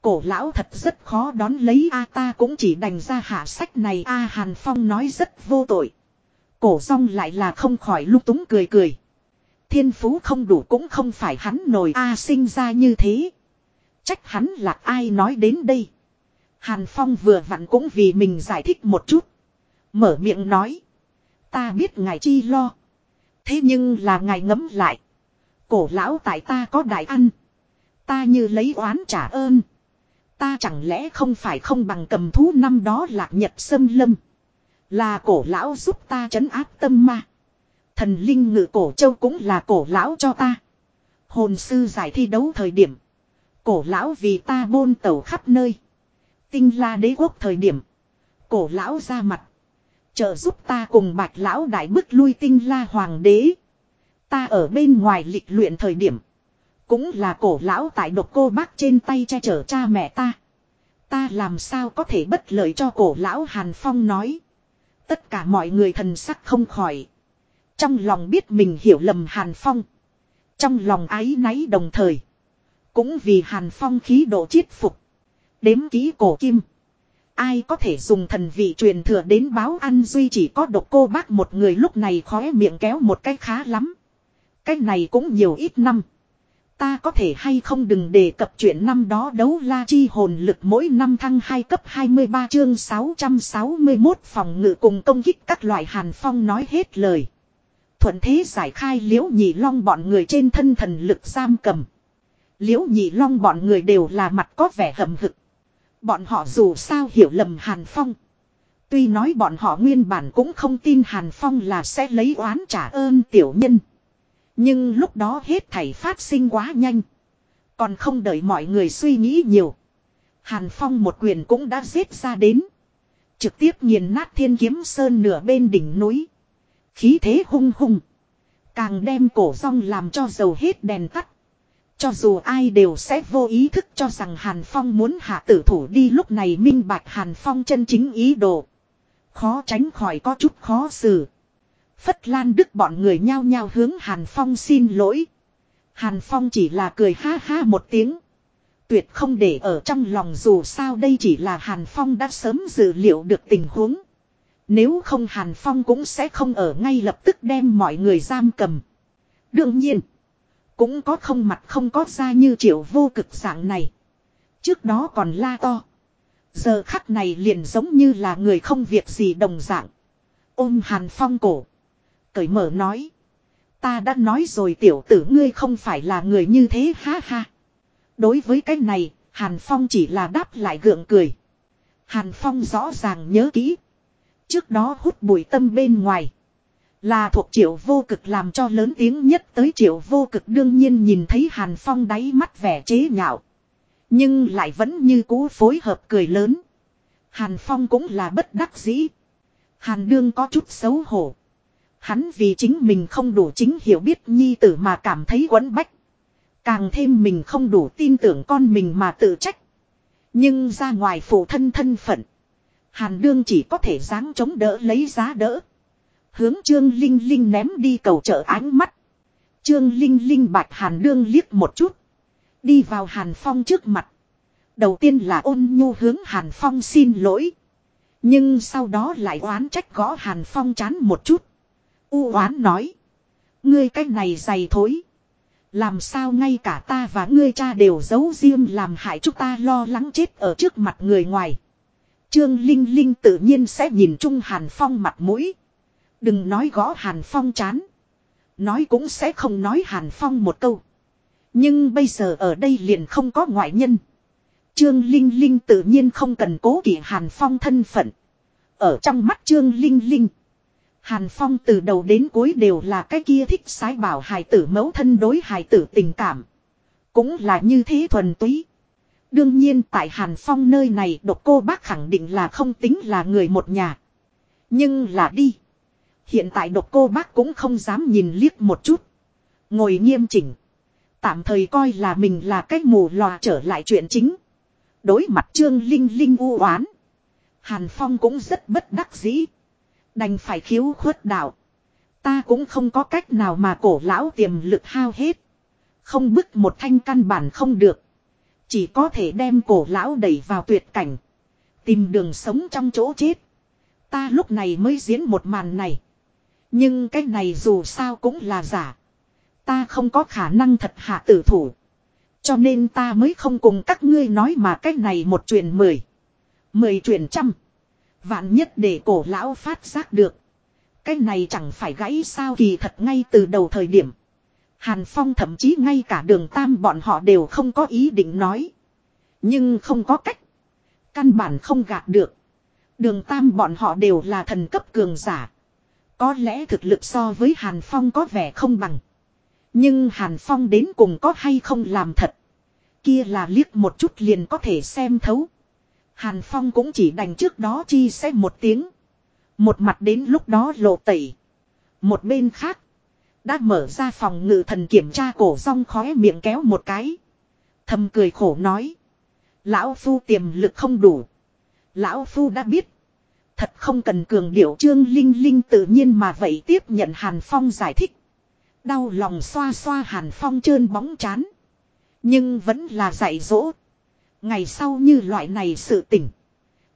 Cổ lão thật rất khó đón lấy a ta cũng chỉ đành ra hạ sách này a Hàn Phong nói rất vô tội. Cổ rong lại là không khỏi lúc túng cười cười. Thiên phú không đủ cũng không phải hắn nổi a sinh ra như thế. Trách hắn là ai nói đến đây. Hàn Phong vừa vặn cũng vì mình giải thích một chút. Mở miệng nói. Ta biết ngài chi lo. Thế nhưng là ngài ngấm lại. Cổ lão tại ta có đại ăn. Ta như lấy oán trả ơn. Ta chẳng lẽ không phải không bằng cầm thú năm đó lạc nhật sâm lâm. Là cổ lão giúp ta trấn áp tâm ma. Thần linh ngự cổ châu cũng là cổ lão cho ta. Hồn sư giải thi đấu thời điểm. Cổ lão vì ta bôn tẩu khắp nơi. Tinh la đế quốc thời điểm. Cổ lão ra mặt. Trợ giúp ta cùng bạch lão đại bức lui tinh la hoàng đế. Ta ở bên ngoài lịch luyện thời điểm. Cũng là cổ lão tại độc cô bác trên tay che chở cha mẹ ta. Ta làm sao có thể bất lợi cho cổ lão Hàn Phong nói. Tất cả mọi người thần sắc không khỏi. Trong lòng biết mình hiểu lầm Hàn Phong. Trong lòng ái náy đồng thời. Cũng vì Hàn Phong khí độ chiết phục. Đếm ký cổ kim. Ai có thể dùng thần vị truyền thừa đến báo ăn duy chỉ có độc cô bác một người lúc này khóe miệng kéo một cái khá lắm. Cái này cũng nhiều ít năm. Ta có thể hay không đừng đề cập chuyện năm đó đấu la chi hồn lực mỗi năm thăng 2 cấp 23 chương 661 phòng ngự cùng công kích các loại hàn phong nói hết lời. Thuận thế giải khai liễu nhị long bọn người trên thân thần lực giam cầm. Liễu nhị long bọn người đều là mặt có vẻ hầm hực. Bọn họ dù sao hiểu lầm hàn phong. Tuy nói bọn họ nguyên bản cũng không tin hàn phong là sẽ lấy oán trả ơn tiểu nhân. Nhưng lúc đó hết thảy phát sinh quá nhanh. Còn không đợi mọi người suy nghĩ nhiều. Hàn Phong một quyền cũng đã giết ra đến. Trực tiếp nghiền nát thiên kiếm sơn nửa bên đỉnh núi. Khí thế hung hung. Càng đem cổ rong làm cho dầu hết đèn tắt. Cho dù ai đều sẽ vô ý thức cho rằng Hàn Phong muốn hạ tử thủ đi lúc này minh bạch Hàn Phong chân chính ý đồ. Khó tránh khỏi có chút khó xử. Phất Lan Đức bọn người nhao nhao hướng Hàn Phong xin lỗi. Hàn Phong chỉ là cười ha ha một tiếng. Tuyệt không để ở trong lòng dù sao đây chỉ là Hàn Phong đã sớm dự liệu được tình huống. Nếu không Hàn Phong cũng sẽ không ở ngay lập tức đem mọi người giam cầm. Đương nhiên, cũng có không mặt không có ra như triệu vô cực dạng này. Trước đó còn la to. Giờ khắc này liền giống như là người không việc gì đồng dạng. Ôm Hàn Phong cổ cởi mở nói. Ta đã nói rồi tiểu tử ngươi không phải là người như thế ha ha. Đối với cái này, Hàn Phong chỉ là đáp lại gượng cười. Hàn Phong rõ ràng nhớ kỹ. Trước đó hút bụi tâm bên ngoài. Là thuộc triệu vô cực làm cho lớn tiếng nhất tới triệu vô cực đương nhiên nhìn thấy Hàn Phong đáy mắt vẻ chế nhạo. Nhưng lại vẫn như cũ phối hợp cười lớn. Hàn Phong cũng là bất đắc dĩ. Hàn đương có chút xấu hổ. Hắn vì chính mình không đủ chính hiểu biết nhi tử mà cảm thấy quấn bách. Càng thêm mình không đủ tin tưởng con mình mà tự trách. Nhưng ra ngoài phụ thân thân phận. Hàn đương chỉ có thể dáng chống đỡ lấy giá đỡ. Hướng trương linh linh ném đi cầu trợ ánh mắt. Trương linh linh bạch hàn đương liếc một chút. Đi vào hàn phong trước mặt. Đầu tiên là ôn nhu hướng hàn phong xin lỗi. Nhưng sau đó lại oán trách gõ hàn phong chán một chút. U oán nói. Ngươi cái này dày thối. Làm sao ngay cả ta và ngươi cha đều giấu riêng làm hại chúng ta lo lắng chết ở trước mặt người ngoài. Trương Linh Linh tự nhiên sẽ nhìn chung Hàn Phong mặt mũi. Đừng nói gõ Hàn Phong chán. Nói cũng sẽ không nói Hàn Phong một câu. Nhưng bây giờ ở đây liền không có ngoại nhân. Trương Linh Linh tự nhiên không cần cố kỵ Hàn Phong thân phận. Ở trong mắt Trương Linh Linh. Hàn Phong từ đầu đến cuối đều là cái kia thích sái bảo hài tử mẫu thân đối hài tử tình cảm. Cũng là như thế thuần túy. Đương nhiên tại Hàn Phong nơi này độc cô bác khẳng định là không tính là người một nhà. Nhưng là đi. Hiện tại độc cô bác cũng không dám nhìn liếc một chút. Ngồi nghiêm chỉnh. Tạm thời coi là mình là cách mù lòa trở lại chuyện chính. Đối mặt Trương Linh Linh u oán. Hàn Phong cũng rất bất đắc dĩ. Đành phải khiếu khuất đạo. Ta cũng không có cách nào mà cổ lão tiềm lực hao hết. Không bức một thanh căn bản không được. Chỉ có thể đem cổ lão đẩy vào tuyệt cảnh. Tìm đường sống trong chỗ chết. Ta lúc này mới diễn một màn này. Nhưng cái này dù sao cũng là giả. Ta không có khả năng thật hạ tử thủ. Cho nên ta mới không cùng các ngươi nói mà cái này một chuyện mười. Mười chuyện trăm. Vạn nhất để cổ lão phát giác được. Cái này chẳng phải gãy sao kỳ thật ngay từ đầu thời điểm. Hàn Phong thậm chí ngay cả đường tam bọn họ đều không có ý định nói. Nhưng không có cách. Căn bản không gạt được. Đường tam bọn họ đều là thần cấp cường giả. Có lẽ thực lực so với Hàn Phong có vẻ không bằng. Nhưng Hàn Phong đến cùng có hay không làm thật. Kia là liếc một chút liền có thể xem thấu. Hàn Phong cũng chỉ đành trước đó chi sẽ một tiếng. Một mặt đến lúc đó lộ tẩy. Một bên khác. Đã mở ra phòng ngự thần kiểm tra cổ rong khóe miệng kéo một cái. Thầm cười khổ nói. Lão Phu tiềm lực không đủ. Lão Phu đã biết. Thật không cần cường điệu trương linh linh tự nhiên mà vậy tiếp nhận Hàn Phong giải thích. Đau lòng xoa xoa Hàn Phong trơn bóng chán. Nhưng vẫn là dạy dỗ. Ngày sau như loại này sự tỉnh.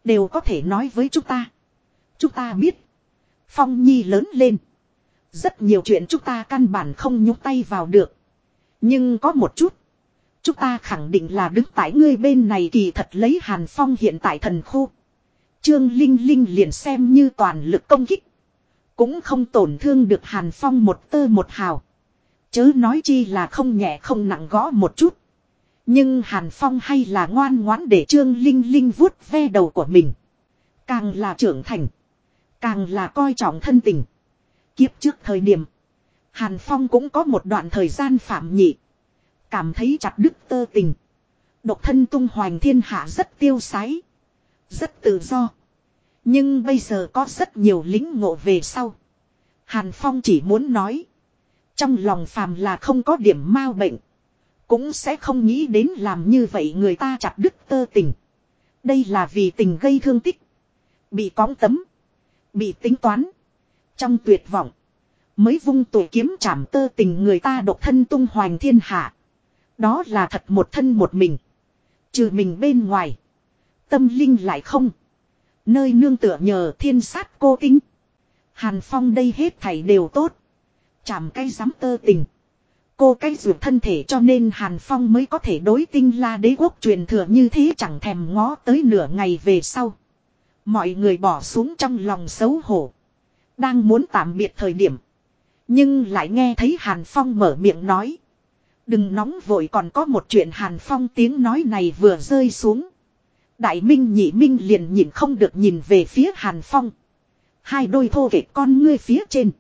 Đều có thể nói với chúng ta. Chúng ta biết. Phong Nhi lớn lên. Rất nhiều chuyện chúng ta căn bản không nhúc tay vào được. Nhưng có một chút. Chúng ta khẳng định là đứng tại ngươi bên này kỳ thật lấy Hàn Phong hiện tại thần khu. Trương Linh Linh liền xem như toàn lực công kích. Cũng không tổn thương được Hàn Phong một tơ một hào. Chớ nói chi là không nhẹ không nặng gõ một chút. Nhưng Hàn Phong hay là ngoan ngoãn để Trương Linh Linh vuốt ve đầu của mình. Càng là trưởng thành. Càng là coi trọng thân tình. Kiếp trước thời điểm. Hàn Phong cũng có một đoạn thời gian phạm nhị. Cảm thấy chặt đứt tơ tình. Độc thân tung hoành thiên hạ rất tiêu sái. Rất tự do. Nhưng bây giờ có rất nhiều lính ngộ về sau. Hàn Phong chỉ muốn nói. Trong lòng phàm là không có điểm mau bệnh. Cũng sẽ không nghĩ đến làm như vậy người ta chặt đứt tơ tình. Đây là vì tình gây thương tích. Bị cóng tấm. Bị tính toán. Trong tuyệt vọng. Mới vung tuổi kiếm chạm tơ tình người ta độc thân tung hoành thiên hạ. Đó là thật một thân một mình. Trừ mình bên ngoài. Tâm linh lại không. Nơi nương tựa nhờ thiên sát cô tinh. Hàn Phong đây hết thảy đều tốt. chảm cây giám tơ tình. Cô cây ruột thân thể cho nên Hàn Phong mới có thể đối tinh la đế quốc truyền thừa như thế chẳng thèm ngó tới nửa ngày về sau. Mọi người bỏ xuống trong lòng xấu hổ. Đang muốn tạm biệt thời điểm. Nhưng lại nghe thấy Hàn Phong mở miệng nói. Đừng nóng vội còn có một chuyện Hàn Phong tiếng nói này vừa rơi xuống. Đại Minh nhị Minh liền nhìn không được nhìn về phía Hàn Phong. Hai đôi thô vệt con ngươi phía trên.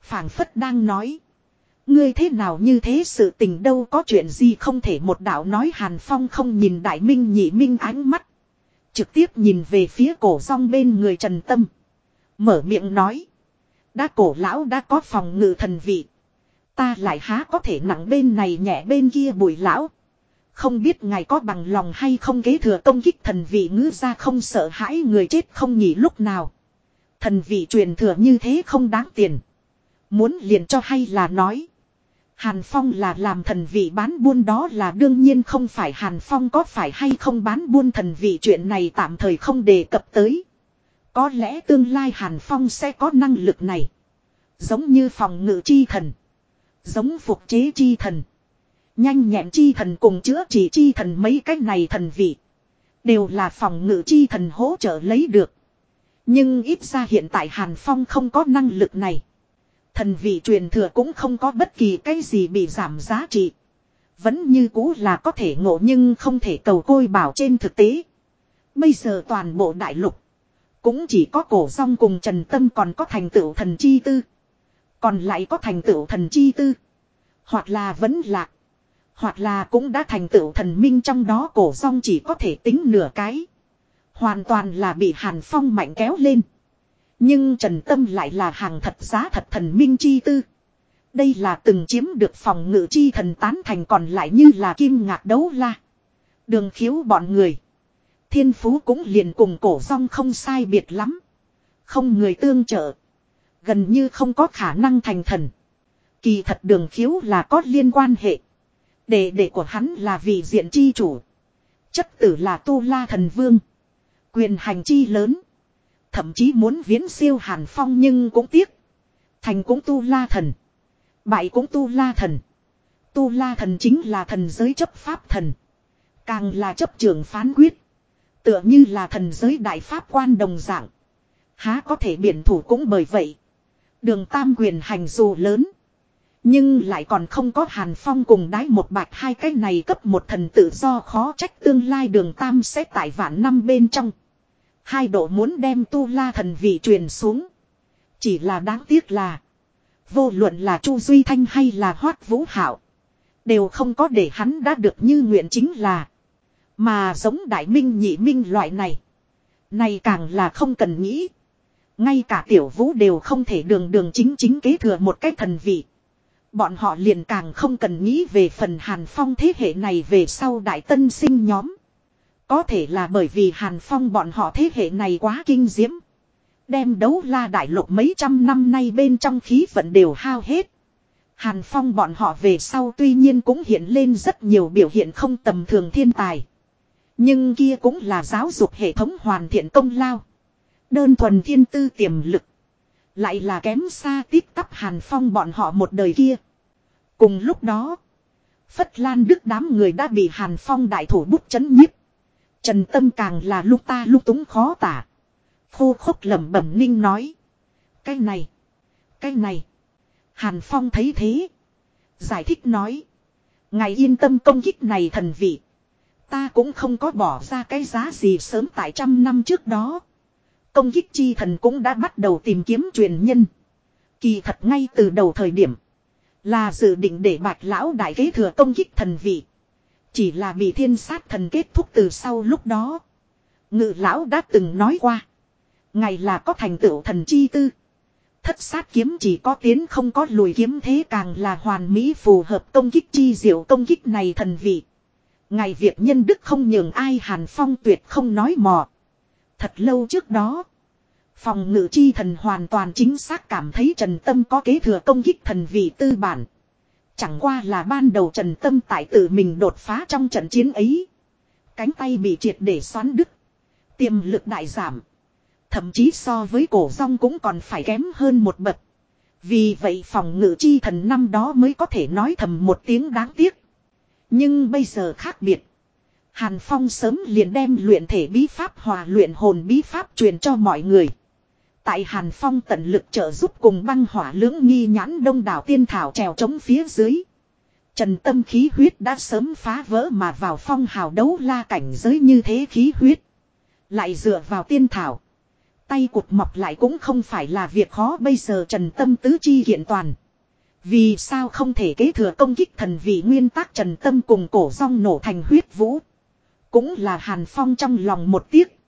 phảng phất đang nói. Ngươi thế nào như thế sự tình đâu có chuyện gì không thể một đạo nói Hàn Phong không nhìn Đại Minh nhị Minh ánh mắt. Trực tiếp nhìn về phía cổ rong bên người Trần Tâm. Mở miệng nói. Đã cổ lão đã có phòng ngự thần vị. Ta lại há có thể nặng bên này nhẹ bên kia bùi lão. Không biết ngài có bằng lòng hay không kế thừa công kích thần vị ngữ ra không sợ hãi người chết không nhỉ lúc nào. Thần vị truyền thừa như thế không đáng tiền. Muốn liền cho hay là nói. Hàn Phong là làm thần vị bán buôn đó là đương nhiên không phải Hàn Phong có phải hay không bán buôn thần vị chuyện này tạm thời không đề cập tới. Có lẽ tương lai Hàn Phong sẽ có năng lực này. Giống như phòng ngự chi thần. Giống phục chế chi thần. Nhanh nhẹn chi thần cùng chữa trị chi thần mấy cái này thần vị. Đều là phòng ngự chi thần hỗ trợ lấy được. Nhưng ít ra hiện tại Hàn Phong không có năng lực này. Thần vị truyền thừa cũng không có bất kỳ cái gì bị giảm giá trị. Vẫn như cũ là có thể ngộ nhưng không thể cầu côi bảo trên thực tế. Bây giờ toàn bộ đại lục. Cũng chỉ có cổ song cùng Trần Tâm còn có thành tựu thần chi tư. Còn lại có thành tựu thần chi tư. Hoặc là vẫn lạc. Hoặc là cũng đã thành tựu thần minh trong đó cổ song chỉ có thể tính nửa cái. Hoàn toàn là bị Hàn Phong mạnh kéo lên. Nhưng Trần Tâm lại là hàng thật giá thật thần minh chi tư. Đây là từng chiếm được phòng ngự chi thần tán thành còn lại như là kim ngạc đấu la. Đường khiếu bọn người. Thiên phú cũng liền cùng cổ song không sai biệt lắm. Không người tương trợ. Gần như không có khả năng thành thần. Kỳ thật đường khiếu là có liên quan hệ. Đệ đệ của hắn là vị diện chi chủ. Chất tử là tu la thần vương. Quyền hành chi lớn. Thậm chí muốn viễn siêu hàn phong nhưng cũng tiếc. Thành cũng tu la thần. Bại cũng tu la thần. Tu la thần chính là thần giới chấp pháp thần. Càng là chấp trường phán quyết. Tựa như là thần giới đại pháp quan đồng dạng. Há có thể biển thủ cũng bởi vậy. Đường tam quyền hành dù lớn. Nhưng lại còn không có hàn phong cùng đái một bạch hai cái này cấp một thần tự do khó trách tương lai đường tam sẽ tại vạn năm bên trong. Hai độ muốn đem tu la thần vị truyền xuống. Chỉ là đáng tiếc là. Vô luận là Chu Duy Thanh hay là Hoát Vũ Hảo. Đều không có để hắn đã được như nguyện chính là. Mà giống đại minh, nhị minh loại này. Này càng là không cần nghĩ. Ngay cả tiểu vũ đều không thể đường đường chính chính kế thừa một cái thần vị. Bọn họ liền càng không cần nghĩ về phần Hàn Phong thế hệ này về sau đại tân sinh nhóm. Có thể là bởi vì Hàn Phong bọn họ thế hệ này quá kinh diễm. Đem đấu la đại lục mấy trăm năm nay bên trong khí vận đều hao hết. Hàn Phong bọn họ về sau tuy nhiên cũng hiện lên rất nhiều biểu hiện không tầm thường thiên tài. Nhưng kia cũng là giáo dục hệ thống hoàn thiện công lao. Đơn thuần thiên tư tiềm lực. Lại là kém xa tít tắp Hàn Phong bọn họ một đời kia. Cùng lúc đó. Phất Lan Đức đám người đã bị Hàn Phong đại thủ bút chấn nhiếp. Trần Tâm càng là lúc ta lúc túng khó tả. Khô khốc lẩm bẩm ninh nói. Cái này. Cái này. Hàn Phong thấy thế. Giải thích nói. Ngài yên tâm công kích này thần vị. Ta cũng không có bỏ ra cái giá gì sớm tại trăm năm trước đó. Công kích chi thần cũng đã bắt đầu tìm kiếm truyền nhân. Kỳ thật ngay từ đầu thời điểm. Là dự định để bạch lão đại kế thừa công kích thần vị. Chỉ là bị thiên sát thần kết thúc từ sau lúc đó. Ngự lão đã từng nói qua. Ngày là có thành tựu thần chi tư. Thất sát kiếm chỉ có tiến không có lùi kiếm thế càng là hoàn mỹ phù hợp công kích chi diệu công kích này thần vị. Ngày việc nhân đức không nhường ai hàn phong tuyệt không nói mò. Thật lâu trước đó. Phòng ngự chi thần hoàn toàn chính xác cảm thấy Trần Tâm có kế thừa công kích thần vị tư bản. Chẳng qua là ban đầu Trần Tâm tại tự mình đột phá trong trận chiến ấy. Cánh tay bị triệt để xoắn đứt. Tiềm lực đại giảm. Thậm chí so với cổ rong cũng còn phải kém hơn một bậc. Vì vậy phòng ngự chi thần năm đó mới có thể nói thầm một tiếng đáng tiếc. Nhưng bây giờ khác biệt. Hàn Phong sớm liền đem luyện thể bí pháp hòa luyện hồn bí pháp truyền cho mọi người. Tại Hàn Phong tận lực trợ giúp cùng băng hỏa lưỡng nghi nhãn đông đảo tiên thảo trèo chống phía dưới. Trần tâm khí huyết đã sớm phá vỡ mà vào phong hào đấu la cảnh giới như thế khí huyết. Lại dựa vào tiên thảo. Tay cụt mọc lại cũng không phải là việc khó bây giờ trần tâm tứ chi hiện toàn. Vì sao không thể kế thừa công kích thần vị nguyên tắc trần tâm cùng cổ rong nổ thành huyết vũ. Cũng là hàn phong trong lòng một tiếc.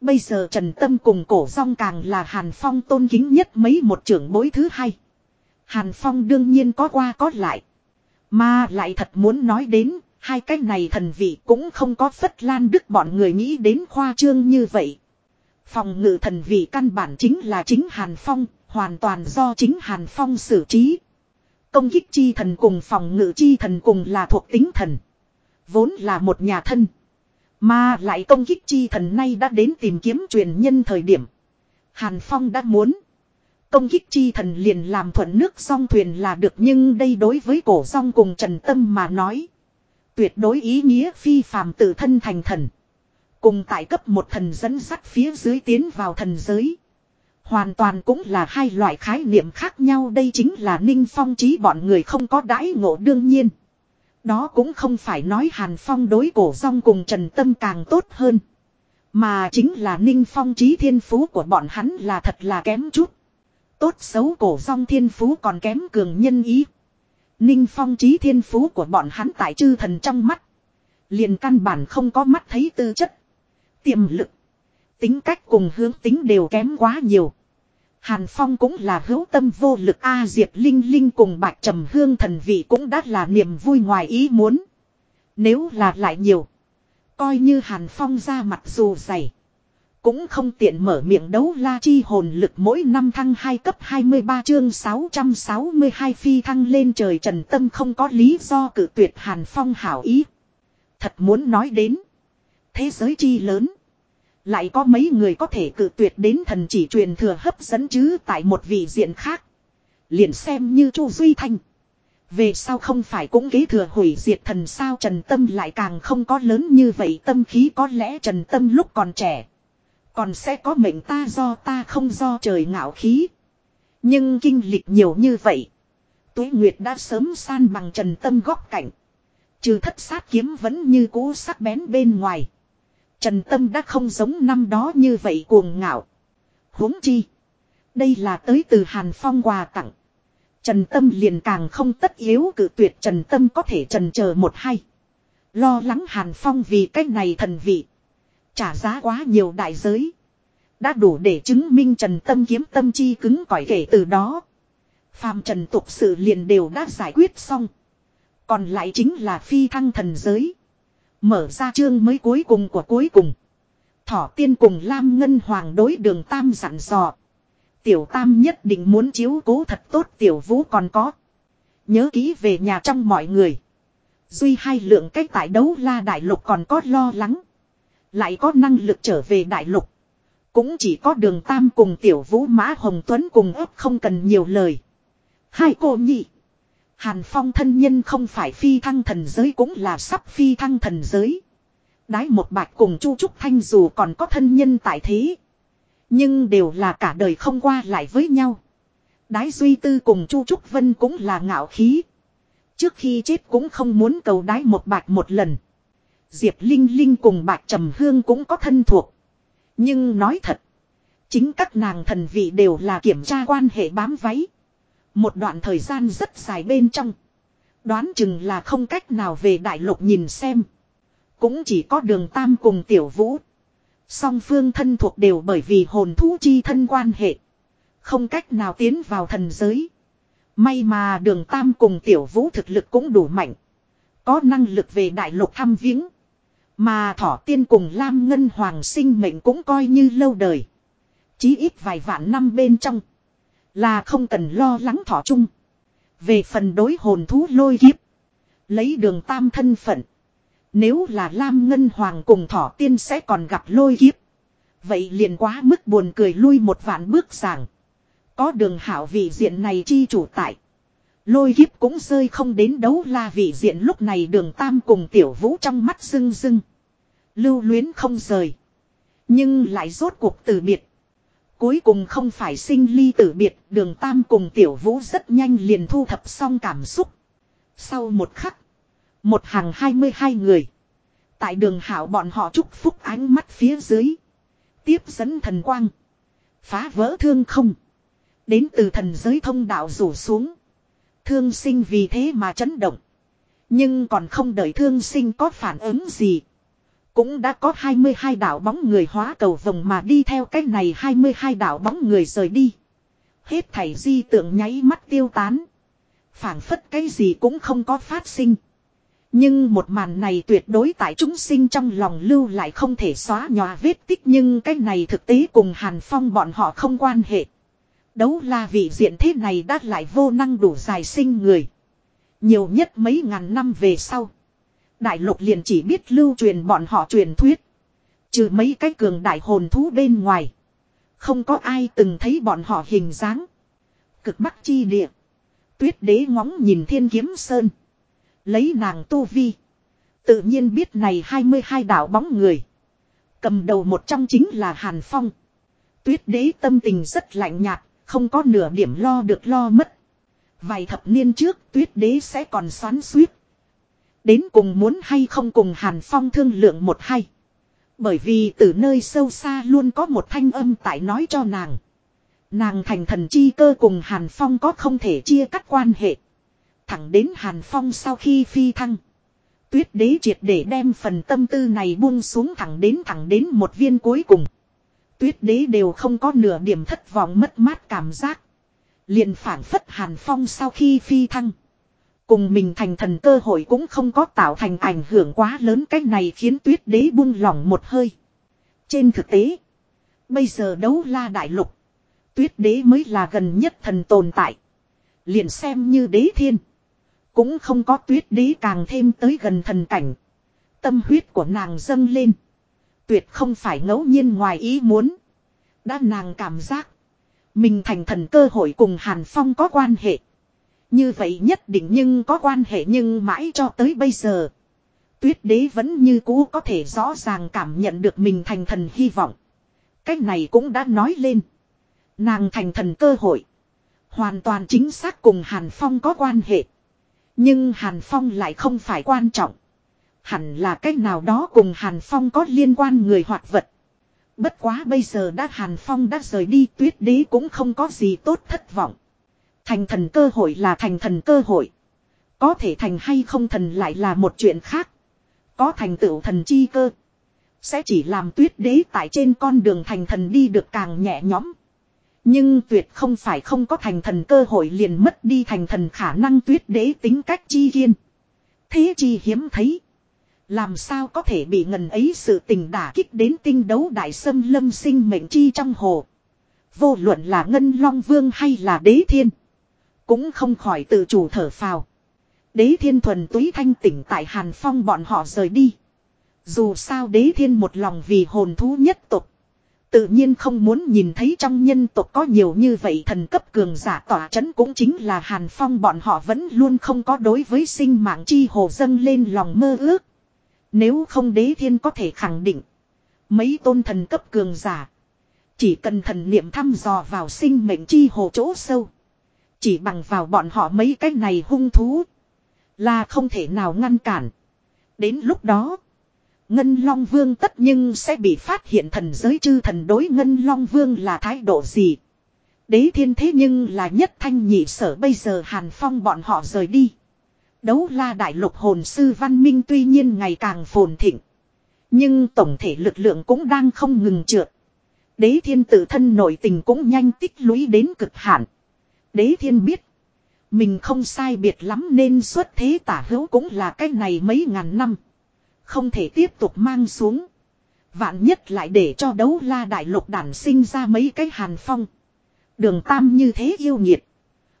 Bây giờ Trần Tâm cùng cổ rong càng là Hàn Phong tôn kính nhất mấy một trưởng bối thứ hai. Hàn Phong đương nhiên có qua có lại. Mà lại thật muốn nói đến, hai cái này thần vị cũng không có phất lan đức bọn người nghĩ đến khoa trương như vậy. Phòng ngự thần vị căn bản chính là chính Hàn Phong, hoàn toàn do chính Hàn Phong xử trí. Công kích chi thần cùng phòng ngự chi thần cùng là thuộc tính thần. Vốn là một nhà thân. Mà lại công kích chi thần nay đã đến tìm kiếm truyền nhân thời điểm. Hàn Phong đã muốn. Công kích chi thần liền làm thuận nước song thuyền là được nhưng đây đối với cổ song cùng Trần Tâm mà nói. Tuyệt đối ý nghĩa phi phàm tự thân thành thần. Cùng tại cấp một thần dẫn sắt phía dưới tiến vào thần giới. Hoàn toàn cũng là hai loại khái niệm khác nhau đây chính là Ninh Phong trí bọn người không có đãi ngộ đương nhiên. Đó cũng không phải nói Hàn Phong đối cổ rong cùng Trần Tâm càng tốt hơn. Mà chính là Ninh Phong trí thiên phú của bọn hắn là thật là kém chút. Tốt xấu cổ rong thiên phú còn kém cường nhân ý. Ninh Phong trí thiên phú của bọn hắn tại chư thần trong mắt. Liền căn bản không có mắt thấy tư chất. Tiềm lực. Tính cách cùng hướng tính đều kém quá nhiều. Hàn Phong cũng là hữu tâm vô lực A Diệp Linh Linh cùng Bạch Trầm Hương thần vị cũng đã là niềm vui ngoài ý muốn. Nếu là lại nhiều. Coi như Hàn Phong ra mặt dù dày. Cũng không tiện mở miệng đấu la chi hồn lực mỗi năm thăng 2 cấp 23 chương 662 phi thăng lên trời trần tâm không có lý do cử tuyệt Hàn Phong hảo ý. Thật muốn nói đến. Thế giới chi lớn. Lại có mấy người có thể cự tuyệt đến thần chỉ truyền thừa hấp dẫn chứ tại một vị diện khác. Liền xem như Chu Duy Thanh. Về sau không phải cũng kế thừa hủy diệt thần sao Trần Tâm lại càng không có lớn như vậy tâm khí có lẽ Trần Tâm lúc còn trẻ. Còn sẽ có mệnh ta do ta không do trời ngạo khí. Nhưng kinh lịch nhiều như vậy. Tuế Nguyệt đã sớm san bằng Trần Tâm góc cạnh. Trừ thất sát kiếm vẫn như cũ sắc bén bên ngoài. Trần Tâm đã không giống năm đó như vậy cuồng ngạo. huống chi. Đây là tới từ Hàn Phong quà tặng. Trần Tâm liền càng không tất yếu cử tuyệt Trần Tâm có thể trần chờ một hay. Lo lắng Hàn Phong vì cách này thần vị. Trả giá quá nhiều đại giới. Đã đủ để chứng minh Trần Tâm kiếm tâm chi cứng cỏi kể từ đó. Phàm Trần tục sự liền đều đã giải quyết xong. Còn lại chính là phi thăng thần giới. Mở ra chương mới cuối cùng của cuối cùng. Thỏ tiên cùng Lam Ngân Hoàng đối đường Tam dặn dò. Tiểu Tam nhất định muốn chiếu cố thật tốt Tiểu Vũ còn có. Nhớ kỹ về nhà trong mọi người. Duy hai lượng cách tại đấu la đại lục còn có lo lắng. Lại có năng lực trở về đại lục. Cũng chỉ có đường Tam cùng Tiểu Vũ Mã Hồng Tuấn cùng ấp không cần nhiều lời. Hai cô nhị. Hàn Phong thân nhân không phải phi thăng thần giới cũng là sắp phi thăng thần giới. Đái một bạch cùng Chu Trúc Thanh dù còn có thân nhân tại thế. Nhưng đều là cả đời không qua lại với nhau. Đái Duy Tư cùng Chu Trúc Vân cũng là ngạo khí. Trước khi chết cũng không muốn cầu đái một bạch một lần. Diệp Linh Linh cùng bạch Trầm Hương cũng có thân thuộc. Nhưng nói thật. Chính các nàng thần vị đều là kiểm tra quan hệ bám váy. Một đoạn thời gian rất dài bên trong. Đoán chừng là không cách nào về đại lục nhìn xem. Cũng chỉ có đường tam cùng tiểu vũ. Song phương thân thuộc đều bởi vì hồn thú chi thân quan hệ. Không cách nào tiến vào thần giới. May mà đường tam cùng tiểu vũ thực lực cũng đủ mạnh. Có năng lực về đại lục thăm viếng. Mà thỏ tiên cùng Lam Ngân Hoàng sinh mệnh cũng coi như lâu đời. Chí ít vài vạn năm bên trong. Là không cần lo lắng thỏ chung. Về phần đối hồn thú lôi kiếp. Lấy đường tam thân phận. Nếu là Lam Ngân Hoàng cùng thỏ tiên sẽ còn gặp lôi kiếp. Vậy liền quá mức buồn cười lui một vạn bước rằng, Có đường hảo vị diện này chi chủ tại. Lôi kiếp cũng rơi không đến đấu la vị diện lúc này đường tam cùng tiểu vũ trong mắt rưng rưng. Lưu luyến không rời. Nhưng lại rốt cuộc từ biệt. Cuối cùng không phải sinh ly tử biệt, đường Tam cùng Tiểu Vũ rất nhanh liền thu thập xong cảm xúc. Sau một khắc, một hàng 22 người. Tại đường hảo bọn họ chúc phúc ánh mắt phía dưới. Tiếp dẫn thần quang. Phá vỡ thương không. Đến từ thần giới thông đạo rủ xuống. Thương sinh vì thế mà chấn động. Nhưng còn không đợi thương sinh có phản ứng gì. Cũng đã có 22 đảo bóng người hóa cầu vòng mà đi theo cách này 22 đảo bóng người rời đi. Hết thảy di tượng nháy mắt tiêu tán. phảng phất cái gì cũng không có phát sinh. Nhưng một màn này tuyệt đối tại chúng sinh trong lòng lưu lại không thể xóa nhòa vết tích nhưng cái này thực tế cùng Hàn Phong bọn họ không quan hệ. Đấu la vị diện thế này đã lại vô năng đủ dài sinh người. Nhiều nhất mấy ngàn năm về sau. Đại lục liền chỉ biết lưu truyền bọn họ truyền thuyết. Trừ mấy cái cường đại hồn thú bên ngoài. Không có ai từng thấy bọn họ hình dáng. Cực bắc chi địa. Tuyết đế ngóng nhìn thiên kiếm sơn. Lấy nàng tu vi. Tự nhiên biết này 22 đảo bóng người. Cầm đầu một trong chính là Hàn Phong. tuyết đế tâm tình rất lạnh nhạt, không có nửa điểm lo được lo mất. Vài thập niên trước tuyết đế sẽ còn xoắn suýt. Đến cùng muốn hay không cùng Hàn Phong thương lượng một hay. Bởi vì từ nơi sâu xa luôn có một thanh âm tại nói cho nàng. Nàng thành thần chi cơ cùng Hàn Phong có không thể chia cắt quan hệ. Thẳng đến Hàn Phong sau khi phi thăng. Tuyết đế triệt để đem phần tâm tư này buông xuống thẳng đến thẳng đến một viên cuối cùng. Tuyết đế đều không có nửa điểm thất vọng mất mát cảm giác. liền phản phất Hàn Phong sau khi phi thăng. Cùng mình thành thần cơ hội cũng không có tạo thành ảnh hưởng quá lớn cách này khiến tuyết đế buông lỏng một hơi. Trên thực tế, bây giờ đấu la đại lục, tuyết đế mới là gần nhất thần tồn tại. Liền xem như đế thiên. Cũng không có tuyết đế càng thêm tới gần thần cảnh. Tâm huyết của nàng dâng lên. Tuyệt không phải ngẫu nhiên ngoài ý muốn. Đã nàng cảm giác. Mình thành thần cơ hội cùng Hàn Phong có quan hệ. Như vậy nhất định nhưng có quan hệ nhưng mãi cho tới bây giờ. Tuyết đế vẫn như cũ có thể rõ ràng cảm nhận được mình thành thần hy vọng. Cách này cũng đã nói lên. Nàng thành thần cơ hội. Hoàn toàn chính xác cùng Hàn Phong có quan hệ. Nhưng Hàn Phong lại không phải quan trọng. Hẳn là cách nào đó cùng Hàn Phong có liên quan người hoạt vật. Bất quá bây giờ đã Hàn Phong đã rời đi, tuyết đế cũng không có gì tốt thất vọng. Thành thần cơ hội là thành thần cơ hội. Có thể thành hay không thần lại là một chuyện khác. Có thành tựu thần chi cơ. Sẽ chỉ làm tuyết đế tại trên con đường thành thần đi được càng nhẹ nhõm. Nhưng tuyệt không phải không có thành thần cơ hội liền mất đi thành thần khả năng tuyết đế tính cách chi kiên. Thế chi hiếm thấy. Làm sao có thể bị ngần ấy sự tình đả kích đến tinh đấu đại sâm lâm sinh mệnh chi trong hồ. Vô luận là ngân long vương hay là đế thiên. Cũng không khỏi tự chủ thở phào. Đế thiên thuần túy thanh tỉnh tại Hàn Phong bọn họ rời đi. Dù sao đế thiên một lòng vì hồn thú nhất tục. Tự nhiên không muốn nhìn thấy trong nhân tộc có nhiều như vậy thần cấp cường giả tỏa chấn cũng chính là Hàn Phong bọn họ vẫn luôn không có đối với sinh mạng chi hồ dâng lên lòng mơ ước. Nếu không đế thiên có thể khẳng định. Mấy tôn thần cấp cường giả. Chỉ cần thần niệm thăm dò vào sinh mệnh chi hồ chỗ sâu. Chỉ bằng vào bọn họ mấy cái này hung thú. Là không thể nào ngăn cản. Đến lúc đó. Ngân Long Vương tất nhưng sẽ bị phát hiện thần giới chư thần đối Ngân Long Vương là thái độ gì. Đế thiên thế nhưng là nhất thanh nhị sở bây giờ Hàn Phong bọn họ rời đi. Đấu la đại lục hồn sư văn minh tuy nhiên ngày càng phồn thịnh. Nhưng tổng thể lực lượng cũng đang không ngừng trượt. Đế thiên tự thân nội tình cũng nhanh tích lũy đến cực hạn. Đế thiên biết. Mình không sai biệt lắm nên xuất thế tả hữu cũng là cái này mấy ngàn năm. Không thể tiếp tục mang xuống. Vạn nhất lại để cho đấu la đại lục đản sinh ra mấy cái hàn phong. Đường tam như thế yêu nhiệt.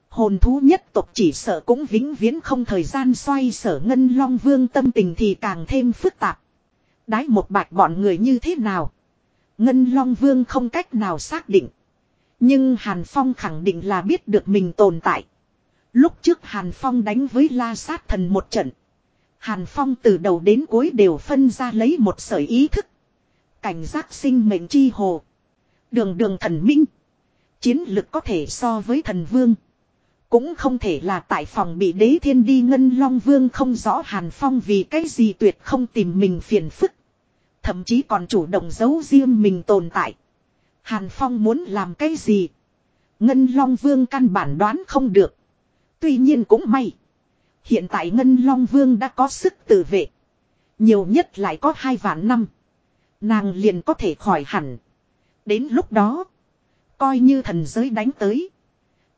Hồn thú nhất tộc chỉ sợ cũng vĩnh viễn không thời gian xoay sở ngân long vương tâm tình thì càng thêm phức tạp. Đái một bạch bọn người như thế nào? Ngân long vương không cách nào xác định. Nhưng Hàn Phong khẳng định là biết được mình tồn tại. Lúc trước Hàn Phong đánh với La Sát Thần một trận. Hàn Phong từ đầu đến cuối đều phân ra lấy một sợi ý thức. Cảnh giác sinh mệnh chi hồ. Đường đường thần minh. Chiến lực có thể so với thần vương. Cũng không thể là tại phòng bị đế thiên đi ngân long vương không rõ Hàn Phong vì cái gì tuyệt không tìm mình phiền phức. Thậm chí còn chủ động giấu riêng mình tồn tại. Hàn Phong muốn làm cái gì? Ngân Long Vương căn bản đoán không được. Tuy nhiên cũng may. Hiện tại Ngân Long Vương đã có sức tự vệ. Nhiều nhất lại có hai vạn năm. Nàng liền có thể khỏi hẳn. Đến lúc đó. Coi như thần giới đánh tới.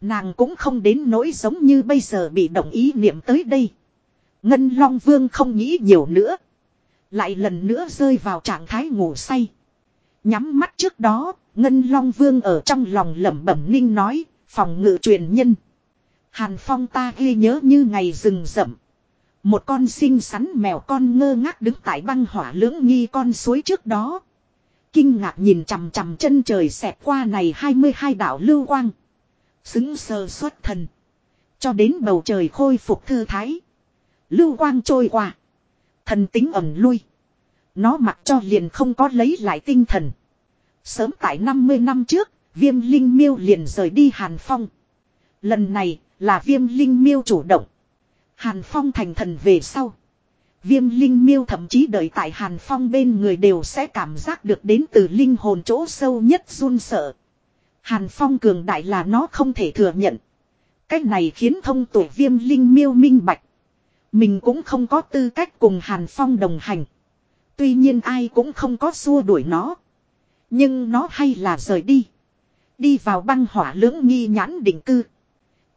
Nàng cũng không đến nỗi giống như bây giờ bị động ý niệm tới đây. Ngân Long Vương không nghĩ nhiều nữa. Lại lần nữa rơi vào trạng thái ngủ say. Nhắm mắt trước đó, Ngân Long Vương ở trong lòng lẩm bẩm ninh nói, phòng ngự truyền nhân. Hàn Phong ta ghi nhớ như ngày rừng rậm. Một con xinh xắn mèo con ngơ ngác đứng tại băng hỏa lưỡng nghi con suối trước đó. Kinh ngạc nhìn chằm chằm chân trời xẹp qua này 22 đảo lưu quang. Xứng sờ xuất thần. Cho đến bầu trời khôi phục thư thái. Lưu quang trôi qua. Thần tính ẩn lui. Nó mặc cho liền không có lấy lại tinh thần. Sớm tại 50 năm trước, viêm linh miêu liền rời đi Hàn Phong. Lần này là viêm linh miêu chủ động. Hàn Phong thành thần về sau. Viêm linh miêu thậm chí đợi tại Hàn Phong bên người đều sẽ cảm giác được đến từ linh hồn chỗ sâu nhất run sợ. Hàn Phong cường đại là nó không thể thừa nhận. Cách này khiến thông tuổi viêm linh miêu minh bạch. Mình cũng không có tư cách cùng Hàn Phong đồng hành. Tuy nhiên ai cũng không có xua đuổi nó. Nhưng nó hay là rời đi. Đi vào băng hỏa lưỡng nghi nhãn định cư.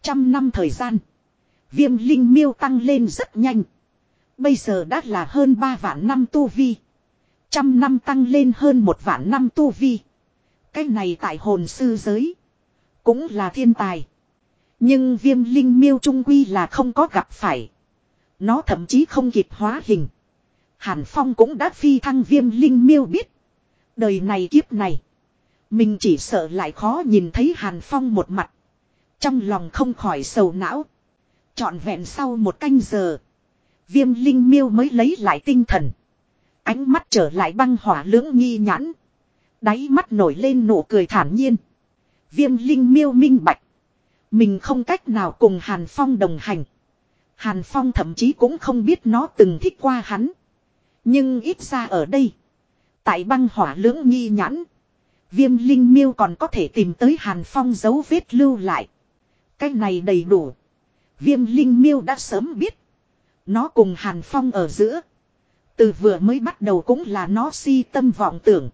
Trăm năm thời gian. Viêm linh miêu tăng lên rất nhanh. Bây giờ đã là hơn 3 vạn năm tu vi. Trăm năm tăng lên hơn một vạn năm tu vi. Cái này tại hồn sư giới. Cũng là thiên tài. Nhưng viêm linh miêu trung quy là không có gặp phải. Nó thậm chí không kịp hóa hình. Hàn Phong cũng đã phi thăng viêm linh miêu biết. Đời này kiếp này. Mình chỉ sợ lại khó nhìn thấy Hàn Phong một mặt. Trong lòng không khỏi sầu não. Chọn vẹn sau một canh giờ. Viêm linh miêu mới lấy lại tinh thần. Ánh mắt trở lại băng hỏa lưỡng nghi nhãn. Đáy mắt nổi lên nụ cười thản nhiên. Viêm linh miêu minh bạch. Mình không cách nào cùng Hàn Phong đồng hành. Hàn Phong thậm chí cũng không biết nó từng thích qua hắn. Nhưng ít ra ở đây. Tại băng hỏa lưỡng nghi nhãn. Viêm linh miêu còn có thể tìm tới Hàn Phong dấu vết lưu lại. Cái này đầy đủ. Viêm linh miêu đã sớm biết. Nó cùng Hàn Phong ở giữa. Từ vừa mới bắt đầu cũng là nó si tâm vọng tưởng.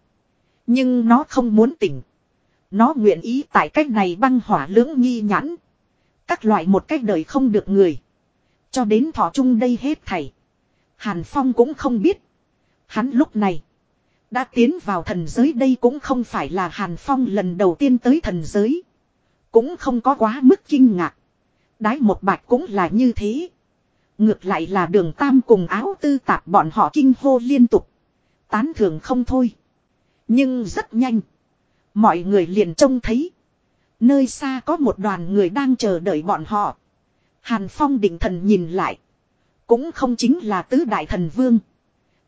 Nhưng nó không muốn tỉnh. Nó nguyện ý tại cách này băng hỏa lưỡng nghi nhãn. Các loại một cách đời không được người. Cho đến thọ chung đây hết thảy. Hàn Phong cũng không biết. Hắn lúc này. Đã tiến vào thần giới đây cũng không phải là Hàn Phong lần đầu tiên tới thần giới. Cũng không có quá mức kinh ngạc. Đái một bạch cũng là như thế. Ngược lại là đường tam cùng áo tư tạp bọn họ kinh hô liên tục. Tán thưởng không thôi. Nhưng rất nhanh. Mọi người liền trông thấy. Nơi xa có một đoàn người đang chờ đợi bọn họ. Hàn Phong định thần nhìn lại. Cũng không chính là tứ đại thần vương.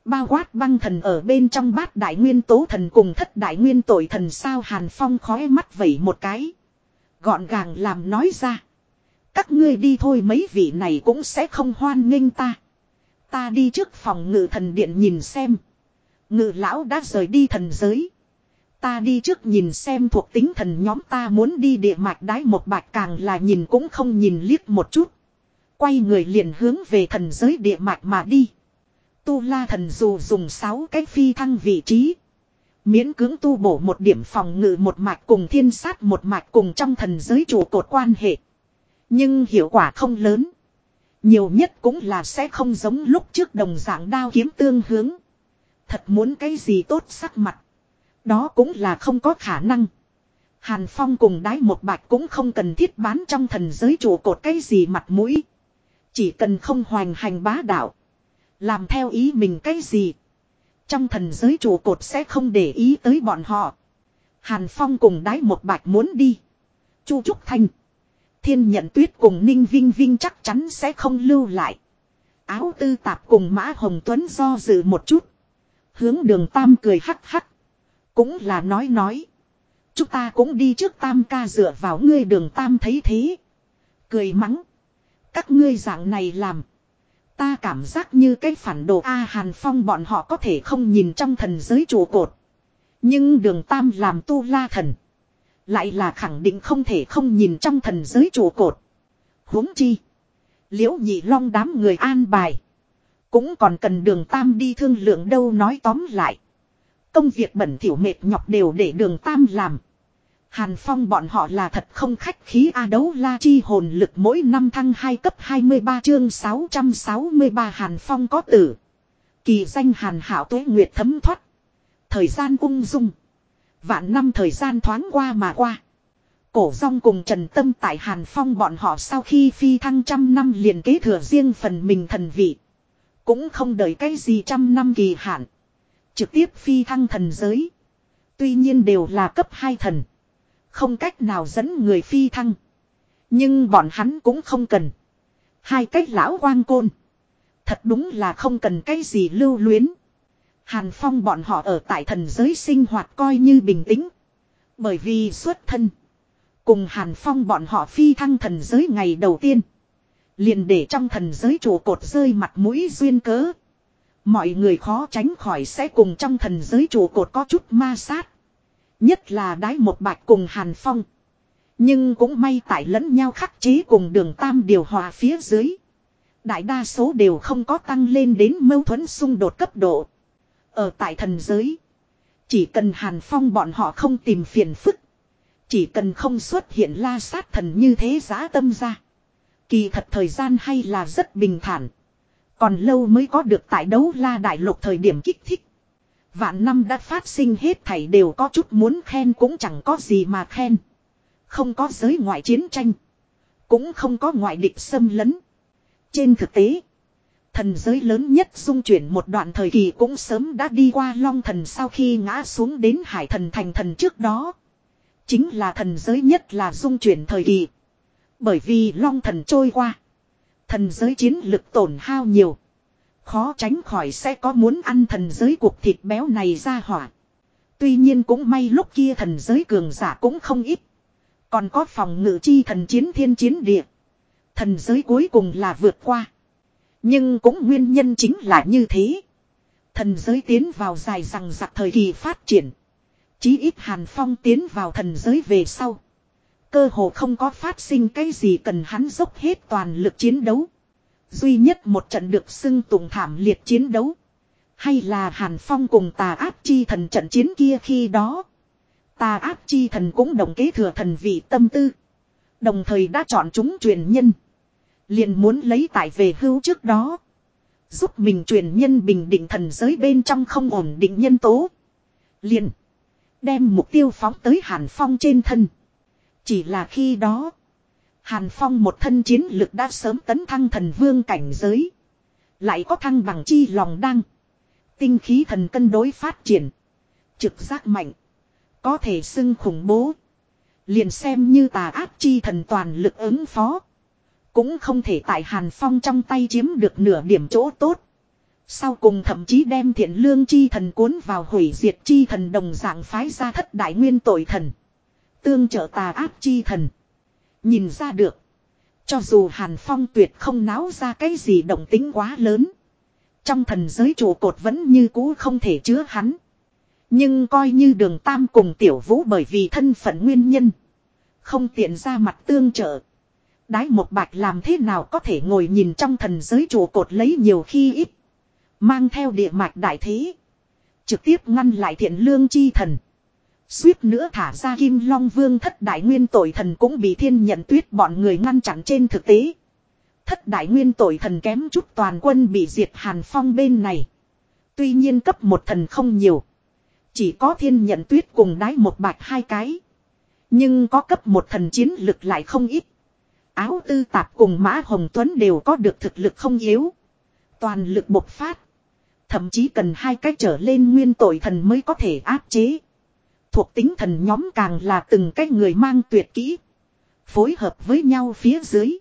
Bao quát băng thần ở bên trong bát đại nguyên tố thần cùng thất đại nguyên tội thần sao Hàn Phong khói mắt vẩy một cái. Gọn gàng làm nói ra. Các ngươi đi thôi mấy vị này cũng sẽ không hoan nghênh ta. Ta đi trước phòng ngự thần điện nhìn xem. Ngự lão đã rời đi thần giới. Ta đi trước nhìn xem thuộc tính thần nhóm ta muốn đi địa mạch đái một bạch càng là nhìn cũng không nhìn liếc một chút. Quay người liền hướng về thần giới địa mạch mà đi. Tu la thần dù dùng 6 cái phi thăng vị trí. Miễn cưỡng tu bổ một điểm phòng ngự một mạch cùng thiên sát một mạch cùng trong thần giới chủ cột quan hệ. Nhưng hiệu quả không lớn. Nhiều nhất cũng là sẽ không giống lúc trước đồng dạng đao kiếm tương hướng. Thật muốn cái gì tốt sắc mặt. Đó cũng là không có khả năng. Hàn Phong cùng đái một bạch cũng không cần thiết bán trong thần giới trụ cột cái gì mặt mũi. Chỉ cần không hoành hành bá đạo. Làm theo ý mình cái gì. Trong thần giới trụ cột sẽ không để ý tới bọn họ. Hàn Phong cùng đái một bạch muốn đi. Chu Trúc Thanh. Thiên nhận tuyết cùng Ninh Vinh Vinh chắc chắn sẽ không lưu lại. Áo tư tạp cùng Mã Hồng Tuấn do dự một chút. Hướng đường Tam cười hắc hắc. Cũng là nói nói. Chúng ta cũng đi trước Tam ca dựa vào ngươi đường Tam thấy thế. Cười mắng. Các ngươi dạng này làm. Ta cảm giác như cái phản đồ A Hàn Phong bọn họ có thể không nhìn trong thần giới trụ cột. Nhưng đường Tam làm tu la thần. Lại là khẳng định không thể không nhìn trong thần giới trụ cột. huống chi. Liễu nhị long đám người an bài. Cũng còn cần đường Tam đi thương lượng đâu nói tóm lại. Công việc bẩn thỉu mệt nhọc đều để đường Tam làm. Hàn Phong bọn họ là thật không khách khí A đấu la chi hồn lực mỗi năm thăng 2 cấp 23 chương 663 Hàn Phong có tử. Kỳ danh Hàn Hảo Tuế Nguyệt thấm thoát. Thời gian ung dung. Vạn năm thời gian thoáng qua mà qua. Cổ rong cùng Trần Tâm tại Hàn Phong bọn họ sau khi phi thăng trăm năm liền kế thừa riêng phần mình thần vị. Cũng không đợi cái gì trăm năm kỳ hạn. Trực tiếp phi thăng thần giới. Tuy nhiên đều là cấp 2 thần. Không cách nào dẫn người phi thăng. Nhưng bọn hắn cũng không cần. Hai cách lão quang côn. Thật đúng là không cần cái gì lưu luyến. Hàn Phong bọn họ ở tại thần giới sinh hoạt coi như bình tĩnh. Bởi vì xuất thân. Cùng Hàn Phong bọn họ phi thăng thần giới ngày đầu tiên. Liền để trong thần giới trụ cột rơi mặt mũi duyên cớ. Mọi người khó tránh khỏi sẽ cùng trong thần giới trụ cột có chút ma sát. Nhất là đái một bạch cùng Hàn Phong. Nhưng cũng may tại lẫn nhau khắc chế cùng đường tam điều hòa phía dưới. Đại đa số đều không có tăng lên đến mâu thuẫn xung đột cấp độ. Ở tại thần giới. Chỉ cần Hàn Phong bọn họ không tìm phiền phức. Chỉ cần không xuất hiện la sát thần như thế giá tâm ra. Kỳ thật thời gian hay là rất bình thản. Còn lâu mới có được tại đấu la đại lục thời điểm kích thích. Vạn năm đã phát sinh hết thảy đều có chút muốn khen cũng chẳng có gì mà khen. Không có giới ngoại chiến tranh. Cũng không có ngoại địch xâm lấn. Trên thực tế. Thần giới lớn nhất dung chuyển một đoạn thời kỳ cũng sớm đã đi qua long thần sau khi ngã xuống đến hải thần thành thần trước đó. Chính là thần giới nhất là dung chuyển thời kỳ. Bởi vì long thần trôi qua. Thần giới chiến lực tổn hao nhiều. Khó tránh khỏi sẽ có muốn ăn thần giới cuộc thịt béo này ra hỏa. Tuy nhiên cũng may lúc kia thần giới cường giả cũng không ít. Còn có phòng ngự chi thần chiến thiên chiến địa. Thần giới cuối cùng là vượt qua. Nhưng cũng nguyên nhân chính là như thế. Thần giới tiến vào dài rằng giặc thời kỳ phát triển. Chí ít Hàn Phong tiến vào thần giới về sau. Cơ hồ không có phát sinh cái gì cần hắn dốc hết toàn lực chiến đấu. Duy nhất một trận được xưng tùng thảm liệt chiến đấu. Hay là Hàn Phong cùng tà áp chi thần trận chiến kia khi đó. Tà áp chi thần cũng đồng kế thừa thần vị tâm tư. Đồng thời đã chọn chúng truyền nhân. Liền muốn lấy tại về hưu trước đó. Giúp mình truyền nhân bình định thần giới bên trong không ổn định nhân tố. Liền. Đem mục tiêu phóng tới Hàn Phong trên thân. Chỉ là khi đó. Hàn Phong một thân chiến lực đã sớm tấn thăng thần vương cảnh giới. Lại có thăng bằng chi lòng đăng. Tinh khí thần cân đối phát triển. Trực giác mạnh. Có thể xưng khủng bố. Liền xem như tà áp chi thần toàn lực ứng phó. Cũng không thể tại Hàn Phong trong tay chiếm được nửa điểm chỗ tốt. Sau cùng thậm chí đem thiện lương chi thần cuốn vào hủy diệt chi thần đồng dạng phái ra thất đại nguyên tội thần. Tương trợ tà áp chi thần. Nhìn ra được. Cho dù Hàn Phong tuyệt không náo ra cái gì động tính quá lớn. Trong thần giới trụ cột vẫn như cũ không thể chứa hắn. Nhưng coi như đường Tam cùng Tiểu Vũ bởi vì thân phận nguyên nhân. Không tiện ra mặt tương trợ. Đái một bạch làm thế nào có thể ngồi nhìn trong thần giới trụ cột lấy nhiều khi ít. Mang theo địa mạch đại thế. Trực tiếp ngăn lại thiện lương chi thần. Suýt nữa thả ra kim long vương thất đại nguyên tội thần cũng bị thiên nhận tuyết bọn người ngăn chặn trên thực tế. Thất đại nguyên tội thần kém chút toàn quân bị diệt hàn phong bên này. Tuy nhiên cấp một thần không nhiều. Chỉ có thiên nhận tuyết cùng đái một bạch hai cái. Nhưng có cấp một thần chiến lực lại không ít. Áo tư tạp cùng Mã Hồng Tuấn đều có được thực lực không yếu. Toàn lực bộc phát. Thậm chí cần hai cách trở lên nguyên tội thần mới có thể áp chế. Thuộc tính thần nhóm càng là từng cái người mang tuyệt kỹ. Phối hợp với nhau phía dưới.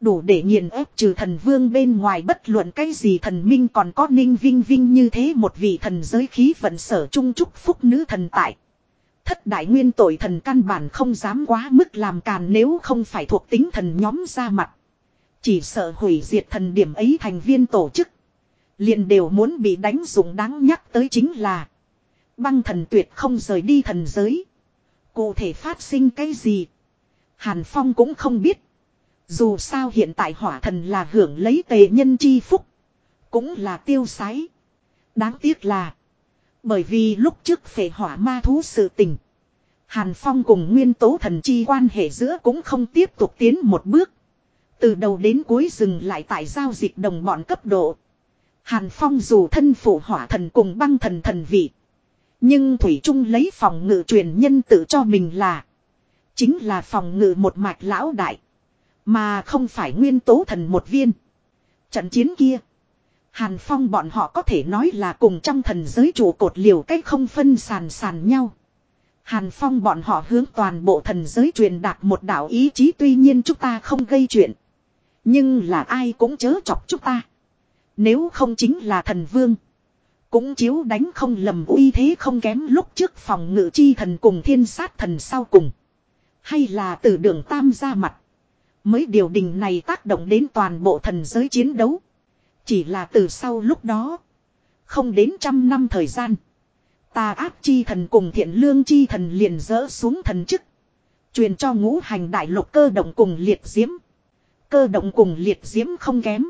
Đủ để nghiền ép trừ thần vương bên ngoài bất luận cái gì thần minh còn có ninh vinh vinh như thế một vị thần giới khí vận sở trung trúc phúc nữ thần tại. Thất đại nguyên tội thần căn bản không dám quá mức làm càn nếu không phải thuộc tính thần nhóm ra mặt. Chỉ sợ hủy diệt thần điểm ấy thành viên tổ chức. liền đều muốn bị đánh dụng đáng nhắc tới chính là. Băng thần tuyệt không rời đi thần giới. Cụ thể phát sinh cái gì? Hàn Phong cũng không biết. Dù sao hiện tại hỏa thần là hưởng lấy tề nhân chi phúc. Cũng là tiêu sái. Đáng tiếc là. Bởi vì lúc trước phệ hỏa ma thú sự tình. Hàn Phong cùng nguyên tố thần chi quan hệ giữa cũng không tiếp tục tiến một bước. Từ đầu đến cuối dừng lại tại giao dịch đồng bọn cấp độ. Hàn Phong dù thân phụ hỏa thần cùng băng thần thần vị. Nhưng Thủy Trung lấy phòng ngự truyền nhân tự cho mình là. Chính là phòng ngự một mạch lão đại. Mà không phải nguyên tố thần một viên. Trận chiến kia. Hàn Phong bọn họ có thể nói là cùng trong thần giới trụ cột liều cách không phân sàn sàn nhau. Hàn Phong bọn họ hướng toàn bộ thần giới truyền đạt một đạo ý chí tuy nhiên chúng ta không gây chuyện. Nhưng là ai cũng chớ chọc chúng ta. Nếu không chính là thần vương. Cũng chiếu đánh không lầm uy thế không kém lúc trước phòng ngự chi thần cùng thiên sát thần sau cùng. Hay là từ đường tam ra mặt. Mới điều đình này tác động đến toàn bộ thần giới chiến đấu. Chỉ là từ sau lúc đó. Không đến trăm năm thời gian. Tà ác chi thần cùng thiện lương chi thần liền dỡ xuống thần chức. Truyền cho ngũ hành đại lục cơ động cùng liệt diễm. Cơ động cùng liệt diễm không kém.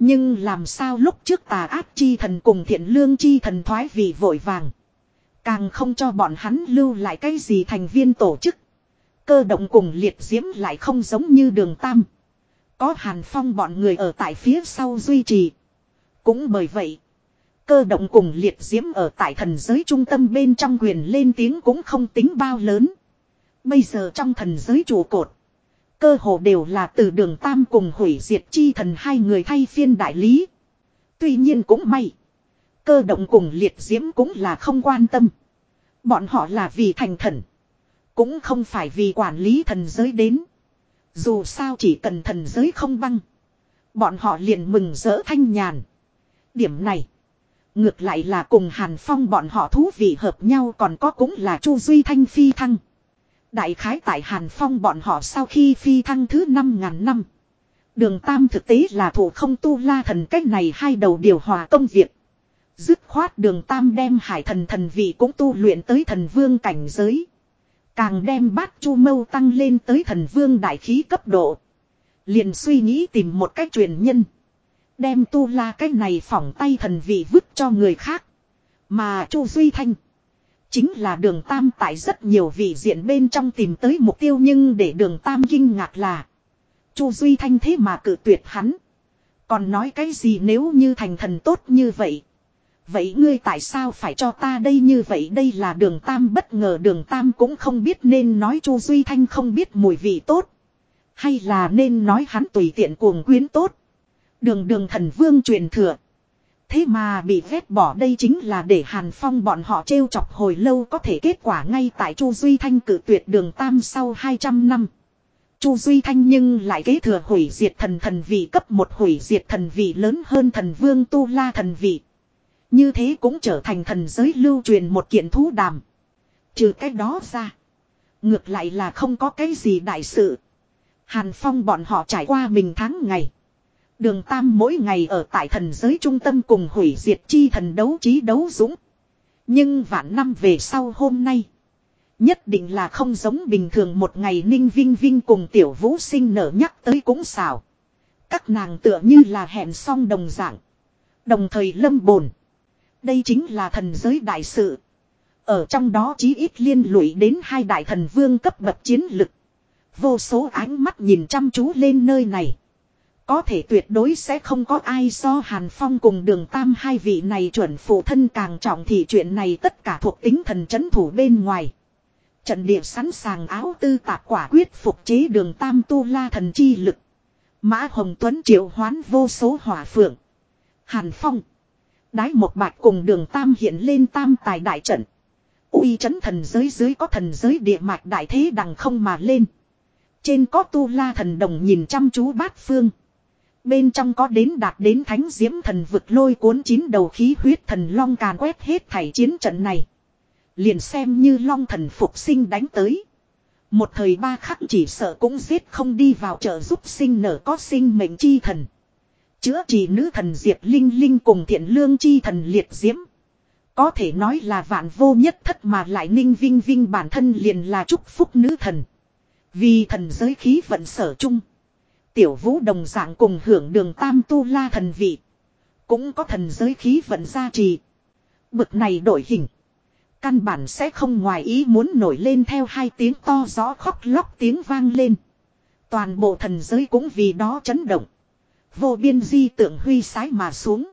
Nhưng làm sao lúc trước tà ác chi thần cùng thiện lương chi thần thoái vì vội vàng. Càng không cho bọn hắn lưu lại cái gì thành viên tổ chức. Cơ động cùng liệt diễm lại không giống như đường tam. Có hàn phong bọn người ở tại phía sau duy trì. Cũng bởi vậy. Cơ động cùng liệt diễm ở tại thần giới trung tâm bên trong quyền lên tiếng cũng không tính bao lớn. Bây giờ trong thần giới trụ cột. Cơ hồ đều là từ đường Tam cùng hủy diệt chi thần hai người thay phiên đại lý. Tuy nhiên cũng may. Cơ động cùng liệt diễm cũng là không quan tâm. Bọn họ là vì thành thần. Cũng không phải vì quản lý thần giới đến. Dù sao chỉ cần thần giới không băng. Bọn họ liền mừng rỡ thanh nhàn. Điểm này. Ngược lại là cùng Hàn Phong bọn họ thú vị hợp nhau còn có cũng là Chu Duy Thanh phi thăng. Đại khái tại Hàn Phong bọn họ sau khi phi thăng thứ 5.000 năm. Đường Tam thực tế là thủ không tu la thần cách này hai đầu điều hòa công việc. Dứt khoát đường Tam đem hải thần thần vị cũng tu luyện tới thần vương cảnh giới. Càng đem bát chu mâu tăng lên tới thần vương đại khí cấp độ. Liền suy nghĩ tìm một cách truyền nhân. Đem tu la cách này phỏng tay thần vị vứt cho người khác. Mà chu Duy Thanh. Chính là đường Tam tại rất nhiều vị diện bên trong tìm tới mục tiêu nhưng để đường Tam kinh ngạc là. Chu Duy Thanh thế mà cự tuyệt hắn. Còn nói cái gì nếu như thành thần tốt như vậy. Vậy ngươi tại sao phải cho ta đây như vậy đây là đường Tam bất ngờ đường Tam cũng không biết nên nói Chu Duy Thanh không biết mùi vị tốt. Hay là nên nói hắn tùy tiện cuồng quyến tốt. Đường đường thần vương truyền thừa. Thế mà bị ghét bỏ đây chính là để Hàn Phong bọn họ trêu chọc hồi lâu có thể kết quả ngay tại Chu Duy Thanh cử tuyệt đường Tam sau 200 năm. Chu Duy Thanh nhưng lại kế thừa hủy diệt thần thần vị cấp một hủy diệt thần vị lớn hơn thần vương Tu La thần vị. Như thế cũng trở thành thần giới lưu truyền một kiện thú đàm. Trừ cái đó ra. Ngược lại là không có cái gì đại sự. Hàn Phong bọn họ trải qua mình tháng ngày. Đường Tam mỗi ngày ở tại thần giới trung tâm cùng hủy diệt chi thần đấu trí đấu dũng. Nhưng vạn năm về sau hôm nay. Nhất định là không giống bình thường một ngày ninh vinh vinh cùng tiểu vũ sinh nở nhắc tới cũng xảo. Các nàng tựa như là hẹn xong đồng dạng. Đồng thời lâm bồn. Đây chính là thần giới đại sự. Ở trong đó chí ít liên lụy đến hai đại thần vương cấp bậc chiến lực. Vô số ánh mắt nhìn chăm chú lên nơi này. Có thể tuyệt đối sẽ không có ai so Hàn Phong cùng đường Tam hai vị này chuẩn phụ thân càng trọng thì chuyện này tất cả thuộc tính thần chấn thủ bên ngoài. Trận địa sẵn sàng áo tư tạp quả quyết phục chế đường Tam tu la thần chi lực. Mã Hồng Tuấn triệu hoán vô số hỏa phượng. Hàn Phong. Đái một bạch cùng đường Tam hiện lên tam tài đại trận. uy chấn thần giới dưới có thần giới địa mạch đại thế đằng không mà lên. Trên có tu la thần đồng nhìn chăm chú bát phương. Bên trong có đến đạt đến thánh diễm thần vực lôi cuốn chín đầu khí huyết thần long càn quét hết thảy chiến trận này. Liền xem như long thần phục sinh đánh tới. Một thời ba khắc chỉ sợ cũng giết không đi vào trợ giúp sinh nở có sinh mệnh chi thần. Chữa trị nữ thần Diệp Linh Linh cùng thiện lương chi thần liệt diễm. Có thể nói là vạn vô nhất thất mà lại ninh vinh vinh bản thân liền là chúc phúc nữ thần. Vì thần giới khí vận sở chung. Tiểu vũ đồng dạng cùng hưởng đường tam tu la thần vị. Cũng có thần giới khí vận gia trì. Bực này đổi hình. Căn bản sẽ không ngoài ý muốn nổi lên theo hai tiếng to gió khóc lóc tiếng vang lên. Toàn bộ thần giới cũng vì đó chấn động. Vô biên di tượng huy sái mà xuống.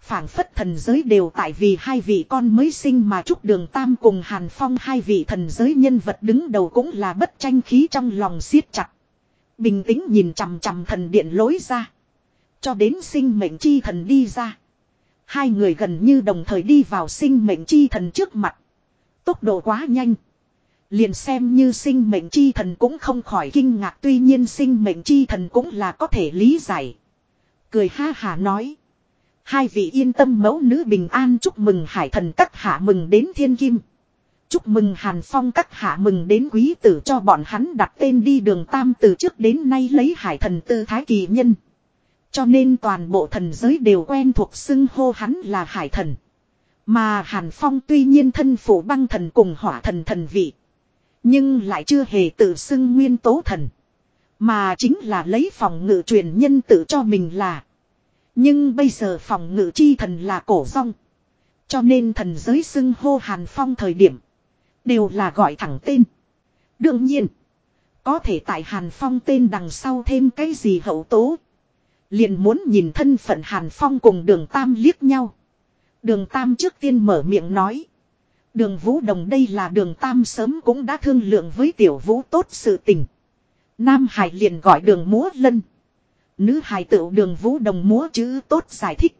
phảng phất thần giới đều tại vì hai vị con mới sinh mà chúc đường tam cùng hàn phong hai vị thần giới nhân vật đứng đầu cũng là bất tranh khí trong lòng siết chặt. Bình tĩnh nhìn chằm chằm thần điện lối ra. Cho đến sinh mệnh chi thần đi ra. Hai người gần như đồng thời đi vào sinh mệnh chi thần trước mặt. Tốc độ quá nhanh. Liền xem như sinh mệnh chi thần cũng không khỏi kinh ngạc, tuy nhiên sinh mệnh chi thần cũng là có thể lý giải. Cười ha hà nói. Hai vị yên tâm mẫu nữ bình an chúc mừng hải thần các hạ mừng đến thiên kim. Chúc mừng Hàn Phong các hạ mừng đến quý tử cho bọn hắn đặt tên đi đường tam từ trước đến nay lấy hải thần tư thái kỳ nhân. Cho nên toàn bộ thần giới đều quen thuộc xưng hô hắn là hải thần. Mà Hàn Phong tuy nhiên thân phụ băng thần cùng hỏa thần thần vị. Nhưng lại chưa hề tự xưng nguyên tố thần. Mà chính là lấy phòng ngự truyền nhân tự cho mình là. Nhưng bây giờ phòng ngự chi thần là cổ rong. Cho nên thần giới xưng hô Hàn Phong thời điểm. Đều là gọi thẳng tên. Đương nhiên. Có thể tại Hàn Phong tên đằng sau thêm cái gì hậu tố. Liền muốn nhìn thân phận Hàn Phong cùng đường Tam liếc nhau. Đường Tam trước tiên mở miệng nói. Đường Vũ Đồng đây là đường Tam sớm cũng đã thương lượng với Tiểu Vũ tốt sự tình. Nam Hải liền gọi đường múa lân. Nữ Hải tự đường Vũ Đồng múa chữ tốt giải thích.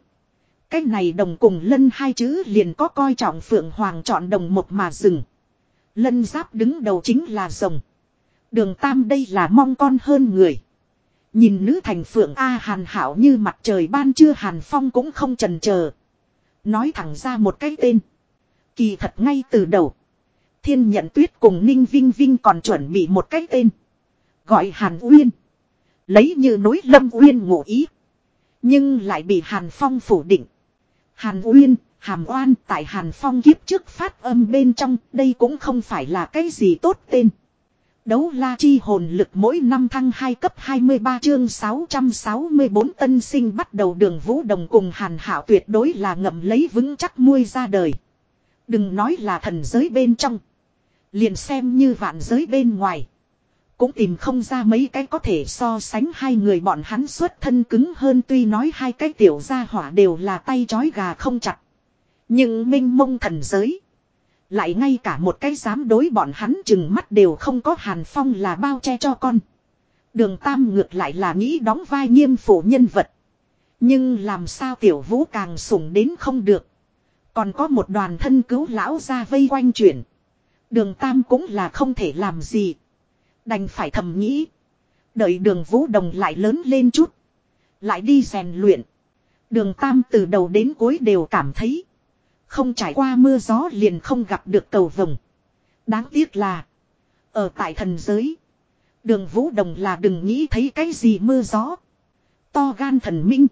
Cái này đồng cùng lân hai chữ liền có coi trọng Phượng Hoàng chọn đồng một mà dừng. Lân giáp đứng đầu chính là rồng. Đường Tam đây là mong con hơn người. Nhìn nữ thành Phượng A Hàn Hảo như mặt trời ban trưa Hàn Phong cũng không trần chờ Nói thẳng ra một cái tên. Kỳ thật ngay từ đầu. Thiên nhận tuyết cùng Ninh Vinh Vinh còn chuẩn bị một cái tên. Gọi Hàn Uyên. Lấy như núi Lâm Uyên ngụ ý. Nhưng lại bị Hàn Phong phủ định. Hàn Uyên, Hàm Oan tại Hàn Phong kiếp trước phát âm bên trong, đây cũng không phải là cái gì tốt tên. Đấu la chi hồn lực mỗi năm thăng hai cấp 23 chương 664 tân sinh bắt đầu đường vũ đồng cùng hàn hảo tuyệt đối là ngậm lấy vững chắc muôi ra đời. Đừng nói là thần giới bên trong. Liền xem như vạn giới bên ngoài. Cũng tìm không ra mấy cái có thể so sánh hai người bọn hắn xuất thân cứng hơn tuy nói hai cái tiểu gia hỏa đều là tay chói gà không chặt. Nhưng minh mông thần giới. Lại ngay cả một cái dám đối bọn hắn chừng mắt đều không có hàn phong là bao che cho con. Đường Tam ngược lại là nghĩ đóng vai nghiêm phủ nhân vật. Nhưng làm sao tiểu vũ càng sủng đến không được. Còn có một đoàn thân cứu lão ra vây quanh chuyển. Đường Tam cũng là không thể làm gì. Đành phải thầm nghĩ. Đợi đường vũ đồng lại lớn lên chút. Lại đi rèn luyện. Đường Tam từ đầu đến cuối đều cảm thấy. Không trải qua mưa gió liền không gặp được cầu vồng. Đáng tiếc là. Ở tại thần giới. Đường Vũ Đồng là đừng nghĩ thấy cái gì mưa gió. To gan thần minh.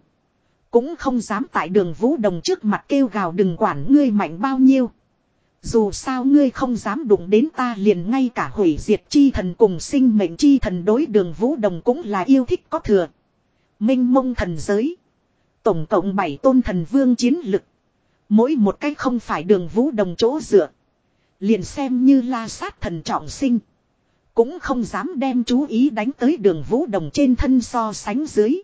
Cũng không dám tại đường Vũ Đồng trước mặt kêu gào đừng quản ngươi mạnh bao nhiêu. Dù sao ngươi không dám đụng đến ta liền ngay cả hủy diệt chi thần cùng sinh mệnh chi thần đối đường Vũ Đồng cũng là yêu thích có thừa. Minh mông thần giới. Tổng cộng 7 tôn thần vương chiến lực. Mỗi một cách không phải đường vũ đồng chỗ dựa. Liền xem như la sát thần trọng sinh. Cũng không dám đem chú ý đánh tới đường vũ đồng trên thân so sánh dưới.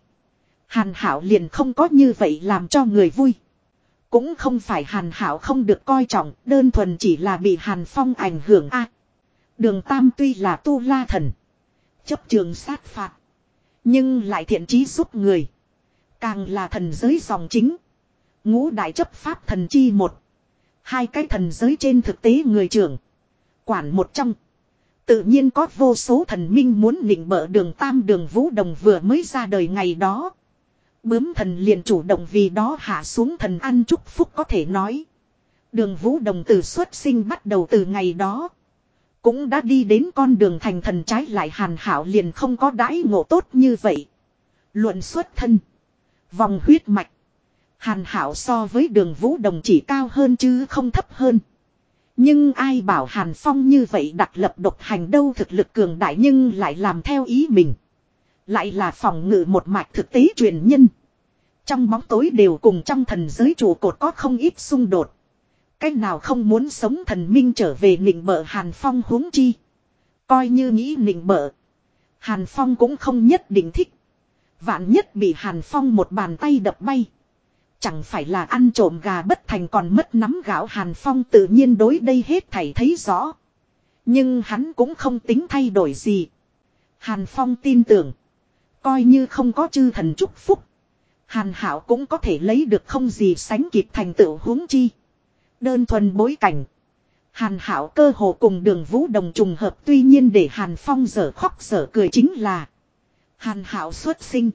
Hàn hảo liền không có như vậy làm cho người vui. Cũng không phải hàn hảo không được coi trọng, đơn thuần chỉ là bị hàn phong ảnh hưởng a. đường Tam tuy là tu la thần. Chấp trường sát phạt. Nhưng lại thiện trí giúp người. Càng là thần giới dòng chính. Ngũ đại chấp pháp thần chi một. Hai cái thần giới trên thực tế người trưởng. Quản một trong. Tự nhiên có vô số thần minh muốn nịnh bợ đường tam đường vũ đồng vừa mới ra đời ngày đó. Bướm thần liền chủ động vì đó hạ xuống thần ăn chúc phúc có thể nói. Đường vũ đồng từ xuất sinh bắt đầu từ ngày đó. Cũng đã đi đến con đường thành thần trái lại hàn hảo liền không có đãi ngộ tốt như vậy. Luận xuất thân. Vòng huyết mạch. Hàn hảo so với đường vũ đồng chỉ cao hơn chứ không thấp hơn. Nhưng ai bảo Hàn Phong như vậy đặt lập độc hành đâu thực lực cường đại nhưng lại làm theo ý mình. Lại là phòng ngự một mạch thực tế truyền nhân. Trong bóng tối đều cùng trong thần giới trụ cột có không ít xung đột. Cách nào không muốn sống thần minh trở về nịnh bợ Hàn Phong huống chi. Coi như nghĩ nịnh bợ. Hàn Phong cũng không nhất định thích. Vạn nhất bị Hàn Phong một bàn tay đập bay. Chẳng phải là ăn trộm gà bất thành còn mất nắm gạo Hàn Phong tự nhiên đối đây hết thảy thấy rõ. Nhưng hắn cũng không tính thay đổi gì. Hàn Phong tin tưởng. Coi như không có chư thần chúc phúc. Hàn Hảo cũng có thể lấy được không gì sánh kịp thành tựu huống chi. Đơn thuần bối cảnh. Hàn Hảo cơ hồ cùng đường vũ đồng trùng hợp tuy nhiên để Hàn Phong giở khóc dở cười chính là. Hàn Hảo xuất sinh.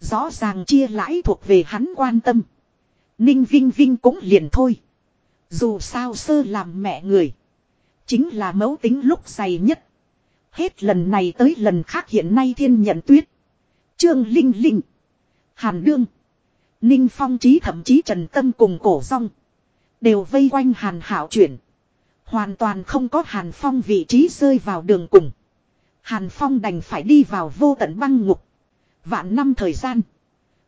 Rõ ràng chia lãi thuộc về hắn quan tâm. Ninh Vinh Vinh cũng liền thôi. Dù sao sơ làm mẹ người. Chính là mẫu tính lúc dày nhất. Hết lần này tới lần khác hiện nay thiên nhận tuyết. Trương Linh Linh. Hàn Đương. Ninh Phong Trí thậm chí Trần Tâm cùng cổ rong. Đều vây quanh Hàn Hảo chuyển. Hoàn toàn không có Hàn Phong vị trí rơi vào đường cùng. Hàn Phong đành phải đi vào vô tận băng ngục. Vạn năm thời gian.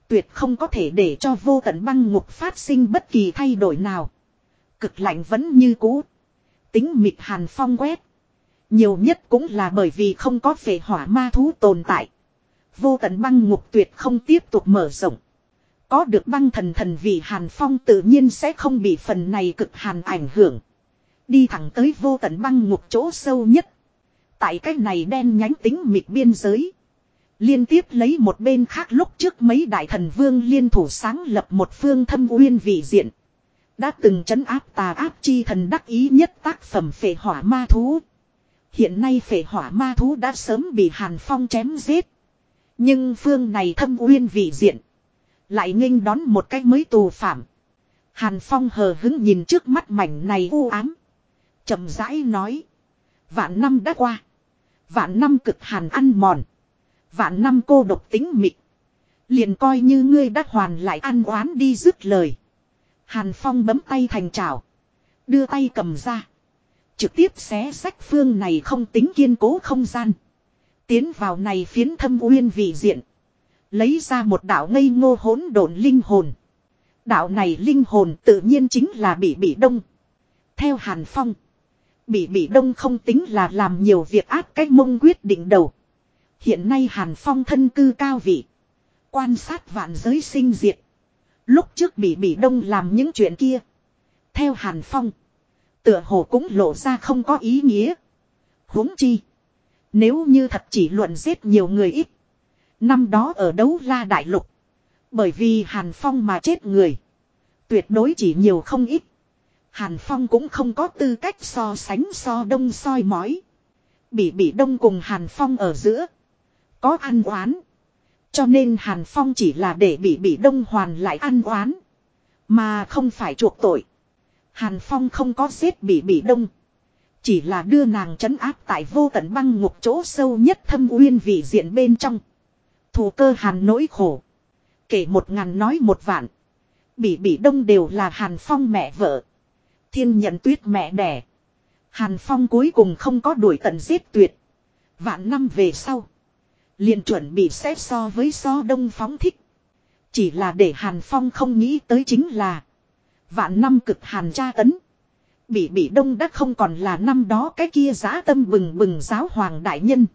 Tuyệt không có thể để cho vô tận băng ngục phát sinh bất kỳ thay đổi nào. Cực lạnh vẫn như cũ. Tính mịt Hàn Phong quét. Nhiều nhất cũng là bởi vì không có phệ hỏa ma thú tồn tại. Vô tận băng ngục tuyệt không tiếp tục mở rộng. Có được băng thần thần vì Hàn Phong tự nhiên sẽ không bị phần này cực hàn ảnh hưởng. Đi thẳng tới vô tận băng ngục chỗ sâu nhất. Tại cách này đen nhánh tính mịt biên giới. Liên tiếp lấy một bên khác lúc trước mấy đại thần vương liên thủ sáng lập một phương thâm uyên vị diện. Đã từng chấn áp tà áp chi thần đắc ý nhất tác phẩm phệ hỏa ma thú. Hiện nay phệ hỏa ma thú đã sớm bị Hàn Phong chém giết. Nhưng phương này thâm uyên vị diện. Lại nghênh đón một cách mới tù phạm. Hàn Phong hờ hứng nhìn trước mắt mảnh này u ám. chậm rãi nói. Vạn năm đã qua. Vạn năm cực hàn ăn mòn. Vạn năm cô độc tính mịt. Liền coi như ngươi đã hoàn lại ăn oán đi dứt lời. Hàn Phong bấm tay thành trào. Đưa tay cầm ra. Trực tiếp xé sách phương này không tính kiên cố không gian. Tiến vào này phiến thâm uyên vị diện. Lấy ra một đạo ngây ngô hỗn độn linh hồn. Đạo này linh hồn tự nhiên chính là bị bị đông. Theo Hàn Phong. Bị bị đông không tính là làm nhiều việc ác cách mông quyết định đầu. Hiện nay Hàn Phong thân cư cao vị. Quan sát vạn giới sinh diệt. Lúc trước bị bị đông làm những chuyện kia. Theo Hàn Phong. Tựa hồ cũng lộ ra không có ý nghĩa. huống chi. Nếu như thật chỉ luận giết nhiều người ít. Năm đó ở đấu la đại lục. Bởi vì Hàn Phong mà chết người. Tuyệt đối chỉ nhiều không ít. Hàn Phong cũng không có tư cách so sánh so đông soi mói. Bị bị đông cùng Hàn Phong ở giữa. Có ăn oán. Cho nên Hàn Phong chỉ là để bị bị đông hoàn lại ăn oán. Mà không phải chuộc tội. Hàn Phong không có giết bị bị đông. Chỉ là đưa nàng trấn áp tại vô tận băng ngục chỗ sâu nhất thâm uyên vị diện bên trong. Thủ cơ hàn nỗi khổ. Kể một ngàn nói một vạn. Bị bị đông đều là Hàn Phong mẹ vợ. Thiên nhận tuyết mẹ đẻ. Hàn Phong cuối cùng không có đuổi tận giết tuyệt. Vạn năm về sau liền chuẩn bị xét so với so đông phóng thích. Chỉ là để Hàn Phong không nghĩ tới chính là. Vạn năm cực hàn tra tấn. Bị bị đông đã không còn là năm đó cái kia giá tâm bừng bừng giáo hoàng đại nhân.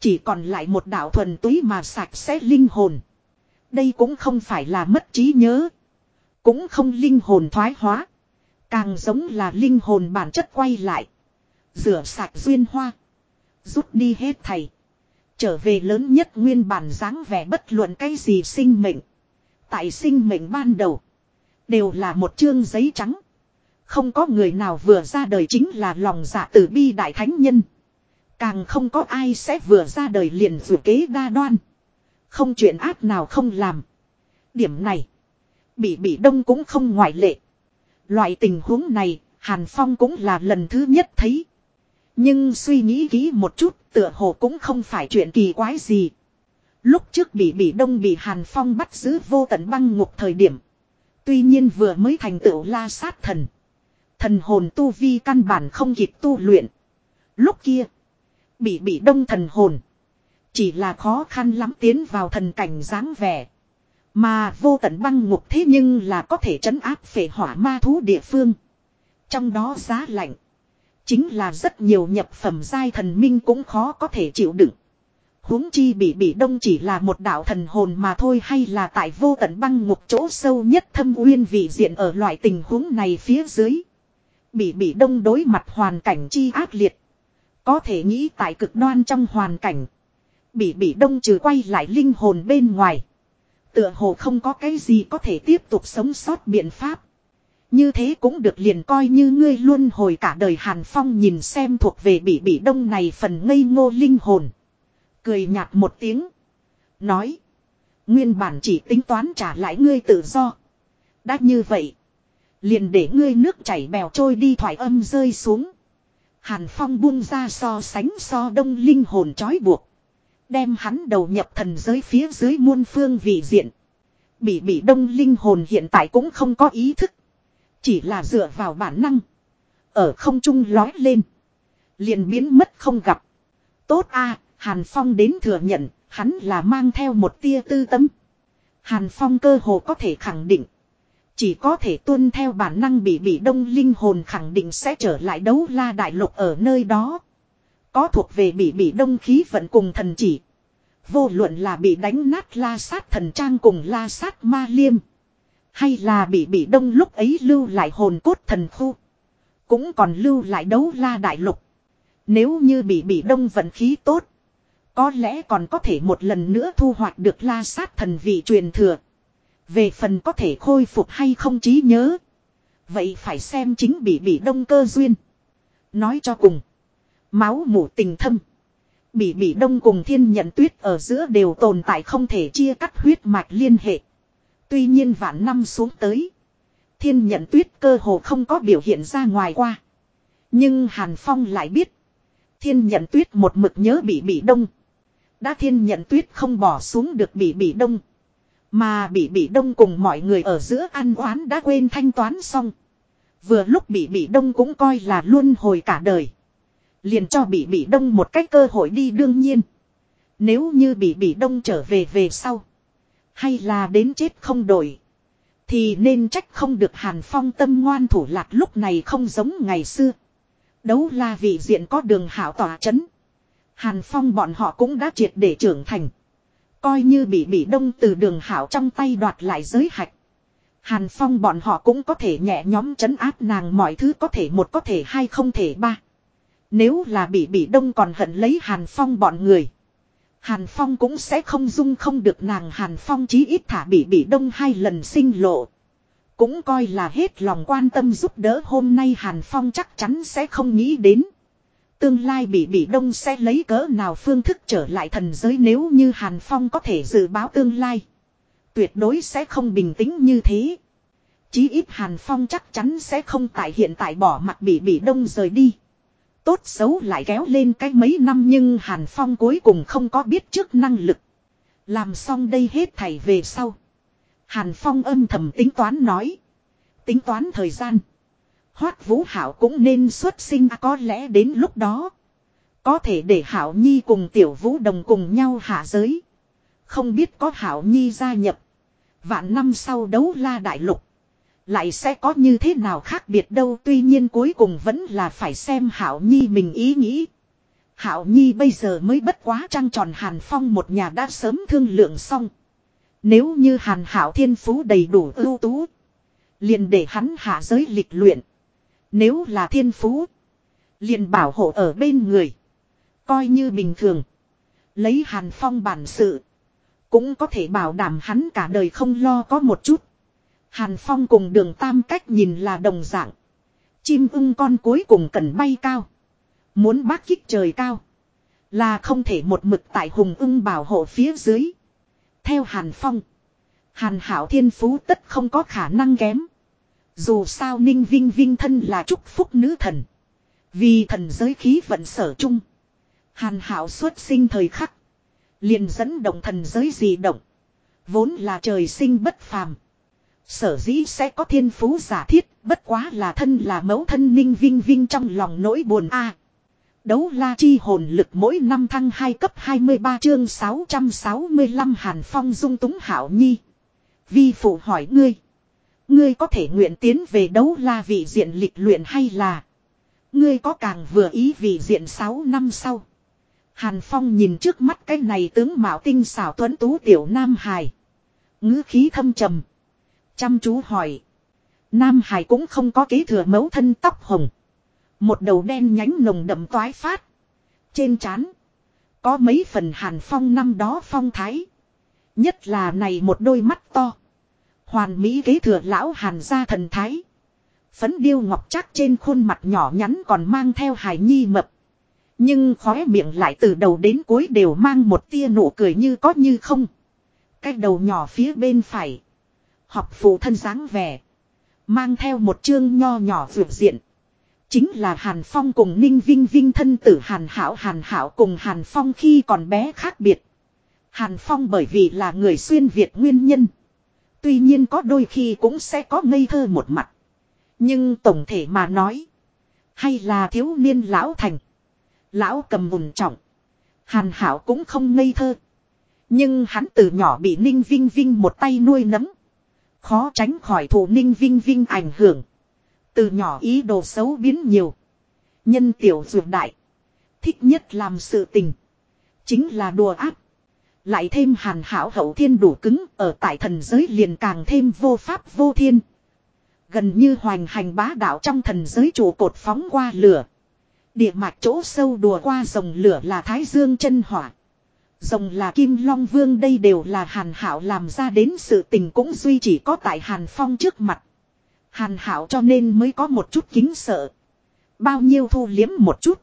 Chỉ còn lại một đạo thuần túy mà sạch sẽ linh hồn. Đây cũng không phải là mất trí nhớ. Cũng không linh hồn thoái hóa. Càng giống là linh hồn bản chất quay lại. Rửa sạch duyên hoa. Rút đi hết thầy. Trở về lớn nhất nguyên bản dáng vẻ bất luận cái gì sinh mệnh. Tại sinh mệnh ban đầu. Đều là một chương giấy trắng. Không có người nào vừa ra đời chính là lòng dạ tử bi đại thánh nhân. Càng không có ai sẽ vừa ra đời liền dù kế đa đoan. Không chuyện ác nào không làm. Điểm này. Bị bị đông cũng không ngoại lệ. Loại tình huống này, Hàn Phong cũng là lần thứ nhất thấy. Nhưng suy nghĩ kỹ một chút, tựa hồ cũng không phải chuyện kỳ quái gì. Lúc trước bị bị đông bị Hàn Phong bắt giữ vô tận băng ngục thời điểm. Tuy nhiên vừa mới thành tựu la sát thần. Thần hồn tu vi căn bản không kịp tu luyện. Lúc kia, bị bị đông thần hồn. Chỉ là khó khăn lắm tiến vào thần cảnh dáng vẻ. Mà vô tận băng ngục thế nhưng là có thể trấn áp phệ hỏa ma thú địa phương. Trong đó giá lạnh. Chính là rất nhiều nhập phẩm giai thần minh cũng khó có thể chịu đựng. huống chi bị bị đông chỉ là một đạo thần hồn mà thôi hay là tại vô tận băng ngục chỗ sâu nhất thâm uyên vị diện ở loại tình huống này phía dưới. Bị bị đông đối mặt hoàn cảnh chi ác liệt. Có thể nghĩ tại cực đoan trong hoàn cảnh. Bị bị đông trừ quay lại linh hồn bên ngoài. Tựa hồ không có cái gì có thể tiếp tục sống sót biện pháp. Như thế cũng được liền coi như ngươi luôn hồi cả đời Hàn Phong nhìn xem thuộc về bị bị đông này phần ngây ngô linh hồn. Cười nhạt một tiếng. Nói. Nguyên bản chỉ tính toán trả lại ngươi tự do. Đã như vậy. Liền để ngươi nước chảy bèo trôi đi thoải âm rơi xuống. Hàn Phong buông ra so sánh so đông linh hồn trói buộc. Đem hắn đầu nhập thần giới phía dưới muôn phương vị diện. Bị bị đông linh hồn hiện tại cũng không có ý thức. Chỉ là dựa vào bản năng. Ở không trung lói lên. Liền biến mất không gặp. Tốt a Hàn Phong đến thừa nhận, hắn là mang theo một tia tư tâm. Hàn Phong cơ hồ có thể khẳng định. Chỉ có thể tuân theo bản năng bị bị đông linh hồn khẳng định sẽ trở lại đấu la đại lục ở nơi đó. Có thuộc về bị bị đông khí vận cùng thần chỉ. Vô luận là bị đánh nát la sát thần trang cùng la sát ma liêm. Hay là bị bị đông lúc ấy lưu lại hồn cốt thần khu. Cũng còn lưu lại đấu la đại lục. Nếu như bị bị đông vận khí tốt. Có lẽ còn có thể một lần nữa thu hoạch được la sát thần vị truyền thừa. Về phần có thể khôi phục hay không trí nhớ. Vậy phải xem chính bị bị đông cơ duyên. Nói cho cùng. Máu mủ tình thâm. Bị bị đông cùng thiên nhận tuyết ở giữa đều tồn tại không thể chia cắt huyết mạch liên hệ. Tuy nhiên vạn năm xuống tới. Thiên nhận tuyết cơ hồ không có biểu hiện ra ngoài qua. Nhưng Hàn Phong lại biết. Thiên nhận tuyết một mực nhớ bị bị đông. Đã thiên nhận tuyết không bỏ xuống được bị bị đông. Mà bị bị đông cùng mọi người ở giữa ăn oán đã quên thanh toán xong. Vừa lúc bị bị đông cũng coi là luôn hồi cả đời. Liền cho bị bị đông một cách cơ hội đi đương nhiên. Nếu như bị bị đông trở về về sau. Hay là đến chết không đổi. Thì nên trách không được Hàn Phong tâm ngoan thủ lạc lúc này không giống ngày xưa. Đấu la vị diện có đường hảo tỏa chấn. Hàn Phong bọn họ cũng đã triệt để trưởng thành. Coi như bị bị đông từ đường hảo trong tay đoạt lại giới hạch. Hàn Phong bọn họ cũng có thể nhẹ nhóm chấn áp nàng mọi thứ có thể một có thể hai không thể ba. Nếu là bị bị đông còn hận lấy Hàn Phong bọn người. Hàn Phong cũng sẽ không dung không được nàng Hàn Phong chí ít thả bị bị đông hai lần sinh lộ. Cũng coi là hết lòng quan tâm giúp đỡ hôm nay Hàn Phong chắc chắn sẽ không nghĩ đến. Tương lai bị bị đông sẽ lấy cỡ nào phương thức trở lại thần giới nếu như Hàn Phong có thể dự báo tương lai. Tuyệt đối sẽ không bình tĩnh như thế. Chí ít Hàn Phong chắc chắn sẽ không tại hiện tại bỏ mặt bị bị đông rời đi. Tốt xấu lại kéo lên cái mấy năm nhưng Hàn Phong cuối cùng không có biết trước năng lực. Làm xong đây hết thảy về sau. Hàn Phong âm thầm tính toán nói. Tính toán thời gian. Hoác Vũ Hảo cũng nên xuất sinh à, có lẽ đến lúc đó. Có thể để Hảo Nhi cùng Tiểu Vũ Đồng cùng nhau hạ giới. Không biết có Hảo Nhi gia nhập. Vạn năm sau đấu la đại lục. Lại sẽ có như thế nào khác biệt đâu, tuy nhiên cuối cùng vẫn là phải xem Hảo Nhi mình ý nghĩ. Hảo Nhi bây giờ mới bất quá trăng tròn Hàn Phong một nhà đã sớm thương lượng xong. Nếu như Hàn Hảo thiên phú đầy đủ ưu tú. Liền để hắn hạ giới lịch luyện. Nếu là thiên phú. Liền bảo hộ ở bên người. Coi như bình thường. Lấy Hàn Phong bản sự. Cũng có thể bảo đảm hắn cả đời không lo có một chút. Hàn Phong cùng đường tam cách nhìn là đồng dạng. Chim ưng con cuối cùng cần bay cao. Muốn bác kích trời cao. Là không thể một mực tại hùng ưng bảo hộ phía dưới. Theo Hàn Phong. Hàn Hảo Thiên Phú tất không có khả năng kém. Dù sao Ninh Vinh Vinh thân là chúc phúc nữ thần. Vì thần giới khí vận sở chung. Hàn Hảo xuất sinh thời khắc. Liền dẫn động thần giới gì động. Vốn là trời sinh bất phàm. Sở dĩ sẽ có thiên phú giả thiết, bất quá là thân là mẫu thân ninh vinh vinh trong lòng nỗi buồn a. đấu la chi hồn lực mỗi năm thăng 2 cấp 23 chương 665 Hàn Phong dung túng hảo nhi. Vi phụ hỏi ngươi. Ngươi có thể nguyện tiến về đấu la vị diện lịch luyện hay là. Ngươi có càng vừa ý vị diện 6 năm sau. Hàn Phong nhìn trước mắt cái này tướng mạo tinh xảo tuấn tú tiểu nam hài. ngữ khí thâm trầm. Chăm chú hỏi. Nam Hải cũng không có kế thừa mẫu thân tóc hồng. Một đầu đen nhánh nồng đậm toái phát. Trên trán, Có mấy phần hàn phong năm đó phong thái. Nhất là này một đôi mắt to. Hoàn mỹ kế thừa lão hàn gia thần thái. Phấn điêu ngọc chắc trên khuôn mặt nhỏ nhắn còn mang theo hài nhi mập. Nhưng khóe miệng lại từ đầu đến cuối đều mang một tia nụ cười như có như không. Cái đầu nhỏ phía bên phải. Học phụ thân dáng vẻ. Mang theo một chương nho nhỏ vượt diện. Chính là Hàn Phong cùng Ninh Vinh Vinh thân tử Hàn Hảo Hàn Hảo cùng Hàn Phong khi còn bé khác biệt. Hàn Phong bởi vì là người xuyên Việt nguyên nhân. Tuy nhiên có đôi khi cũng sẽ có ngây thơ một mặt. Nhưng tổng thể mà nói. Hay là thiếu niên lão thành. Lão cầm bùn trọng. Hàn Hảo cũng không ngây thơ. Nhưng hắn từ nhỏ bị Ninh Vinh Vinh một tay nuôi nấng. Khó tránh khỏi thủ Ninh Vinh Vinh ảnh hưởng. Từ nhỏ ý đồ xấu biến nhiều. Nhân tiểu dược đại. Thích nhất làm sự tình. Chính là đùa áp. Lại thêm hàn hảo hậu thiên đủ cứng, ở tại thần giới liền càng thêm vô pháp vô thiên. Gần như hoành hành bá đạo trong thần giới trụ cột phóng qua lửa. Địa mạch chỗ sâu đùa qua dòng lửa là thái dương chân hỏa. Rồng là kim long vương đây đều là hàn hảo làm ra đến sự tình cũng duy chỉ có tại hàn phong trước mặt. Hàn hảo cho nên mới có một chút kính sợ. Bao nhiêu thu liếm một chút.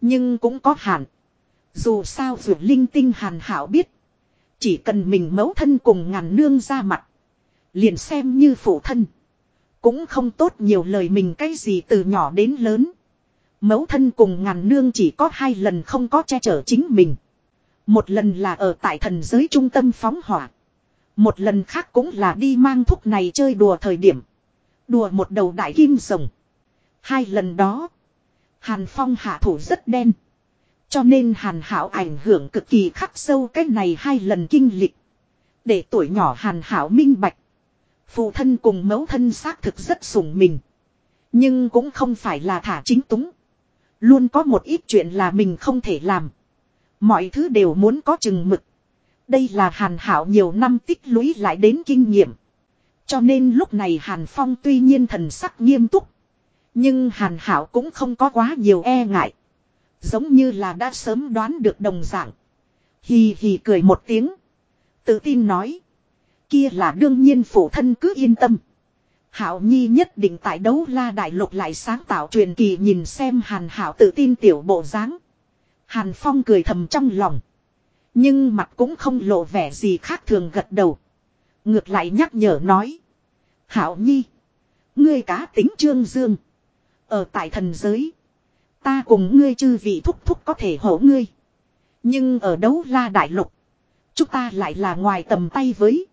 Nhưng cũng có hạn. Dù sao dù linh tinh hàn hảo biết. Chỉ cần mình mấu thân cùng ngàn nương ra mặt. Liền xem như phụ thân. Cũng không tốt nhiều lời mình cái gì từ nhỏ đến lớn. Mấu thân cùng ngàn nương chỉ có hai lần không có che chở chính mình. Một lần là ở tại thần giới trung tâm phóng hỏa. Một lần khác cũng là đi mang thúc này chơi đùa thời điểm. Đùa một đầu đại kim rồng. Hai lần đó. Hàn Phong hạ thủ rất đen. Cho nên Hàn Hảo ảnh hưởng cực kỳ khắc sâu cái này hai lần kinh lịch. Để tuổi nhỏ Hàn Hảo minh bạch. Phụ thân cùng mẫu thân xác thực rất sủng mình. Nhưng cũng không phải là thả chính túng. Luôn có một ít chuyện là mình không thể làm. Mọi thứ đều muốn có chừng mực. Đây là Hàn Hảo nhiều năm tích lũy lại đến kinh nghiệm. Cho nên lúc này Hàn Phong tuy nhiên thần sắc nghiêm túc. Nhưng Hàn Hảo cũng không có quá nhiều e ngại. Giống như là đã sớm đoán được đồng dạng. Hì hì cười một tiếng. Tự tin nói. Kia là đương nhiên phụ thân cứ yên tâm. Hảo Nhi nhất định tại đấu la đại lục lại sáng tạo truyền kỳ nhìn xem Hàn Hảo tự tin tiểu bộ dáng. Hàn Phong cười thầm trong lòng. Nhưng mặt cũng không lộ vẻ gì khác thường gật đầu. Ngược lại nhắc nhở nói. Hảo Nhi. Ngươi cá tính trương dương. Ở tại thần giới. Ta cùng ngươi chư vị thúc thúc có thể hổ ngươi. Nhưng ở đấu la đại lục. Chúng ta lại là ngoài tầm tay với.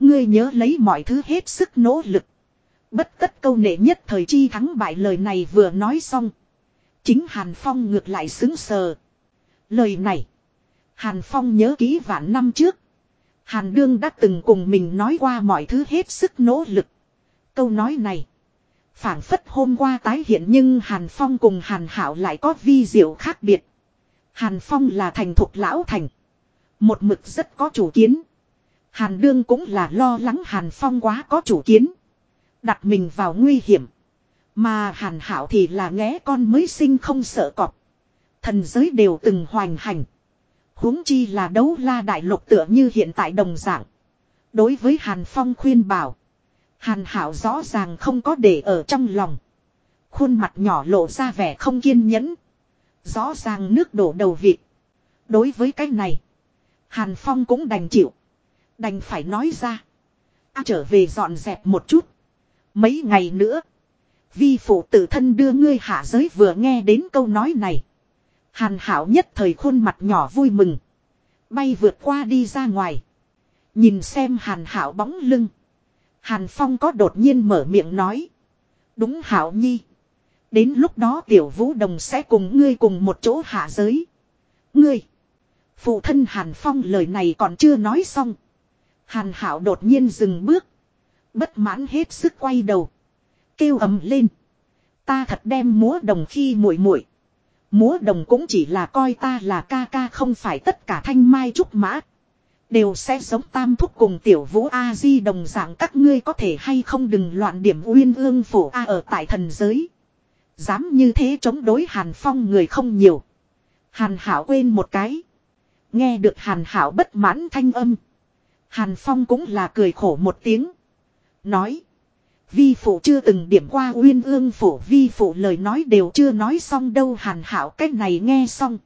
Ngươi nhớ lấy mọi thứ hết sức nỗ lực. Bất tất câu nệ nhất thời chi thắng bại lời này vừa nói xong. Chính Hàn Phong ngược lại xứng sờ. Lời này. Hàn Phong nhớ ký vạn năm trước. Hàn Đương đã từng cùng mình nói qua mọi thứ hết sức nỗ lực. Câu nói này. phảng phất hôm qua tái hiện nhưng Hàn Phong cùng Hàn Hảo lại có vi diệu khác biệt. Hàn Phong là thành thục lão thành. Một mực rất có chủ kiến. Hàn Đương cũng là lo lắng Hàn Phong quá có chủ kiến. Đặt mình vào nguy hiểm. Mà Hàn Hảo thì là nghé con mới sinh không sợ cọp. Thần giới đều từng hoành hành huống chi là đấu la đại lục tựa như hiện tại đồng dạng. Đối với Hàn Phong khuyên bảo. Hàn Hảo rõ ràng không có để ở trong lòng. Khuôn mặt nhỏ lộ ra vẻ không kiên nhẫn. Rõ ràng nước đổ đầu vịt. Đối với cái này. Hàn Phong cũng đành chịu. Đành phải nói ra. À, trở về dọn dẹp một chút. Mấy ngày nữa. Vi phụ tự thân đưa ngươi hạ giới vừa nghe đến câu nói này. Hàn hảo nhất thời khuôn mặt nhỏ vui mừng. Bay vượt qua đi ra ngoài. Nhìn xem hàn hảo bóng lưng. Hàn Phong có đột nhiên mở miệng nói. Đúng hảo nhi. Đến lúc đó tiểu vũ đồng sẽ cùng ngươi cùng một chỗ hạ giới. Ngươi. Phụ thân Hàn Phong lời này còn chưa nói xong. Hàn Hảo đột nhiên dừng bước. Bất mãn hết sức quay đầu. Kêu ầm lên. Ta thật đem múa đồng khi muội muội Múa đồng cũng chỉ là coi ta là ca ca không phải tất cả thanh mai trúc mã. Đều sẽ giống tam thúc cùng tiểu vũ A-di đồng dạng các ngươi có thể hay không đừng loạn điểm uyên ương phổ A ở tại thần giới. Dám như thế chống đối Hàn Phong người không nhiều. Hàn Hảo quên một cái. Nghe được Hàn Hảo bất mãn thanh âm. Hàn Phong cũng là cười khổ một tiếng. Nói. Vi phụ chưa từng điểm qua uyên ương phủ vi phụ lời nói đều chưa nói xong đâu hàn hảo cách này nghe xong.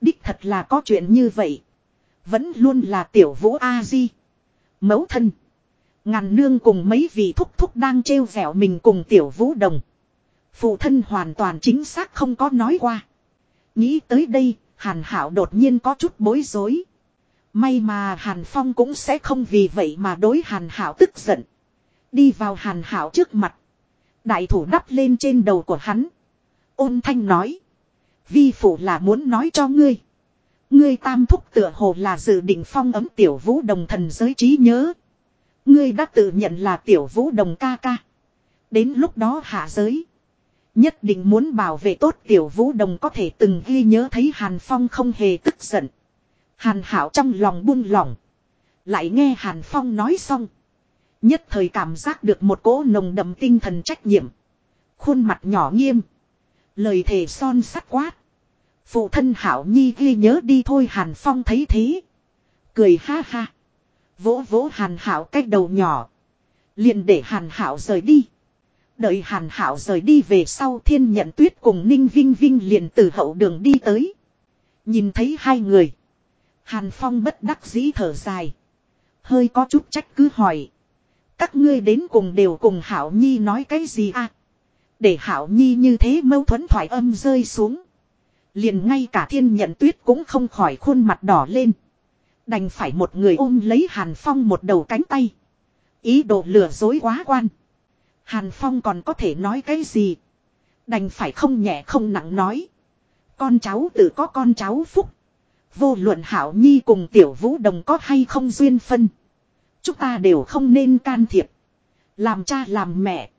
Đích thật là có chuyện như vậy. Vẫn luôn là tiểu vũ A-di. Mấu thân. Ngàn nương cùng mấy vị thúc thúc đang trêu vẻo mình cùng tiểu vũ đồng. Phụ thân hoàn toàn chính xác không có nói qua. Nghĩ tới đây, Hàn Hảo đột nhiên có chút bối rối. May mà Hàn Phong cũng sẽ không vì vậy mà đối Hàn Hảo tức giận. Đi vào Hàn Hảo trước mặt. Đại thủ đắp lên trên đầu của hắn. Ôn thanh nói. Vi phụ là muốn nói cho ngươi. Ngươi tam thúc tựa hồ là dự định phong ấm tiểu vũ đồng thần giới trí nhớ. Ngươi đã tự nhận là tiểu vũ đồng ca ca. Đến lúc đó hạ giới. Nhất định muốn bảo vệ tốt tiểu vũ đồng có thể từng ghi nhớ thấy Hàn Phong không hề tức giận. Hàn Hảo trong lòng buông lỏng. Lại nghe Hàn Phong nói xong. Nhất thời cảm giác được một cỗ nồng đậm tinh thần trách nhiệm. Khuôn mặt nhỏ nghiêm. Lời thề son sắt quát. Phụ thân Hảo Nhi ghi nhớ đi thôi Hàn Phong thấy thế. Cười ha ha. Vỗ vỗ Hàn Hảo cách đầu nhỏ. liền để Hàn Hảo rời đi. Đợi Hàn Hảo rời đi về sau thiên nhận tuyết cùng Ninh Vinh Vinh liền từ hậu đường đi tới. Nhìn thấy hai người. Hàn Phong bất đắc dĩ thở dài. Hơi có chút trách cứ hỏi. Các ngươi đến cùng đều cùng Hảo Nhi nói cái gì à? Để Hảo Nhi như thế mâu thuẫn thoại âm rơi xuống. Liền ngay cả thiên nhận tuyết cũng không khỏi khuôn mặt đỏ lên. Đành phải một người ôm lấy Hàn Phong một đầu cánh tay. Ý đồ lừa dối quá quan. Hàn Phong còn có thể nói cái gì? Đành phải không nhẹ không nặng nói. Con cháu tự có con cháu phúc. Vô luận Hảo Nhi cùng Tiểu Vũ Đồng có hay không duyên phân. Chúng ta đều không nên can thiệp. Làm cha làm mẹ.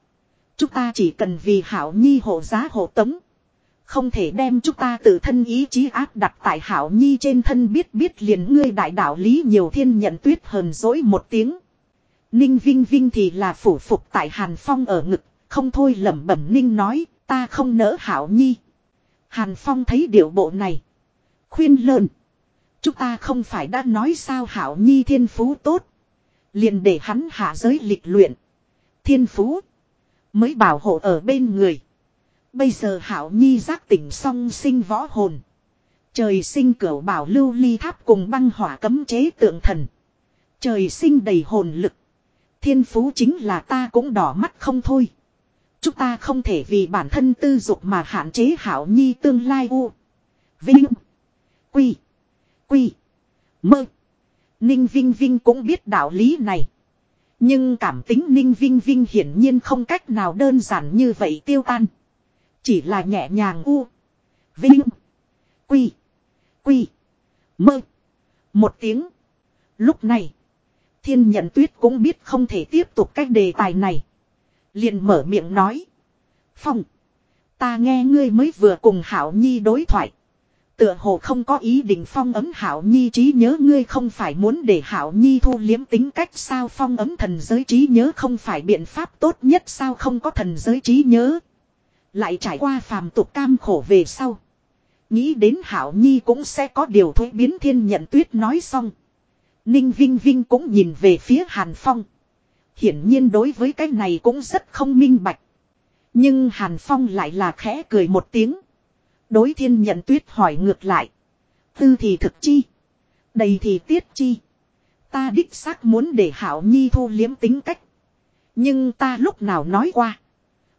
Chúng ta chỉ cần vì Hảo Nhi hộ giá hộ tống. Không thể đem chúng ta tự thân ý chí áp đặt tại Hảo Nhi trên thân biết biết liền ngươi đại đạo lý nhiều thiên nhận tuyết hờn dỗi một tiếng. Ninh Vinh Vinh thì là phủ phục tại Hàn Phong ở ngực, không thôi lẩm bẩm Ninh nói, ta không nỡ Hảo Nhi. Hàn Phong thấy điệu bộ này. Khuyên lợn. Chúng ta không phải đã nói sao Hảo Nhi thiên phú tốt. Liền để hắn hạ giới lịch luyện. Thiên phú. Mới bảo hộ ở bên người. Bây giờ Hảo Nhi giác tỉnh song sinh võ hồn. Trời sinh cửu bảo lưu ly tháp cùng băng hỏa cấm chế tượng thần. Trời sinh đầy hồn lực. Thiên phú chính là ta cũng đỏ mắt không thôi. Chúng ta không thể vì bản thân tư dục mà hạn chế Hảo Nhi tương lai u. Vinh. Quy. Quy. Mơ. Ninh Vinh Vinh cũng biết đạo lý này. Nhưng cảm tính Ninh Vinh Vinh hiển nhiên không cách nào đơn giản như vậy tiêu tan. Chỉ là nhẹ nhàng u. Vinh. Quy. Quy. Mơ. Một tiếng. Lúc này. Thiên nhận tuyết cũng biết không thể tiếp tục cách đề tài này. Liền mở miệng nói. Phong. Ta nghe ngươi mới vừa cùng Hảo Nhi đối thoại. Tựa hồ không có ý định phong ấm Hảo Nhi, trí nhớ ngươi không phải muốn để Hảo Nhi thu liếm tính cách sao phong ấm thần giới trí nhớ không phải biện pháp tốt nhất sao không có thần giới trí nhớ. Lại trải qua phàm tục cam khổ về sau. Nghĩ đến Hảo Nhi cũng sẽ có điều thuế biến thiên nhận tuyết nói xong. Ninh Vinh Vinh cũng nhìn về phía Hàn Phong. Hiển nhiên đối với cái này cũng rất không minh bạch. Nhưng Hàn Phong lại là khẽ cười một tiếng. Đối thiên nhận tuyết hỏi ngược lại. Tư thì thực chi. Đầy thì tiết chi. Ta đích xác muốn để Hảo Nhi thu liếm tính cách. Nhưng ta lúc nào nói qua.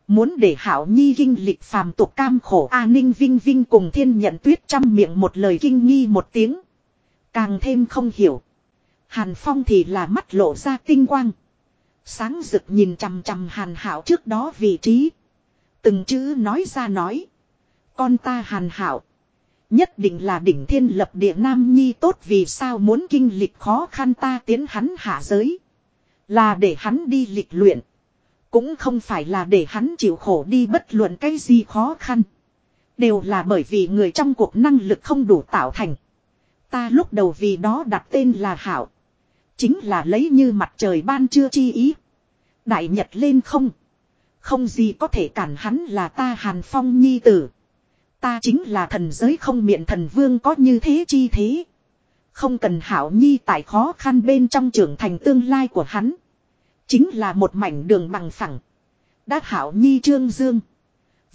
Muốn để Hảo Nhi kinh lịch phàm tục cam khổ A Ninh Vinh Vinh cùng thiên nhận tuyết trăm miệng một lời kinh nghi một tiếng. Càng thêm không hiểu. Hàn Phong thì là mắt lộ ra tinh quang. Sáng rực nhìn chằm chằm Hàn Hảo trước đó vị trí. Từng chữ nói ra nói. Con ta Hàn Hảo. Nhất định là đỉnh thiên lập địa nam nhi tốt vì sao muốn kinh lịch khó khăn ta tiến hắn hạ giới. Là để hắn đi lịch luyện. Cũng không phải là để hắn chịu khổ đi bất luận cái gì khó khăn. Đều là bởi vì người trong cuộc năng lực không đủ tạo thành. Ta lúc đầu vì đó đặt tên là Hảo. Chính là lấy như mặt trời ban trưa chi ý. Đại nhật lên không. Không gì có thể cản hắn là ta Hàn Phong nhi tử. Ta chính là thần giới không miệng thần vương có như thế chi thế. Không cần hảo nhi tại khó khăn bên trong trưởng thành tương lai của hắn. Chính là một mảnh đường bằng phẳng. Đã hảo nhi trương dương.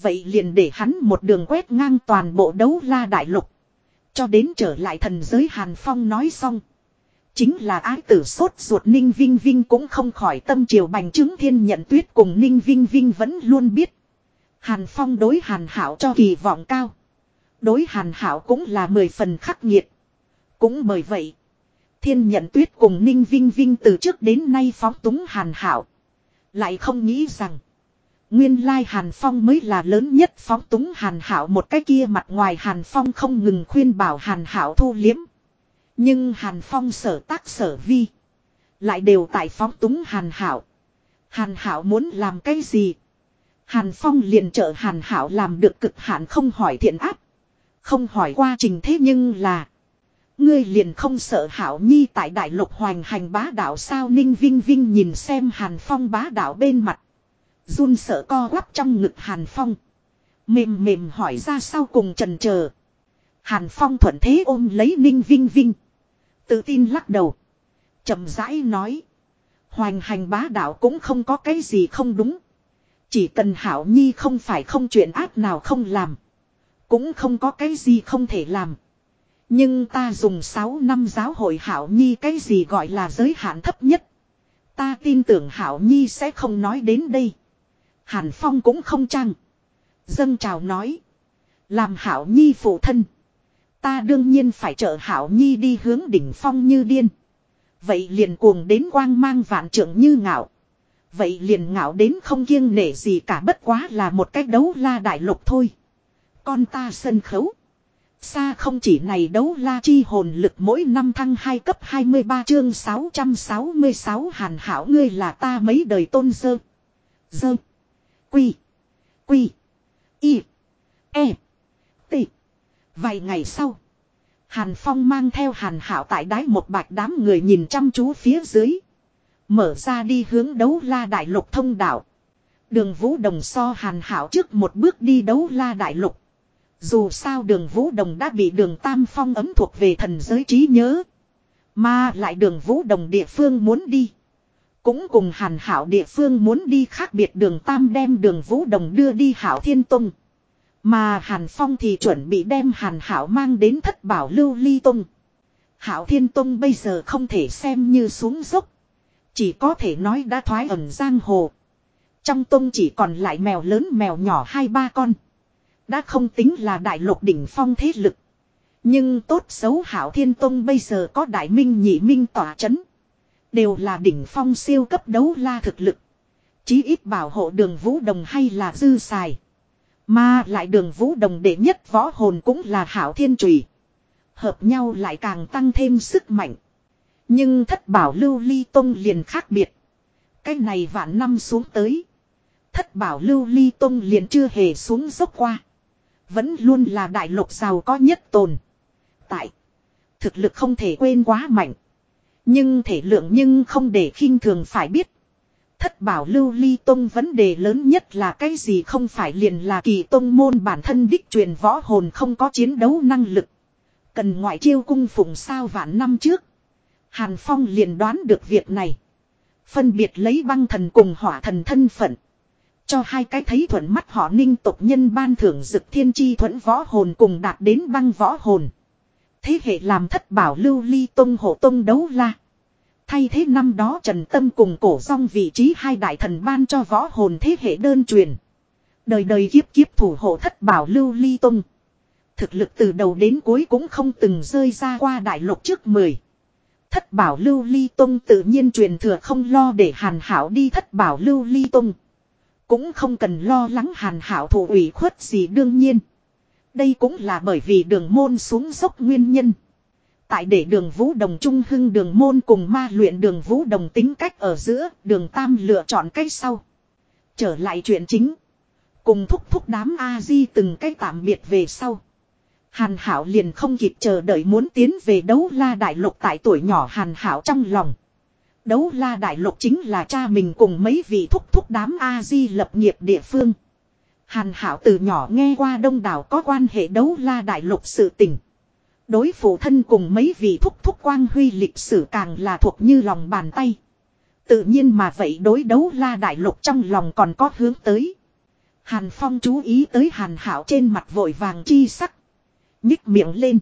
Vậy liền để hắn một đường quét ngang toàn bộ đấu la đại lục. Cho đến trở lại thần giới Hàn Phong nói xong. Chính là ái tử sốt ruột Ninh Vinh Vinh cũng không khỏi tâm triều bành chứng thiên nhận tuyết cùng Ninh Vinh Vinh vẫn luôn biết. Hàn Phong đối Hàn Hảo cho kỳ vọng cao. Đối Hàn Hảo cũng là mười phần khắc nghiệt. Cũng bởi vậy. Thiên nhận tuyết cùng Ninh Vinh Vinh từ trước đến nay phóng túng Hàn Hảo. Lại không nghĩ rằng. Nguyên lai Hàn Phong mới là lớn nhất phóng túng Hàn Hảo một cái kia mặt ngoài Hàn Phong không ngừng khuyên bảo Hàn Hảo thu liếm. Nhưng Hàn Phong sở tác sở vi. Lại đều tại phóng túng Hàn Hảo. Hàn Hảo muốn làm cái gì? Hàn Phong liền trợ Hàn Hảo làm được cực hạn không hỏi thiện áp. Không hỏi qua trình thế nhưng là. Ngươi liền không sợ Hảo Nhi tại đại lục hoành hành bá đạo sao Ninh Vinh Vinh nhìn xem Hàn Phong bá đạo bên mặt. Run sợ co quắp trong ngực Hàn Phong. Mềm mềm hỏi ra sau cùng trần chờ Hàn Phong thuận thế ôm lấy Ninh Vinh Vinh. Tự tin lắc đầu. chậm rãi nói. Hoành hành bá đạo cũng không có cái gì không đúng. Chỉ cần Hảo Nhi không phải không chuyện ác nào không làm. Cũng không có cái gì không thể làm. Nhưng ta dùng 6 năm giáo hội Hảo Nhi cái gì gọi là giới hạn thấp nhất. Ta tin tưởng Hảo Nhi sẽ không nói đến đây. Hàn Phong cũng không chăng. Dâng chào nói. Làm Hảo Nhi phụ thân. Ta đương nhiên phải trợ Hảo Nhi đi hướng đỉnh phong như điên. Vậy liền cuồng đến quang mang vạn trưởng như ngạo. Vậy liền ngạo đến không kiêng nể gì cả bất quá là một cách đấu la đại lục thôi. Con ta sân khấu. Xa không chỉ này đấu la chi hồn lực mỗi năm thăng 2 cấp 23 chương 666 hàn hảo ngươi là ta mấy đời tôn dơ. Dơ. Quy. Quy. Y. E. T. Vài ngày sau. Hàn Phong mang theo hàn hảo tại đáy một bạch đám người nhìn chăm chú phía dưới. Mở ra đi hướng đấu la đại lục thông đạo. Đường Vũ Đồng so hàn hảo trước một bước đi đấu la đại lục. Dù sao đường Vũ Đồng đã bị đường Tam Phong ấm thuộc về thần giới trí nhớ. Mà lại đường Vũ Đồng địa phương muốn đi. Cũng cùng hàn hảo địa phương muốn đi khác biệt đường Tam đem đường Vũ Đồng đưa đi hảo thiên tông. Mà hàn phong thì chuẩn bị đem hàn hảo mang đến thất bảo lưu ly tông. Hảo thiên tông bây giờ không thể xem như xuống dốc. Chỉ có thể nói đã thoái ẩn giang hồ. Trong tông chỉ còn lại mèo lớn mèo nhỏ hai ba con. Đã không tính là đại lục đỉnh phong thế lực. Nhưng tốt xấu hảo thiên tông bây giờ có đại minh nhị minh tỏa chấn. Đều là đỉnh phong siêu cấp đấu la thực lực. Chí ít bảo hộ đường vũ đồng hay là dư xài. Mà lại đường vũ đồng đệ nhất võ hồn cũng là hảo thiên trùy. Hợp nhau lại càng tăng thêm sức mạnh. Nhưng thất bảo lưu ly tông liền khác biệt. Cái này vạn năm xuống tới. Thất bảo lưu ly tông liền chưa hề xuống dốc qua. Vẫn luôn là đại lục giàu có nhất tồn. Tại. Thực lực không thể quên quá mạnh. Nhưng thể lượng nhưng không để khinh thường phải biết. Thất bảo lưu ly tông vấn đề lớn nhất là cái gì không phải liền là kỳ tông môn bản thân đích truyền võ hồn không có chiến đấu năng lực. Cần ngoại chiêu cung phụng sao vạn năm trước. Hàn Phong liền đoán được việc này. Phân biệt lấy băng thần cùng hỏa thần thân phận. Cho hai cái thấy thuận mắt họ ninh tộc nhân ban thưởng dực thiên chi thuẫn võ hồn cùng đạt đến băng võ hồn. Thế hệ làm thất bảo lưu ly tông hộ tông đấu la. Thay thế năm đó Trần Tâm cùng cổ song vị trí hai đại thần ban cho võ hồn thế hệ đơn truyền. Đời đời kiếp kiếp thủ hộ thất bảo lưu ly tông. Thực lực từ đầu đến cuối cũng không từng rơi ra qua đại lục trước mười. Thất bảo lưu ly tông tự nhiên truyền thừa không lo để hàn hảo đi thất bảo lưu ly tông. Cũng không cần lo lắng hàn hảo thủ ủy khuất gì đương nhiên. Đây cũng là bởi vì đường môn xuống dốc nguyên nhân. Tại để đường vũ đồng trung hưng đường môn cùng ma luyện đường vũ đồng tính cách ở giữa, đường tam lựa chọn cách sau. Trở lại chuyện chính. Cùng thúc thúc đám A-di từng cách tạm biệt về sau. Hàn Hảo liền không kịp chờ đợi muốn tiến về đấu la đại lục tại tuổi nhỏ Hàn Hảo trong lòng. Đấu la đại lục chính là cha mình cùng mấy vị thúc thúc đám A-di lập nghiệp địa phương. Hàn Hảo từ nhỏ nghe qua đông đảo có quan hệ đấu la đại lục sự tình. Đối phụ thân cùng mấy vị thúc thúc quang huy lịch sử càng là thuộc như lòng bàn tay. Tự nhiên mà vậy đối đấu la đại lục trong lòng còn có hướng tới. Hàn Phong chú ý tới Hàn Hảo trên mặt vội vàng chi sắc. Nhích miệng lên.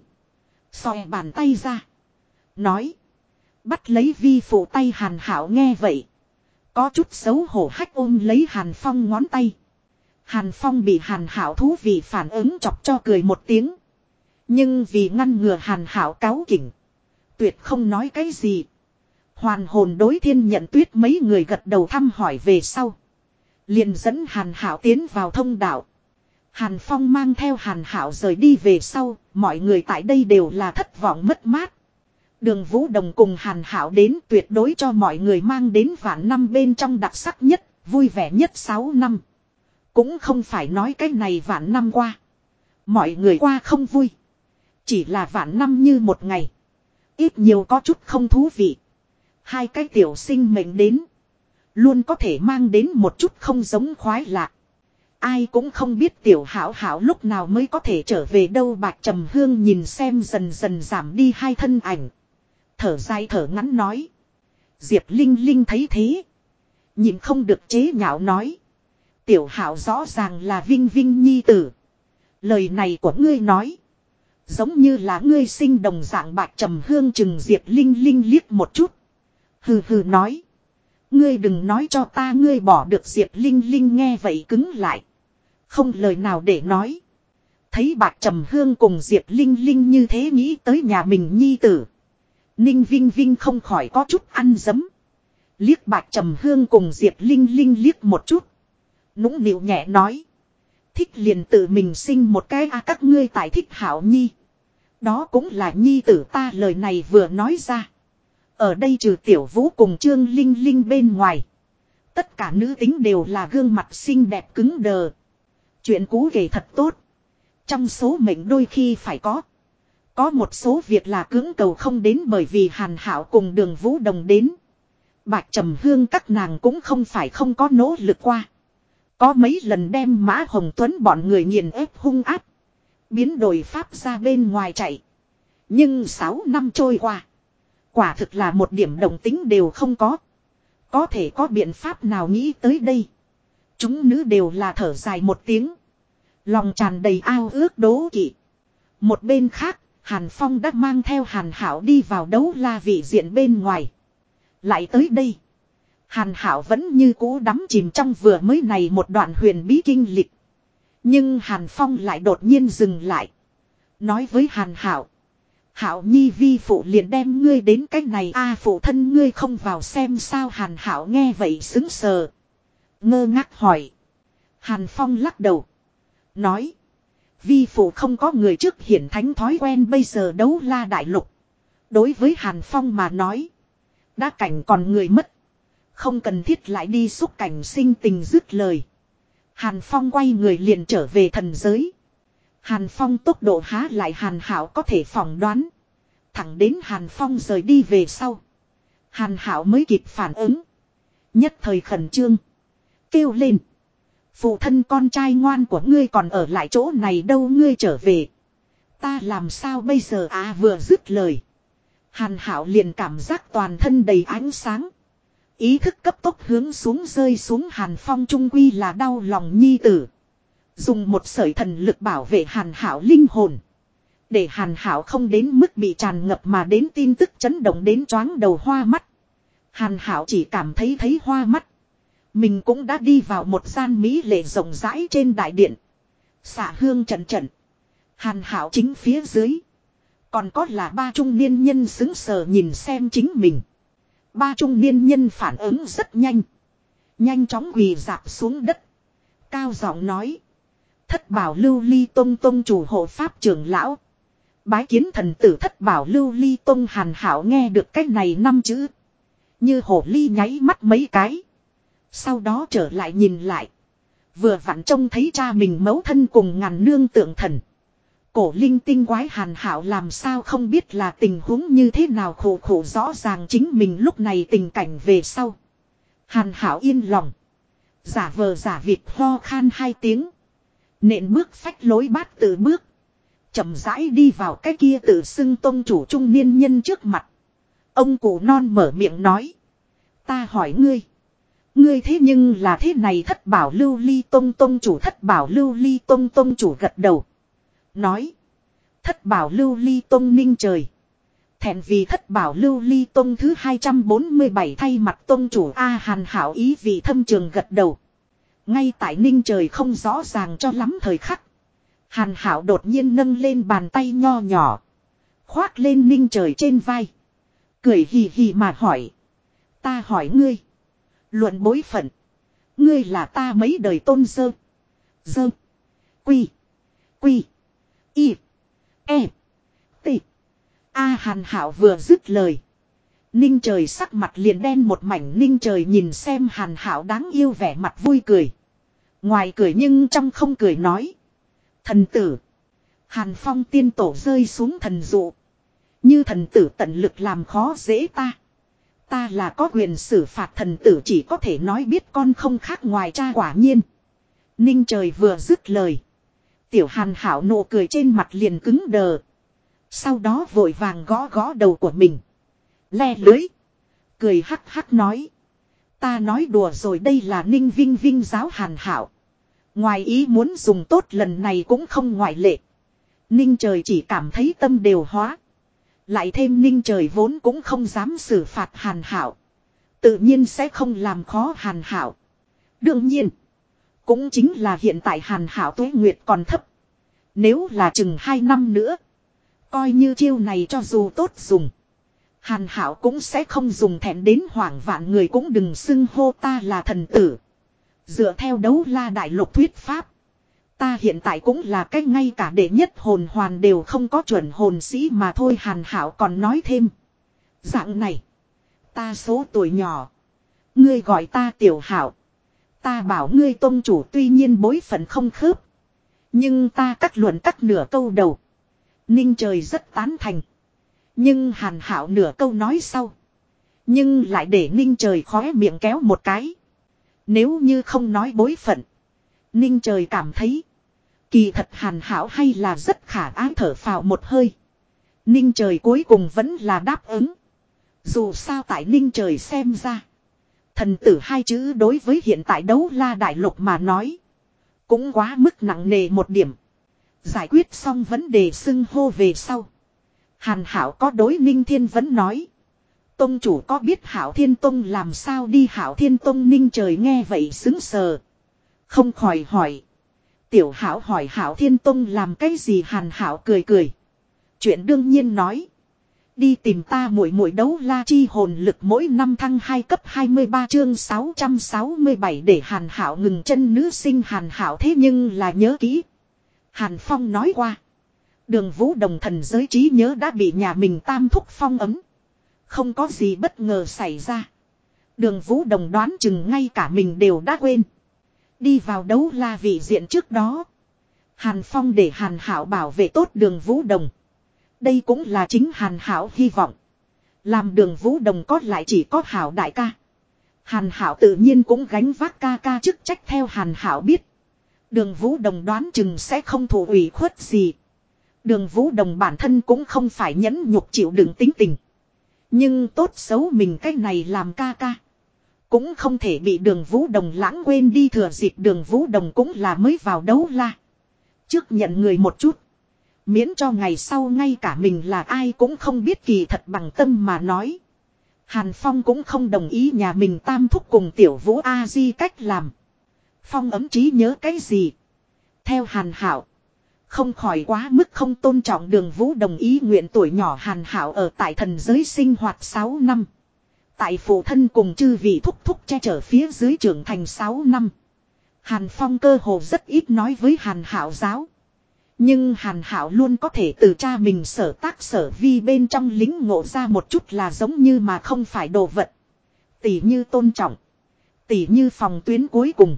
Xòe bàn tay ra. Nói. Bắt lấy vi phụ tay hàn hảo nghe vậy. Có chút xấu hổ hách ôm lấy hàn phong ngón tay. Hàn phong bị hàn hảo thú vị phản ứng chọc cho cười một tiếng. Nhưng vì ngăn ngừa hàn hảo cáo kỉnh. Tuyệt không nói cái gì. Hoàn hồn đối thiên nhận tuyết mấy người gật đầu thăm hỏi về sau. Liền dẫn hàn hảo tiến vào thông đạo. Hàn Phong mang theo Hàn Hảo rời đi về sau, mọi người tại đây đều là thất vọng mất mát. Đường Vũ Đồng cùng Hàn Hảo đến tuyệt đối cho mọi người mang đến vạn năm bên trong đặc sắc nhất, vui vẻ nhất 6 năm. Cũng không phải nói cái này vạn năm qua. Mọi người qua không vui. Chỉ là vạn năm như một ngày. Ít nhiều có chút không thú vị. Hai cái tiểu sinh mệnh đến. Luôn có thể mang đến một chút không giống khoái lạc. Ai cũng không biết tiểu hảo hảo lúc nào mới có thể trở về đâu bạc trầm hương nhìn xem dần dần giảm đi hai thân ảnh. Thở dài thở ngắn nói. Diệp Linh Linh thấy thế. Nhìn không được chế nhạo nói. Tiểu hảo rõ ràng là vinh vinh nhi tử. Lời này của ngươi nói. Giống như là ngươi sinh đồng dạng bạc trầm hương chừng Diệp Linh Linh liếc một chút. Hừ hừ nói. Ngươi đừng nói cho ta ngươi bỏ được Diệp Linh Linh nghe vậy cứng lại. Không lời nào để nói. Thấy bạc trầm hương cùng Diệp Linh Linh như thế nghĩ tới nhà mình nhi tử. Ninh Vinh Vinh không khỏi có chút ăn dấm. Liếc bạc trầm hương cùng Diệp Linh Linh liếc một chút. Nũng nịu nhẹ nói. Thích liền tự mình sinh một cái a, các ngươi tại thích hảo nhi. Đó cũng là nhi tử ta lời này vừa nói ra. Ở đây trừ tiểu vũ cùng trương linh linh bên ngoài. Tất cả nữ tính đều là gương mặt xinh đẹp cứng đờ. Chuyện cũ kể thật tốt. Trong số mệnh đôi khi phải có. Có một số việc là cưỡng cầu không đến bởi vì hàn hảo cùng đường vũ đồng đến. Bạch trầm hương các nàng cũng không phải không có nỗ lực qua. Có mấy lần đem Mã Hồng Tuấn bọn người nghiền ép hung áp. Biến đổi pháp ra bên ngoài chạy. Nhưng 6 năm trôi qua. Quả thực là một điểm đồng tính đều không có. Có thể có biện pháp nào nghĩ tới đây. Chúng nữ đều là thở dài một tiếng. Lòng tràn đầy ao ước đố kỵ. Một bên khác, Hàn Phong đã mang theo Hàn Hảo đi vào đấu la vị diện bên ngoài. Lại tới đây. Hàn Hảo vẫn như cũ đắm chìm trong vừa mới này một đoạn huyền bí kinh lịch. Nhưng Hàn Phong lại đột nhiên dừng lại. Nói với Hàn Hảo. Hảo Nhi vi phụ liền đem ngươi đến cách này a phụ thân ngươi không vào xem sao Hàn Hảo nghe vậy xứng sờ. Ngơ ngác hỏi. Hàn Phong lắc đầu. Nói. Vi phụ không có người trước hiển thánh thói quen bây giờ đấu la đại lục. Đối với Hàn Phong mà nói. Đã cảnh còn người mất. Không cần thiết lại đi xúc cảnh sinh tình dứt lời. Hàn Phong quay người liền trở về thần giới. Hàn Phong tốc độ há lại Hàn Hảo có thể phỏng đoán. Thẳng đến Hàn Phong rời đi về sau. Hàn Hảo mới kịp phản ứng. Nhất thời khẩn trương. Kêu lên. Phụ thân con trai ngoan của ngươi còn ở lại chỗ này đâu ngươi trở về. Ta làm sao bây giờ à vừa dứt lời. Hàn Hảo liền cảm giác toàn thân đầy ánh sáng. Ý thức cấp tốc hướng xuống rơi xuống Hàn Phong trung quy là đau lòng nhi tử. Dùng một sợi thần lực bảo vệ Hàn Hảo linh hồn. Để Hàn Hảo không đến mức bị tràn ngập mà đến tin tức chấn động đến choáng đầu hoa mắt. Hàn Hảo chỉ cảm thấy thấy hoa mắt. Mình cũng đã đi vào một gian mỹ lệ rộng rãi trên đại điện. Xạ hương trần trần, Hàn Hảo chính phía dưới. Còn có là ba trung niên nhân xứng sờ nhìn xem chính mình. Ba trung niên nhân phản ứng rất nhanh. Nhanh chóng quỳ dạp xuống đất. Cao giọng nói. Thất bảo lưu ly tông tông chủ hộ pháp trưởng lão. Bái kiến thần tử thất bảo lưu ly tông hàn hảo nghe được cách này năm chữ. Như hổ ly nháy mắt mấy cái. Sau đó trở lại nhìn lại. Vừa vặn trông thấy cha mình mấu thân cùng ngàn nương tượng thần. Cổ linh tinh quái hàn hảo làm sao không biết là tình huống như thế nào khổ khổ rõ ràng chính mình lúc này tình cảnh về sau. Hàn hảo yên lòng. Giả vờ giả vịt ho khan hai tiếng. Nện bước phách lối bát tự bước. chậm rãi đi vào cái kia tự xưng tôn chủ trung niên nhân trước mặt. Ông cụ non mở miệng nói. Ta hỏi ngươi. Ngươi thế nhưng là thế này thất bảo lưu ly tông tông chủ, thất bảo lưu ly tông tông chủ gật đầu. Nói. Thất bảo lưu ly tông ninh trời. Thẹn vì thất bảo lưu ly tông thứ 247 thay mặt tông chủ A Hàn Hảo ý vì thâm trường gật đầu. Ngay tại ninh trời không rõ ràng cho lắm thời khắc. Hàn Hảo đột nhiên nâng lên bàn tay nho nhỏ. Khoác lên ninh trời trên vai. Cười hì hì mà hỏi. Ta hỏi ngươi. Luận bối phận. Ngươi là ta mấy đời tôn dơ. Dơ. Quy. Quy. Y. E. T. A hàn hảo vừa dứt lời. Ninh trời sắc mặt liền đen một mảnh, ninh trời nhìn xem hàn hảo đáng yêu vẻ mặt vui cười. Ngoài cười nhưng trong không cười nói. Thần tử. Hàn phong tiên tổ rơi xuống thần dụ. Như thần tử tận lực làm khó dễ ta. Ta là có quyền xử phạt thần tử chỉ có thể nói biết con không khác ngoài cha quả nhiên. Ninh trời vừa dứt lời. Tiểu hàn hảo nụ cười trên mặt liền cứng đờ. Sau đó vội vàng gõ gõ đầu của mình. Le lưới. Cười hắc hắc nói. Ta nói đùa rồi đây là ninh vinh vinh giáo hàn hảo. Ngoài ý muốn dùng tốt lần này cũng không ngoại lệ. Ninh trời chỉ cảm thấy tâm đều hóa. Lại thêm ninh trời vốn cũng không dám xử phạt hàn hảo. Tự nhiên sẽ không làm khó hàn hảo. Đương nhiên. Cũng chính là hiện tại hàn hảo tuế nguyệt còn thấp. Nếu là chừng 2 năm nữa. Coi như chiêu này cho dù tốt dùng. Hàn hảo cũng sẽ không dùng thẹn đến hoảng vạn người cũng đừng xưng hô ta là thần tử. Dựa theo đấu la đại lục thuyết pháp. Ta hiện tại cũng là cách ngay cả đệ nhất hồn hoàn đều không có chuẩn hồn sĩ mà thôi, hàn hảo còn nói thêm. Dạng này. Ta số tuổi nhỏ. Ngươi gọi ta tiểu hảo. Ta bảo ngươi tôn chủ tuy nhiên bối phận không khớp. Nhưng ta cắt luận cắt nửa câu đầu. Ninh trời rất tán thành. Nhưng hàn hảo nửa câu nói sau. Nhưng lại để ninh trời khóe miệng kéo một cái. Nếu như không nói bối phận. Ninh trời cảm thấy. Kỳ thật hàn hảo hay là rất khả ái thở phào một hơi. Ninh trời cuối cùng vẫn là đáp ứng. Dù sao tại ninh trời xem ra. Thần tử hai chữ đối với hiện tại đấu la đại lục mà nói. Cũng quá mức nặng nề một điểm. Giải quyết xong vấn đề xưng hô về sau. Hàn Hảo có đối Ninh Thiên vẫn nói. Tông chủ có biết Hảo Thiên Tông làm sao đi Hảo Thiên Tông Ninh trời nghe vậy xứng sờ. Không khỏi hỏi. Tiểu Hảo hỏi Hảo Thiên Tông làm cái gì Hàn Hảo cười cười. Chuyện đương nhiên nói. Đi tìm ta mỗi mỗi đấu la chi hồn lực mỗi năm thăng 2 cấp 23 chương 667 để Hàn Hảo ngừng chân nữ sinh Hàn Hảo thế nhưng là nhớ kỹ. Hàn Phong nói qua. Đường vũ đồng thần giới trí nhớ đã bị nhà mình tam thúc phong ấm. Không có gì bất ngờ xảy ra. Đường vũ đồng đoán chừng ngay cả mình đều đã quên. Đi vào đấu la vị diện trước đó. Hàn Phong để Hàn Hảo bảo vệ tốt đường vũ đồng. Đây cũng là chính Hàn Hảo hy vọng. Làm đường vũ đồng có lại chỉ có Hảo đại ca. Hàn Hảo tự nhiên cũng gánh vác ca ca chức trách theo Hàn Hảo biết. Đường Vũ Đồng đoán chừng sẽ không thủ ủy khuất gì. Đường Vũ Đồng bản thân cũng không phải nhẫn nhục chịu đựng tính tình. Nhưng tốt xấu mình cách này làm ca ca. Cũng không thể bị đường Vũ Đồng lãng quên đi thừa dịp đường Vũ Đồng cũng là mới vào đấu la. Trước nhận người một chút. Miễn cho ngày sau ngay cả mình là ai cũng không biết kỳ thật bằng tâm mà nói. Hàn Phong cũng không đồng ý nhà mình tam thúc cùng tiểu vũ A-di cách làm. Phong ấm trí nhớ cái gì? Theo Hàn Hảo. Không khỏi quá mức không tôn trọng đường vũ đồng ý nguyện tuổi nhỏ Hàn Hảo ở tại thần giới sinh hoạt 6 năm. Tại phụ thân cùng chư vị thúc thúc che chở phía dưới trưởng thành 6 năm. Hàn Phong cơ hồ rất ít nói với Hàn Hảo giáo. Nhưng Hàn Hảo luôn có thể từ cha mình sở tác sở vi bên trong lính ngộ ra một chút là giống như mà không phải đồ vật. Tỷ như tôn trọng. Tỷ như phòng tuyến cuối cùng.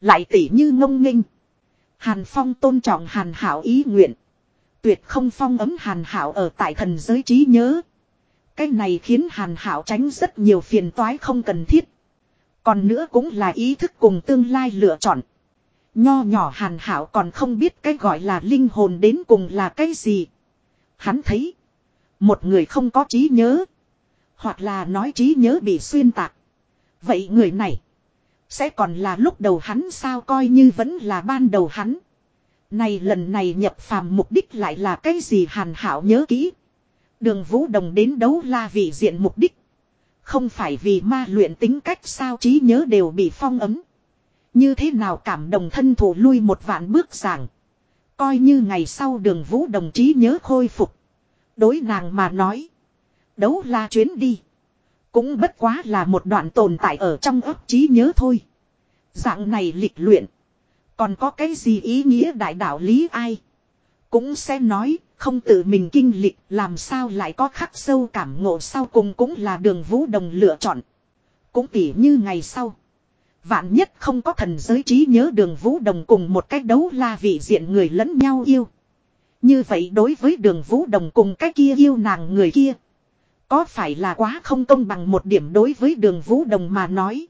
Lại tỷ như ngông nghênh. Hàn Phong tôn trọng Hàn Hảo ý nguyện. Tuyệt không phong ấm Hàn Hảo ở tại thần giới trí nhớ. Cái này khiến Hàn Hảo tránh rất nhiều phiền toái không cần thiết. Còn nữa cũng là ý thức cùng tương lai lựa chọn. Nho nhỏ Hàn Hảo còn không biết cái gọi là linh hồn đến cùng là cái gì. Hắn thấy. Một người không có trí nhớ. Hoặc là nói trí nhớ bị xuyên tạc. Vậy người này. Sẽ còn là lúc đầu hắn sao coi như vẫn là ban đầu hắn. Này lần này nhập phàm mục đích lại là cái gì hàn hảo nhớ kỹ. Đường Vũ Đồng đến đấu la vị diện mục đích. Không phải vì ma luyện tính cách sao trí nhớ đều bị phong ấm. Như thế nào cảm đồng thân thủ lui một vạn bước giảng. Coi như ngày sau đường Vũ Đồng trí nhớ khôi phục. Đối nàng mà nói. Đấu la chuyến đi. Cũng bất quá là một đoạn tồn tại ở trong ấp trí nhớ thôi. Dạng này lịch luyện. Còn có cái gì ý nghĩa đại đạo lý ai. Cũng sẽ nói, không tự mình kinh lịch làm sao lại có khắc sâu cảm ngộ sau cùng cũng là đường vũ đồng lựa chọn. Cũng tỉ như ngày sau. Vạn nhất không có thần giới trí nhớ đường vũ đồng cùng một cách đấu la vị diện người lẫn nhau yêu. Như vậy đối với đường vũ đồng cùng cái kia yêu nàng người kia. Có phải là quá không công bằng một điểm đối với đường vũ đồng mà nói.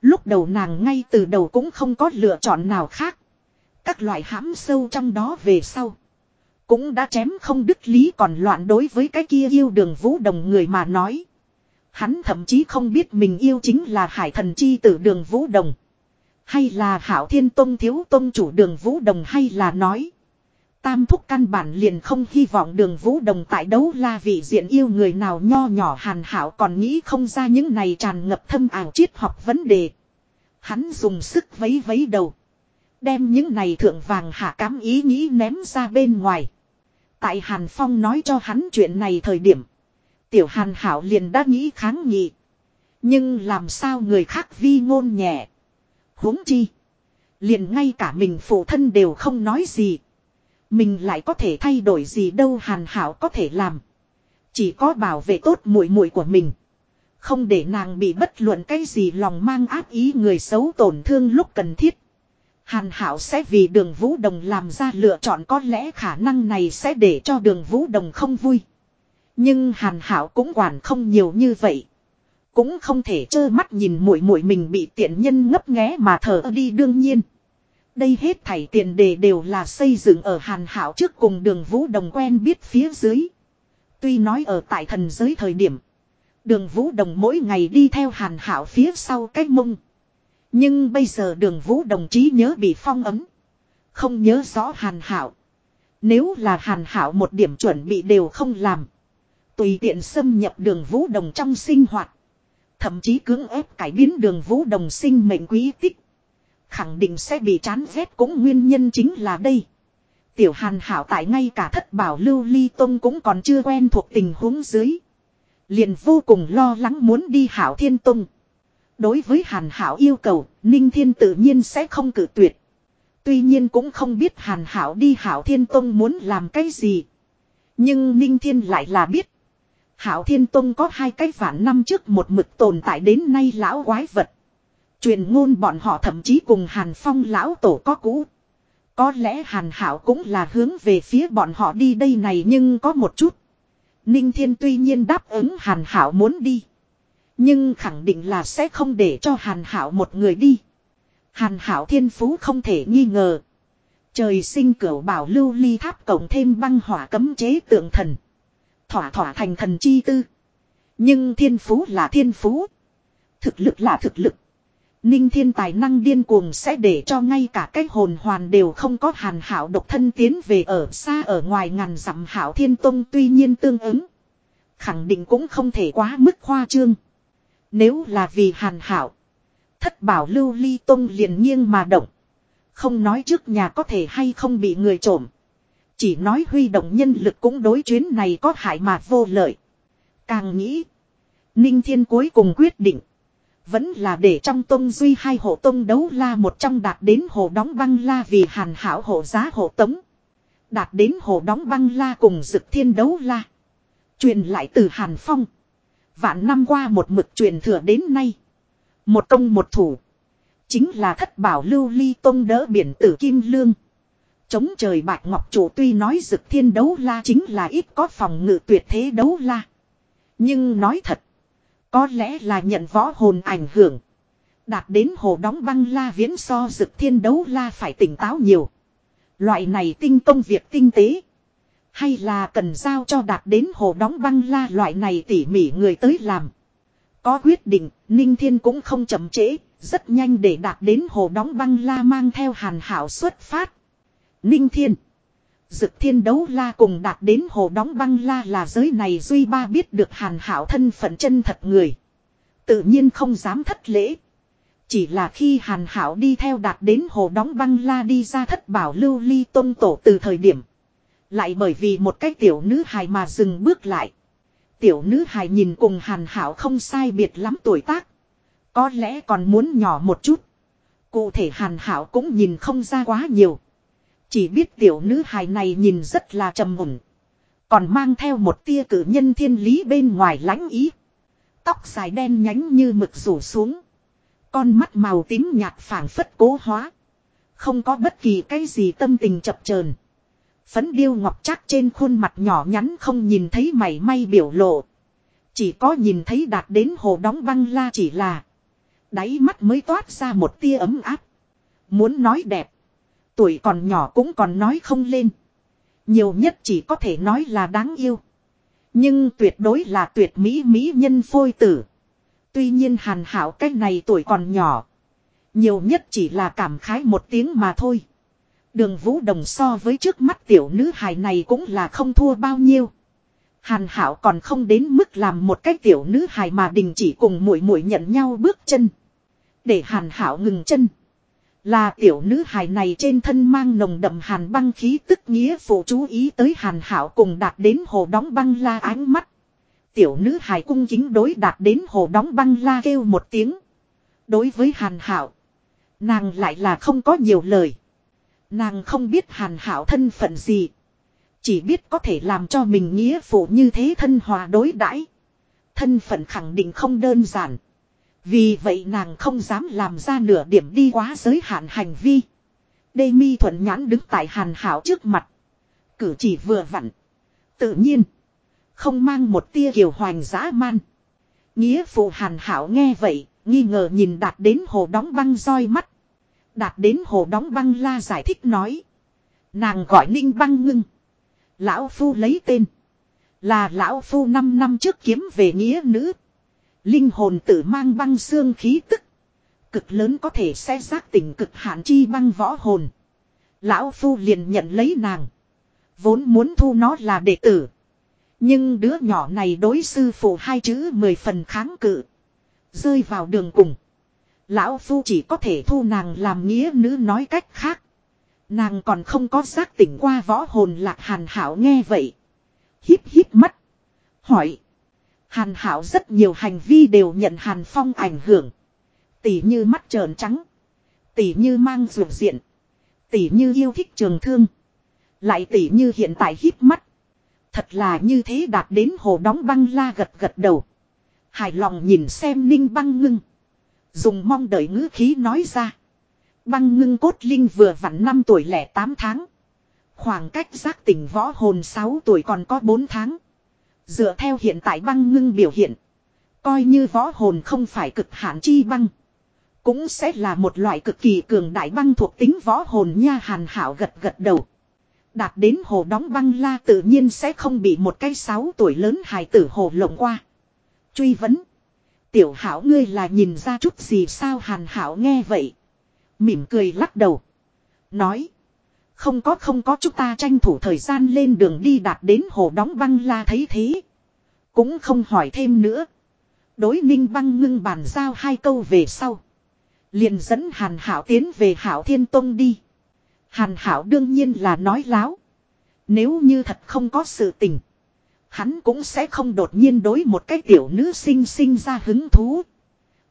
Lúc đầu nàng ngay từ đầu cũng không có lựa chọn nào khác. Các loại hãm sâu trong đó về sau. Cũng đã chém không đứt lý còn loạn đối với cái kia yêu đường vũ đồng người mà nói. Hắn thậm chí không biết mình yêu chính là hải thần chi tử đường vũ đồng. Hay là hảo thiên tông thiếu tông chủ đường vũ đồng hay là nói. Tam thúc căn bản liền không hy vọng đường vũ đồng tại đấu la vị diện yêu người nào nho nhỏ hàn hảo còn nghĩ không ra những này tràn ngập thâm ảo triết học vấn đề. Hắn dùng sức vấy vấy đầu. Đem những này thượng vàng hạ cám ý nghĩ ném ra bên ngoài. Tại Hàn Phong nói cho hắn chuyện này thời điểm. Tiểu Hàn Hảo liền đã nghĩ kháng nghị. Nhưng làm sao người khác vi ngôn nhẹ. huống chi. Liền ngay cả mình phụ thân đều không nói gì. Mình lại có thể thay đổi gì đâu Hàn Hảo có thể làm. Chỉ có bảo vệ tốt muội muội của mình. Không để nàng bị bất luận cái gì lòng mang ác ý người xấu tổn thương lúc cần thiết. Hàn Hảo sẽ vì đường Vũ Đồng làm ra lựa chọn có lẽ khả năng này sẽ để cho đường Vũ Đồng không vui. Nhưng Hàn Hảo cũng quản không nhiều như vậy. Cũng không thể trơ mắt nhìn mũi mũi mình bị tiện nhân ngấp nghé mà thở đi đương nhiên. Đây hết thảy tiền đề đều là xây dựng ở Hàn Hảo trước cùng đường Vũ Đồng quen biết phía dưới. Tuy nói ở tại thần giới thời điểm. Đường Vũ Đồng mỗi ngày đi theo Hàn Hảo phía sau cái mông. Nhưng bây giờ đường Vũ Đồng chí nhớ bị phong ấm. Không nhớ rõ Hàn Hảo. Nếu là Hàn Hảo một điểm chuẩn bị đều không làm. Tùy tiện xâm nhập đường Vũ Đồng trong sinh hoạt. Thậm chí cưỡng ép cải biến đường Vũ Đồng sinh mệnh quý tích. Khẳng định sẽ bị chán ghét cũng nguyên nhân chính là đây. Tiểu Hàn Hảo tại ngay cả thất bảo lưu ly tông cũng còn chưa quen thuộc tình huống dưới. Liền vô cùng lo lắng muốn đi Hảo Thiên Tông. Đối với Hàn Hảo yêu cầu, Ninh Thiên tự nhiên sẽ không cử tuyệt. Tuy nhiên cũng không biết Hàn Hảo đi Hảo Thiên Tông muốn làm cái gì. Nhưng Ninh Thiên lại là biết. Hảo Thiên Tông có hai cái vạn năm trước một mực tồn tại đến nay lão quái vật. Truyền ngôn bọn họ thậm chí cùng Hàn Phong lão tổ có cũ. Có lẽ Hàn Hảo cũng là hướng về phía bọn họ đi đây này nhưng có một chút. Ninh Thiên tuy nhiên đáp ứng Hàn Hảo muốn đi. Nhưng khẳng định là sẽ không để cho Hàn Hảo một người đi. Hàn Hảo thiên phú không thể nghi ngờ. Trời sinh cửu bảo lưu ly tháp cộng thêm băng hỏa cấm chế tượng thần. Thỏa thỏa thành thần chi tư. Nhưng thiên phú là thiên phú. Thực lực là thực lực. Ninh thiên tài năng điên cuồng sẽ để cho ngay cả cái hồn hoàn đều không có hàn hảo độc thân tiến về ở xa ở ngoài ngàn dặm hảo thiên tông tuy nhiên tương ứng. Khẳng định cũng không thể quá mức khoa trương. Nếu là vì hàn hảo. Thất bảo lưu ly tông liền nghiêng mà động. Không nói trước nhà có thể hay không bị người trộm. Chỉ nói huy động nhân lực cũng đối chuyến này có hại mà vô lợi. Càng nghĩ. Ninh thiên cuối cùng quyết định. Vẫn là để trong tông duy hai hộ tông đấu la một trong đạt đến hồ đóng băng la vì hàn hảo hộ giá hộ tống. Đạt đến hồ đóng băng la cùng dực thiên đấu la. Truyền lại từ hàn phong. Vạn năm qua một mực truyền thừa đến nay. Một công một thủ. Chính là thất bảo lưu ly tông đỡ biển tử kim lương. Chống trời bạch ngọc chủ tuy nói dực thiên đấu la chính là ít có phòng ngự tuyệt thế đấu la. Nhưng nói thật. Có lẽ là nhận võ hồn ảnh hưởng. Đạt đến hồ đóng băng la viễn so dực thiên đấu la phải tỉnh táo nhiều. Loại này tinh công việc tinh tế. Hay là cần giao cho đạt đến hồ đóng băng la loại này tỉ mỉ người tới làm. Có quyết định, Ninh Thiên cũng không chậm trễ, rất nhanh để đạt đến hồ đóng băng la mang theo hàn hảo xuất phát. Ninh Thiên. Dực thiên đấu la cùng đạt đến hồ đóng băng la là giới này duy ba biết được hàn hảo thân phận chân thật người. Tự nhiên không dám thất lễ. Chỉ là khi hàn hảo đi theo đạt đến hồ đóng băng la đi ra thất bảo lưu ly tôn tổ từ thời điểm. Lại bởi vì một cái tiểu nữ hài mà dừng bước lại. Tiểu nữ hài nhìn cùng hàn hảo không sai biệt lắm tuổi tác. Có lẽ còn muốn nhỏ một chút. Cụ thể hàn hảo cũng nhìn không ra quá nhiều. Chỉ biết tiểu nữ hài này nhìn rất là trầm mùng. Còn mang theo một tia cử nhân thiên lý bên ngoài lãnh ý. Tóc dài đen nhánh như mực rủ xuống. Con mắt màu tím nhạt phảng phất cố hóa. Không có bất kỳ cái gì tâm tình chập chờn. Phấn điêu ngọc chắc trên khuôn mặt nhỏ nhắn không nhìn thấy mảy may biểu lộ. Chỉ có nhìn thấy đạt đến hồ đóng băng la chỉ là. Đáy mắt mới toát ra một tia ấm áp. Muốn nói đẹp. Tuổi còn nhỏ cũng còn nói không lên. Nhiều nhất chỉ có thể nói là đáng yêu. Nhưng tuyệt đối là tuyệt mỹ mỹ nhân phôi tử. Tuy nhiên hàn hảo cách này tuổi còn nhỏ. Nhiều nhất chỉ là cảm khái một tiếng mà thôi. Đường vũ đồng so với trước mắt tiểu nữ hài này cũng là không thua bao nhiêu. Hàn hảo còn không đến mức làm một cái tiểu nữ hài mà đình chỉ cùng muội muội nhận nhau bước chân. Để hàn hảo ngừng chân. Là tiểu nữ hài này trên thân mang nồng đậm hàn băng khí tức nghĩa phụ chú ý tới hàn hảo cùng đạt đến hồ đóng băng la ánh mắt. Tiểu nữ hài cung chính đối đạt đến hồ đóng băng la kêu một tiếng. Đối với hàn hảo. Nàng lại là không có nhiều lời. Nàng không biết hàn hảo thân phận gì. Chỉ biết có thể làm cho mình nghĩa phụ như thế thân hòa đối đãi Thân phận khẳng định không đơn giản. Vì vậy nàng không dám làm ra nửa điểm đi quá giới hạn hành vi. Đê mi thuận nhãn đứng tại hàn hảo trước mặt. Cử chỉ vừa vặn. Tự nhiên. Không mang một tia kiều hoành dã man. Nghĩa phụ hàn hảo nghe vậy, nghi ngờ nhìn đạt đến hồ đóng băng roi mắt. Đạt đến hồ đóng băng la giải thích nói. Nàng gọi ninh băng ngưng. Lão phu lấy tên. Là lão phu 5 năm trước kiếm về nghĩa nữ. Linh hồn tử mang băng xương khí tức. Cực lớn có thể xe giác tỉnh cực hạn chi băng võ hồn. Lão Phu liền nhận lấy nàng. Vốn muốn thu nó là đệ tử. Nhưng đứa nhỏ này đối sư phụ hai chữ mười phần kháng cự. Rơi vào đường cùng. Lão Phu chỉ có thể thu nàng làm nghĩa nữ nói cách khác. Nàng còn không có giác tỉnh qua võ hồn lạc hàn hảo nghe vậy. Híp híp mắt. Hỏi. Hàn hảo rất nhiều hành vi đều nhận hàn phong ảnh hưởng. Tỷ như mắt trợn trắng. Tỷ như mang ruột diện. Tỷ như yêu thích trường thương. Lại tỷ như hiện tại hít mắt. Thật là như thế đạt đến hồ đóng băng la gật gật đầu. Hài lòng nhìn xem ninh băng ngưng. Dùng mong đợi ngữ khí nói ra. Băng ngưng cốt linh vừa vặn 5 tuổi lẻ 8 tháng. Khoảng cách giác tỉnh võ hồn 6 tuổi còn có 4 tháng. Dựa theo hiện tại băng ngưng biểu hiện. Coi như võ hồn không phải cực hạn chi băng. Cũng sẽ là một loại cực kỳ cường đại băng thuộc tính võ hồn nha hàn hảo gật gật đầu. Đạt đến hồ đóng băng la tự nhiên sẽ không bị một cái sáu tuổi lớn hài tử hồ lộng qua. Truy vấn. Tiểu hảo ngươi là nhìn ra chút gì sao hàn hảo nghe vậy. Mỉm cười lắc đầu. Nói. Không có không có, chúng ta tranh thủ thời gian lên đường đi đạt đến hồ đóng băng la thấy thế. Cũng không hỏi thêm nữa. Đối ninh băng ngưng bàn giao hai câu về sau. Liền dẫn Hàn Hảo tiến về Hảo Thiên Tông đi. Hàn Hảo đương nhiên là nói láo. Nếu như thật không có sự tình. Hắn cũng sẽ không đột nhiên đối một cái tiểu nữ sinh sinh ra hứng thú.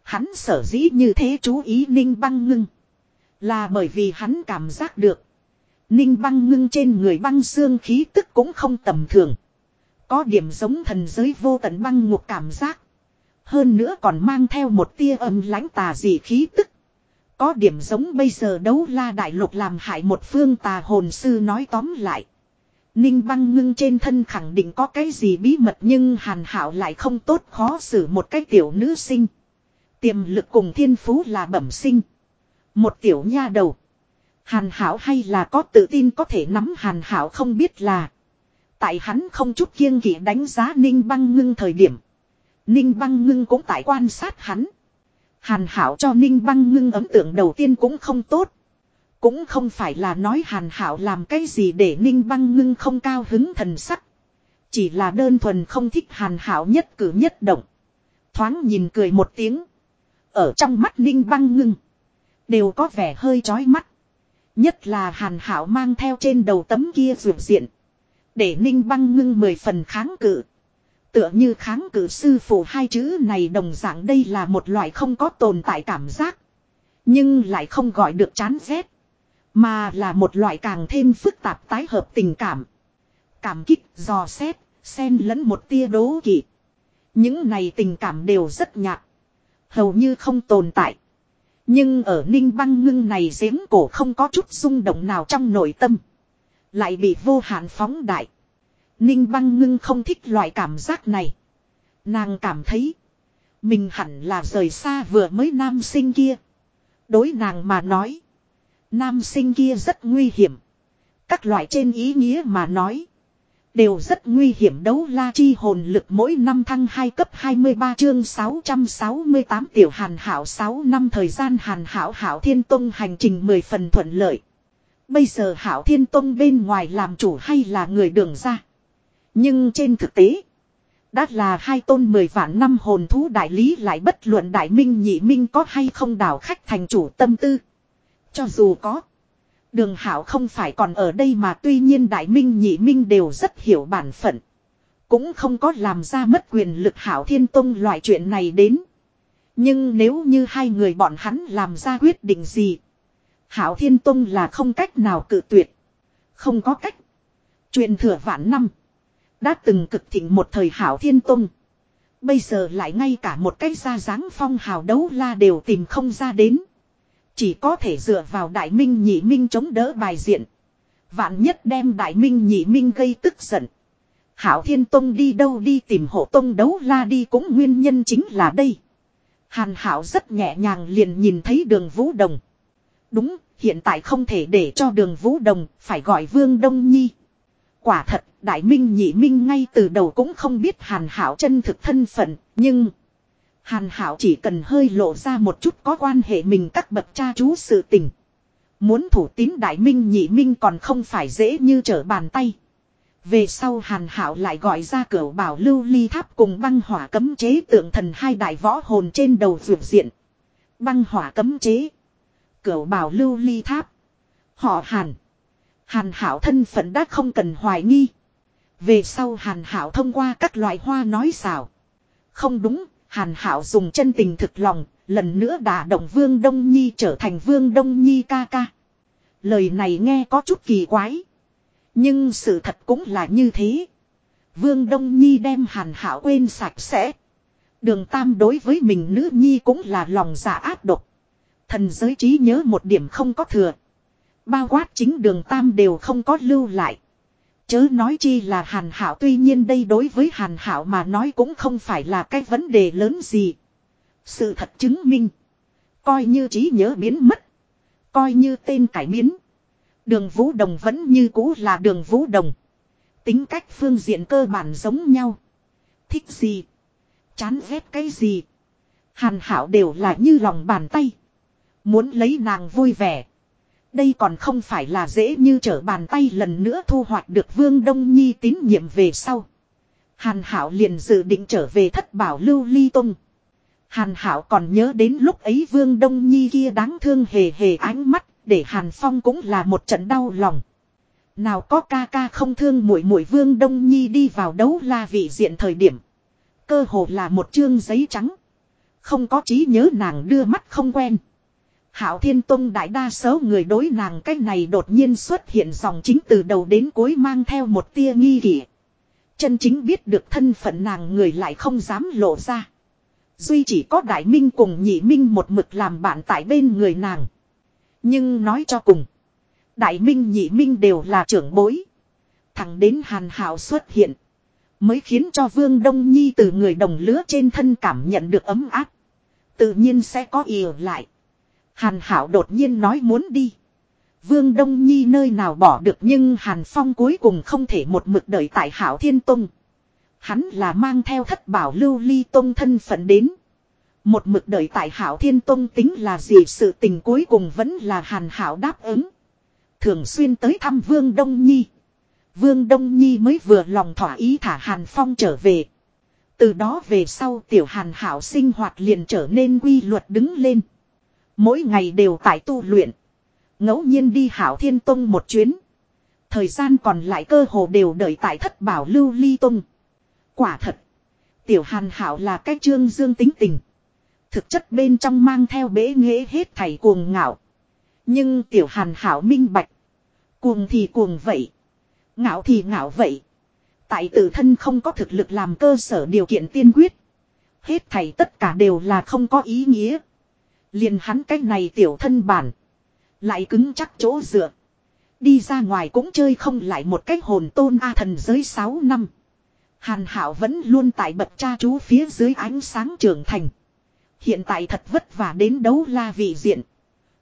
Hắn sở dĩ như thế chú ý Ninh băng ngưng. Là bởi vì hắn cảm giác được. Ninh băng ngưng trên người băng xương khí tức cũng không tầm thường. Có điểm giống thần giới vô tận băng ngục cảm giác. Hơn nữa còn mang theo một tia âm lãnh tà dị khí tức. Có điểm giống bây giờ đấu la đại lục làm hại một phương tà hồn sư nói tóm lại. Ninh băng ngưng trên thân khẳng định có cái gì bí mật nhưng hàn hảo lại không tốt khó xử một cái tiểu nữ sinh. Tiềm lực cùng thiên phú là bẩm sinh. Một tiểu nha đầu. Hàn hảo hay là có tự tin có thể nắm hàn hảo không biết là. Tại hắn không chút kiêng kỵ đánh giá ninh băng ngưng thời điểm. Ninh băng ngưng cũng tại quan sát hắn. Hàn hảo cho ninh băng ngưng ấn tượng đầu tiên cũng không tốt. Cũng không phải là nói hàn hảo làm cái gì để ninh băng ngưng không cao hứng thần sắc. Chỉ là đơn thuần không thích hàn hảo nhất cử nhất động. Thoáng nhìn cười một tiếng. Ở trong mắt ninh băng ngưng. Đều có vẻ hơi chói mắt. Nhất là hàn hảo mang theo trên đầu tấm kia rượu diện. Để ninh băng ngưng mười phần kháng cự. Tựa như kháng cự sư phụ hai chữ này đồng dạng đây là một loại không có tồn tại cảm giác. Nhưng lại không gọi được chán ghét. Mà là một loại càng thêm phức tạp tái hợp tình cảm. Cảm kích, dò xét, xen lẫn một tia đố kỵ. Những này tình cảm đều rất nhạt. Hầu như không tồn tại. Nhưng ở ninh băng ngưng này giếng cổ không có chút rung động nào trong nội tâm. Lại bị vô hạn phóng đại. Ninh băng ngưng không thích loại cảm giác này. Nàng cảm thấy. Mình hẳn là rời xa vừa mới nam sinh kia. Đối nàng mà nói. Nam sinh kia rất nguy hiểm. Các loại trên ý nghĩa mà nói. Đều rất nguy hiểm đấu la chi hồn lực mỗi năm thăng 2 cấp 23 chương 668 tiểu hàn hảo 6 năm thời gian hàn hảo hảo thiên tông hành trình 10 phần thuận lợi. Bây giờ hảo thiên tông bên ngoài làm chủ hay là người đường ra. Nhưng trên thực tế. Đã là hai tôn 10 vạn năm hồn thú đại lý lại bất luận đại minh nhị minh có hay không đảo khách thành chủ tâm tư. Cho dù có. Đường hảo không phải còn ở đây mà tuy nhiên đại minh, nhị minh đều rất hiểu bản phận. Cũng không có làm ra mất quyền lực hảo thiên tông loại chuyện này đến. Nhưng nếu như hai người bọn hắn làm ra quyết định gì. Hảo thiên tông là không cách nào cự tuyệt. Không có cách. Chuyện thừa vạn năm. Đã từng cực thịnh một thời hảo thiên tông. Bây giờ lại ngay cả một cái ra dáng phong hào đấu la đều tìm không ra đến. Chỉ có thể dựa vào đại minh nhị minh chống đỡ bài diện. Vạn nhất đem đại minh nhị minh gây tức giận. Hảo Thiên Tông đi đâu đi tìm hộ tông đấu la đi cũng nguyên nhân chính là đây. Hàn Hảo rất nhẹ nhàng liền nhìn thấy đường Vũ Đồng. Đúng, hiện tại không thể để cho đường Vũ Đồng phải gọi Vương Đông Nhi. Quả thật, Đại Minh nhị minh ngay từ đầu cũng không biết Hàn Hảo chân thực thân phận, nhưng... Hàn Hảo chỉ cần hơi lộ ra một chút có quan hệ mình các bậc cha chú sự tình. Muốn thủ tín đại minh nhị minh còn không phải dễ như trở bàn tay. Về sau Hàn Hảo lại gọi ra cửa bảo lưu ly tháp cùng băng hỏa cấm chế tượng thần hai đại võ hồn trên đầu vượt diện. Băng hỏa cấm chế. Cửa bảo lưu ly tháp. Họ Hàn. Hàn Hảo thân phận đã không cần hoài nghi. Về sau Hàn Hảo thông qua các loại hoa nói xào. Không đúng, Hàn Hảo dùng chân tình thực lòng, lần nữa đả động Vương Đông Nhi trở thành Vương Đông Nhi ca ca. Lời này nghe có chút kỳ quái. Nhưng sự thật cũng là như thế. Vương Đông Nhi đem Hàn Hảo quên sạch sẽ. Đường Tam đối với mình nữ nhi cũng là lòng dạ ác độc. Thần giới trí nhớ một điểm không có thừa. Bao quát chính đường Tam đều không có lưu lại. Chớ nói chi là hàn hảo tuy nhiên đây đối với hàn hảo mà nói cũng không phải là cái vấn đề lớn gì. Sự thật chứng minh. Coi như trí nhớ biến mất. Coi như tên cải biến. Đường Vũ Đồng vẫn như cũ là đường Vũ Đồng. Tính cách phương diện cơ bản giống nhau. Thích gì? Chán ghét cái gì? Hàn hảo đều là như lòng bàn tay. Muốn lấy nàng vui vẻ. Đây còn không phải là dễ như trở bàn tay lần nữa thu hoạch được Vương Đông Nhi tín nhiệm về sau. Hàn Hảo liền dự định trở về thất bảo lưu ly tung. Hàn Hảo còn nhớ đến lúc ấy Vương Đông Nhi kia đáng thương hề hề ánh mắt, để Hàn Phong cũng là một trận đau lòng. Nào có ca ca không thương muội muội Vương Đông Nhi đi vào đấu la vị diện thời điểm. Cơ hồ là một chương giấy trắng. Không có trí nhớ nàng đưa mắt không quen. Hảo Thiên Tông đại đa số người đối nàng cái này đột nhiên xuất hiện dòng chính từ đầu đến cuối mang theo một tia nghi kỷ. Chân chính biết được thân phận nàng người lại không dám lộ ra. Duy chỉ có Đại Minh cùng Nhị Minh một mực làm bạn tại bên người nàng. Nhưng nói cho cùng. Đại Minh, Nhị Minh đều là trưởng bối. Thẳng đến Hàn Hảo xuất hiện. Mới khiến cho Vương Đông Nhi từ người đồng lứa trên thân cảm nhận được ấm áp. Tự nhiên sẽ có ỉa lại. Hàn Hảo đột nhiên nói muốn đi. Vương Đông Nhi nơi nào bỏ được nhưng Hàn Phong cuối cùng không thể một mực đợi tại Hảo Thiên Tông. Hắn là mang theo thất bảo lưu ly tông thân phận đến. Một mực đợi tại Hảo Thiên Tông tính là gì sự tình cuối cùng vẫn là Hàn Hảo đáp ứng. Thường xuyên tới thăm Vương Đông Nhi. Vương Đông Nhi mới vừa lòng thỏa ý thả Hàn Phong trở về. Từ đó về sau tiểu Hàn Hảo sinh hoạt liền trở nên quy luật đứng lên. Mỗi ngày đều tại tu luyện. ngẫu nhiên đi Hảo Thiên Tông một chuyến. Thời gian còn lại cơ hồ đều đợi tại thất bảo lưu ly tông. Quả thật. Tiểu Hàn Hảo là cái trương dương tính tình. Thực chất bên trong mang theo bế nghệ hết thảy cuồng ngạo. Nhưng tiểu hàn hảo minh bạch. Cuồng thì cuồng vậy. Ngạo thì ngạo vậy. Tại tự thân không có thực lực làm cơ sở điều kiện tiên quyết. Hết thảy tất cả đều là không có ý nghĩa liền hắn cách này tiểu thân bản. Lại cứng chắc chỗ dựa. Đi ra ngoài cũng chơi không lại một cách hồn tôn A thần giới 6 năm. Hàn hảo vẫn luôn tại bậc cha chú phía dưới ánh sáng trưởng thành. Hiện tại thật vất vả đến đấu la vị diện.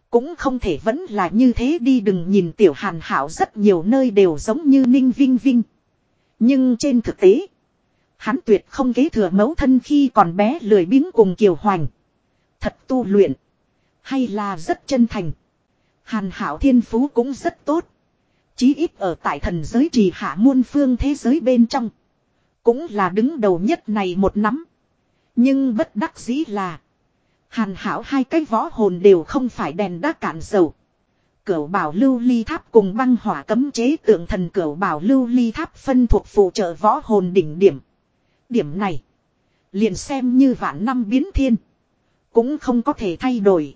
Cũng không thể vẫn là như thế đi đừng nhìn tiểu hàn hảo rất nhiều nơi đều giống như ninh vinh vinh. Nhưng trên thực tế, hắn tuyệt không kế thừa mẫu thân khi còn bé lười biếng cùng kiều hoành. Thật tu luyện, hay là rất chân thành. Hàn hảo thiên phú cũng rất tốt. Chí ít ở tại thần giới trì hạ muôn phương thế giới bên trong. Cũng là đứng đầu nhất này một nắm. Nhưng bất đắc dĩ là. Hàn hảo hai cái võ hồn đều không phải đèn đã cạn dầu. Cửu bảo lưu ly tháp cùng băng hỏa cấm chế tượng thần cửu bảo lưu ly tháp phân thuộc phụ trợ võ hồn đỉnh điểm. Điểm này. Liền xem như vạn năm biến thiên. Cũng không có thể thay đổi.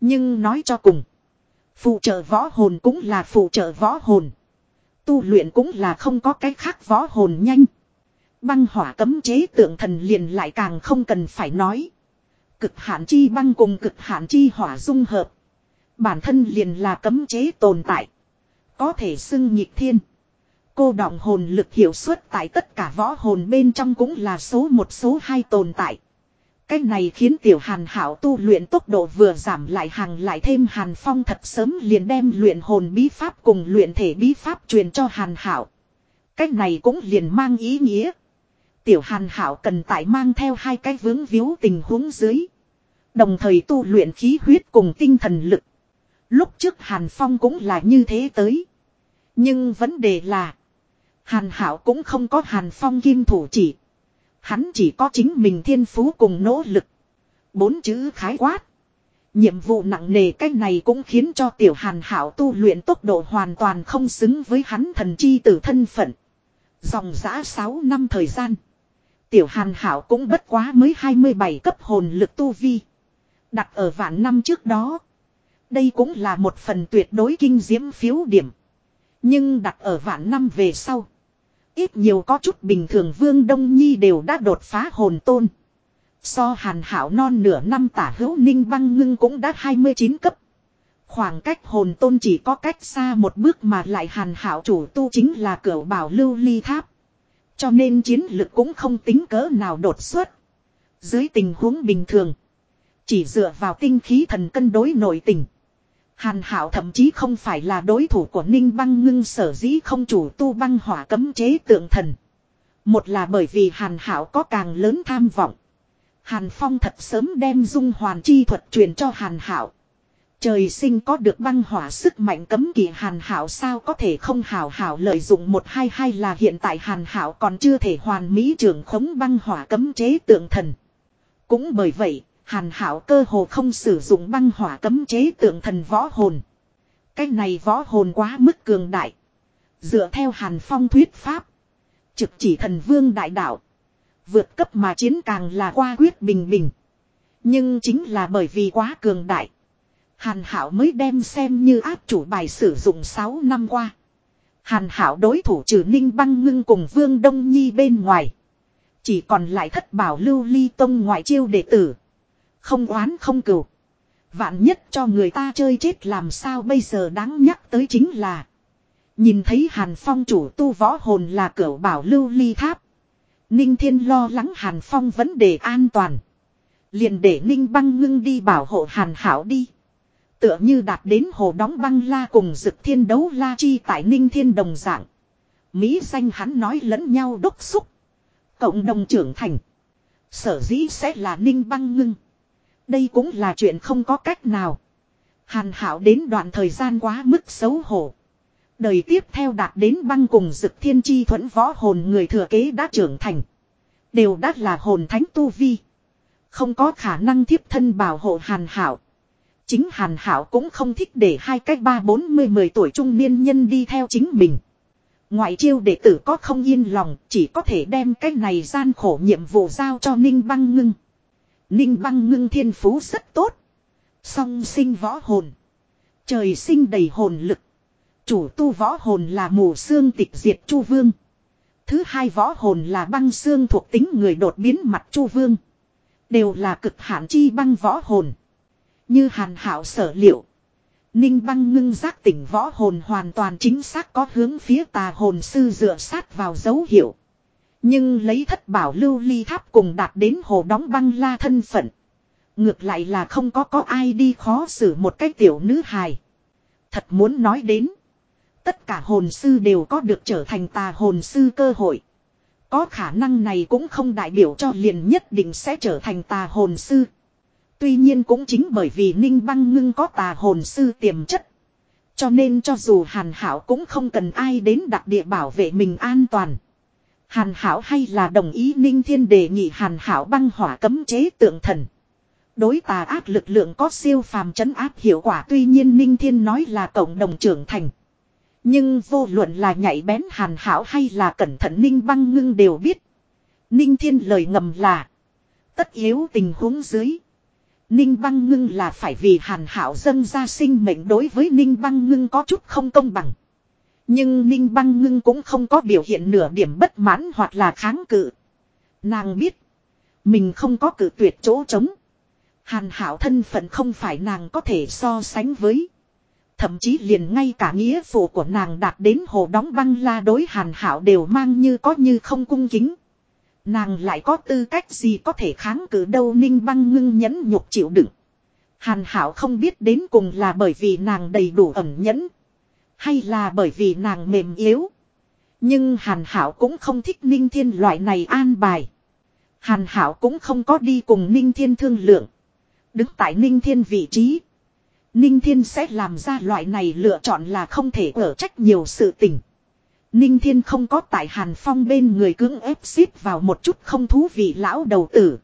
Nhưng nói cho cùng. Phụ trợ võ hồn cũng là phụ trợ võ hồn. Tu luyện cũng là không có cái khác võ hồn nhanh. Băng hỏa cấm chế tượng thần liền lại càng không cần phải nói. Cực hạn chi băng cùng cực hạn chi hỏa dung hợp. Bản thân liền là cấm chế tồn tại. Có thể xưng nhịp thiên. Cô đọng hồn lực hiệu suất tại tất cả võ hồn bên trong cũng là số một, số hai tồn tại. Cách này khiến tiểu hàn hảo tu luyện tốc độ vừa giảm lại hàng lại thêm hàn phong thật sớm liền đem luyện hồn bí pháp cùng luyện thể bí pháp truyền cho hàn hảo. Cách này cũng liền mang ý nghĩa. Tiểu hàn hảo cần tại mang theo hai cái vướng víu tình huống dưới. Đồng thời tu luyện khí huyết cùng tinh thần lực. Lúc trước hàn phong cũng là như thế tới. Nhưng vấn đề là. Hàn hảo cũng không có hàn phong kim thủ chỉ. Hắn chỉ có chính mình thiên phú cùng nỗ lực. Bốn chữ khái quát. Nhiệm vụ nặng nề cách này cũng khiến cho tiểu hàn hảo tu luyện tốc độ hoàn toàn không xứng với hắn thần chi tử thân phận. Dòng giã 6 năm thời gian. Tiểu hàn hảo cũng bất quá mới 27 cấp hồn lực tu vi. Đặt ở vạn năm trước đó. Đây cũng là một phần tuyệt đối kinh diễm phiếu điểm. Nhưng đặt ở vạn năm về sau. Ít nhiều có chút bình thường Vương Đông Nhi đều đã đột phá hồn tôn. So hàn hảo non nửa năm tả hữu ninh băng ngưng cũng đã 29 cấp. Khoảng cách hồn tôn chỉ có cách xa một bước mà lại hàn hảo chủ tu chính là cửa bảo lưu ly tháp. Cho nên chiến lực cũng không tính cỡ nào đột xuất. Dưới tình huống bình thường. Chỉ dựa vào tinh khí thần cân đối nội tình. Hàn hảo thậm chí không phải là đối thủ của Ninh băng ngưng sở dĩ không chủ tu băng hỏa cấm chế tượng thần. Một là bởi vì hàn hảo có càng lớn tham vọng. Hàn Phong thật sớm đem dung hoàn chi thuật truyền cho hàn hảo. Trời sinh có được băng hỏa sức mạnh cấm kỵ hàn hảo sao có thể không hảo hảo lợi dụng một hai hai là hiện tại hàn hảo còn chưa thể hoàn mỹ trưởng khống băng hỏa cấm chế tượng thần. Cũng bởi vậy, hàn hảo cơ hồ không sử dụng băng hỏa cấm chế tượng thần võ hồn. Cái này võ hồn quá mức cường đại. Dựa theo hàn phong thuyết pháp. Trực chỉ thần vương đại đạo. Vượt cấp mà chiến càng là qua quyết bình bình. Nhưng chính là bởi vì quá cường đại. Hàn Hảo mới đem xem như áp chủ bài sử dụng 6 năm qua. Hàn Hảo đối thủ trừ Ninh Băng Ngưng cùng Vương Đông Nhi bên ngoài. Chỉ còn lại thất bảo lưu ly tông ngoại chiêu đệ tử. Không oán không cừu. Vạn nhất cho người ta chơi chết làm sao bây giờ đáng nhắc tới chính là. Nhìn thấy Hàn Phong chủ tu võ hồn là cửa bảo lưu ly tháp. Ninh Thiên lo lắng Hàn Phong vấn đề an toàn. Liền để Ninh Băng Ngưng đi bảo hộ Hàn Hảo đi. Tựa như đạt đến hồ đóng băng la cùng dực thiên đấu la chi tại ninh thiên đồng dạng. Mỹ danh hắn nói lẫn nhau đốc xúc. Cộng đồng trưởng thành. Sở dĩ sẽ là ninh băng ngưng. Đây cũng là chuyện không có cách nào. Hàn hảo đến đoạn thời gian quá mức xấu hổ. Đời tiếp theo đạt đến băng cùng dực thiên chi thuẫn võ hồn người thừa kế đã trưởng thành. Đều đã là hồn thánh tu vi. Không có khả năng thiếp thân bảo hộ hàn hảo. Chính hàn hảo cũng không thích để hai cách ba bốn mươi mười tuổi trung niên nhân đi theo chính mình. Ngoại chiêu đệ tử có không yên lòng, chỉ có thể đem cái này gian khổ nhiệm vụ giao cho Ninh Băng Ngưng. Ninh Băng Ngưng thiên phú rất tốt. Song sinh võ hồn. Trời sinh đầy hồn lực. Chủ tu võ hồn là mù xương tịch diệt Chu Vương. Thứ hai võ hồn là băng xương thuộc tính người đột biến mặt Chu Vương. Đều là cực hạn chi băng võ hồn. Như hàn hảo sở liệu. Ninh băng ngưng giác tỉnh võ hồn hoàn toàn chính xác có hướng phía tà hồn sư dựa sát vào dấu hiệu. Nhưng lấy thất bảo lưu ly tháp cùng đạt đến hồ đóng băng la thân phận. Ngược lại là không có có ai đi khó xử một cái tiểu nữ hài. Thật muốn nói đến. Tất cả hồn sư đều có được trở thành tà hồn sư cơ hội. Có khả năng này cũng không đại biểu cho liền nhất định sẽ trở thành tà hồn sư. Tuy nhiên cũng chính bởi vì Ninh Băng Ngưng có tà hồn sư tiềm chất. Cho nên cho dù Hàn Hảo cũng không cần ai đến đặc địa bảo vệ mình an toàn. Hàn Hảo hay là đồng ý Ninh Thiên đề nghị Hàn Hảo băng hỏa cấm chế tượng thần. Đối tà ác lực lượng có siêu phàm chấn áp hiệu quả tuy nhiên Ninh Thiên nói là cộng đồng trưởng thành. Nhưng vô luận là nhạy bén Hàn Hảo hay là cẩn thận Ninh băng ngưng đều biết. Ninh Thiên lời ngầm là. Tất yếu tình huống dưới. Ninh băng ngưng là phải vì hàn hảo dâng ra sinh mệnh đối với Ninh băng ngưng có chút không công bằng. Nhưng Ninh băng ngưng cũng không có biểu hiện nửa điểm bất mãn hoặc là kháng cự. Nàng biết. Mình không có cử tuyệt chỗ trống. Hàn hảo thân phận không phải nàng có thể so sánh với. Thậm chí liền ngay cả nghĩa phụ của nàng đạt đến hồ đóng băng la đối hàn hảo đều mang như có như không cung kính. Nàng lại có tư cách gì có thể kháng cự đâu ninh băng ngưng nhẫn nhục chịu đựng. Hàn hảo không biết đến cùng là bởi vì nàng đầy đủ ẩn nhẫn. Hay là bởi vì nàng mềm yếu. Nhưng hàn hảo cũng không thích ninh thiên loại này an bài. Hàn hảo cũng không có đi cùng ninh thiên thương lượng. Đứng tại ninh thiên vị trí. Ninh thiên sẽ làm ra loại này lựa chọn là không thể ở trách nhiều sự tình. Ninh Thiên không có tại Hàn Phong bên người cưỡng ép xít vào một chút không thú vị lão đầu tử.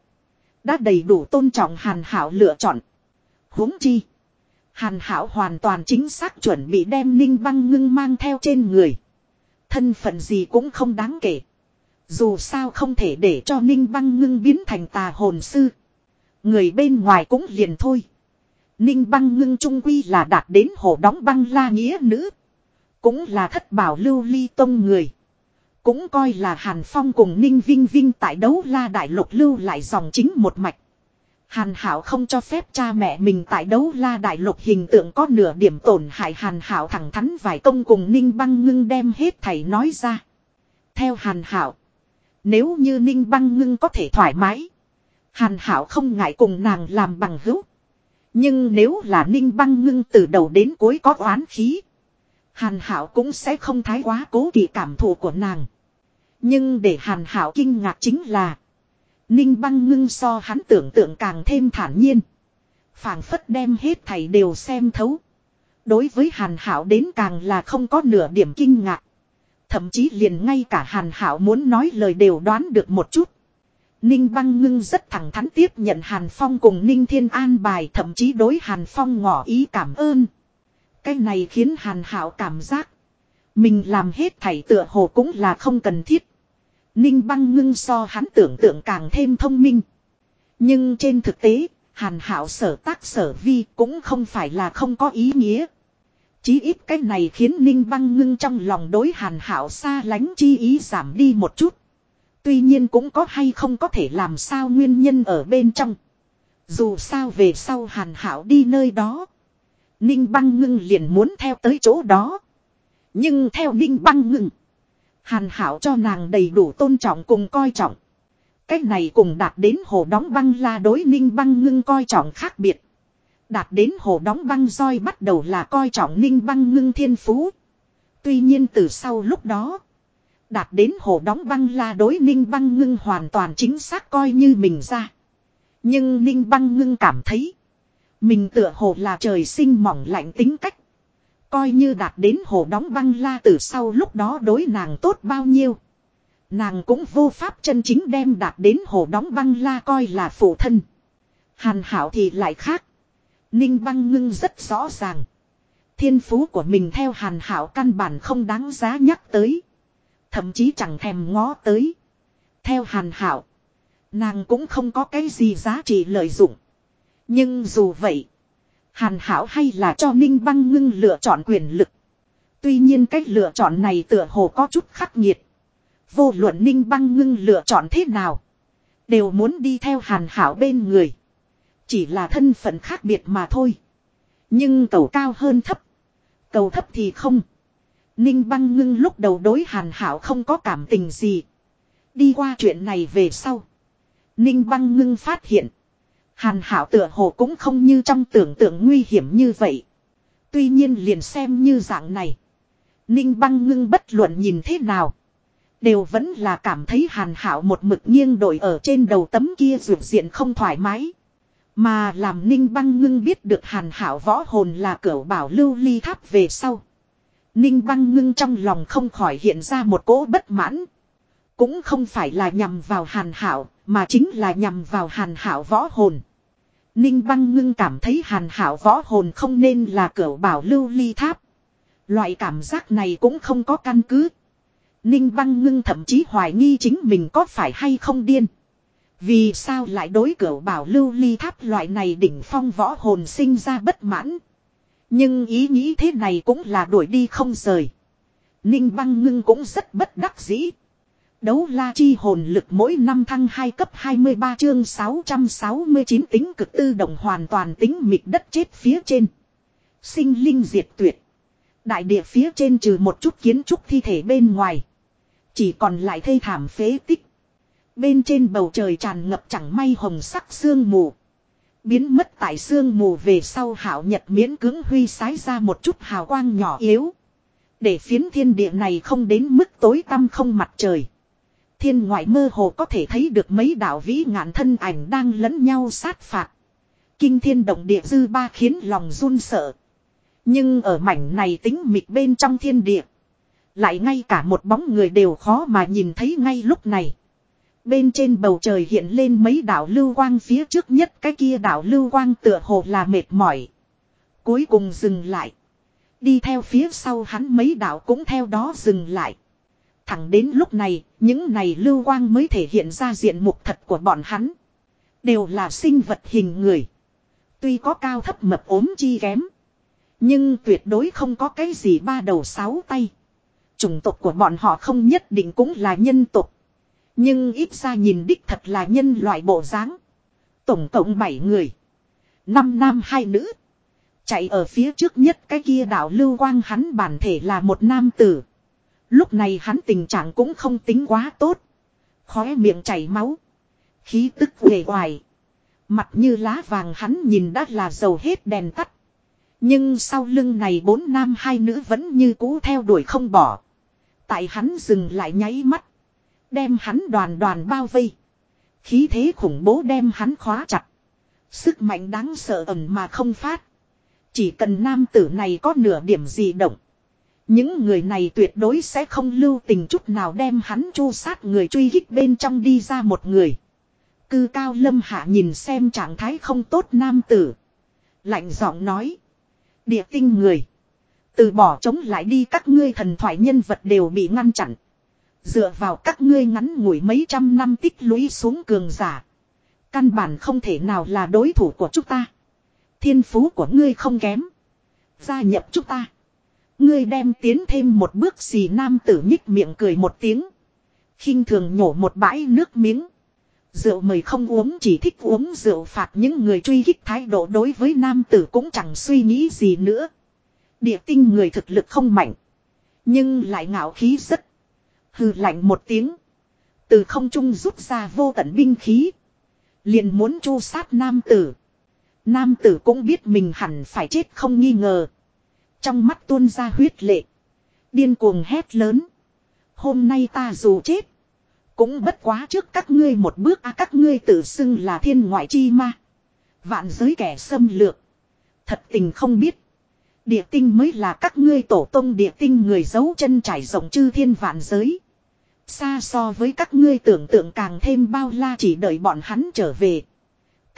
Đã đầy đủ tôn trọng Hàn Hảo lựa chọn. huống chi. Hàn Hảo hoàn toàn chính xác chuẩn bị đem Ninh Băng Ngưng mang theo trên người. Thân phận gì cũng không đáng kể. Dù sao không thể để cho Ninh Băng Ngưng biến thành tà hồn sư. Người bên ngoài cũng liền thôi. Ninh Băng Ngưng trung quy là đạt đến hồ đóng băng la nghĩa nữ. Cũng là thất bảo lưu ly tông người. Cũng coi là Hàn Phong cùng Ninh Vinh Vinh tại đấu la đại lục lưu lại dòng chính một mạch. Hàn Hảo không cho phép cha mẹ mình tại đấu la đại lục hình tượng có nửa điểm tổn hại Hàn Hảo thẳng thắn vài công cùng Ninh Băng Ngưng đem hết thầy nói ra. Theo Hàn Hảo, nếu như Ninh Băng Ngưng có thể thoải mái, Hàn Hảo không ngại cùng nàng làm bằng hữu. Nhưng nếu là Ninh Băng Ngưng từ đầu đến cuối có oán khí, Hàn Hảo cũng sẽ không thái quá cố kỵ cảm thụ của nàng. Nhưng để Hàn Hảo kinh ngạc chính là Ninh băng ngưng so hắn tưởng tượng càng thêm thản nhiên. phảng phất đem hết thầy đều xem thấu. Đối với Hàn Hảo đến càng là không có nửa điểm kinh ngạc. Thậm chí liền ngay cả Hàn Hảo muốn nói lời đều đoán được một chút. Ninh băng ngưng rất thẳng thắn tiếp nhận Hàn Phong cùng Ninh Thiên An bài, thậm chí đối Hàn Phong ngỏ ý cảm ơn. Cái này khiến hàn hảo cảm giác. Mình làm hết thảy tựa hồ cũng là không cần thiết. Ninh băng ngưng so hắn tưởng tượng càng thêm thông minh. Nhưng trên thực tế, hàn hảo sở tác sở vi cũng không phải là không có ý nghĩa. Chí ít cái này khiến Ninh băng ngưng trong lòng đối hàn hảo xa lánh chi ý giảm đi một chút. Tuy nhiên cũng có hay không có thể làm sao nguyên nhân ở bên trong. Dù sao về sau hàn hảo đi nơi đó. Ninh băng ngưng liền muốn theo tới chỗ đó. Nhưng theo ninh băng ngưng. Hàn hảo cho nàng đầy đủ tôn trọng cùng coi trọng. Cách này cùng đạt đến hồ đóng băng la đối ninh băng ngưng coi trọng khác biệt. Đạt đến hồ đóng băng roi bắt đầu là coi trọng ninh băng ngưng thiên phú. Tuy nhiên từ sau lúc đó. Đạt đến hồ đóng băng la đối ninh băng ngưng hoàn toàn chính xác coi như mình ra. Nhưng Ninh Băng Ngưng cảm thấy. Mình tựa hồ là trời sinh mỏng lạnh tính cách. Coi như đạt đến hồ đóng băng la từ sau lúc đó đối nàng tốt bao nhiêu. Nàng cũng vô pháp chân chính đem đạt đến hồ đóng băng la coi là phụ thân. Hàn hảo thì lại khác. Ninh băng ngưng rất rõ ràng. Thiên phú của mình theo hàn hảo căn bản không đáng giá nhắc tới. Thậm chí chẳng thèm ngó tới. Theo hàn hảo. Nàng cũng không có cái gì giá trị lợi dụng. Nhưng dù vậy. Hàn hảo hay là cho Ninh băng ngưng lựa chọn quyền lực. Tuy nhiên cách lựa chọn này tựa hồ có chút khắc nghiệt. Vô luận Ninh băng ngưng lựa chọn thế nào. Đều muốn đi theo hàn hảo bên người. Chỉ là thân phận khác biệt mà thôi. Nhưng cầu cao hơn thấp. Cầu thấp thì không. Ninh băng ngưng lúc đầu đối hàn hảo không có cảm tình gì. Đi qua chuyện này về sau. Ninh băng ngưng phát hiện. Hàn hảo tựa hồ cũng không như trong tưởng tượng nguy hiểm như vậy. Tuy nhiên liền xem như dạng này. Ninh băng ngưng bất luận nhìn thế nào. Đều vẫn là cảm thấy hàn hảo một mực nghiêng đổi ở trên đầu tấm kia ruột diện không thoải mái. Mà làm ninh băng ngưng biết được hàn hảo võ hồn là cửa bảo lưu ly tháp về sau. Ninh băng ngưng trong lòng không khỏi hiện ra một cỗ bất mãn. Cũng không phải là nhằm vào hàn hảo, mà chính là nhằm vào hàn hảo võ hồn. Ninh băng ngưng cảm thấy hàn hảo võ hồn không nên là cửa bảo lưu ly tháp. Loại cảm giác này cũng không có căn cứ. Ninh băng ngưng thậm chí hoài nghi chính mình có phải hay không điên. Vì sao lại đối cửa bảo lưu ly tháp loại này đỉnh phong võ hồn sinh ra bất mãn. Nhưng ý nghĩ thế này cũng là đuổi đi không rời. Ninh băng ngưng cũng rất bất đắc dĩ. Đấu la chi hồn lực mỗi năm thăng 2 cấp 23 chương 669 tính cực tư động hoàn toàn tính mịt đất chết phía trên. Sinh linh diệt tuyệt. Đại địa phía trên trừ một chút kiến trúc thi thể bên ngoài. Chỉ còn lại thây thảm phế tích. Bên trên bầu trời tràn ngập chẳng may hồng sắc sương mù. Biến mất tại sương mù về sau hảo nhật miễn cứng huy sái ra một chút hào quang nhỏ yếu. Để phiến thiên địa này không đến mức tối tăm không mặt trời. Thiên ngoại mơ hồ có thể thấy được mấy đạo vĩ ngạn thân ảnh đang lẫn nhau sát phạt. Kinh thiên động địa dư ba khiến lòng run sợ. Nhưng ở mảnh này tính mịt bên trong thiên địa. Lại ngay cả một bóng người đều khó mà nhìn thấy ngay lúc này. Bên trên bầu trời hiện lên mấy đạo lưu quang phía trước nhất, cái kia đạo lưu quang tựa hồ là mệt mỏi. Cuối cùng dừng lại. Đi theo phía sau hắn mấy đạo cũng theo đó dừng lại. Thẳng đến lúc này, những này lưu quang mới thể hiện ra diện mục thật của bọn hắn. Đều là sinh vật hình người. Tuy có cao thấp mập ốm chi kém. Nhưng tuyệt đối không có cái gì ba đầu sáu tay. Chủng tộc của bọn họ không nhất định cũng là nhân tộc. Nhưng ít ra nhìn đích thật là nhân loại bộ dáng. Tổng cộng 7 người. năm nam hai nữ. Chạy ở phía trước nhất cái kia đảo lưu quang hắn bản thể là một nam tử. Lúc này hắn tình trạng cũng không tính quá tốt. Khóe miệng chảy máu. Khí tức uể oải. Mặt như lá vàng hắn nhìn đã là dầu hết đèn tắt. Nhưng sau lưng này bốn nam hai nữ vẫn như cũ theo đuổi không bỏ. Tại hắn dừng lại nháy mắt. Đem hắn đoàn đoàn bao vây. Khí thế khủng bố đem hắn khóa chặt. Sức mạnh đáng sợ ẩn mà không phát. Chỉ cần nam tử này có nửa điểm gì động. Những người này tuyệt đối sẽ không lưu tình chút nào đem hắn chu sát người truy kích bên trong đi ra một người. Cư cao lâm hạ nhìn xem trạng thái không tốt nam tử. Lạnh giọng nói. Địa tinh người. Từ bỏ chống lại đi các ngươi thần thoại nhân vật đều bị ngăn chặn. Dựa vào các ngươi ngắn ngủi mấy trăm năm tích lũy xuống cường giả. Căn bản không thể nào là đối thủ của chúng ta. Thiên phú của ngươi không kém. Gia nhập chúng ta. Ngươi đem tiến thêm một bước xì nam tử nhích miệng cười một tiếng. khinh thường nhổ một bãi nước miếng. Rượu mời không uống, chỉ thích uống rượu phạt những người truy kích thái độ đối với nam tử cũng chẳng suy nghĩ gì nữa. Địa tinh người thực lực không mạnh. Nhưng lại ngạo khí rất. Hừ lạnh một tiếng. Từ không trung rút ra vô tận binh khí. Liền muốn chu sát nam tử. Nam tử cũng biết mình hẳn phải chết không nghi ngờ. Trong mắt tuôn ra huyết lệ. Điên cuồng hét lớn. Hôm nay ta dù chết. Cũng bất quá trước các ngươi một bước a các ngươi tự xưng là thiên ngoại chi ma. Vạn giới kẻ xâm lược. Thật tình không biết. Địa tinh mới là các ngươi tổ tông địa tinh người giấu chân trải rộng chư thiên vạn giới. Xa so với các ngươi tưởng tượng càng thêm bao la chỉ đợi bọn hắn trở về.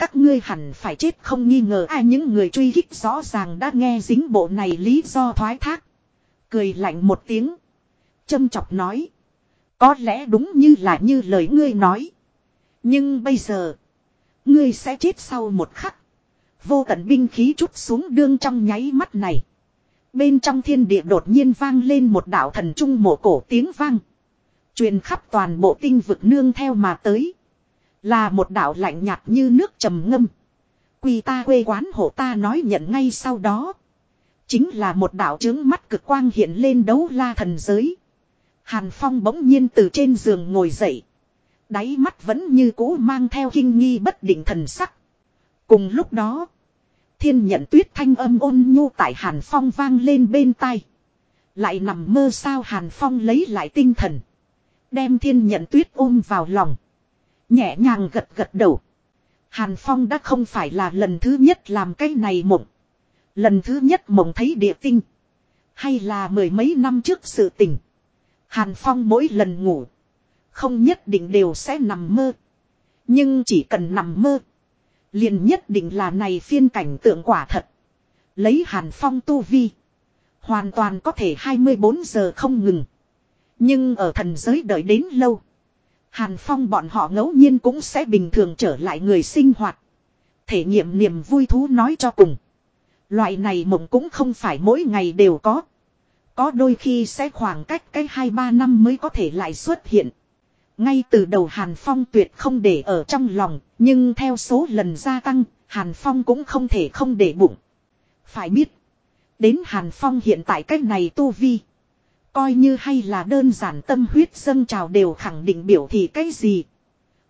Các ngươi hẳn phải chết không nghi ngờ ai những người truy hích rõ ràng đã nghe dính bộ này lý do thoái thác. Cười lạnh một tiếng. Châm chọc nói. Có lẽ đúng như là như lời ngươi nói. Nhưng bây giờ. Ngươi sẽ chết sau một khắc. Vô tận binh khí chút xuống đương trong nháy mắt này. Bên trong thiên địa đột nhiên vang lên một đạo thần trung mộ cổ tiếng vang. Truyền khắp toàn bộ tinh vực nương theo mà tới. Là một đạo lạnh nhạt như nước trầm ngâm. Quy ta quê quán hộ ta nói nhận ngay sau đó. Chính là một đạo trướng mắt cực quang hiện lên đấu la thần giới. Hàn Phong bỗng nhiên từ trên giường ngồi dậy. Đáy mắt vẫn như cũ mang theo kinh nghi bất định thần sắc. Cùng lúc đó. Thiên nhận tuyết thanh âm ôn nhu tại Hàn Phong vang lên bên tai. Lại nằm mơ sao Hàn Phong lấy lại tinh thần. Đem thiên nhận tuyết ôm vào lòng. Nhẹ nhàng gật gật đầu. Hàn Phong đã không phải là lần thứ nhất làm cái này mộng. Lần thứ nhất mộng thấy địa tinh. Hay là mười mấy năm trước sự tình. Hàn Phong mỗi lần ngủ. Không nhất định đều sẽ nằm mơ. Nhưng chỉ cần nằm mơ. Liền nhất định là này phiên cảnh tượng quả thật. Lấy Hàn Phong tu vi. Hoàn toàn có thể 24 giờ không ngừng. Nhưng ở thần giới đợi đến lâu. Hàn Phong bọn họ ngẫu nhiên cũng sẽ bình thường trở lại người sinh hoạt. Thể nghiệm niềm vui thú nói cho cùng. Loại này mộng cũng không phải mỗi ngày đều có. Có đôi khi sẽ khoảng cách cái 2-3 năm mới có thể lại xuất hiện. Ngay từ đầu Hàn Phong tuyệt không để ở trong lòng, nhưng theo số lần gia tăng, Hàn Phong cũng không thể không để bụng. Phải biết, đến Hàn Phong hiện tại cách này tu vi. Coi như hay là đơn giản tâm huyết dâng trào đều khẳng định biểu thị cái gì.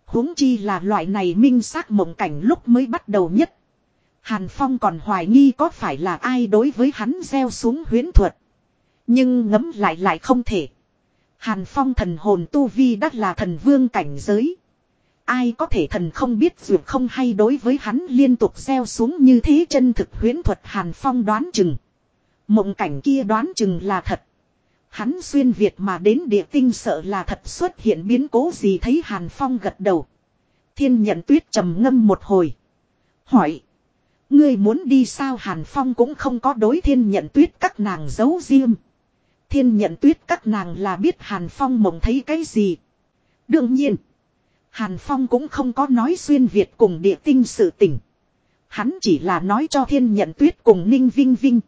huống chi là loại này minh xác mộng cảnh lúc mới bắt đầu nhất. Hàn Phong còn hoài nghi có phải là ai đối với hắn gieo xuống huyến thuật. Nhưng ngấm lại lại không thể. Hàn Phong thần hồn tu vi đắt là thần vương cảnh giới. Ai có thể thần không biết dù không hay đối với hắn liên tục gieo xuống như thế chân thực huyến thuật Hàn Phong đoán chừng. Mộng cảnh kia đoán chừng là thật. Hắn xuyên Việt mà đến địa tinh sợ là thật xuất hiện biến cố gì thấy Hàn Phong gật đầu. Thiên nhận tuyết trầm ngâm một hồi. Hỏi. Ngươi muốn đi sao Hàn Phong cũng không có đối thiên nhận tuyết các nàng giấu riêng. Thiên nhận tuyết các nàng là biết Hàn Phong mộng thấy cái gì. Đương nhiên. Hàn Phong cũng không có nói xuyên Việt cùng địa tinh sự tình. Hắn chỉ là nói cho thiên nhận tuyết cùng Ninh Vinh Vinh.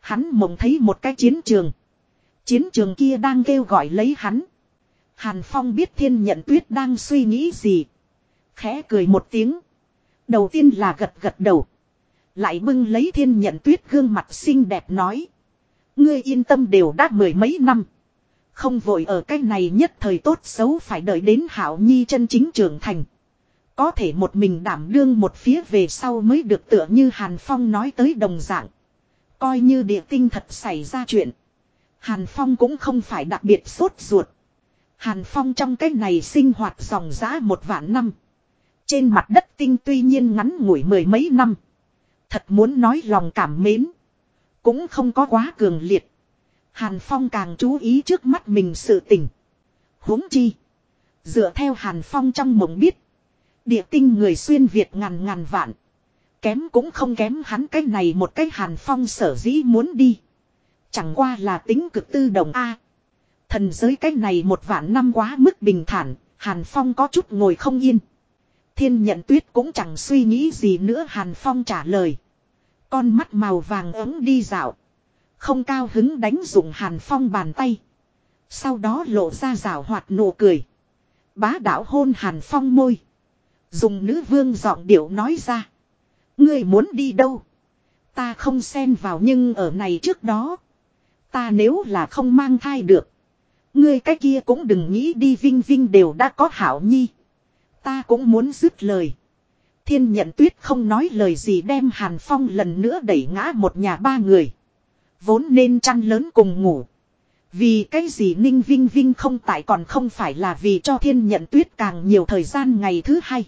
Hắn mộng thấy một cái chiến trường. Chiến trường kia đang kêu gọi lấy hắn. Hàn Phong biết thiên nhận tuyết đang suy nghĩ gì. Khẽ cười một tiếng. Đầu tiên là gật gật đầu. Lại bưng lấy thiên nhận tuyết gương mặt xinh đẹp nói. Ngươi yên tâm đều đã mười mấy năm. Không vội ở cái này nhất thời tốt xấu phải đợi đến Hảo Nhi chân chính trưởng thành. Có thể một mình đảm đương một phía về sau mới được tựa như Hàn Phong nói tới đồng dạng. Coi như địa tinh thật xảy ra chuyện. Hàn Phong cũng không phải đặc biệt sốt ruột. Hàn Phong trong cái này sinh hoạt dòng giã một vạn năm. Trên mặt đất tinh tuy nhiên ngắn ngủi mười mấy năm. Thật muốn nói lòng cảm mến. Cũng không có quá cường liệt. Hàn Phong càng chú ý trước mắt mình sự tình. huống chi. Dựa theo Hàn Phong trong mộng biết. Địa tinh người xuyên Việt ngàn ngàn vạn. Kém cũng không kém hắn cái này một cái Hàn Phong sở dĩ muốn đi. Chẳng qua là tính cực tư đồng A. thần giới cái này một vạn năm quá mức bình thản. Hàn Phong có chút ngồi không yên. Thiên nhận tuyết cũng chẳng suy nghĩ gì nữa Hàn Phong trả lời. Con mắt màu vàng ấm đi dạo. Không cao hứng đánh dụng Hàn Phong bàn tay. Sau đó lộ ra rào hoạt nụ cười. Bá đạo hôn Hàn Phong môi. Dùng nữ vương giọng điệu nói ra. Ngươi muốn đi đâu? Ta không xen vào nhưng ở này trước đó. Ta nếu là không mang thai được. Ngươi cái kia cũng đừng nghĩ đi vinh vinh đều đã có hảo nhi. Ta cũng muốn dứt lời. Thiên nhận tuyết không nói lời gì đem Hàn Phong lần nữa đẩy ngã một nhà ba người. Vốn nên chăn lớn cùng ngủ. Vì cái gì Ninh Vinh Vinh không tại còn không phải là vì cho thiên nhận tuyết càng nhiều thời gian ngày thứ hai.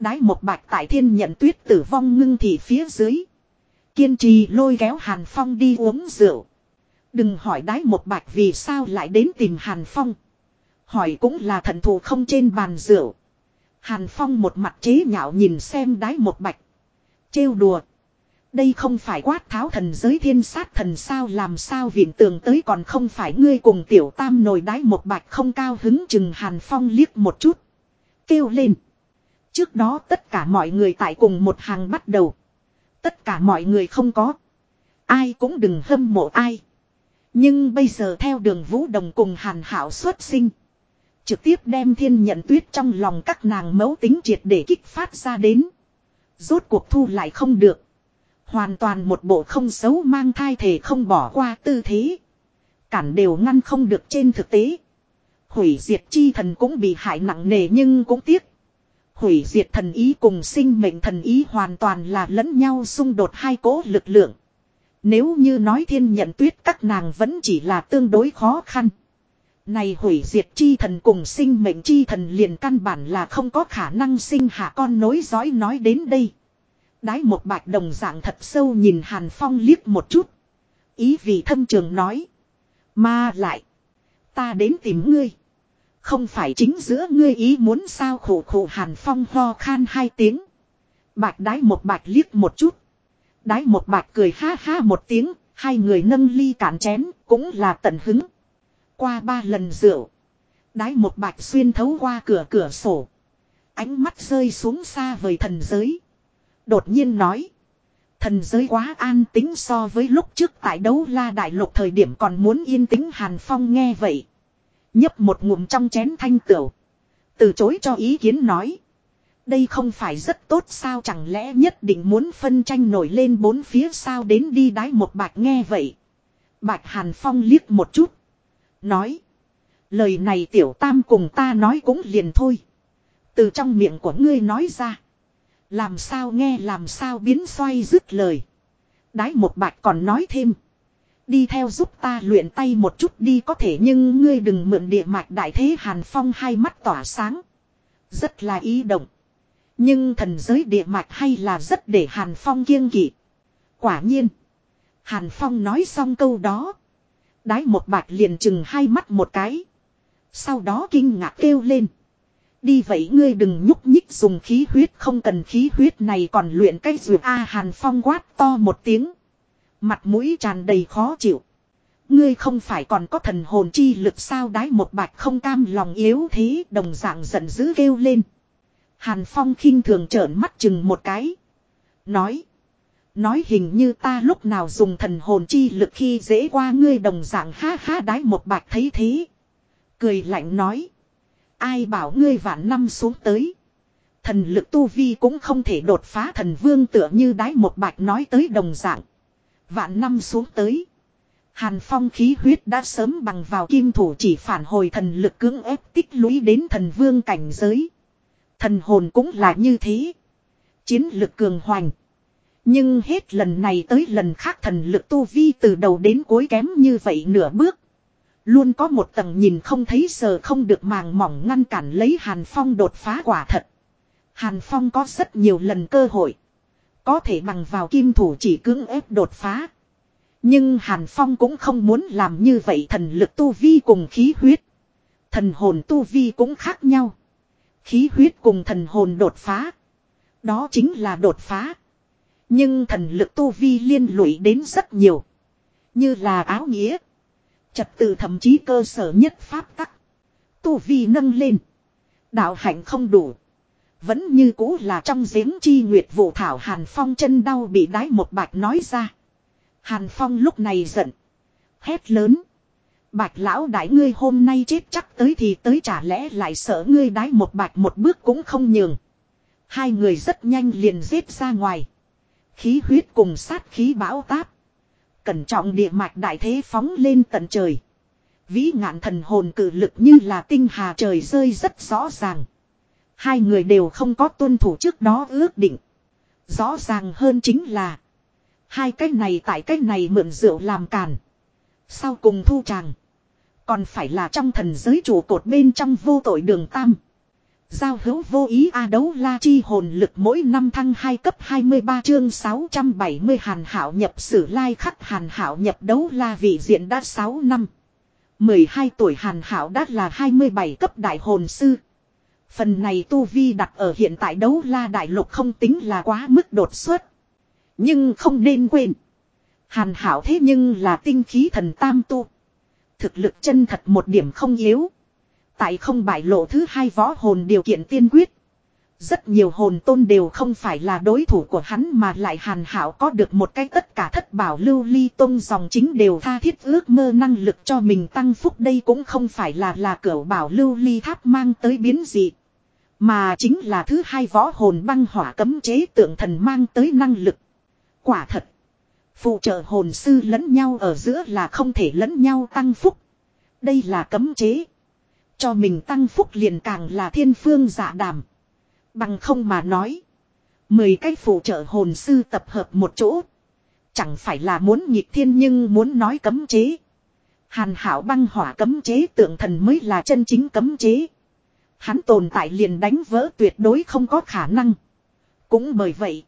Đái một bạch tại thiên nhận tuyết tử vong ngưng thị phía dưới. Kiên trì lôi kéo Hàn Phong đi uống rượu. Đừng hỏi đái một bạch vì sao lại đến tìm Hàn Phong. Hỏi cũng là thần thù không trên bàn rượu. Hàn Phong một mặt chế nhạo nhìn xem đái một bạch. Trêu đùa. Đây không phải quát tháo thần giới thiên sát thần sao làm sao viện tường tới còn không phải ngươi cùng tiểu tam nồi đái một bạch không cao hứng chừng Hàn Phong liếc một chút. Kêu lên. Trước đó tất cả mọi người tại cùng một hàng bắt đầu. Tất cả mọi người không có. Ai cũng đừng hâm mộ ai. Nhưng bây giờ theo đường Vũ Đồng cùng Hàn Hảo xuất sinh. Trực tiếp đem thiên nhận tuyết trong lòng các nàng mấu tính triệt để kích phát ra đến. Rốt cuộc thu lại không được. Hoàn toàn một bộ không xấu mang thai thể không bỏ qua tư thế. Cản đều ngăn không được trên thực tế. Hủy diệt chi thần cũng bị hại nặng nề nhưng cũng tiếc. Hủy diệt thần ý cùng sinh mệnh thần ý hoàn toàn là lẫn nhau xung đột hai cố lực lượng. Nếu như nói thiên nhận tuyết các nàng vẫn chỉ là tương đối khó khăn. Này hủy diệt chi thần cùng sinh mệnh chi thần liền căn bản là không có khả năng sinh hạ con nối dõi nói đến đây. Đái một bạch đồng dạng thật sâu nhìn Hàn Phong liếc một chút. Ý vị thâm trường nói. Mà lại. Ta đến tìm ngươi. Không phải chính giữa ngươi ý muốn sao khổ khổ Hàn Phong ho khan hai tiếng. Bạch đái một bạch liếc một chút. Đái một bạch cười ha ha một tiếng. Hai người nâng ly cạn chén, cũng là tận hứng. Qua ba lần rượu. Đái một bạch xuyên thấu qua cửa cửa sổ. Ánh mắt rơi xuống xa vời thần giới. Đột nhiên nói. Thần giới quá an tính so với lúc trước tại đấu la đại lục thời điểm còn muốn yên tĩnh Hàn Phong nghe vậy. Nhấp một ngụm trong chén thanh tửu. Từ chối cho ý kiến nói. Đây không phải rất tốt sao chẳng lẽ nhất định muốn phân tranh nổi lên bốn phía sao đến đi đái một bạch nghe vậy. Bạch Hàn Phong liếc một chút. Nói. Lời này tiểu tam cùng ta nói cũng liền thôi. Từ trong miệng của ngươi nói ra. Làm sao nghe, làm sao biến xoay dứt lời. Đái một bạch còn nói thêm. Đi theo giúp ta luyện tay một chút đi có thể nhưng ngươi đừng mượn địa mạch đại thế Hàn Phong hai mắt tỏa sáng. Rất là ý động. Nhưng thần giới địa mạch hay là rất để Hàn Phong kiêng kỵ. Quả nhiên. Hàn Phong nói xong câu đó. Đái một bạch liền chừng hai mắt một cái. Sau đó kinh ngạc kêu lên. Đi vậy ngươi đừng nhúc nhích dùng khí huyết không cần khí huyết này còn luyện cái dược A Hàn Phong quát to một tiếng. Mặt mũi tràn đầy khó chịu. Ngươi không phải còn có thần hồn chi lực sao đái một bạch không cam lòng yếu thế, đồng dạng giận dữ kêu lên. Hàn Phong khinh thường trợn mắt chừng một cái. Nói. Nói hình như ta lúc nào dùng thần hồn chi lực khi dễ qua ngươi đồng dạng ha ha đái một bạch thấy thế. Cười lạnh nói. Ai bảo ngươi vạn năm xuống tới. Thần lực tu vi cũng không thể đột phá thần vương tựa như đái một bạch nói tới đồng dạng. Vạn năm xuống tới. Hàn phong khí huyết đã sớm bằng vào kim thủ chỉ phản hồi thần lực cưỡng ép tích lũy đến thần vương cảnh giới. Thần hồn cũng là như thế. Chiến lực cường hoành. Nhưng hết lần này tới lần khác thần lực tu vi từ đầu đến cuối kém như vậy nửa bước. Luôn có một tầng nhìn không thấy sờ không được màng mỏng ngăn cản lấy Hàn Phong đột phá quả thật. Hàn Phong có rất nhiều lần cơ hội. Có thể bằng vào kim thủ chỉ cưỡng ép đột phá. Nhưng Hàn Phong cũng không muốn làm như vậy thần lực tu vi cùng khí huyết. Thần hồn tu vi cũng khác nhau. Khí huyết cùng thần hồn đột phá. Đó chính là đột phá. Nhưng thần lực tu vi liên lụy đến rất nhiều. Như là áo nghĩa. Trật tự thậm chí cơ sở nhất pháp tắc. Tu vi nâng lên. Đạo hạnh không đủ. Vẫn như cũ là trong giếng chi nguyệt vụ thảo Hàn Phong chân đau bị đái một bạch nói ra. Hàn Phong lúc này giận. Hét lớn. Bạch lão đại ngươi hôm nay chết chắc tới thì tới chả lẽ lại sợ ngươi đái một bạch một bước cũng không nhường. Hai người rất nhanh liền giết ra ngoài. Khí huyết cùng sát khí bão táp. Cẩn trọng địa mạch đại thế phóng lên tận trời. Vĩ ngạn thần hồn cử lực như là tinh hà trời rơi rất rõ ràng. Hai người đều không có tuân thủ trước đó ước định. Rõ ràng hơn chính là. Hai cái này tại cái này mượn rượu làm càn. Sau cùng thu tràng. Còn phải là trong thần giới trụ cột bên trong vô tội đường tam. Giao hữu vô ý A đấu la chi hồn lực mỗi năm thăng 2 cấp 23 chương 670 hàn hảo nhập sử lai khắc hàn hảo nhập đấu la vị diện đã 6 năm. 12 tuổi hàn hảo đã là 27 cấp đại hồn sư. Phần này tu vi đặt ở hiện tại đấu la đại lục không tính là quá mức đột xuất. Nhưng không nên quên. Hàn hảo thế nhưng là tinh khí thần tam tu. Thực lực chân thật một điểm không yếu. Tại không bại lộ thứ hai võ hồn điều kiện tiên quyết. Rất nhiều hồn tôn đều không phải là đối thủ của hắn mà lại hàn hảo có được một cái tất cả thất bảo lưu ly tôn dòng chính đều tha thiết ước mơ năng lực cho mình tăng phúc đây cũng không phải là là cửa bảo lưu ly tháp mang tới biến dị. Mà chính là thứ hai võ hồn băng hỏa cấm chế tượng thần mang tới năng lực. Quả thật. Phụ trợ hồn sư lẫn nhau ở giữa là không thể lẫn nhau tăng phúc. Đây là cấm chế. Cho mình tăng phúc liền càng là thiên phương dạ đàm. Bằng không mà nói. Mười cái phụ trợ hồn sư tập hợp một chỗ. Chẳng phải là muốn nhịp thiên nhưng muốn nói cấm chế. Hàn hảo băng hỏa cấm chế tượng thần mới là chân chính cấm chế. Hắn tồn tại liền đánh vỡ tuyệt đối không có khả năng. Cũng bởi vậy.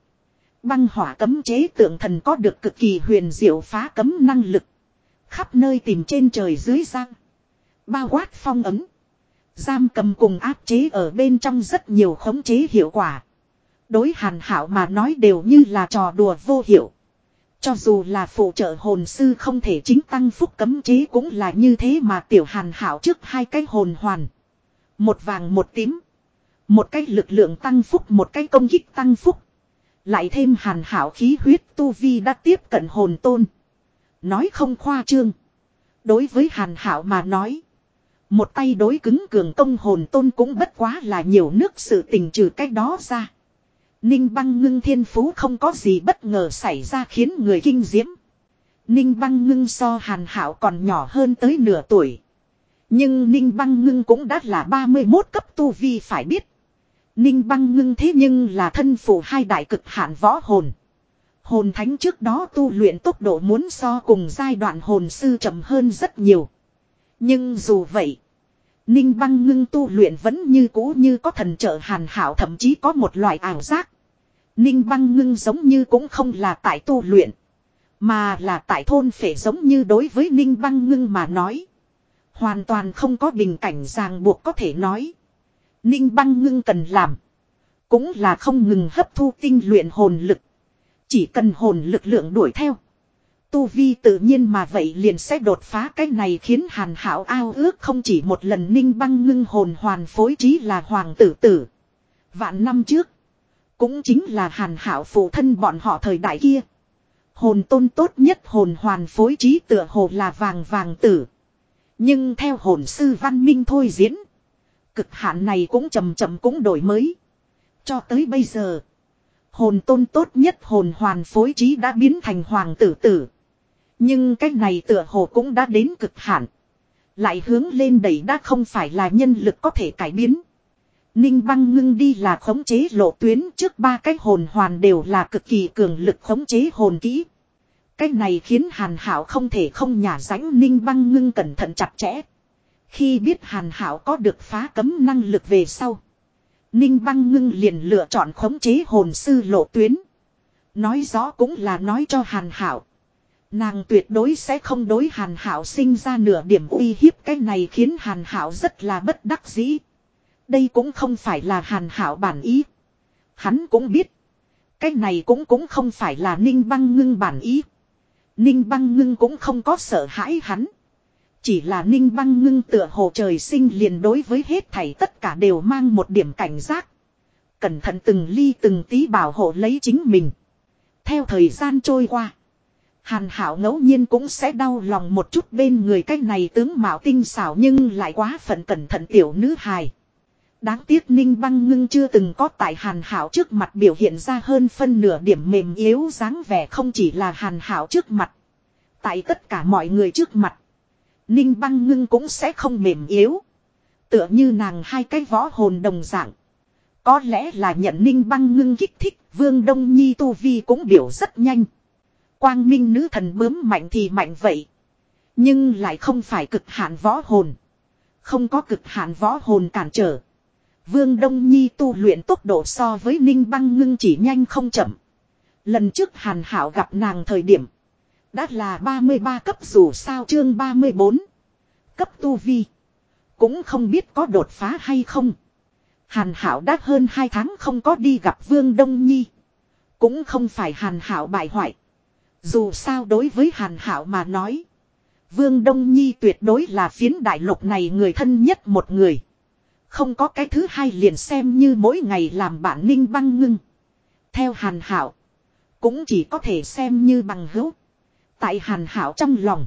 Băng hỏa cấm chế tượng thần có được cực kỳ huyền diệu phá cấm năng lực. Khắp nơi tìm trên trời dưới giang. Bao quát phong ấm. Giam cầm cùng áp chế ở bên trong rất nhiều khống chế hiệu quả. Đối hàn hảo mà nói đều như là trò đùa vô hiệu. Cho dù là phụ trợ hồn sư không thể chính tăng phúc cấm chế cũng là như thế mà tiểu hàn hảo trước hai cái hồn hoàn. Một vàng một tím. Một cái lực lượng tăng phúc, một cái công kích tăng phúc. Lại thêm hàn hảo khí huyết tu vi đã tiếp cận hồn tôn. Nói không khoa trương. Đối với hàn hảo mà nói. Một tay đối cứng cường công hồn tôn cũng bất quá là nhiều nước sự tình trừ cách đó ra. Ninh băng ngưng thiên phú không có gì bất ngờ xảy ra khiến người kinh diễm. Ninh băng ngưng so hàn hảo còn nhỏ hơn tới nửa tuổi. Nhưng Ninh băng ngưng cũng đã là 31 cấp tu vi phải biết. Ninh băng ngưng thế nhưng là thân phụ hai đại cực hạn võ hồn. Hồn thánh trước đó tu luyện tốc độ muốn so cùng giai đoạn hồn sư chậm hơn rất nhiều. Nhưng dù vậy, Ninh băng ngưng tu luyện vẫn như cũ như có thần trợ hàn hảo thậm chí có một loại ảo giác. Ninh băng ngưng giống như cũng không là tại tu luyện. Mà là tại thôn phể giống như đối với ninh băng ngưng mà nói. Hoàn toàn không có bình cảnh ràng buộc có thể nói. Ninh băng ngưng cần làm. Cũng là không ngừng hấp thu tinh luyện hồn lực. Chỉ cần hồn lực lượng đuổi theo. Tu vi tự nhiên mà vậy liền sẽ đột phá cái này khiến hàn hảo ao ước không chỉ một lần ninh băng ngưng hồn hoàn phối trí là hoàng tử tử. Vạn năm trước. Cũng chính là hàn hảo phụ thân bọn họ thời đại kia. Hồn tôn tốt nhất hồn hoàn phối trí tựa hồ là vàng vàng tử. Nhưng theo hồn sư văn minh thôi diễn. Cực hạn này cũng chầm chậm cũng đổi mới. Cho tới bây giờ. Hồn tôn tốt nhất hồn hoàn phối trí đã biến thành hoàng tử tử. Nhưng cái này tựa hồ cũng đã đến cực hạn. Lại hướng lên đẩy đã không phải là nhân lực có thể cải biến. Ninh băng ngưng đi là khống chế lộ tuyến trước ba cái hồn hoàn đều là cực kỳ cường lực khống chế hồn kỹ. Cái này khiến hàn hảo không thể không nhả rãnh, ninh băng ngưng cẩn thận chặt chẽ. Khi biết hàn hảo có được phá cấm năng lực về sau. Ninh băng ngưng liền lựa chọn khống chế hồn sư lộ tuyến. Nói rõ cũng là nói cho hàn hảo. Nàng tuyệt đối sẽ không đối hàn hảo sinh ra nửa điểm uy hiếp cái này khiến hàn hảo rất là bất đắc dĩ. Đây cũng không phải là hàn hảo bản ý. Hắn cũng biết. Cái này cũng cũng không phải là ninh băng ngưng bản ý. Ninh băng ngưng cũng không có sợ hãi hắn. Chỉ là ninh băng ngưng tựa hồ trời sinh liền đối với hết thảy tất cả đều mang một điểm cảnh giác. Cẩn thận từng ly từng tí bảo hộ lấy chính mình. Theo thời gian trôi qua. Hàn hảo ngẫu nhiên cũng sẽ đau lòng một chút bên người cái này tướng mạo tinh xảo nhưng lại quá phận cẩn thận tiểu nữ hài. Đáng tiếc Ninh Băng Ngưng chưa từng có tại Hàn Hảo trước mặt biểu hiện ra hơn phân nửa điểm mềm yếu dáng vẻ không chỉ là Hàn Hảo trước mặt. Tại tất cả mọi người trước mặt. Ninh Băng Ngưng cũng sẽ không mềm yếu. Tựa như nàng hai cái võ hồn đồng dạng. Có lẽ là nhận Ninh Băng Ngưng kích thích, Vương Đông Nhi Tu Vi cũng biểu rất nhanh. Quang Minh nữ thần bướm mạnh thì mạnh vậy. Nhưng lại không phải cực hạn võ hồn. Không có cực hạn võ hồn cản trở. Vương Đông Nhi tu luyện tốc độ so với Ninh Băng Ngưng chỉ nhanh không chậm. Lần trước Hàn Hảo gặp nàng thời điểm. Đã là 33 cấp dù sao chương 34. Cấp tu vi. Cũng không biết có đột phá hay không. Hàn Hảo đã hơn 2 tháng không có đi gặp Vương Đông Nhi. Cũng không phải Hàn Hảo bại hoại. Dù sao đối với Hàn Hảo mà nói. Vương Đông Nhi tuyệt đối là phiến đại lục này người thân nhất một người. Không có cái thứ hai liền xem như mỗi ngày làm bạn ninh băng ngưng. Theo Hàn Hảo. Cũng chỉ có thể xem như bằng hữu. Tại Hàn Hảo trong lòng.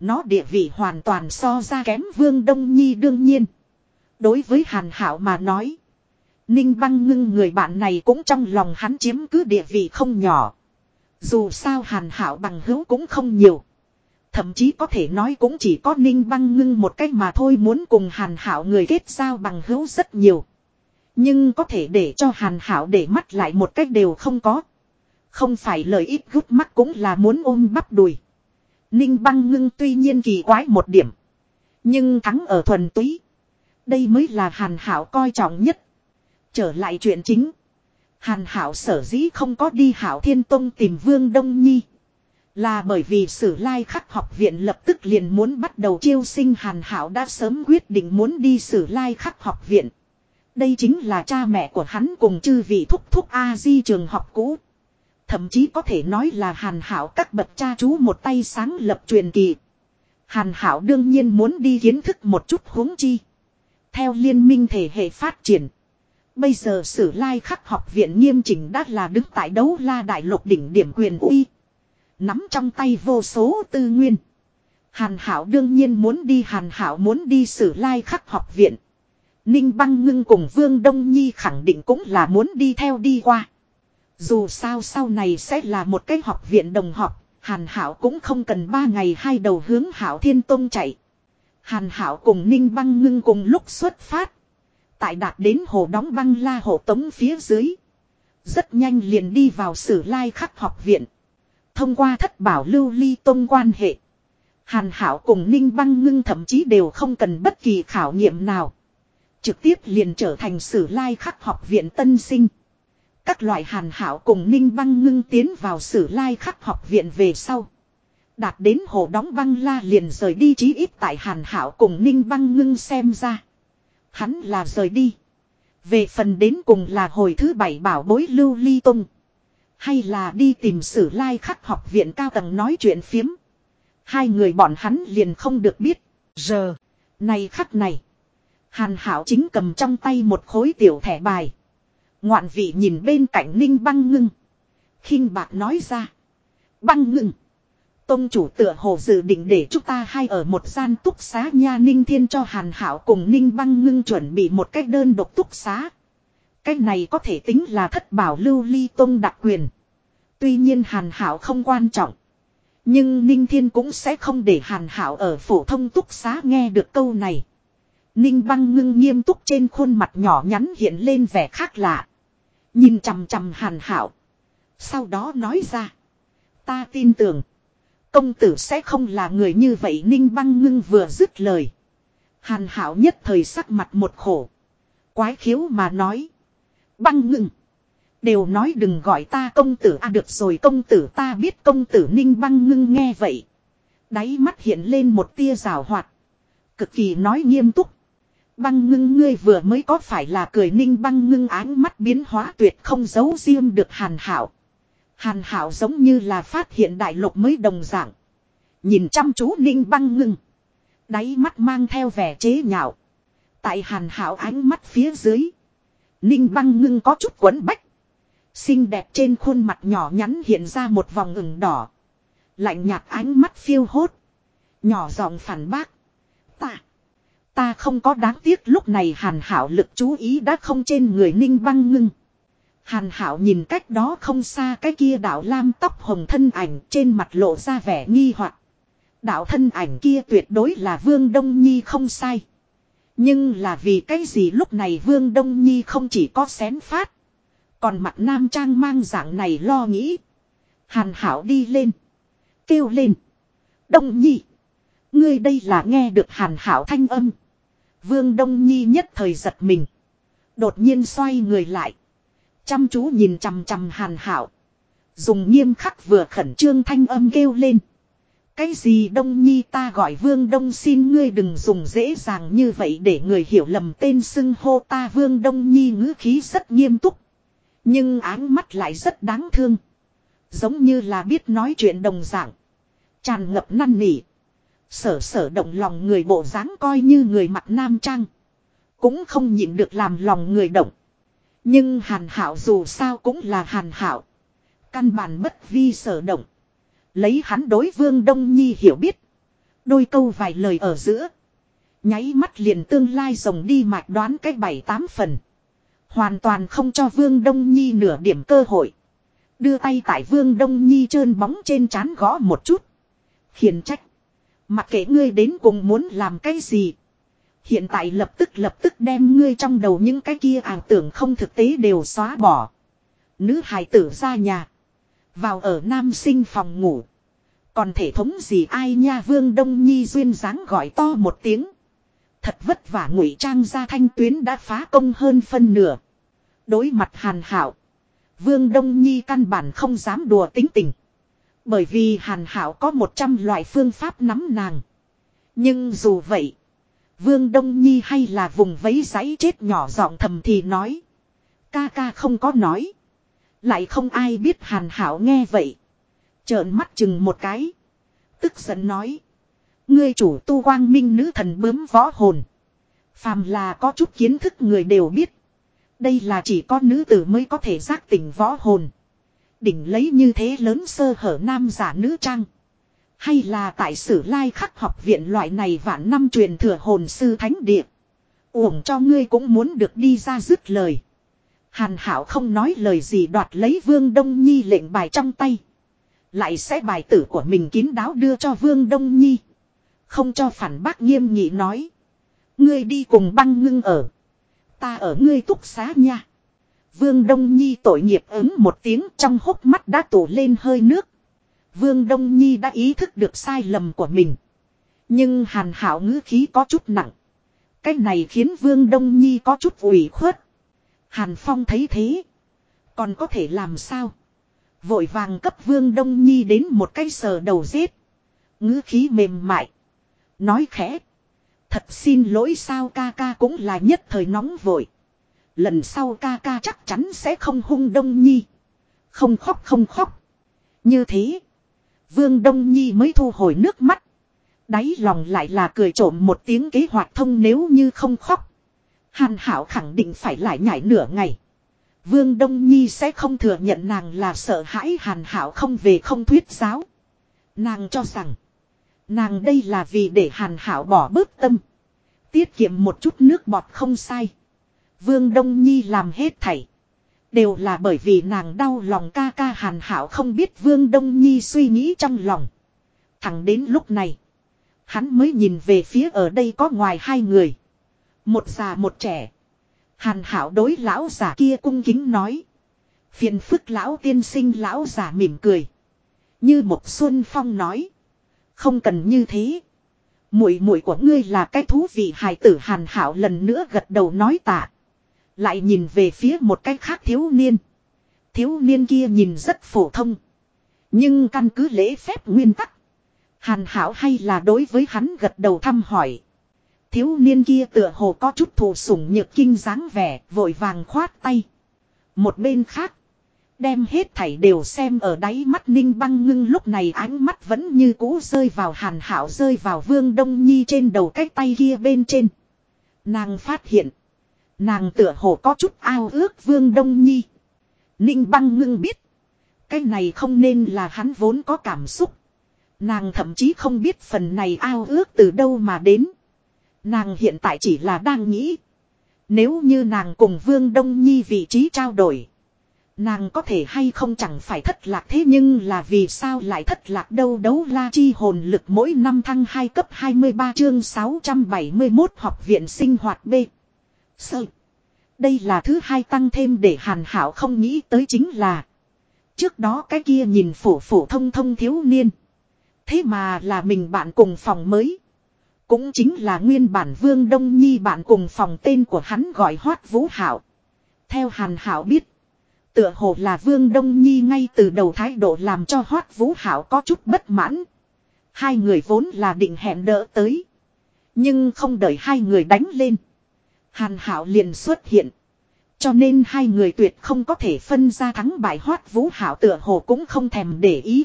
Nó địa vị hoàn toàn so ra kém Vương Đông Nhi đương nhiên. Đối với Hàn Hảo mà nói. Ninh băng ngưng người bạn này cũng trong lòng hắn chiếm cứ địa vị không nhỏ. Dù sao Hàn Hảo bằng hữu cũng không nhiều. Thậm chí có thể nói cũng chỉ có Ninh băng ngưng một cách mà thôi muốn cùng Hàn Hảo người kết giao bằng hữu rất nhiều. Nhưng có thể để cho Hàn Hảo để mắt lại một cách đều không có. Không phải lời ít gút mắt cũng là muốn ôm bắp đùi. Ninh băng ngưng tuy nhiên kỳ quái một điểm. Nhưng thắng ở thuần túy. Đây mới là hàn hảo coi trọng nhất. Trở lại chuyện chính. Hàn hảo sở dĩ không có đi hảo thiên tông tìm vương đông nhi. Là bởi vì sử lai khắc học viện lập tức liền muốn bắt đầu chiêu sinh hàn hảo đã sớm quyết định muốn đi sử lai khắc học viện. Đây chính là cha mẹ của hắn cùng chư vị thúc thúc A-di trường học cũ. Thậm chí có thể nói là hàn hảo các bậc cha chú một tay sáng lập truyền kỳ. Hàn hảo đương nhiên muốn đi kiến thức một chút huống chi. Theo liên minh thể hệ phát triển. Bây giờ sử lai khắc học viện nghiêm chỉnh đã là đứng tại đấu la đại lục đỉnh điểm quyền uy. Nắm trong tay vô số tư nguyên. Hàn hảo đương nhiên muốn đi, hàn hảo muốn đi sử lai khắc học viện. Ninh băng ngưng cùng Vương Đông Nhi khẳng định cũng là muốn đi theo đi qua. Dù sao sau này sẽ là một cái học viện đồng học, Hàn Hảo cũng không cần ba ngày hai đầu hướng Hảo Thiên Tông chạy. Hàn Hảo cùng Ninh Băng Ngưng cùng lúc xuất phát. Tại đạt đến hồ đóng băng la hồ tống phía dưới. Rất nhanh liền đi vào sử lai khắc học viện. Thông qua thất bảo lưu ly tông quan hệ. Hàn Hảo cùng Ninh Băng Ngưng thậm chí đều không cần bất kỳ khảo nghiệm nào. Trực tiếp liền trở thành sử lai khắc học viện tân sinh. Các loại hàn hảo cùng ninh băng ngưng tiến vào sử lai khắc học viện về sau. Đạt đến hồ đóng băng la liền rời đi chí ít tại hàn hảo cùng ninh băng ngưng xem ra. Hắn là rời đi. Về phần đến cùng là hồi thứ bảy bảo bối lưu ly tung. Hay là đi tìm sử lai khắc học viện cao tầng nói chuyện phiếm. Hai người bọn hắn liền không được biết. Giờ. Này khắc này. Hàn hảo chính cầm trong tay một khối tiểu thẻ bài. Ngoạn vị nhìn bên cạnh ninh băng ngưng. khinh bạc nói ra. Băng ngưng. Tông chủ tựa hồ dự định để chúng ta hai ở một gian túc xá nha ninh thiên cho hàn hảo cùng ninh băng ngưng chuẩn bị một cách đơn độc túc xá. Cách này có thể tính là thất bảo lưu ly tông đặc quyền. Tuy nhiên hàn hảo không quan trọng. Nhưng ninh thiên cũng sẽ không để hàn hảo ở phổ thông túc xá nghe được câu này. Ninh băng ngưng nghiêm túc trên khuôn mặt nhỏ nhắn hiện lên vẻ khác lạ. Nhìn chằm chằm hàn hảo. Sau đó nói ra. Ta tin tưởng. Công tử sẽ không là người như vậy ninh băng ngưng vừa dứt lời. Hàn hảo nhất thời sắc mặt một khổ. Quái khiếu mà nói. Băng ngưng. Đều nói đừng gọi ta công tử à được rồi công tử ta biết công tử ninh băng ngưng nghe vậy. Đáy mắt hiện lên một tia rào hoạt. Cực kỳ nói nghiêm túc. Băng ngưng ngươi vừa mới có phải là cười ninh băng ngưng áng mắt biến hóa tuyệt không giấu riêng được hàn hảo. Hàn hảo giống như là phát hiện đại lục mới đồng dạng. Nhìn chăm chú ninh băng ngưng. Đáy mắt mang theo vẻ chế nhạo. Tại hàn hảo ánh mắt phía dưới. Ninh băng ngưng có chút quấn bách. Xinh đẹp trên khuôn mặt nhỏ nhắn hiện ra một vòng ửng đỏ. Lạnh nhạt ánh mắt phiêu hốt. Nhỏ giọng phản bác. Ta. Không có đáng tiếc lúc này hàn hảo lực chú ý đã không trên người ninh băng ngưng. Hàn hảo nhìn cách đó không xa cái kia đạo lam tóc hồng thân ảnh trên mặt lộ ra vẻ nghi hoặc. Đạo thân ảnh kia tuyệt đối là Vương Đông Nhi không sai. Nhưng là vì cái gì lúc này Vương Đông Nhi không chỉ có xén phát. Còn mặt nam trang mang dạng này lo nghĩ. Hàn hảo đi lên. Kêu lên. Đông Nhi. Ngươi đây là nghe được hàn hảo thanh âm. Vương Đông Nhi nhất thời giật mình. Đột nhiên xoay người lại. Chăm chú nhìn chằm chằm hàn hảo. Dùng nghiêm khắc vừa khẩn trương thanh âm kêu lên. Cái gì Đông Nhi ta gọi Vương Đông xin ngươi đừng dùng dễ dàng như vậy để người hiểu lầm tên xưng hô ta Vương Đông Nhi ngữ khí rất nghiêm túc. Nhưng áng mắt lại rất đáng thương. Giống như là biết nói chuyện đồng dạng. Tràn ngập năn nỉ. Sở sở động lòng người bộ dáng coi như người mặt nam trang. Cũng không nhịn được làm lòng người động. Nhưng hàn hảo dù sao cũng là hàn hảo. Căn bản bất vi sở động. Lấy hắn đối vương Đông Nhi hiểu biết. Đôi câu vài lời ở giữa. Nháy mắt liền tương lai rồng đi mạch đoán cách bảy tám phần. Hoàn toàn không cho vương Đông Nhi nửa điểm cơ hội. Đưa tay tại vương Đông Nhi trơn bóng trên trán gõ một chút. Khiến trách. Mặc kệ ngươi đến cùng muốn làm cái gì. Hiện tại lập tức lập tức đem ngươi trong đầu những cái kia ảo tưởng không thực tế đều xóa bỏ. Nữ hài tử ra nhà. Vào ở nam sinh phòng ngủ. Còn thể thống gì ai nha vương đông nhi duyên dáng gọi to một tiếng. Thật vất vả ngụy trang ra thanh tuyến đã phá công hơn phân nửa. Đối mặt hàn hảo. Vương Đông Nhi căn bản không dám đùa tính tình. Bởi vì hàn hảo có một trăm loại phương pháp nắm nàng. Nhưng dù vậy. Vương Đông Nhi hay là vùng vấy giấy chết nhỏ giọng thầm thì nói. Ca ca không có nói. Lại không ai biết hàn hảo nghe vậy. Trợn mắt chừng một cái. Tức giận nói. Ngươi chủ tu quang minh nữ thần bướm võ hồn. Phàm là có chút kiến thức người đều biết. Đây là chỉ có nữ tử mới có thể giác tỉnh võ hồn. Đỉnh lấy như thế lớn sơ hở nam giả nữ trang. Hay là tại sử lai khắc học viện loại này vạn năm truyền thừa hồn sư thánh địa. Uổng cho ngươi cũng muốn được đi ra dứt lời. Hàn hảo không nói lời gì đoạt lấy vương đông nhi lệnh bài trong tay. Lại sẽ bài tử của mình kín đáo đưa cho vương đông nhi. Không cho phản bác nghiêm nghị nói. Ngươi đi cùng băng ngưng ở. Ta ở ngươi túc xá nha. Vương Đông Nhi tội nghiệp ứng một tiếng trong hốc mắt đã tủ lên hơi nước. Vương Đông Nhi đã ý thức được sai lầm của mình. Nhưng hàn hảo ngữ khí có chút nặng. Cái này khiến Vương Đông Nhi có chút ủy khuất. Hàn Phong thấy thế. Còn có thể làm sao? Vội vàng cấp Vương Đông Nhi đến một cái sờ đầu giết. ngữ khí mềm mại. Nói khẽ. Thật xin lỗi sao ca ca cũng là nhất thời nóng vội. Lần sau ca ca chắc chắn sẽ không hung Đông Nhi. Không khóc không khóc. Như thế. Vương Đông Nhi mới thu hồi nước mắt. Đáy lòng lại là cười trộm một tiếng kế hoạch thông nếu như không khóc. Hàn Hảo khẳng định phải lại nhảy nửa ngày. Vương Đông Nhi sẽ không thừa nhận nàng là sợ hãi Hàn Hảo không về không thuyết giáo. Nàng cho rằng. Nàng đây là vì để Hàn Hảo bỏ bớt tâm. Tiết kiệm một chút nước bọt không sai. Vương Đông Nhi làm hết thảy. Đều là bởi vì nàng đau lòng ca ca hàn hảo không biết Vương Đông Nhi suy nghĩ trong lòng. Thẳng đến lúc này. Hắn mới nhìn về phía ở đây có ngoài hai người. Một già một trẻ. Hàn hảo đối lão giả kia cung kính nói. Phiền phức lão tiên sinh lão giả mỉm cười. Như một xuân phong nói. Không cần như thế. Muội muội của ngươi là cái thú vị hài tử hàn hảo lần nữa gật đầu nói tạ. Lại nhìn về phía một cái khác thiếu niên. Thiếu niên kia nhìn rất phổ thông. Nhưng căn cứ lễ phép nguyên tắc. Hàn hảo hay là đối với hắn gật đầu thăm hỏi. Thiếu niên kia tựa hồ có chút thù sủng nhược kinh dáng vẻ, vội vàng khoát tay. Một bên khác, đem hết thảy đều xem ở đáy mắt ninh băng ngưng lúc này ánh mắt vẫn như cũ rơi vào hàn hảo rơi vào vương đông nhi trên đầu cái tay kia bên trên. Nàng phát hiện, Nàng tựa hồ có chút ao ước Vương Đông Nhi. Ninh băng ngưng biết. Cái này không nên là hắn vốn có cảm xúc. Nàng thậm chí không biết phần này ao ước từ đâu mà đến. Nàng hiện tại chỉ là đang nghĩ. Nếu như nàng cùng Vương Đông Nhi vị trí trao đổi. Nàng có thể hay không chẳng phải thất lạc thế nhưng là vì sao lại thất lạc đâu đấu la chi hồn lực mỗi năm thăng 2 cấp 23 chương 671 học viện sinh hoạt B. Sơ. Đây là thứ hai tăng thêm để hàn hảo không nghĩ tới chính là. Trước đó cái kia nhìn phổ phổ thông thông thiếu niên. Thế mà là mình bạn cùng phòng mới. Cũng chính là nguyên bản Vương Đông Nhi bạn cùng phòng tên của hắn gọi Hoát Vũ Hảo. Theo Hàn Hảo biết. Tựa hồ là Vương Đông Nhi ngay từ đầu thái độ làm cho Hoát Vũ Hảo có chút bất mãn. Hai người vốn là định hẹn đỡ tới. Nhưng không đợi hai người đánh lên. Hàn Hảo liền xuất hiện. Cho nên hai người tuyệt không có thể phân ra thắng bại Hoát Vũ Hảo tựa hồ cũng không thèm để ý.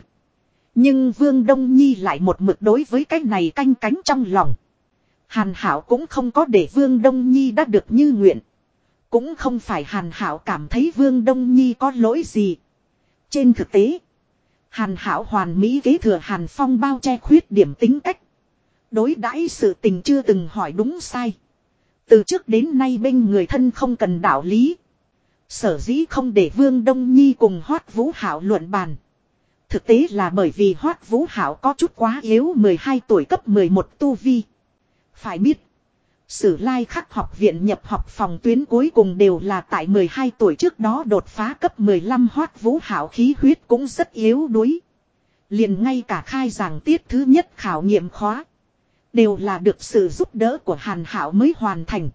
Nhưng Vương Đông Nhi lại một mực đối với cái này canh cánh trong lòng. Hàn Hảo cũng không có để Vương Đông Nhi đã được như nguyện. Cũng không phải Hàn Hảo cảm thấy Vương Đông Nhi có lỗi gì. Trên thực tế, Hàn Hảo hoàn mỹ kế thừa Hàn Phong bao che khuyết điểm tính cách. Đối đãi sự tình chưa từng hỏi đúng sai. Từ trước đến nay bên người thân không cần đạo lý. Sở dĩ không để Vương Đông Nhi cùng Hoát Vũ Hảo luận bàn. Thực tế là bởi vì Hoát Vũ Hảo có chút quá yếu 12 tuổi cấp 11 tu vi. Phải biết. Sử lai khắc học viện nhập học phòng tuyến cuối cùng đều là tại 12 tuổi trước đó đột phá cấp 15 Hoát Vũ Hảo khí huyết cũng rất yếu đuối. liền ngay cả khai giảng tiết thứ nhất khảo nghiệm khóa. Đều là được sự giúp đỡ của Hàn Hảo mới hoàn thành.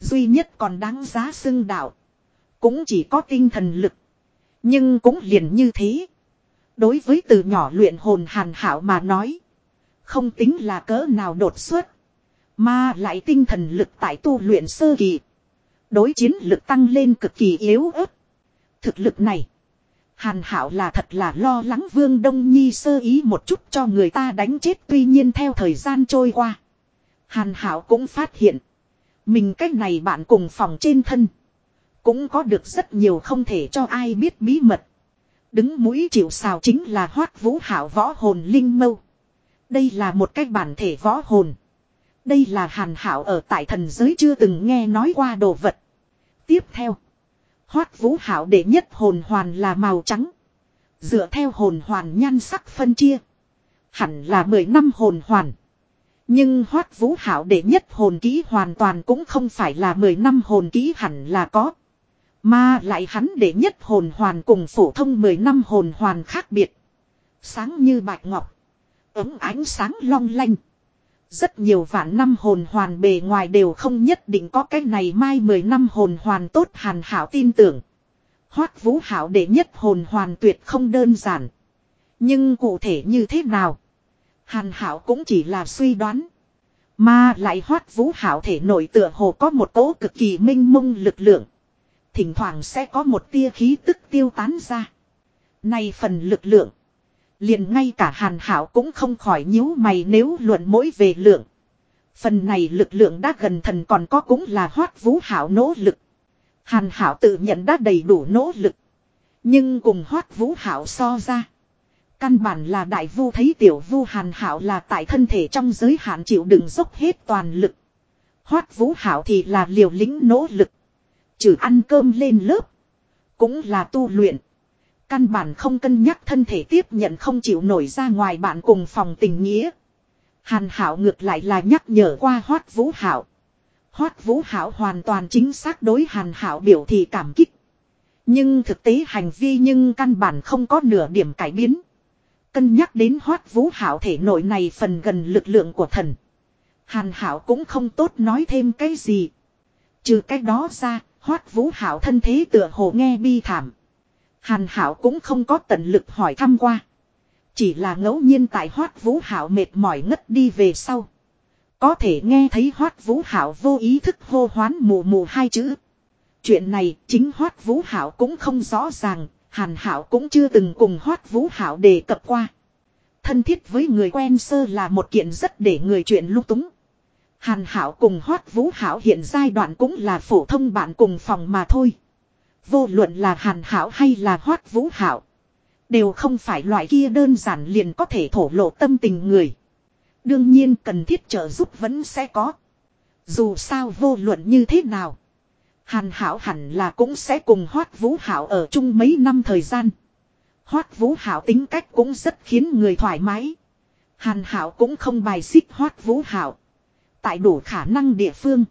Duy nhất còn đáng giá xưng đạo. Cũng chỉ có tinh thần lực. Nhưng cũng liền như thế. Đối với từ nhỏ luyện hồn hàn hảo mà nói. Không tính là cỡ nào đột xuất. Mà lại tinh thần lực tại tu luyện sơ kỳ. Đối chiến lực tăng lên cực kỳ yếu ớt. Thực lực này. Hàn hảo là thật là lo lắng Vương Đông Nhi sơ ý một chút cho người ta đánh chết, tuy nhiên theo thời gian trôi qua. Hàn hảo cũng phát hiện. Mình cách này bạn cùng phòng trên thân. Cũng có được rất nhiều không thể cho ai biết bí mật. Đứng mũi chịu sào chính là hoác vũ hảo võ hồn linh mâu. Đây là một cách bản thể võ hồn. Đây là hàn hảo ở tại thần giới chưa từng nghe nói qua đồ vật. Tiếp theo. Hoát vũ hảo đệ nhất hồn hoàn là màu trắng. Dựa theo hồn hoàn nhan sắc phân chia. Hẳn là 10 năm hồn hoàn. Nhưng hoát vũ hảo đệ nhất hồn ký hoàn toàn cũng không phải là 10 năm hồn ký hẳn là có. Mà lại hắn đệ nhất hồn hoàn cùng phổ thông 10 năm hồn hoàn khác biệt. Sáng như bạch ngọc. Ấm ánh sáng long lanh. Rất nhiều vạn năm hồn hoàn bề ngoài đều không nhất định có cái này mai 10 năm hồn hoàn tốt hàn hảo tin tưởng. Hoác vũ hảo để nhất hồn hoàn tuyệt không đơn giản. Nhưng cụ thể như thế nào? Hàn hảo cũng chỉ là suy đoán. Mà lại hoát vũ hảo thể nội tựa hồ có một cỗ cực kỳ minh mông lực lượng. Thỉnh thoảng sẽ có một tia khí tức tiêu tán ra. Này phần lực lượng liền ngay cả hàn hảo cũng không khỏi nhíu mày nếu luận mỗi về lượng. Phần này lực lượng đã gần thần còn có cũng là hoát vũ hảo nỗ lực. Hàn hảo tự nhận đã đầy đủ nỗ lực. Nhưng cùng hoát vũ hảo so ra. Căn bản là đại vu thấy tiểu vu hàn hảo là tại thân thể trong giới hạn chịu đựng dốc hết toàn lực. Hoát vũ hảo thì là liều lĩnh nỗ lực. Trừ ăn cơm lên lớp. Cũng là tu luyện. Căn bản không cân nhắc thân thể tiếp nhận không chịu nổi ra ngoài bạn cùng phòng tình nghĩa. Hàn hảo ngược lại là nhắc nhở qua hoát vũ hảo. Hoát vũ hảo hoàn toàn chính xác đối hàn hảo biểu thị cảm kích. Nhưng thực tế hành vi nhưng căn bản không có nửa điểm cải biến. Cân nhắc đến hoát vũ hảo thể nội này phần gần lực lượng của thần. Hàn hảo cũng không tốt nói thêm cái gì. Trừ cái đó ra, Hoát vũ hảo thân thế tựa hồ nghe bi thảm. Hàn hảo cũng không có tận lực hỏi thăm qua. Chỉ là ngẫu nhiên tại hoát vũ hảo mệt mỏi ngất đi về sau. Có thể nghe thấy hoát vũ hảo vô ý thức hô hoán mù mù hai chữ. Chuyện này chính hoát vũ hảo cũng không rõ ràng, hàn hảo cũng chưa từng cùng hoát vũ hảo đề cập qua. Thân thiết với người quen sơ là một kiện rất để người chuyện lúc túng. Hàn Hảo cùng Hoát Vũ Hảo hiện giai đoạn cũng là phổ thông bạn cùng phòng mà thôi. Vô luận là Hàn Hảo hay là Hoát Vũ Hảo. Đều không phải loại kia đơn giản liền có thể thổ lộ tâm tình người. Đương nhiên cần thiết trợ giúp vẫn sẽ có. Dù sao vô luận như thế nào. Hàn Hảo hẳn là cũng sẽ cùng Hoát Vũ Hảo ở chung mấy năm thời gian. Hoát Vũ Hảo tính cách cũng rất khiến người thoải mái. Hàn Hảo cũng không bài xích Hoát Vũ Hảo tại đủ khả năng địa phương.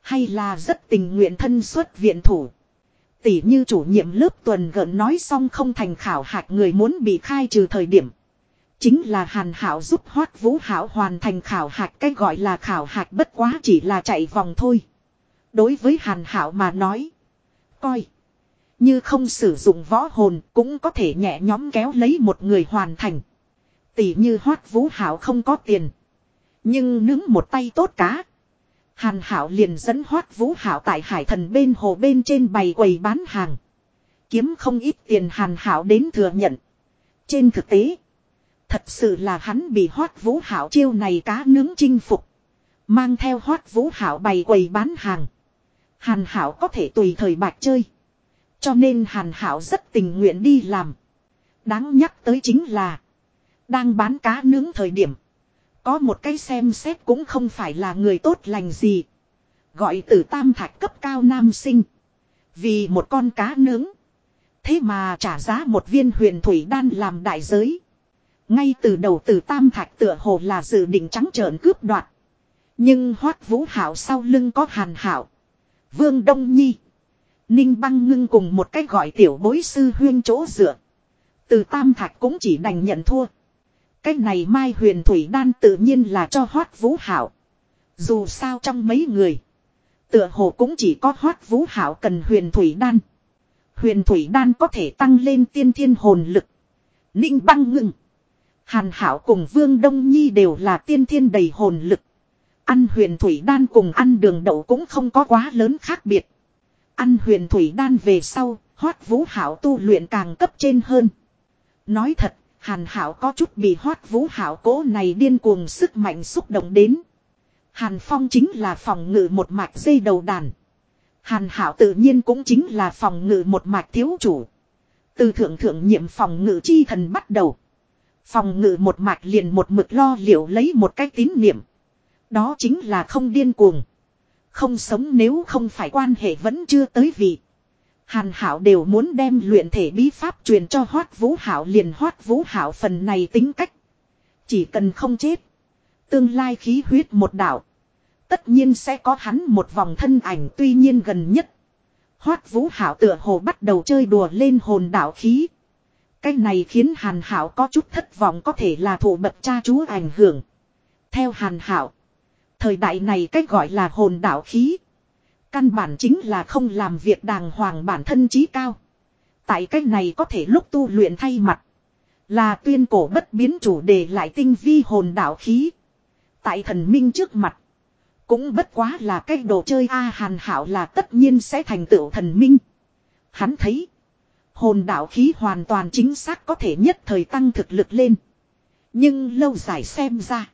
Hay là rất tình nguyện thân xuất viện thủ. Tỷ như chủ nhiệm lớp tuần gợn nói xong không thành khảo hạch người muốn bị khai trừ thời điểm. Chính là hàn hảo giúp hoát vũ hảo hoàn thành khảo hạch, cái gọi là khảo hạch bất quá chỉ là chạy vòng thôi. Đối với hàn hảo mà nói. Coi. Như không sử dụng võ hồn cũng có thể nhẹ nhóm kéo lấy một người hoàn thành. Tỷ như hoát vũ hảo không có tiền. Nhưng nướng một tay tốt cá. Hàn hảo liền dẫn hoát vũ hảo tại hải thần bên hồ bên trên bày quầy bán hàng. Kiếm không ít tiền hàn hảo đến thừa nhận. Trên thực tế. Thật sự là hắn bị hoát vũ hảo chiêu này cá nướng chinh phục. Mang theo hoát vũ hảo bày quầy bán hàng. Hàn hảo có thể tùy thời bạc chơi. Cho nên hàn hảo rất tình nguyện đi làm. Đáng nhắc tới chính là. Đang bán cá nướng thời điểm. Có một cái xem xét cũng không phải là người tốt lành gì. Gọi từ tam thạch cấp cao nam sinh. Vì một con cá nướng. Thế mà trả giá một viên huyền thủy đan làm đại giới. Ngay từ đầu từ tam thạch tựa hồ là dự định trắng trợn cướp đoạt. Nhưng hoát vũ hảo sau lưng có hàn hảo. Vương Đông Nhi. Ninh băng ngưng cùng một cách gọi tiểu bối sư huyên chỗ dựa. Từ tam thạch cũng chỉ đành nhận thua cái này Mai huyền thủy đan tự nhiên là cho hoát vũ hảo. Dù sao trong mấy người. Tựa hồ cũng chỉ có hoát vũ hảo cần huyền thủy đan. Huyền thủy đan có thể tăng lên tiên thiên hồn lực. Ninh băng ngưng. Hàn hảo cùng Vương Đông Nhi đều là tiên thiên đầy hồn lực. Ăn huyền thủy đan cùng ăn đường đậu cũng không có quá lớn khác biệt. Ăn huyền thủy đan về sau, hoát vũ hảo tu luyện càng cấp trên hơn. Nói thật, hàn hảo có chút bị hoát vũ hảo cố này điên cuồng sức mạnh xúc động đến. Hàn phong chính là phòng ngự một mạch dây đầu đàn. Hàn hảo tự nhiên cũng chính là phòng ngự một mạch thiếu chủ. Từ thượng thượng nhiệm phòng ngự chi thần bắt đầu. Phòng ngự một mạch liền một mực lo liệu lấy một cái tín niệm. Đó chính là không điên cuồng. Không sống nếu không phải quan hệ vẫn chưa tới vị. Hàn Hảo đều muốn đem luyện thể bí pháp truyền cho Hoát Vũ Hảo liền Hoát Vũ Hảo phần này tính cách. Chỉ cần không chết. Tương lai khí huyết một đảo, Tất nhiên sẽ có hắn một vòng thân ảnh tuy nhiên gần nhất. Hoát Vũ Hảo tựa hồ bắt đầu chơi đùa lên hồn đạo khí. Cái này khiến Hàn Hảo có chút thất vọng có thể là thụ bậc cha chú ảnh hưởng. Theo Hàn Hảo. Thời đại này cách gọi là hồn đạo khí. Căn bản chính là không làm việc đàng hoàng bản thân trí cao. Tại cách này có thể lúc tu luyện thay mặt. Là tuyên cổ bất biến chủ đề lại tinh vi hồn đạo khí. Tại thần minh trước mặt. Cũng bất quá là cái đồ chơi A hàn hảo là tất nhiên sẽ thành tựu thần minh. Hắn thấy. Hồn đạo khí hoàn toàn chính xác có thể nhất thời tăng thực lực lên. Nhưng lâu dài xem ra.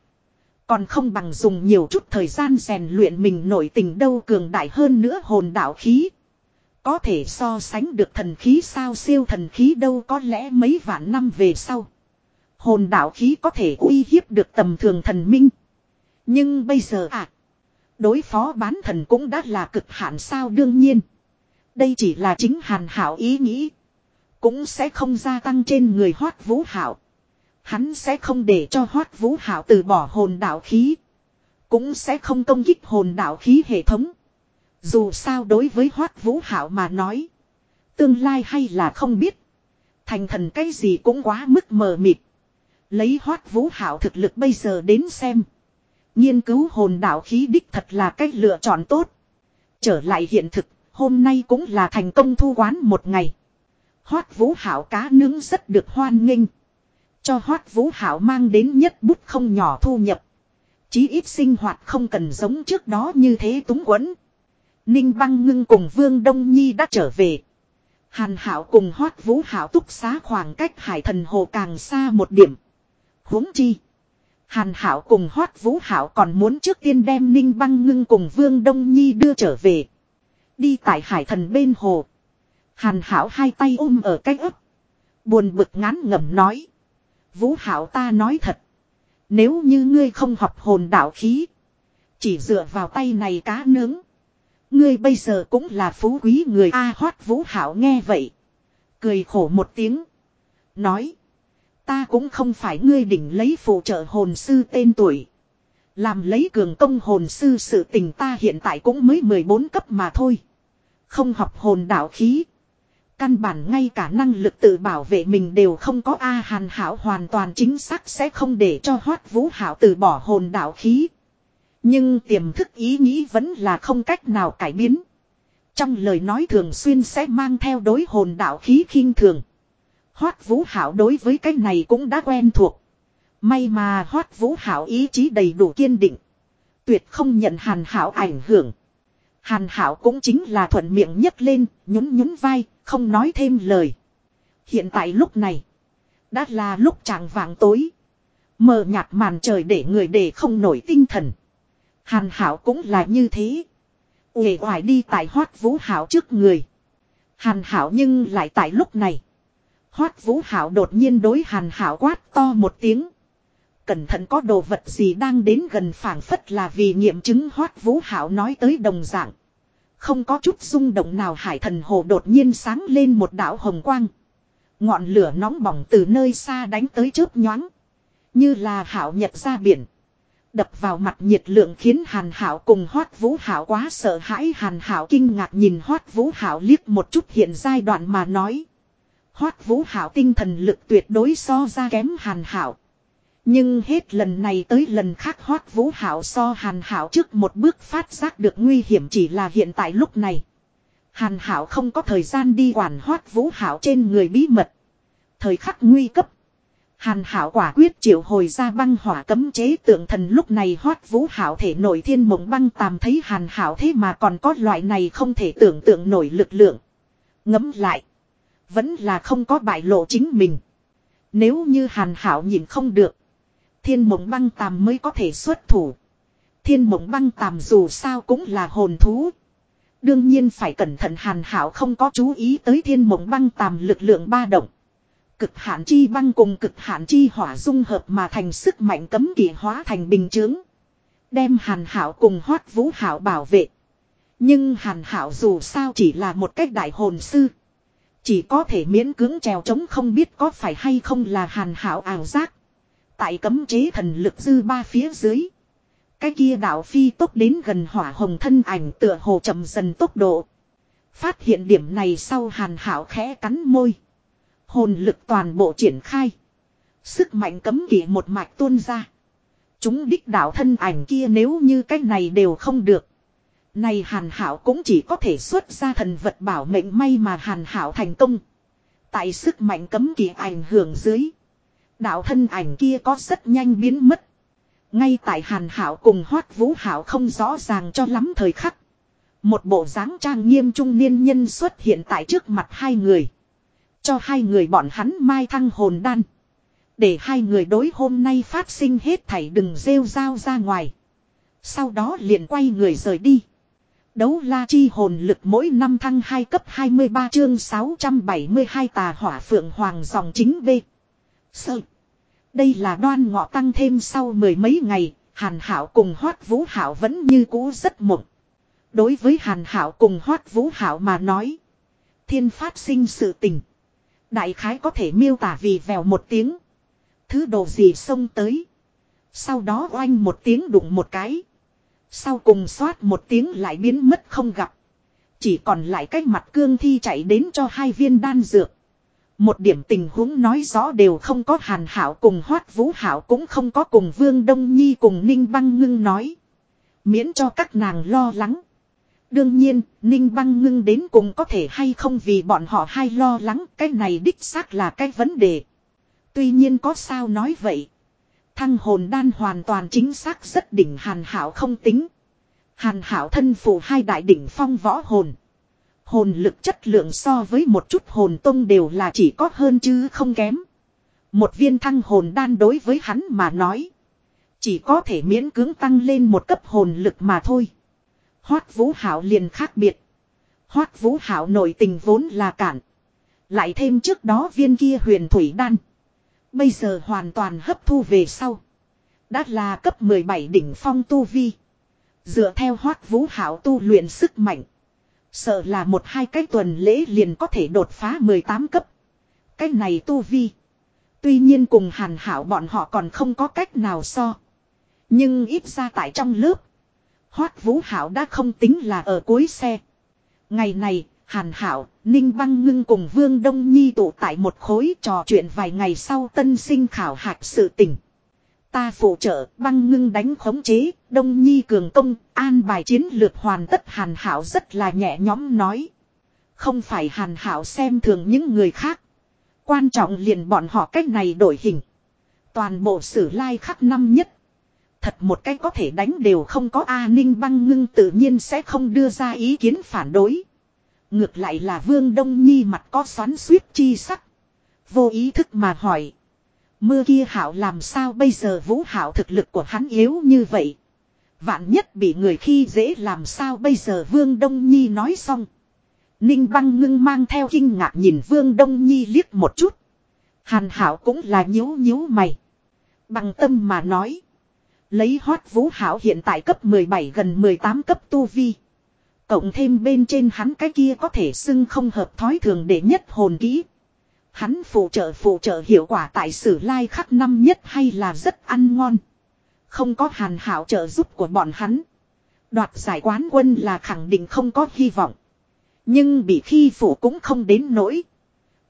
Còn không bằng dùng nhiều chút thời gian rèn luyện mình nổi tình đâu cường đại hơn nữa hồn đạo khí. Có thể so sánh được thần khí sao siêu thần khí đâu có lẽ mấy vạn năm về sau. Hồn đạo khí có thể uy hiếp được tầm thường thần minh. Nhưng bây giờ à. Đối phó bán thần cũng đã là cực hạn sao đương nhiên. Đây chỉ là chính hàn hảo ý nghĩ. Cũng sẽ không gia tăng trên người hoát vũ hảo. Hắn sẽ không để cho hoát vũ hảo từ bỏ hồn đạo khí. Cũng sẽ không công kích hồn đạo khí hệ thống. Dù sao đối với hoát vũ hảo mà nói. Tương lai hay là không biết. Thành thần cái gì cũng quá mức mờ mịt. Lấy hoát vũ hảo thực lực bây giờ đến xem. Nghiên cứu hồn đạo khí đích thật là cách lựa chọn tốt. Trở lại hiện thực, hôm nay cũng là thành công thu quán một ngày. Hoát vũ hảo cá nướng rất được hoan nghênh. Cho hoát vũ hảo mang đến nhất bút không nhỏ thu nhập. Chí ít sinh hoạt không cần giống trước đó như thế túng quẫn. Ninh băng ngưng cùng Vương Đông Nhi đã trở về. Hàn hảo cùng hoát vũ hảo túc xá khoảng cách hải thần hồ càng xa một điểm. huống chi. Hàn hảo cùng hoát vũ hảo còn muốn trước tiên đem Ninh băng ngưng cùng Vương Đông Nhi đưa trở về. Đi tại hải thần bên hồ. Hàn hảo hai tay ôm ở cách ấp. Buồn bực ngán ngẩm nói. Vũ hảo ta nói thật. Nếu như ngươi không học hồn đạo khí. Chỉ dựa vào tay này cá nướng. Ngươi bây giờ cũng là phú quý người A hoát vũ hảo nghe vậy. Cười khổ một tiếng. Nói. Ta cũng không phải ngươi đỉnh lấy phụ trợ hồn sư tên tuổi. Làm lấy cường công hồn sư sự tình ta hiện tại cũng mới 14 cấp mà thôi. Không học hồn đạo khí. Căn bản ngay cả năng lực tự bảo vệ mình đều không có A Hàn Hảo hoàn toàn chính xác sẽ không để cho Hoát Vũ Hảo từ bỏ hồn đạo khí. Nhưng tiềm thức ý nghĩ vẫn là không cách nào cải biến. Trong lời nói thường xuyên sẽ mang theo đối hồn đạo khí khinh thường. Hoát Vũ Hảo đối với cái này cũng đã quen thuộc. May mà Hoát Vũ Hảo ý chí đầy đủ kiên định. Tuyệt không nhận Hàn Hảo ảnh hưởng. Hàn Hảo cũng chính là thuận miệng nhấc lên, nhún nhún vai, không nói thêm lời. Hiện tại lúc này, đã là lúc trạng vàng tối. Mờ nhạt màn trời để người để không nổi tinh thần. Hàn Hảo cũng là như thế. Uể oải đi tại Hoát Vũ Hảo trước người. Hàn Hảo nhưng lại tại lúc này. Hoát Vũ Hảo đột nhiên đối Hàn Hảo quát to một tiếng. Cẩn thận có đồ vật gì đang đến gần phảng phất là vì nghiệm chứng Hoát Vũ Hảo nói tới đồng dạng. Không có chút rung động nào hải thần hồ đột nhiên sáng lên một đạo hồng quang. Ngọn lửa nóng bỏng từ nơi xa đánh tới chớp nhoáng. Như là hảo nhật ra biển. Đập vào mặt nhiệt lượng khiến hàn hảo cùng hoát vũ hảo quá sợ hãi hàn hảo kinh ngạc nhìn hoát vũ hảo liếc một chút hiện giai đoạn mà nói. Hoát vũ hảo tinh thần lực tuyệt đối so ra kém hàn hảo. Nhưng hết lần này tới lần khác hoát vũ hảo so hàn hảo trước một bước phát giác được nguy hiểm chỉ là hiện tại lúc này. Hàn hảo không có thời gian đi quản hoát vũ hảo trên người bí mật. Thời khắc nguy cấp. Hàn hảo quả quyết triệu hồi ra băng hỏa cấm chế tượng thần lúc này hoát vũ hảo thể nổi thiên mộng băng tàm thấy hàn hảo thế mà còn có loại này không thể tưởng tượng nổi lực lượng. Ngấm lại. Vẫn là không có bại lộ chính mình. Nếu như hàn hảo nhìn không được. Thiên mộng băng tàm mới có thể xuất thủ. Thiên mộng băng tàm dù sao cũng là hồn thú. Đương nhiên phải cẩn thận hàn hảo không có chú ý tới thiên mộng băng tàm lực lượng ba động. Cực hạn chi băng cùng cực hạn chi hỏa dung hợp mà thành sức mạnh cấm kỵ hóa thành bình chướng. Đem hàn hảo cùng hoát vũ hảo bảo vệ. Nhưng hàn hảo dù sao chỉ là một cách đại hồn sư. Chỉ có thể miễn cưỡng trèo trống không biết có phải hay không là hàn hảo ảo giác. Tại cấm chế thần lực dư ba phía dưới. Cái kia đạo phi tốc đến gần hỏa hồng thân ảnh tựa hồ chậm dần tốc độ. Phát hiện điểm này sau hàn hảo khẽ cắn môi. Hồn lực toàn bộ triển khai. Sức mạnh cấm kỵ một mạch tuôn ra. Chúng đích đạo thân ảnh kia nếu như cái này đều không được. Này hàn hảo cũng chỉ có thể xuất ra thần vật bảo mệnh may mà hàn hảo thành công. Tại sức mạnh cấm kỵ ảnh hưởng dưới. Đạo thân ảnh kia có rất nhanh biến mất. Ngay tại hàn hảo cùng hoát vũ hảo không rõ ràng cho lắm thời khắc. Một bộ dáng trang nghiêm trung niên nhân xuất hiện tại trước mặt hai người. Cho hai người bọn hắn mai thăng hồn đan. Để hai người đối hôm nay phát sinh hết thảy đừng rêu rao ra ngoài. Sau đó liền quay người rời đi. Đấu la chi hồn lực mỗi năm thăng 2 cấp 23 chương 672 tà hỏa phượng hoàng dòng chính B. Sơ. Đây là đoan ngọ tăng thêm sau mười mấy ngày, Hàn Hảo cùng Hoát Vũ Hảo vẫn như cũ rất mộng. Đối với Hàn Hảo cùng Hoát Vũ Hảo mà nói, thiên phát sinh sự tình. Đại khái có thể miêu tả vì vèo một tiếng. Thứ đồ gì xông tới. Sau đó oanh một tiếng đụng một cái. Sau cùng xoát một tiếng lại biến mất không gặp. Chỉ còn lại cái mặt cương thi chạy đến cho hai viên đan dược. Một điểm tình huống nói rõ đều không có hàn hảo cùng hoát vũ hảo cũng không có cùng vương đông nhi cùng ninh băng ngưng nói. Miễn cho các nàng lo lắng. Đương nhiên, ninh băng ngưng đến cùng có thể hay không vì bọn họ hay lo lắng cái này đích xác là cái vấn đề. Tuy nhiên có sao nói vậy. Thăng hồn đan hoàn toàn chính xác rất đỉnh hàn hảo không tính. Hàn hảo thân phụ hai đại đỉnh phong võ hồn. Hồn lực chất lượng so với một chút hồn tông đều là chỉ có hơn chứ không kém. Một viên thăng hồn đan đối với hắn mà nói. Chỉ có thể miễn cưỡng tăng lên một cấp hồn lực mà thôi. Hoát vũ hảo liền khác biệt. Hoát vũ hảo nội tình vốn là cản. Lại thêm trước đó viên kia huyền thủy đan. Bây giờ hoàn toàn hấp thu về sau. Đã là cấp 17 đỉnh phong tu vi. Dựa theo hoát vũ hảo tu luyện sức mạnh. Sợ là một hai cái tuần lễ liền có thể đột phá 18 cấp. Cái này tu vi. Tuy nhiên cùng hàn hảo bọn họ còn không có cách nào so. Nhưng ít ra tại trong lớp. Hoát vũ hảo đã không tính là ở cuối xe. Ngày này, Hàn Hảo, Ninh Băng Ngưng cùng Vương Đông Nhi tụ tại một khối trò chuyện vài ngày sau tân sinh khảo hạch sự tình. Ta phụ trợ, Băng Ngưng đánh khống chế, Đông Nhi cường công, an bài chiến lược hoàn tất Hàn Hảo rất là nhẹ nhõm nói. Không phải Hàn Hảo xem thường những người khác. Quan trọng liền bọn họ cách này đổi hình. Toàn bộ sử lai khắc năm nhất. Thật một cách có thể đánh đều không có A Ninh băng ngưng tự nhiên sẽ không đưa ra ý kiến phản đối. Ngược lại là Vương Đông Nhi mặt có xoắn suýt chi sắc. Vô ý thức mà hỏi. Mưa kia hảo làm sao bây giờ vũ hảo thực lực của hắn yếu như vậy. Vạn nhất bị người khi dễ làm sao bây giờ Vương Đông Nhi nói xong. Ninh băng ngưng mang theo kinh ngạc nhìn Vương Đông Nhi liếc một chút. Hàn hảo cũng là nhíu nhíu mày. Bằng tâm mà nói. Lấy hót vũ hảo hiện tại cấp 17 gần 18 cấp tu vi. Cộng thêm bên trên hắn cái kia có thể xưng không hợp thói thường để nhất hồn kỹ. Hắn phụ trợ phụ trợ hiệu quả tại sử lai khắc năm nhất hay là rất ăn ngon. Không có hàn hảo trợ giúp của bọn hắn. Đoạt giải quán quân là khẳng định không có hy vọng. Nhưng bị khi phụ cũng không đến nỗi.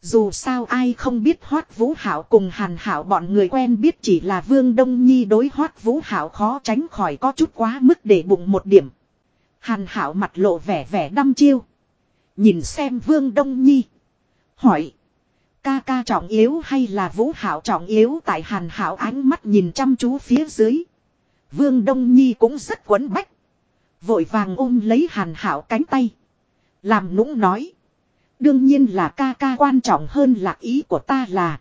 Dù sao ai không biết hoát vũ hảo cùng hàn hảo bọn người quen biết chỉ là vương đông nhi đối hoát vũ hảo khó tránh khỏi có chút quá mức để bụng một điểm. Hàn hảo mặt lộ vẻ vẻ đăm chiêu. Nhìn xem vương đông nhi. Hỏi. Ca ca trọng yếu hay là vũ hảo trọng yếu tại hàn hảo ánh mắt nhìn chăm chú phía dưới. Vương đông nhi cũng rất quấn bách. Vội vàng ôm lấy hàn hảo cánh tay. Làm nũng nói. Đương nhiên là ca ca quan trọng hơn là ý của ta là.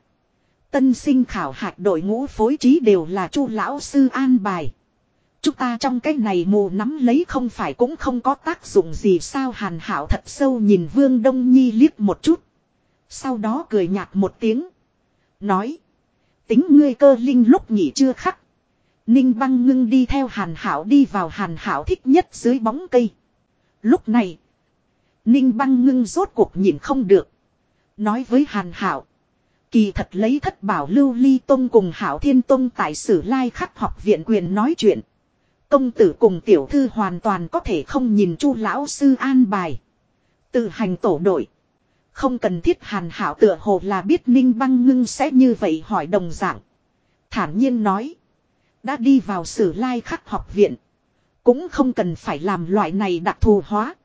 Tân sinh khảo hạch đội ngũ phối trí đều là chu lão sư an bài. Chúng ta trong cái này mù nắm lấy không phải cũng không có tác dụng gì sao hàn hảo thật sâu nhìn vương đông nhi liếc một chút. Sau đó cười nhạt một tiếng. Nói. Tính ngươi cơ linh lúc nghỉ chưa khắc. Ninh băng ngưng đi theo hàn hảo đi vào hàn hảo thích nhất dưới bóng cây. Lúc này. Ninh băng ngưng rốt cuộc nhìn không được. Nói với hàn hảo. Kỳ thật lấy thất bảo lưu ly tông cùng hảo thiên tông tại sử lai khắc học viện quyền nói chuyện. Công tử cùng tiểu thư hoàn toàn có thể không nhìn chu lão sư an bài. Tự hành tổ đội. Không cần thiết hàn hảo tựa hồ là biết ninh băng ngưng sẽ như vậy hỏi đồng dạng. Thản nhiên nói. Đã đi vào sử lai khắc học viện. Cũng không cần phải làm loại này đặc thù hóa.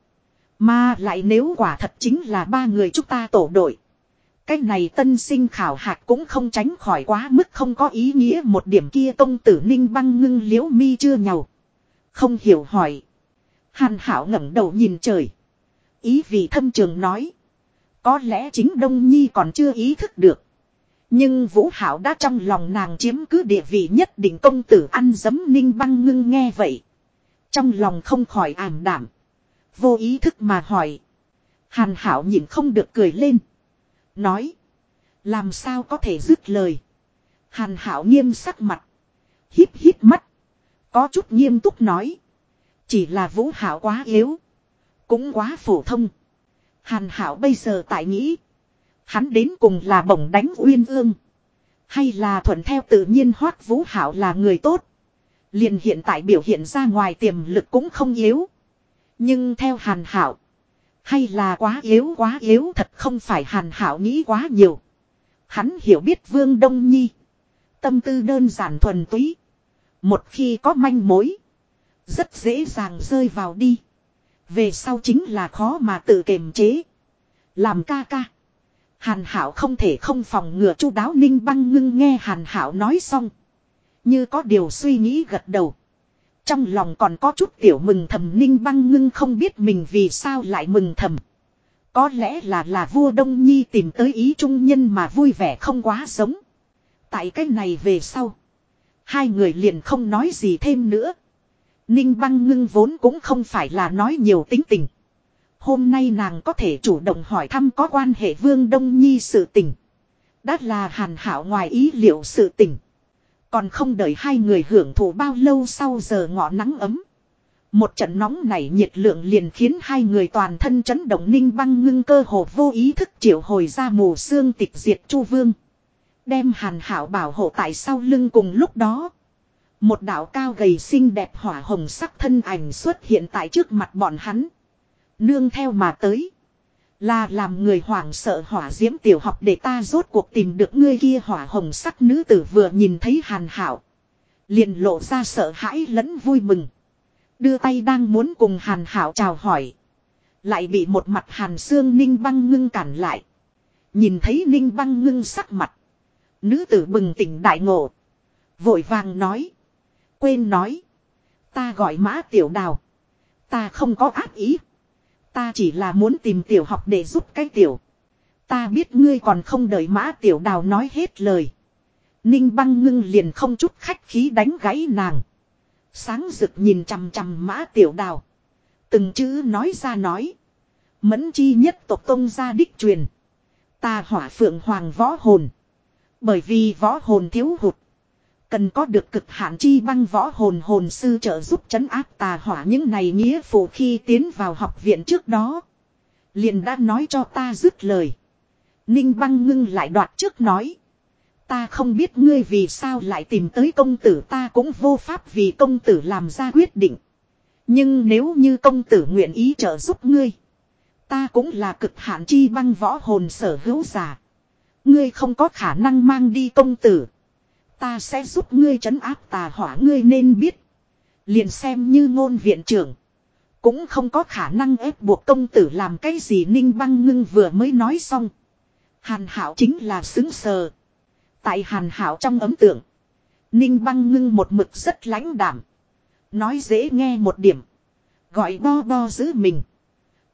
Mà lại nếu quả thật chính là ba người chúng ta tổ đội. Cái này tân sinh khảo hạt cũng không tránh khỏi quá mức không có ý nghĩa một điểm kia công tử ninh băng ngưng liễu mi chưa nhầu. Không hiểu hỏi. Hàn hảo ngẩng đầu nhìn trời. Ý vì thâm trường nói. Có lẽ chính Đông Nhi còn chưa ý thức được. Nhưng Vũ Hảo đã trong lòng nàng chiếm cứ địa vị nhất định công tử ăn dấm ninh băng ngưng nghe vậy. Trong lòng không khỏi ảm đảm. Vô ý thức mà hỏi. Hàn Hảo nhìn không được cười lên. Nói. Làm sao có thể dứt lời. Hàn Hảo nghiêm sắc mặt. Hít hít mắt. Có chút nghiêm túc nói. Chỉ là Vũ Hảo quá yếu. Cũng quá phổ thông. Hàn Hảo bây giờ tại nghĩ. Hắn đến cùng là bổng đánh uyên ương. Hay là thuận theo tự nhiên hoác Vũ Hảo là người tốt. Liền hiện tại biểu hiện ra ngoài tiềm lực cũng không yếu. Nhưng theo hàn hảo. Hay là quá yếu quá yếu, thật không phải hàn hảo nghĩ quá nhiều. Hắn hiểu biết vương đông nhi. Tâm tư đơn giản thuần túy. Một khi có manh mối. Rất dễ dàng rơi vào đi. Về sau chính là khó mà tự kiềm chế. Làm ca ca. Hàn hảo không thể không phòng ngừa chu đáo ninh băng ngưng nghe hàn hảo nói xong. Như có điều suy nghĩ gật đầu. Trong lòng còn có chút tiểu mừng thầm ninh băng ngưng không biết mình vì sao lại mừng thầm. Có lẽ là là vua Đông Nhi tìm tới ý trung nhân mà vui vẻ không quá giống. Tại cái này về sau. Hai người liền không nói gì thêm nữa. Ninh băng ngưng vốn cũng không phải là nói nhiều tính tình. Hôm nay nàng có thể chủ động hỏi thăm có quan hệ vương Đông Nhi sự tình. Đã là hàn hảo ngoài ý liệu sự tình. Còn không đợi hai người hưởng thụ bao lâu sau giờ ngọ nắng ấm. Một trận nóng này nhiệt lượng liền khiến hai người toàn thân chấn động ninh băng ngưng cơ hồ vô ý thức triệu hồi ra mù xương tịch diệt chu vương. Đem hàn hảo bảo hộ tại sau lưng cùng lúc đó. Một đạo cao gầy xinh đẹp hỏa hồng sắc thân ảnh xuất hiện tại trước mặt bọn hắn. Nương theo mà tới. Là làm người hoảng sợ hỏa diễm tiểu học để ta rốt cuộc tìm được ngươi kia hỏa hồng sắc nữ tử vừa nhìn thấy hàn hảo. Liền lộ ra sợ hãi lẫn vui mừng. Đưa tay đang muốn cùng hàn hảo chào hỏi. Lại bị một mặt hàn xương ninh băng ngưng cản lại. Nhìn thấy ninh băng ngưng sắc mặt. Nữ tử bừng tỉnh đại ngộ. Vội vàng nói. Quên nói. Ta gọi mã tiểu đào. Ta không có ác ý. Ta chỉ là muốn tìm tiểu học để giúp cái tiểu. Ta biết ngươi còn không đợi mã tiểu đào nói hết lời. Ninh băng ngưng liền không chút khách khí đánh gãy nàng. Sáng rực nhìn chằm chằm mã tiểu đào. Từng chữ nói ra nói. Mẫn chi nhất tộc tông gia đích truyền. Ta hỏa phượng hoàng võ hồn. Bởi vì võ hồn thiếu hụt. Cần có được cực hạn chi băng võ hồn hồn sư trợ giúp chấn áp tà hỏa những này nghĩa phụ khi tiến vào học viện trước đó. Liền đã nói cho ta dứt lời. Ninh băng ngưng lại đoạt trước nói. Ta không biết ngươi vì sao lại tìm tới công tử ta cũng vô pháp vì công tử làm ra quyết định. Nhưng nếu như công tử nguyện ý trợ giúp ngươi. Ta cũng là cực hạn chi băng võ hồn sở hữu giả. Ngươi không có khả năng mang đi công tử. Ta sẽ giúp ngươi trấn áp tà hỏa ngươi nên biết. Liền xem như ngôn viện trưởng. Cũng không có khả năng ép buộc công tử làm cái gì ninh băng ngưng vừa mới nói xong. Hàn hảo chính là xứng sờ. Tại hàn hảo trong ấm tượng. Ninh băng ngưng một mực rất lãnh đảm. Nói dễ nghe một điểm. Gọi bo bo giữ mình.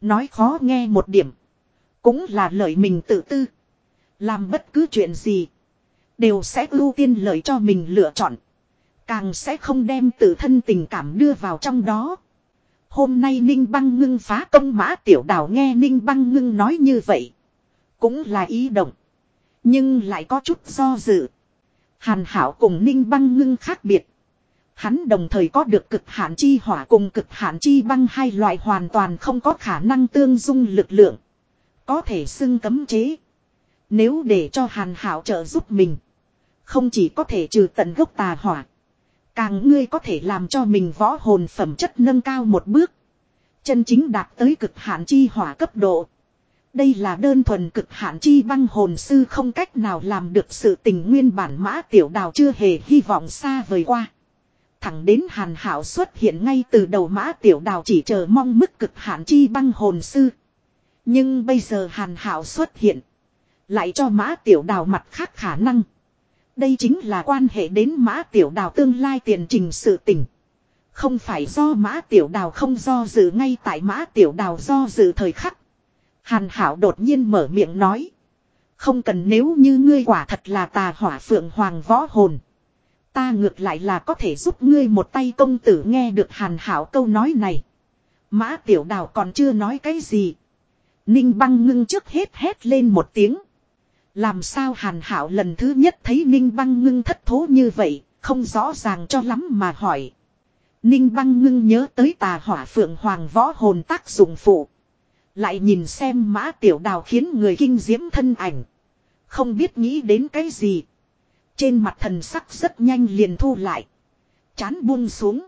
Nói khó nghe một điểm. Cũng là lợi mình tự tư. Làm bất cứ chuyện gì. Đều sẽ ưu tiên lợi cho mình lựa chọn. Càng sẽ không đem tự thân tình cảm đưa vào trong đó. Hôm nay Ninh Băng Ngưng phá công mã tiểu đảo nghe Ninh Băng Ngưng nói như vậy. Cũng là ý động. Nhưng lại có chút do dự. Hàn Hảo cùng Ninh Băng Ngưng khác biệt. Hắn đồng thời có được cực hạn chi hỏa cùng cực hạn chi băng hai loại hoàn toàn không có khả năng tương dung lực lượng. Có thể xưng cấm chế. Nếu để cho Hàn Hảo trợ giúp mình. Không chỉ có thể trừ tận gốc tà hỏa. Càng ngươi có thể làm cho mình võ hồn phẩm chất nâng cao một bước. Chân chính đạt tới cực hạn chi hỏa cấp độ. Đây là đơn thuần cực hạn chi băng hồn sư không cách nào làm được sự tình nguyên bản mã tiểu đào chưa hề hy vọng xa vời qua. Thẳng đến hàn hảo xuất hiện ngay từ đầu mã tiểu đào chỉ chờ mong mức cực hạn chi băng hồn sư. Nhưng bây giờ hàn hảo xuất hiện. Lại cho mã tiểu đào mặt khác khả năng. Đây chính là quan hệ đến mã tiểu đào tương lai tiền trình sự tình. Không phải do mã tiểu đào không do dự, ngay tại mã tiểu đào do dự thời khắc. Hàn hảo đột nhiên mở miệng nói. Không cần nếu như ngươi quả thật là tà hỏa phượng hoàng võ hồn. Ta ngược lại là có thể giúp ngươi một tay công tử nghe được hàn hảo câu nói này. Mã tiểu đào còn chưa nói cái gì. Ninh băng ngưng trước hết hét lên một tiếng. Làm sao hàn hảo lần thứ nhất thấy Ninh băng ngưng thất thố như vậy, không rõ ràng cho lắm mà hỏi. Ninh băng ngưng nhớ tới tà hỏa phượng hoàng võ hồn tác dụng phụ. Lại nhìn xem mã tiểu đào khiến người kinh diễm thân ảnh. Không biết nghĩ đến cái gì. Trên mặt thần sắc rất nhanh liền thu lại. Chán buông xuống.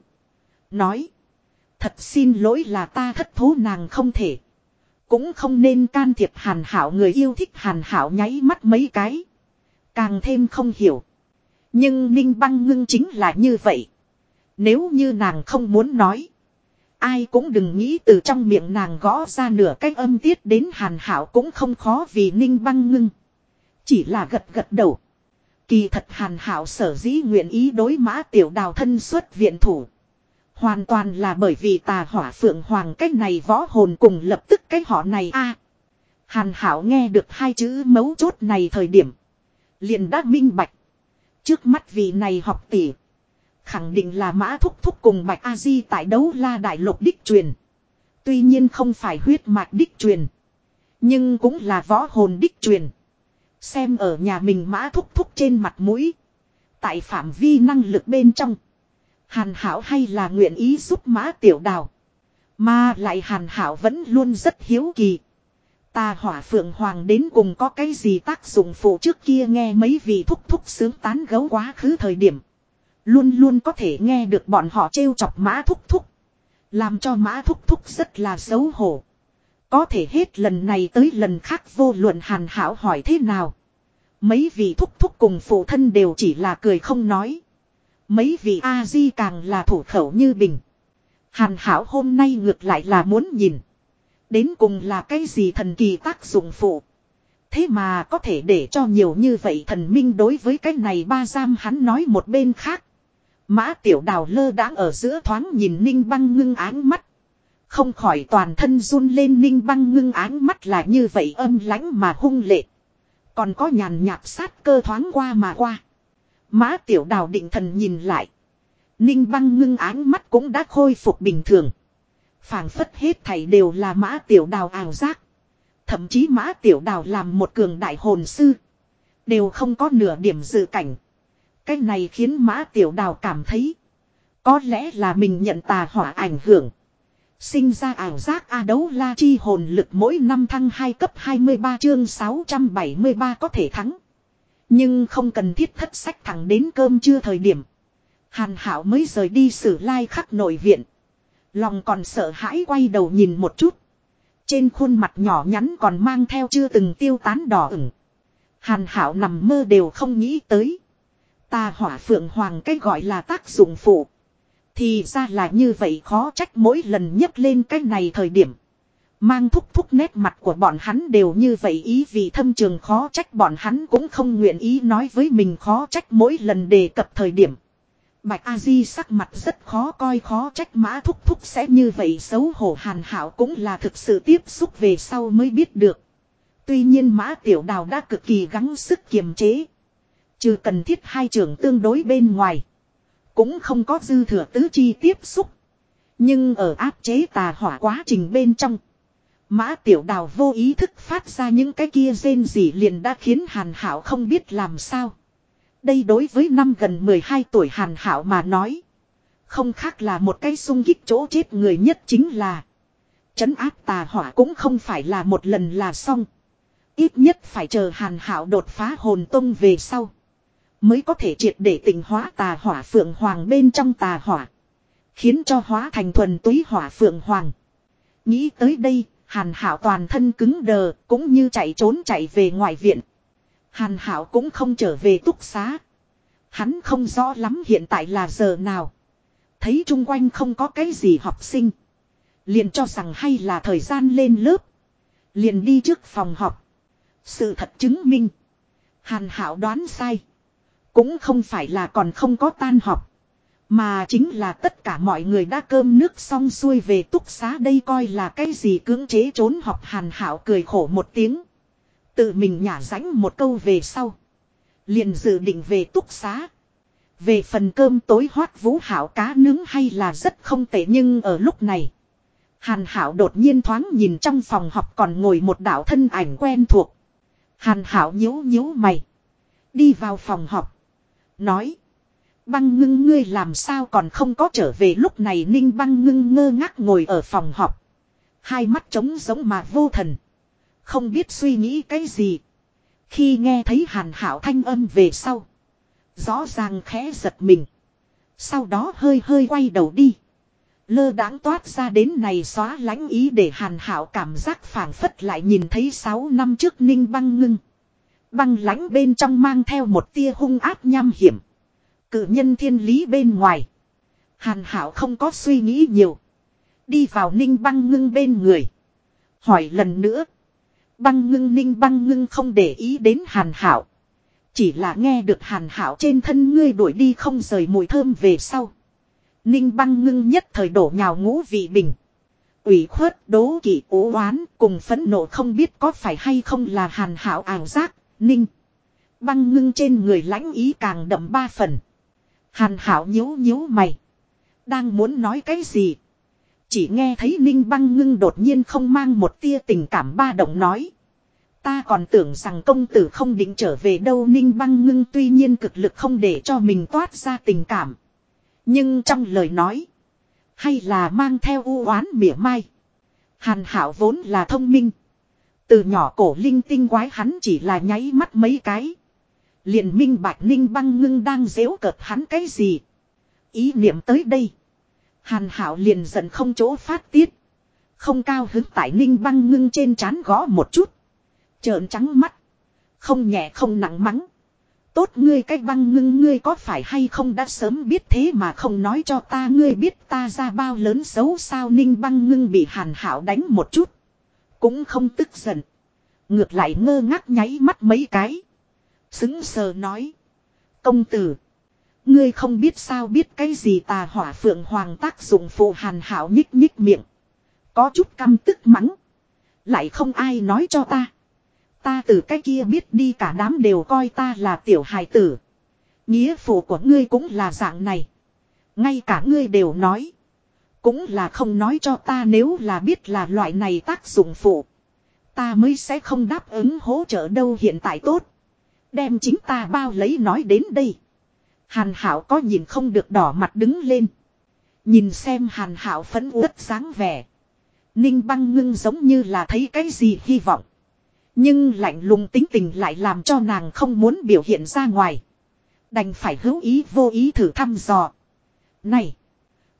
Nói. Thật xin lỗi là ta thất thố nàng không thể. Cũng không nên can thiệp hàn hảo người yêu thích hàn hảo nháy mắt mấy cái. Càng thêm không hiểu. Nhưng Ninh Băng Ngưng chính là như vậy. Nếu như nàng không muốn nói. Ai cũng đừng nghĩ từ trong miệng nàng gõ ra nửa cách âm tiết đến hàn hảo cũng không khó vì Ninh Băng Ngưng. Chỉ là gật gật đầu. Kỳ thật hàn hảo sở dĩ nguyện ý đối mã tiểu đào thân xuất viện thủ. Hoàn toàn là bởi vì tà hỏa phượng hoàng cách này võ hồn cùng lập tức cái họ này a Hàn hảo nghe được hai chữ mấu chốt này thời điểm. liền đã minh bạch. Trước mắt vị này học tỷ. Khẳng định là mã thúc thúc cùng bạch A-di tại đấu la đại lục đích truyền. Tuy nhiên không phải huyết mạch đích truyền. Nhưng cũng là võ hồn đích truyền. Xem ở nhà mình mã thúc thúc trên mặt mũi. Tại phạm vi năng lực bên trong. Hàn Hảo hay là nguyện ý giúp mã tiểu đào. Mà lại Hàn Hảo vẫn luôn rất hiếu kỳ. Ta hỏa phượng hoàng đến cùng có cái gì tác dụng phụ trước kia nghe mấy vị thúc thúc sướng tán gấu quá khứ thời điểm. Luôn luôn có thể nghe được bọn họ trêu chọc mã thúc thúc. Làm cho mã thúc thúc rất là xấu hổ. Có thể hết lần này tới lần khác vô luận hàn hảo hỏi thế nào. Mấy vị thúc thúc cùng phụ thân đều chỉ là cười không nói. Mấy vị A-di càng là thủ khẩu như bình. Hàn hảo hôm nay ngược lại là muốn nhìn. Đến cùng là cái gì thần kỳ tác dụng phụ. Thế mà có thể để cho nhiều như vậy thần minh đối với cái này ba giam hắn nói một bên khác. Mã tiểu đào lơ đãng ở giữa thoáng nhìn ninh băng ngưng áng mắt. Không khỏi toàn thân run lên ninh băng ngưng áng mắt là như vậy âm lãnh mà hung lệ. Còn có nhàn nhạt sát cơ thoáng qua mà qua. Mã tiểu đào định thần nhìn lại. Ninh băng ngưng áng mắt cũng đã khôi phục bình thường. phảng phất hết thảy đều là mã tiểu đào ảo giác. Thậm chí mã tiểu đào làm một cường đại hồn sư. Đều không có nửa điểm dự cảnh. Cái này khiến mã tiểu đào cảm thấy. Có lẽ là mình nhận tà hỏa ảnh hưởng. Sinh ra ảo giác A đấu la chi hồn lực mỗi năm thăng 2 cấp 23 chương 673 có thể thắng. Nhưng không cần thiết thất sách thẳng đến cơm chưa thời điểm. Hàn hảo mới rời đi sử lai khắc nội viện. Lòng còn sợ hãi quay đầu nhìn một chút. Trên khuôn mặt nhỏ nhắn còn mang theo chưa từng tiêu tán đỏ ửng. Hàn hảo nằm mơ đều không nghĩ tới. Ta hỏa phượng hoàng cái gọi là tác dụng phụ. Thì ra là như vậy khó trách mỗi lần nhấc lên cái này thời điểm. Mang thúc thúc nét mặt của bọn hắn đều như vậy ý vì thâm trường khó trách bọn hắn cũng không nguyện ý nói với mình khó trách mỗi lần đề cập thời điểm. Bạch A Di sắc mặt rất khó coi, khó trách mã thúc thúc sẽ như vậy xấu hổ hàn hảo cũng là thực sự tiếp xúc về sau mới biết được. Tuy nhiên mã tiểu đào đã cực kỳ gắng sức kiềm chế. Trừ cần thiết hai trường tương đối bên ngoài. Cũng không có dư thừa tứ chi tiếp xúc. Nhưng ở áp chế tà hỏa quá trình bên trong. Mã tiểu đào vô ý thức phát ra những cái kia rên gì liền đã khiến hàn hảo không biết làm sao. Đây đối với năm gần 12 tuổi hàn hảo mà nói. Không khác là một cái sung kích chỗ chết người nhất chính là. Chấn áp tà hỏa cũng không phải là một lần là xong. Ít nhất phải chờ hàn hảo đột phá hồn tông về sau. Mới có thể triệt để tình hóa tà hỏa phượng hoàng bên trong tà hỏa. Khiến cho hóa thành thuần túy hỏa phượng hoàng. Nghĩ tới đây, hàn hảo toàn thân cứng đờ, cũng như chạy trốn chạy về ngoài viện. Hàn hảo cũng không trở về túc xá. Hắn không rõ lắm hiện tại là giờ nào. Thấy chung quanh không có cái gì học sinh. Liền cho rằng hay là thời gian lên lớp. Liền đi trước phòng học. Sự thật chứng minh. Hàn hảo đoán sai. Cũng không phải là còn không có tan học. Mà chính là tất cả mọi người đã cơm nước xong xuôi về túc xá đây coi là cái gì cưỡng chế trốn học hàn hảo cười khổ một tiếng. Tự mình nhả rãnh một câu về sau. Liền dự định về túc xá. Về phần cơm tối hoát vũ hảo cá nướng hay là rất không tệ nhưng ở lúc này. Hàn hảo đột nhiên thoáng nhìn trong phòng học còn ngồi một đạo thân ảnh quen thuộc. Hàn hảo nhíu nhíu mày. Đi vào phòng học. Nói. Băng ngưng ngươi làm sao còn không có trở về lúc này ninh băng ngưng ngơ ngác ngồi ở phòng học. Hai mắt trống giống mà vô thần. Không biết suy nghĩ cái gì. Khi nghe thấy hàn hảo thanh âm về sau. Rõ ràng khẽ giật mình. Sau đó hơi hơi quay đầu đi. Lơ đãng toát ra đến này xóa lãnh ý để hàn hảo cảm giác phảng phất lại nhìn thấy sáu năm trước ninh băng ngưng. Băng lãnh bên trong mang theo một tia hung áp nham hiểm. Cự nhân thiên lý bên ngoài. Hàn hảo không có suy nghĩ nhiều. Đi vào ninh băng ngưng bên người. Hỏi lần nữa. Băng ngưng ninh băng ngưng không để ý đến hàn hảo. Chỉ là nghe được hàn hảo trên thân ngươi đuổi đi không rời mùi thơm về sau. Ninh băng ngưng nhất thời đổ nhào ngũ vị bình. ủy khuất đố kỵ ố oán cùng phẫn nộ không biết có phải hay không là hàn hảo ảo giác, ninh. Băng ngưng trên người lãnh ý càng đậm ba phần. Hàn hảo nhíu nhíu mày. Đang muốn nói cái gì? Chỉ nghe thấy Ninh Băng Ngưng đột nhiên không mang một tia tình cảm ba động nói. Ta còn tưởng rằng công tử không định trở về đâu, Ninh Băng Ngưng tuy nhiên cực lực không để cho mình toát ra tình cảm. Nhưng trong lời nói. Hay là mang theo u oán mỉa mai. Hàn hảo vốn là thông minh. Từ nhỏ cổ linh tinh quái hắn chỉ là nháy mắt mấy cái liền minh bạch ninh băng ngưng đang dễu cợt hắn cái gì. Ý niệm tới đây. Hàn hảo liền giận không chỗ phát tiết. Không cao hứng tại ninh băng ngưng trên trán gõ một chút. Trợn trắng mắt. Không nhẹ không nặng mắng. Tốt ngươi cách băng ngưng ngươi có phải hay không đã sớm biết thế mà không nói cho ta ngươi biết ta ra bao lớn xấu sao ninh băng ngưng bị hàn hảo đánh một chút. Cũng không tức giận. Ngược lại ngơ ngác nháy mắt mấy cái. Xứng sờ nói. Công tử. Ngươi không biết sao biết cái gì tà hỏa phượng hoàng tác dụng phụ hàn hảo nhích nhích miệng. Có chút căm tức mắng. Lại không ai nói cho ta. Ta từ cái kia biết đi cả đám đều coi ta là tiểu hài tử. Nghĩa phụ của ngươi cũng là dạng này. Ngay cả ngươi đều nói. Cũng là không nói cho ta nếu là biết là loại này tác dụng phụ. Ta mới sẽ không đáp ứng hỗ trợ đâu hiện tại tốt. Đem chính ta bao lấy nói đến đây. Hàn hảo có nhìn không được đỏ mặt đứng lên. Nhìn xem hàn hảo phấn uất dáng vẻ. Ninh băng ngưng giống như là thấy cái gì hy vọng. Nhưng lạnh lùng tính tình lại làm cho nàng không muốn biểu hiện ra ngoài. Đành phải hữu ý vô ý thử thăm dò. Này!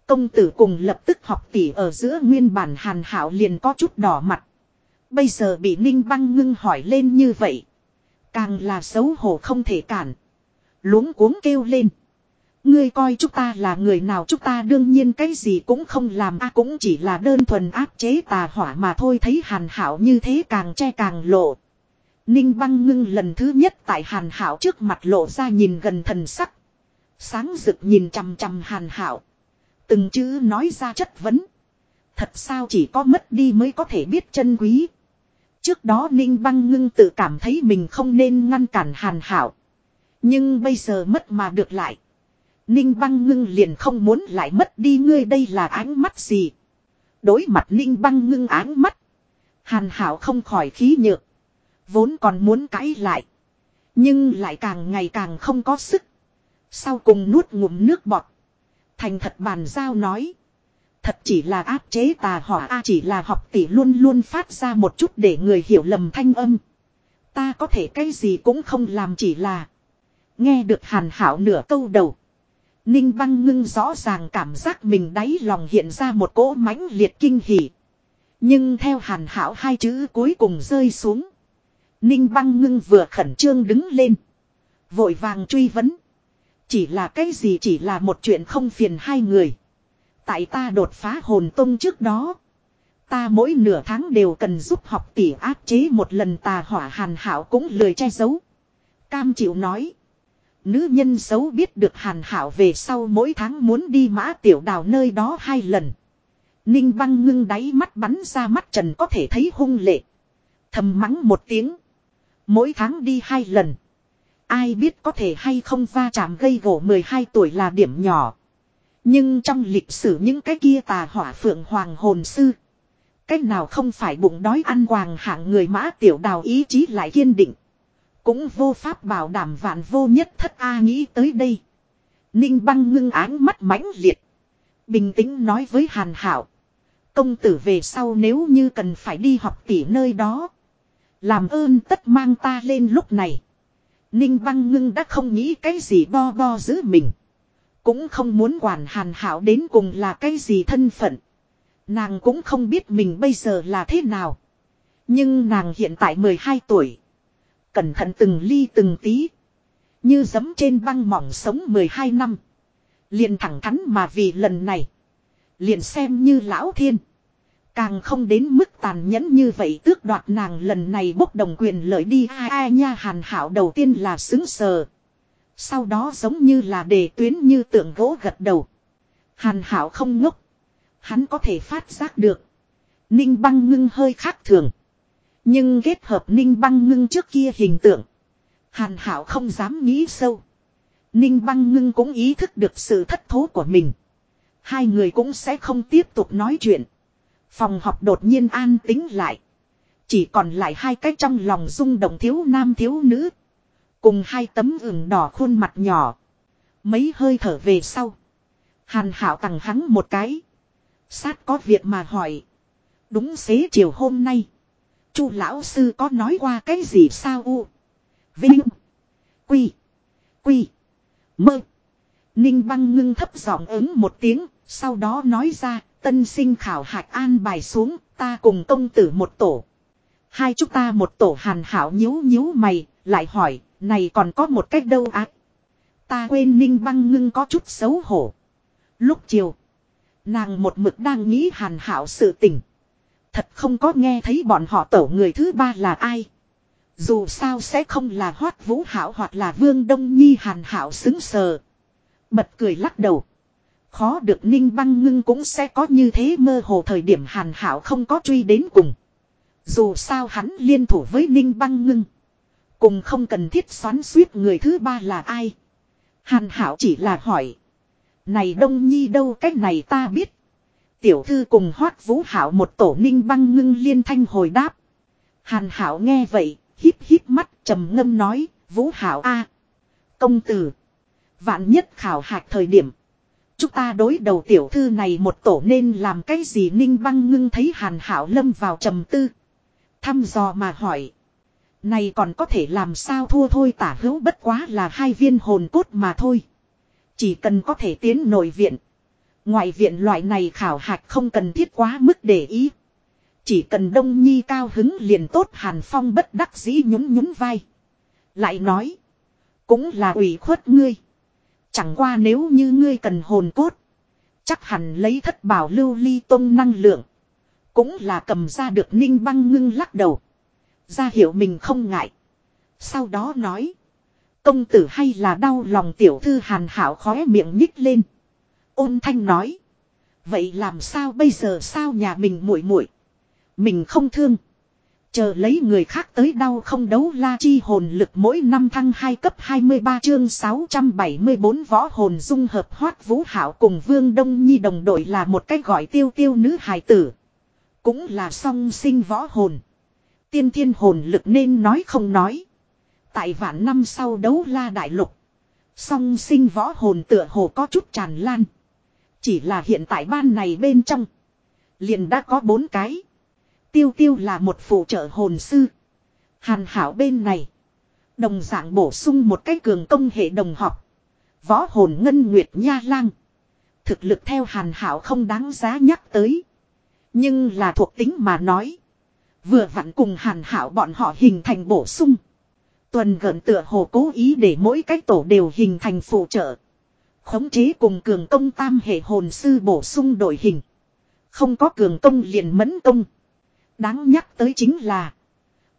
Công tử cùng lập tức học tỷ ở giữa nguyên bản hàn hảo liền có chút đỏ mặt. Bây giờ bị ninh băng ngưng hỏi lên như vậy. Càng là xấu hổ không thể cản. Luống cuống kêu lên. Ngươi coi chúng ta là người nào chúng ta đương nhiên cái gì cũng không làm a cũng chỉ là đơn thuần áp chế tà hỏa mà thôi thấy hàn hảo như thế càng che càng lộ. Ninh băng ngưng lần thứ nhất tại hàn hảo trước mặt lộ ra nhìn gần thần sắc. Sáng rực nhìn chằm chằm hàn hảo. Từng chữ nói ra chất vấn. Thật sao chỉ có mất đi mới có thể biết chân quý. Trước đó Ninh băng ngưng tự cảm thấy mình không nên ngăn cản hàn hảo. Nhưng bây giờ mất mà được lại. Ninh băng ngưng liền không muốn lại mất đi ngươi đây là ánh mắt gì. Đối mặt ninh băng ngưng ánh mắt. Hàn hảo không khỏi khí nhược. Vốn còn muốn cãi lại. Nhưng lại càng ngày càng không có sức. Sau cùng nuốt ngụm nước bọt. Thành thật bàn giao nói. Thật chỉ là áp chế tà hỏa A chỉ là học tỷ luôn luôn phát ra một chút để người hiểu lầm thanh âm. Ta có thể cái gì cũng không làm chỉ là. Nghe được hàn hảo nửa câu đầu. Ninh băng ngưng rõ ràng cảm giác mình đáy lòng hiện ra một cỗ mãnh liệt kinh hỉ. Nhưng theo hàn hảo hai chữ cuối cùng rơi xuống. Ninh băng ngưng vừa khẩn trương đứng lên. Vội vàng truy vấn. Chỉ là cái gì chỉ là một chuyện không phiền hai người. Tại ta đột phá hồn tông trước đó. Ta mỗi nửa tháng đều cần giúp học tỷ áp chế một lần tà hỏa hàn hảo cũng lười che giấu. Cam chịu nói. Nữ nhân xấu biết được hàn hảo về sau mỗi tháng muốn đi mã tiểu đào nơi đó hai lần. Ninh băng ngưng đáy mắt bắn ra mắt trần có thể thấy hung lệ. Thầm mắng một tiếng. Mỗi tháng đi hai lần. Ai biết có thể hay không va chạm gây gỗ 12 tuổi là điểm nhỏ. Nhưng trong lịch sử những cái kia tà hỏa phượng hoàng hồn sư. Cách nào không phải bụng đói ăn hoàng hạng người mã tiểu đào ý chí lại kiên định. Cũng vô pháp bảo đảm vạn vô nhất thất A nghĩ tới đây. Ninh băng ngưng áng mắt mãnh liệt. Bình tĩnh nói với Hàn Hảo. Công tử về sau nếu như cần phải đi học tỉ nơi đó. Làm ơn tất mang ta lên lúc này. Ninh băng ngưng đã không nghĩ cái gì bo bo giữ mình. Cũng không muốn quản Hàn Hảo đến cùng là cái gì thân phận. Nàng cũng không biết mình bây giờ là thế nào. Nhưng nàng hiện tại 12 tuổi. Cẩn thận từng ly từng tí. Như giấm trên băng mỏng sống 12 năm. Liền thẳng thắn mà vì lần này. Liền xem như lão thiên. Càng không đến mức tàn nhẫn như vậy tước đoạt nàng lần này bốc đồng quyền lợi đi ai ai nha, hàn hảo đầu tiên là xứng sờ. Sau đó giống như là đề tuyến như tượng gỗ gật đầu. Hàn hảo không ngốc. Hắn có thể phát giác được. Ninh băng ngưng hơi khác thường. Nhưng kết hợp Ninh Băng Ngưng trước kia hình tượng. Hàn Hảo không dám nghĩ sâu. Ninh Băng Ngưng cũng ý thức được sự thất thố của mình. Hai người cũng sẽ không tiếp tục nói chuyện. Phòng học đột nhiên an tính lại. Chỉ còn lại hai cái trong lòng rung động thiếu nam thiếu nữ. Cùng hai tấm ửng đỏ khuôn mặt nhỏ. Mấy hơi thở về sau. Hàn Hảo tặng hắn một cái. Sát có việc mà hỏi. Đúng xế chiều hôm nay. Chu lão sư có nói qua cái gì sao u? Vinh. Quy. Quy. Mơ. Ninh băng ngưng thấp giọng ứng một tiếng, sau đó nói ra, Tân sinh khảo hạch an bài xuống, ta cùng công tử một tổ. Hai chúng ta một tổ hàn hảo nhíu nhíu mày, lại hỏi, này còn có một cách đâu ác. Ta quên ninh băng ngưng có chút xấu hổ. Lúc chiều, nàng một mực đang nghĩ hàn hảo sự tình. Thật không có nghe thấy bọn họ tổ người thứ ba là ai. Dù sao sẽ không là hoát vũ hảo hoặc là vương đông nhi hàn hảo xứng sờ. Bật cười lắc đầu. Khó được ninh băng ngưng cũng sẽ có như thế mơ hồ thời điểm hàn hảo không có truy đến cùng. Dù sao hắn liên thủ với ninh băng ngưng. Cùng không cần thiết xoắn suýt người thứ ba là ai. Hàn hảo chỉ là hỏi. Này đông nhi đâu cách này ta biết. Tiểu thư cùng hoát vũ hảo một tổ ninh băng ngưng liên thanh hồi đáp. Hàn hảo nghe vậy, híp híp mắt trầm ngâm nói, vũ hảo a Công tử. Vạn nhất khảo hạch thời điểm. Chúng ta đối đầu tiểu thư này một tổ nên làm cái gì ninh băng ngưng thấy hàn hảo lâm vào trầm tư. Thăm dò mà hỏi. Này còn có thể làm sao thua thôi tả hữu bất quá là hai viên hồn cốt mà thôi. Chỉ cần có thể tiến nội viện. Ngoại viện loại này khảo hạch không cần thiết quá mức để ý. Chỉ cần đông nhi cao hứng liền tốt hàn phong bất đắc dĩ nhún nhún vai. Lại nói. Cũng là ủy khuất ngươi. Chẳng qua nếu như ngươi cần hồn cốt. Chắc hẳn lấy thất bảo lưu ly tông năng lượng. Cũng là cầm ra được ninh băng ngưng lắc đầu. Ra hiểu mình không ngại. Sau đó nói. Công tử hay là đau lòng tiểu thư hàn hảo khóe miệng nhích lên. Ôn thanh nói. Vậy làm sao bây giờ sao nhà mình muội muội Mình không thương. Chờ lấy người khác tới đau không đấu la chi hồn lực mỗi năm thăng 2 cấp 23 chương 674 võ hồn dung hợp hoát vũ hảo cùng vương đông nhi đồng đội là một cách gọi tiêu tiêu nữ hài tử. Cũng là song sinh võ hồn. Tiên thiên hồn lực nên nói không nói. Tại vạn năm sau đấu la đại lục. Song sinh võ hồn tựa hồ có chút tràn lan. Chỉ là hiện tại ban này bên trong. Liền đã có bốn cái. Tiêu tiêu là một phụ trợ hồn sư. Hàn hảo bên này. Đồng dạng bổ sung một cái cường công hệ đồng học. Võ hồn ngân nguyệt nha lang. Thực lực theo hàn hảo không đáng giá nhắc tới. Nhưng là thuộc tính mà nói. Vừa vặn cùng hàn hảo bọn họ hình thành bổ sung. Tuần gần tựa hồ cố ý để mỗi cái tổ đều hình thành phụ trợ. Khống chế cùng cường công tam hệ hồn sư bổ sung đội hình. Không có cường công liền mẫn công. Đáng nhắc tới chính là.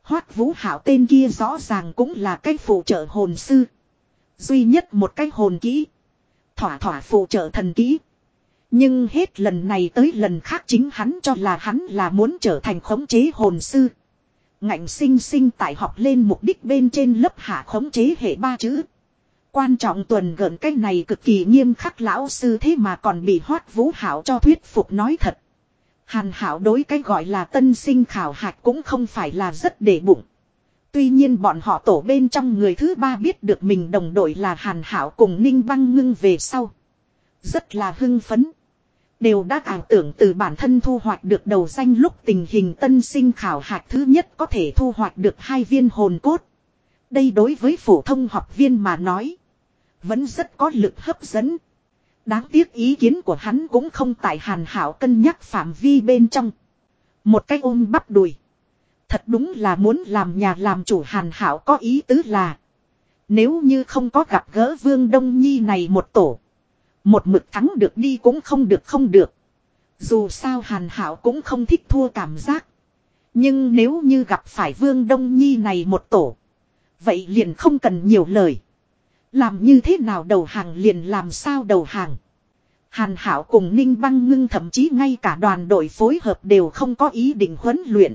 Hoác vũ hảo tên kia rõ ràng cũng là cái phụ trợ hồn sư. Duy nhất một cái hồn kỹ. Thỏa thỏa phụ trợ thần kỹ. Nhưng hết lần này tới lần khác chính hắn cho là hắn là muốn trở thành khống chế hồn sư. Ngạnh sinh sinh tại học lên mục đích bên trên lớp hạ khống chế hệ ba chữ. Quan trọng tuần gần cái này cực kỳ nghiêm khắc lão sư thế mà còn bị hoát vũ hảo cho thuyết phục nói thật. Hàn hảo đối cái gọi là tân sinh khảo hạch cũng không phải là rất để bụng. Tuy nhiên bọn họ tổ bên trong người thứ ba biết được mình đồng đội là hàn hảo cùng ninh băng ngưng về sau. Rất là hưng phấn. Đều đã ảo tưởng từ bản thân thu hoạch được đầu danh lúc tình hình tân sinh khảo hạch thứ nhất có thể thu hoạch được hai viên hồn cốt. Đây đối với phổ thông học viên mà nói. Vẫn rất có lực hấp dẫn. Đáng tiếc ý kiến của hắn cũng không tại hàn hảo cân nhắc phạm vi bên trong. Một cái ôm bắp đùi. Thật đúng là muốn làm nhà làm chủ hàn hảo có ý tứ là. Nếu như không có gặp gỡ vương đông nhi này một tổ. Một mực thắng được đi cũng không được không được. Dù sao hàn hảo cũng không thích thua cảm giác. Nhưng nếu như gặp phải vương đông nhi này một tổ. Vậy liền không cần nhiều lời. Làm như thế nào đầu hàng liền làm sao đầu hàng. Hàn Hảo cùng Ninh Băng Ngưng thậm chí ngay cả đoàn đội phối hợp đều không có ý định huấn luyện.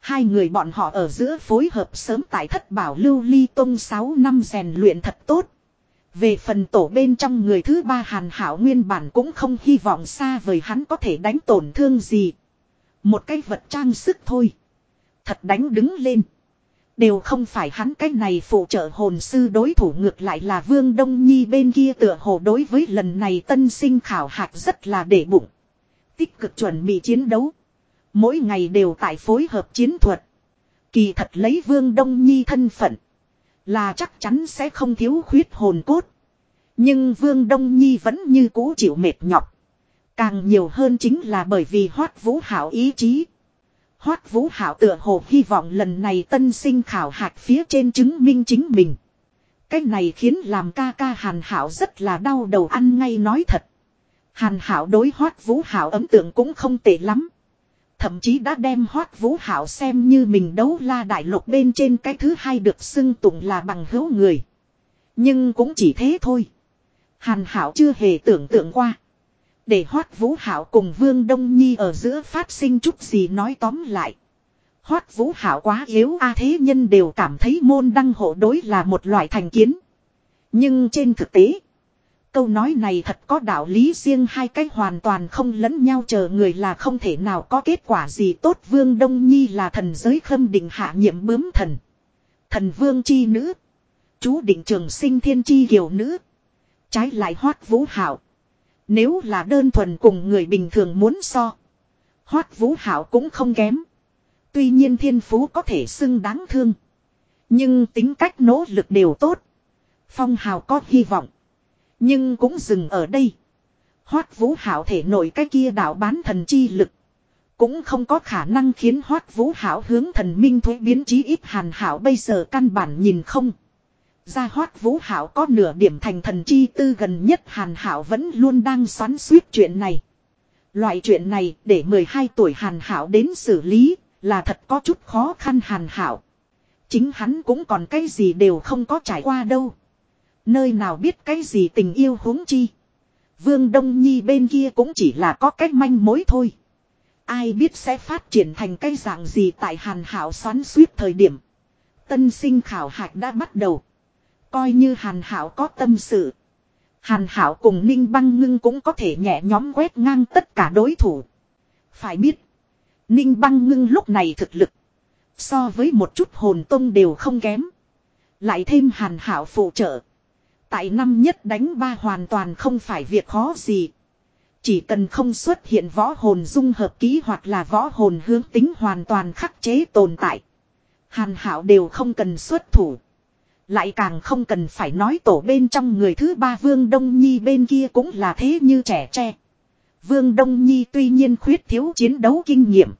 Hai người bọn họ ở giữa phối hợp sớm tại thất bảo lưu ly tông 6 năm rèn luyện thật tốt. Về phần tổ bên trong người thứ ba Hàn Hảo nguyên bản cũng không hy vọng xa vời hắn có thể đánh tổn thương gì. Một cái vật trang sức thôi. Thật đánh đứng lên. Đều không phải hắn cái này phụ trợ hồn sư đối thủ ngược lại là Vương Đông Nhi bên kia tựa hồ đối với lần này tân sinh khảo hạch rất là để bụng. Tích cực chuẩn bị chiến đấu. Mỗi ngày đều tại phối hợp chiến thuật. Kỳ thật lấy Vương Đông Nhi thân phận. Là chắc chắn sẽ không thiếu khuyết hồn cốt. Nhưng Vương Đông Nhi vẫn như cũ chịu mệt nhọc. Càng nhiều hơn chính là bởi vì Hoát Vũ Hảo ý chí. Hoát Vũ Hảo tựa hồ hy vọng lần này tân sinh khảo hạch phía trên chứng minh chính mình. Cái này khiến làm ca ca Hàn Hảo rất là đau đầu ăn ngay nói thật. Hàn Hảo đối Hoát Vũ Hảo ấn tượng cũng không tệ lắm. Thậm chí đã đem Hoát Vũ Hảo xem như mình đấu la đại lục bên trên cái thứ hai được xưng tụng là bằng hữu người. Nhưng cũng chỉ thế thôi. Hàn Hảo chưa hề tưởng tượng qua. Để Hoát Vũ Hảo cùng Vương Đông Nhi ở giữa phát sinh chút gì nói tóm lại. Hoát Vũ Hảo quá yếu a thế nhân đều cảm thấy môn đăng hộ đối là một loại thành kiến. Nhưng trên thực tế, câu nói này thật có đạo lý riêng hai cách hoàn toàn không lẫn nhau chờ người là không thể nào có kết quả gì tốt. Vương Đông Nhi là thần giới khâm định hạ nhiệm bướm thần. Thần vương chi nữ. Chú định trường sinh thiên chi kiều nữ. Trái lại hoát vũ hảo. Nếu là đơn thuần cùng người bình thường muốn so. Hoát vũ hảo cũng không kém. Tuy nhiên thiên phú có thể xưng đáng thương. Nhưng tính cách nỗ lực đều tốt. Phong hào có hy vọng. Nhưng cũng dừng ở đây. Hoát vũ hảo thể nổi cái kia đạo bán thần chi lực. Cũng không có khả năng khiến hoát vũ hảo hướng thần minh thuế biến chí ít hàn hảo bây giờ căn bản nhìn không. Ra hoát vũ hảo có nửa điểm thành thần chi tư gần nhất hàn hảo vẫn luôn đang xoắn suýt chuyện này. Loại chuyện này để 12 tuổi hàn hảo đến xử lý là thật có chút khó khăn hàn hảo. Chính hắn cũng còn cái gì đều không có trải qua đâu. Nơi nào biết cái gì tình yêu huống chi. Vương Đông Nhi bên kia cũng chỉ là có cách manh mối thôi. Ai biết sẽ phát triển thành cái dạng gì tại hàn hảo xoắn suýt thời điểm. Tân sinh khảo hạch đã bắt đầu. Coi như hàn hảo có tâm sự. Hàn hảo cùng ninh băng ngưng cũng có thể nhẹ nhóm quét ngang tất cả đối thủ. Phải biết. Ninh băng ngưng lúc này thực lực. So với một chút hồn tông đều không kém. Lại thêm hàn hảo phụ trợ. Tại năm nhất đánh ba hoàn toàn không phải việc khó gì. Chỉ cần không xuất hiện võ hồn dung hợp ký hoặc là võ hồn hướng tính hoàn toàn khắc chế tồn tại. Hàn hảo đều không cần xuất thủ. Lại càng không cần phải nói tổ bên trong người thứ ba Vương Đông Nhi bên kia cũng là thế như trẻ tre. Vương Đông Nhi tuy nhiên khuyết thiếu chiến đấu kinh nghiệm.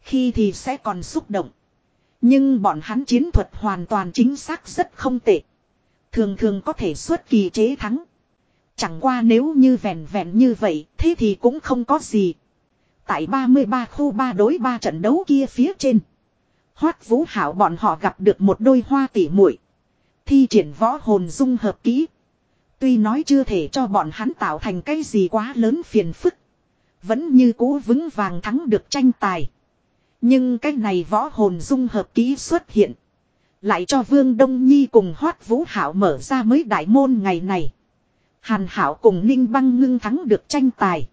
Khi thì sẽ còn xúc động. Nhưng bọn hắn chiến thuật hoàn toàn chính xác rất không tệ. Thường thường có thể xuất kỳ chế thắng. Chẳng qua nếu như vẹn vẹn như vậy, thế thì cũng không có gì. Tại 33 khu 3 đối 3 trận đấu kia phía trên. Hoát vũ hảo bọn họ gặp được một đôi hoa tỉ muội Thi triển võ hồn dung hợp kỹ. Tuy nói chưa thể cho bọn hắn tạo thành cái gì quá lớn phiền phức. Vẫn như cũ vững vàng thắng được tranh tài. Nhưng cái này võ hồn dung hợp kỹ xuất hiện. Lại cho Vương Đông Nhi cùng Hoát Vũ Hảo mở ra mới đại môn ngày này. Hàn Hảo cùng Ninh Băng ngưng thắng được tranh tài.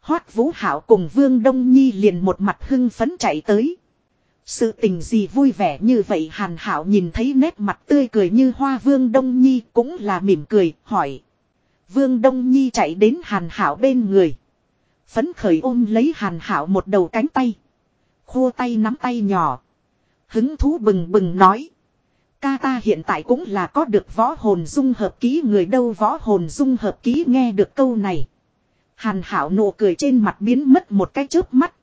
Hoát Vũ Hảo cùng Vương Đông Nhi liền một mặt hưng phấn chạy tới. Sự tình gì vui vẻ như vậy Hàn Hảo nhìn thấy nét mặt tươi cười như hoa Vương Đông Nhi cũng là mỉm cười, hỏi. Vương Đông Nhi chạy đến Hàn Hảo bên người. Phấn khởi ôm lấy Hàn Hảo một đầu cánh tay. Khua tay nắm tay nhỏ. Hứng thú bừng bừng nói. Ca ta hiện tại cũng là có được võ hồn dung hợp ký, người đâu võ hồn dung hợp ký nghe được câu này. Hàn hảo nụ cười trên mặt biến mất một cái chớp mắt.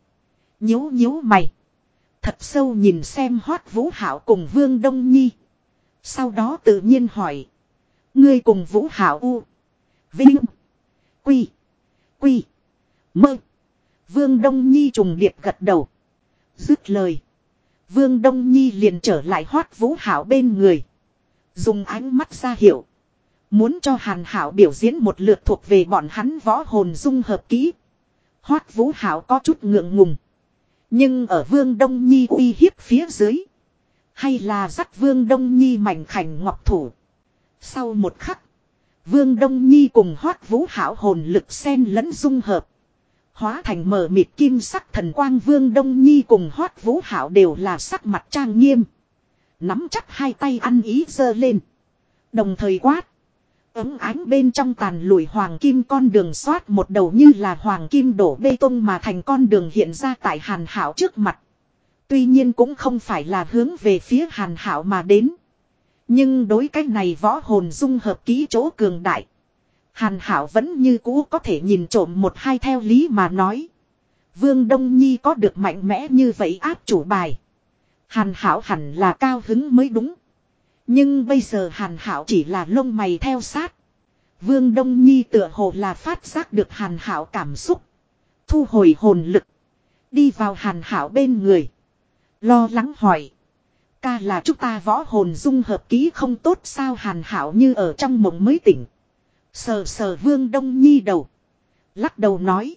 Nhíu nhíu mày. Thật sâu nhìn xem hoát vũ hảo cùng vương đông nhi. Sau đó tự nhiên hỏi. Ngươi cùng vũ hảo u. Vinh. Quy. Quy. Mơ. Vương đông nhi trùng điệp gật đầu. Dứt lời. Vương Đông Nhi liền trở lại hoát vũ hảo bên người. Dùng ánh mắt ra hiệu. Muốn cho Hàn Hảo biểu diễn một lượt thuộc về bọn hắn võ hồn dung hợp kỹ. Hoát vũ hảo có chút ngượng ngùng. Nhưng ở Vương Đông Nhi uy hiếp phía dưới. Hay là dắt Vương Đông Nhi mảnh khảnh ngọc thủ. Sau một khắc. Vương Đông Nhi cùng hoát vũ hảo hồn lực sen lẫn dung hợp. Hóa thành mờ mịt kim sắc thần quang vương đông nhi cùng hoát vũ hảo đều là sắc mặt trang nghiêm. Nắm chắc hai tay ăn ý giơ lên. Đồng thời quát. Ấm ánh bên trong tàn lùi hoàng kim con đường xoát một đầu như là hoàng kim đổ bê tông mà thành con đường hiện ra tại hàn hảo trước mặt. Tuy nhiên cũng không phải là hướng về phía hàn hảo mà đến. Nhưng đối cách này võ hồn dung hợp ký chỗ cường đại. Hàn Hảo vẫn như cũ có thể nhìn trộm một hai theo lý mà nói. Vương Đông Nhi có được mạnh mẽ như vậy áp chủ bài. Hàn Hảo hẳn là cao hứng mới đúng. Nhưng bây giờ Hàn Hảo chỉ là lông mày theo sát. Vương Đông Nhi tựa hồ là phát giác được Hàn Hảo cảm xúc. Thu hồi hồn lực. Đi vào Hàn Hảo bên người. Lo lắng hỏi. Ca là chúng ta võ hồn dung hợp ký không tốt sao Hàn Hảo như ở trong mộng mới tỉnh. Sờ sờ Vương Đông Nhi đầu. Lắc đầu nói.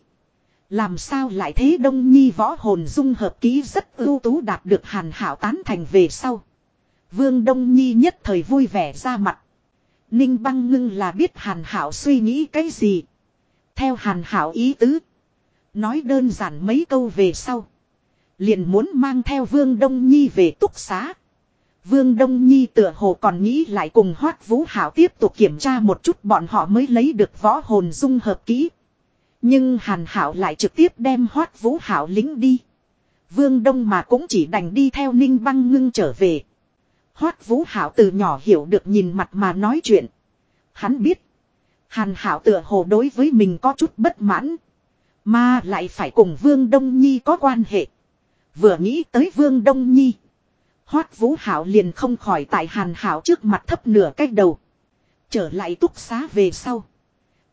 Làm sao lại thế Đông Nhi võ hồn dung hợp ký rất ưu tú đạt được Hàn Hảo tán thành về sau. Vương Đông Nhi nhất thời vui vẻ ra mặt. Ninh băng ngưng là biết Hàn Hảo suy nghĩ cái gì. Theo Hàn Hảo ý tứ. Nói đơn giản mấy câu về sau. Liền muốn mang theo Vương Đông Nhi về túc xá. Vương Đông Nhi tựa hồ còn nghĩ lại cùng Hoát Vũ Hảo tiếp tục kiểm tra một chút bọn họ mới lấy được võ hồn dung hợp kỹ. Nhưng Hàn Hảo lại trực tiếp đem Hoát Vũ Hảo lính đi. Vương Đông mà cũng chỉ đành đi theo Ninh Băng Ngưng trở về. Hoát Vũ Hảo từ nhỏ hiểu được nhìn mặt mà nói chuyện. Hắn biết. Hàn Hảo tựa hồ đối với mình có chút bất mãn. Mà lại phải cùng Vương Đông Nhi có quan hệ. Vừa nghĩ tới Vương Đông Nhi. Hoát Vũ Hảo liền không khỏi tại Hàn Hảo trước mặt thấp nửa cách đầu. Trở lại túc xá về sau.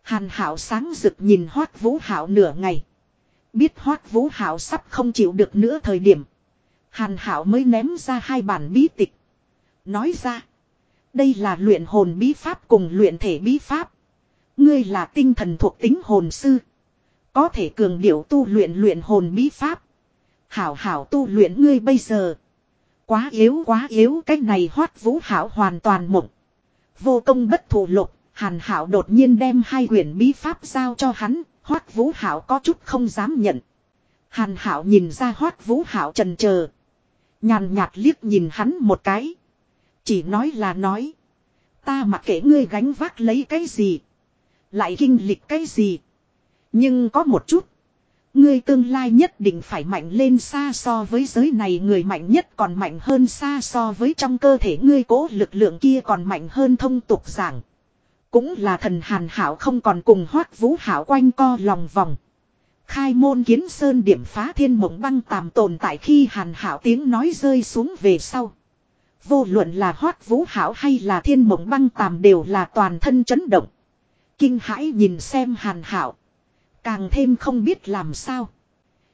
Hàn Hảo sáng rực nhìn Hoát Vũ Hảo nửa ngày. Biết Hoát Vũ Hảo sắp không chịu được nữa thời điểm. Hàn Hảo mới ném ra hai bản bí tịch. Nói ra. Đây là luyện hồn bí pháp cùng luyện thể bí pháp. Ngươi là tinh thần thuộc tính hồn sư. Có thể cường điệu tu luyện luyện hồn bí pháp. Hảo hảo tu luyện ngươi bây giờ. Quá yếu quá yếu cái này hoát vũ hảo hoàn toàn mộng. Vô công bất thủ lục, hàn hảo đột nhiên đem hai quyển bí pháp giao cho hắn, hoát vũ hảo có chút không dám nhận. Hàn hảo nhìn ra hoát vũ hảo trần chờ Nhàn nhạt liếc nhìn hắn một cái. Chỉ nói là nói. Ta mặc kệ ngươi gánh vác lấy cái gì. Lại kinh lịch cái gì. Nhưng có một chút. Ngươi tương lai nhất định phải mạnh lên xa so với giới này, người mạnh nhất còn mạnh hơn xa so với trong cơ thể ngươi, cố lực lượng kia còn mạnh hơn thông tục giảng. Cũng là thần hàn hảo không còn cùng hoát vũ hảo quanh co lòng vòng. Khai môn kiến sơn điểm phá thiên mộng băng tàm tồn tại khi hàn hảo tiếng nói rơi xuống về sau. Vô luận là hoát vũ hảo hay là thiên mộng băng tàm đều là toàn thân chấn động. Kinh hãi nhìn xem hàn hảo. Càng thêm không biết làm sao.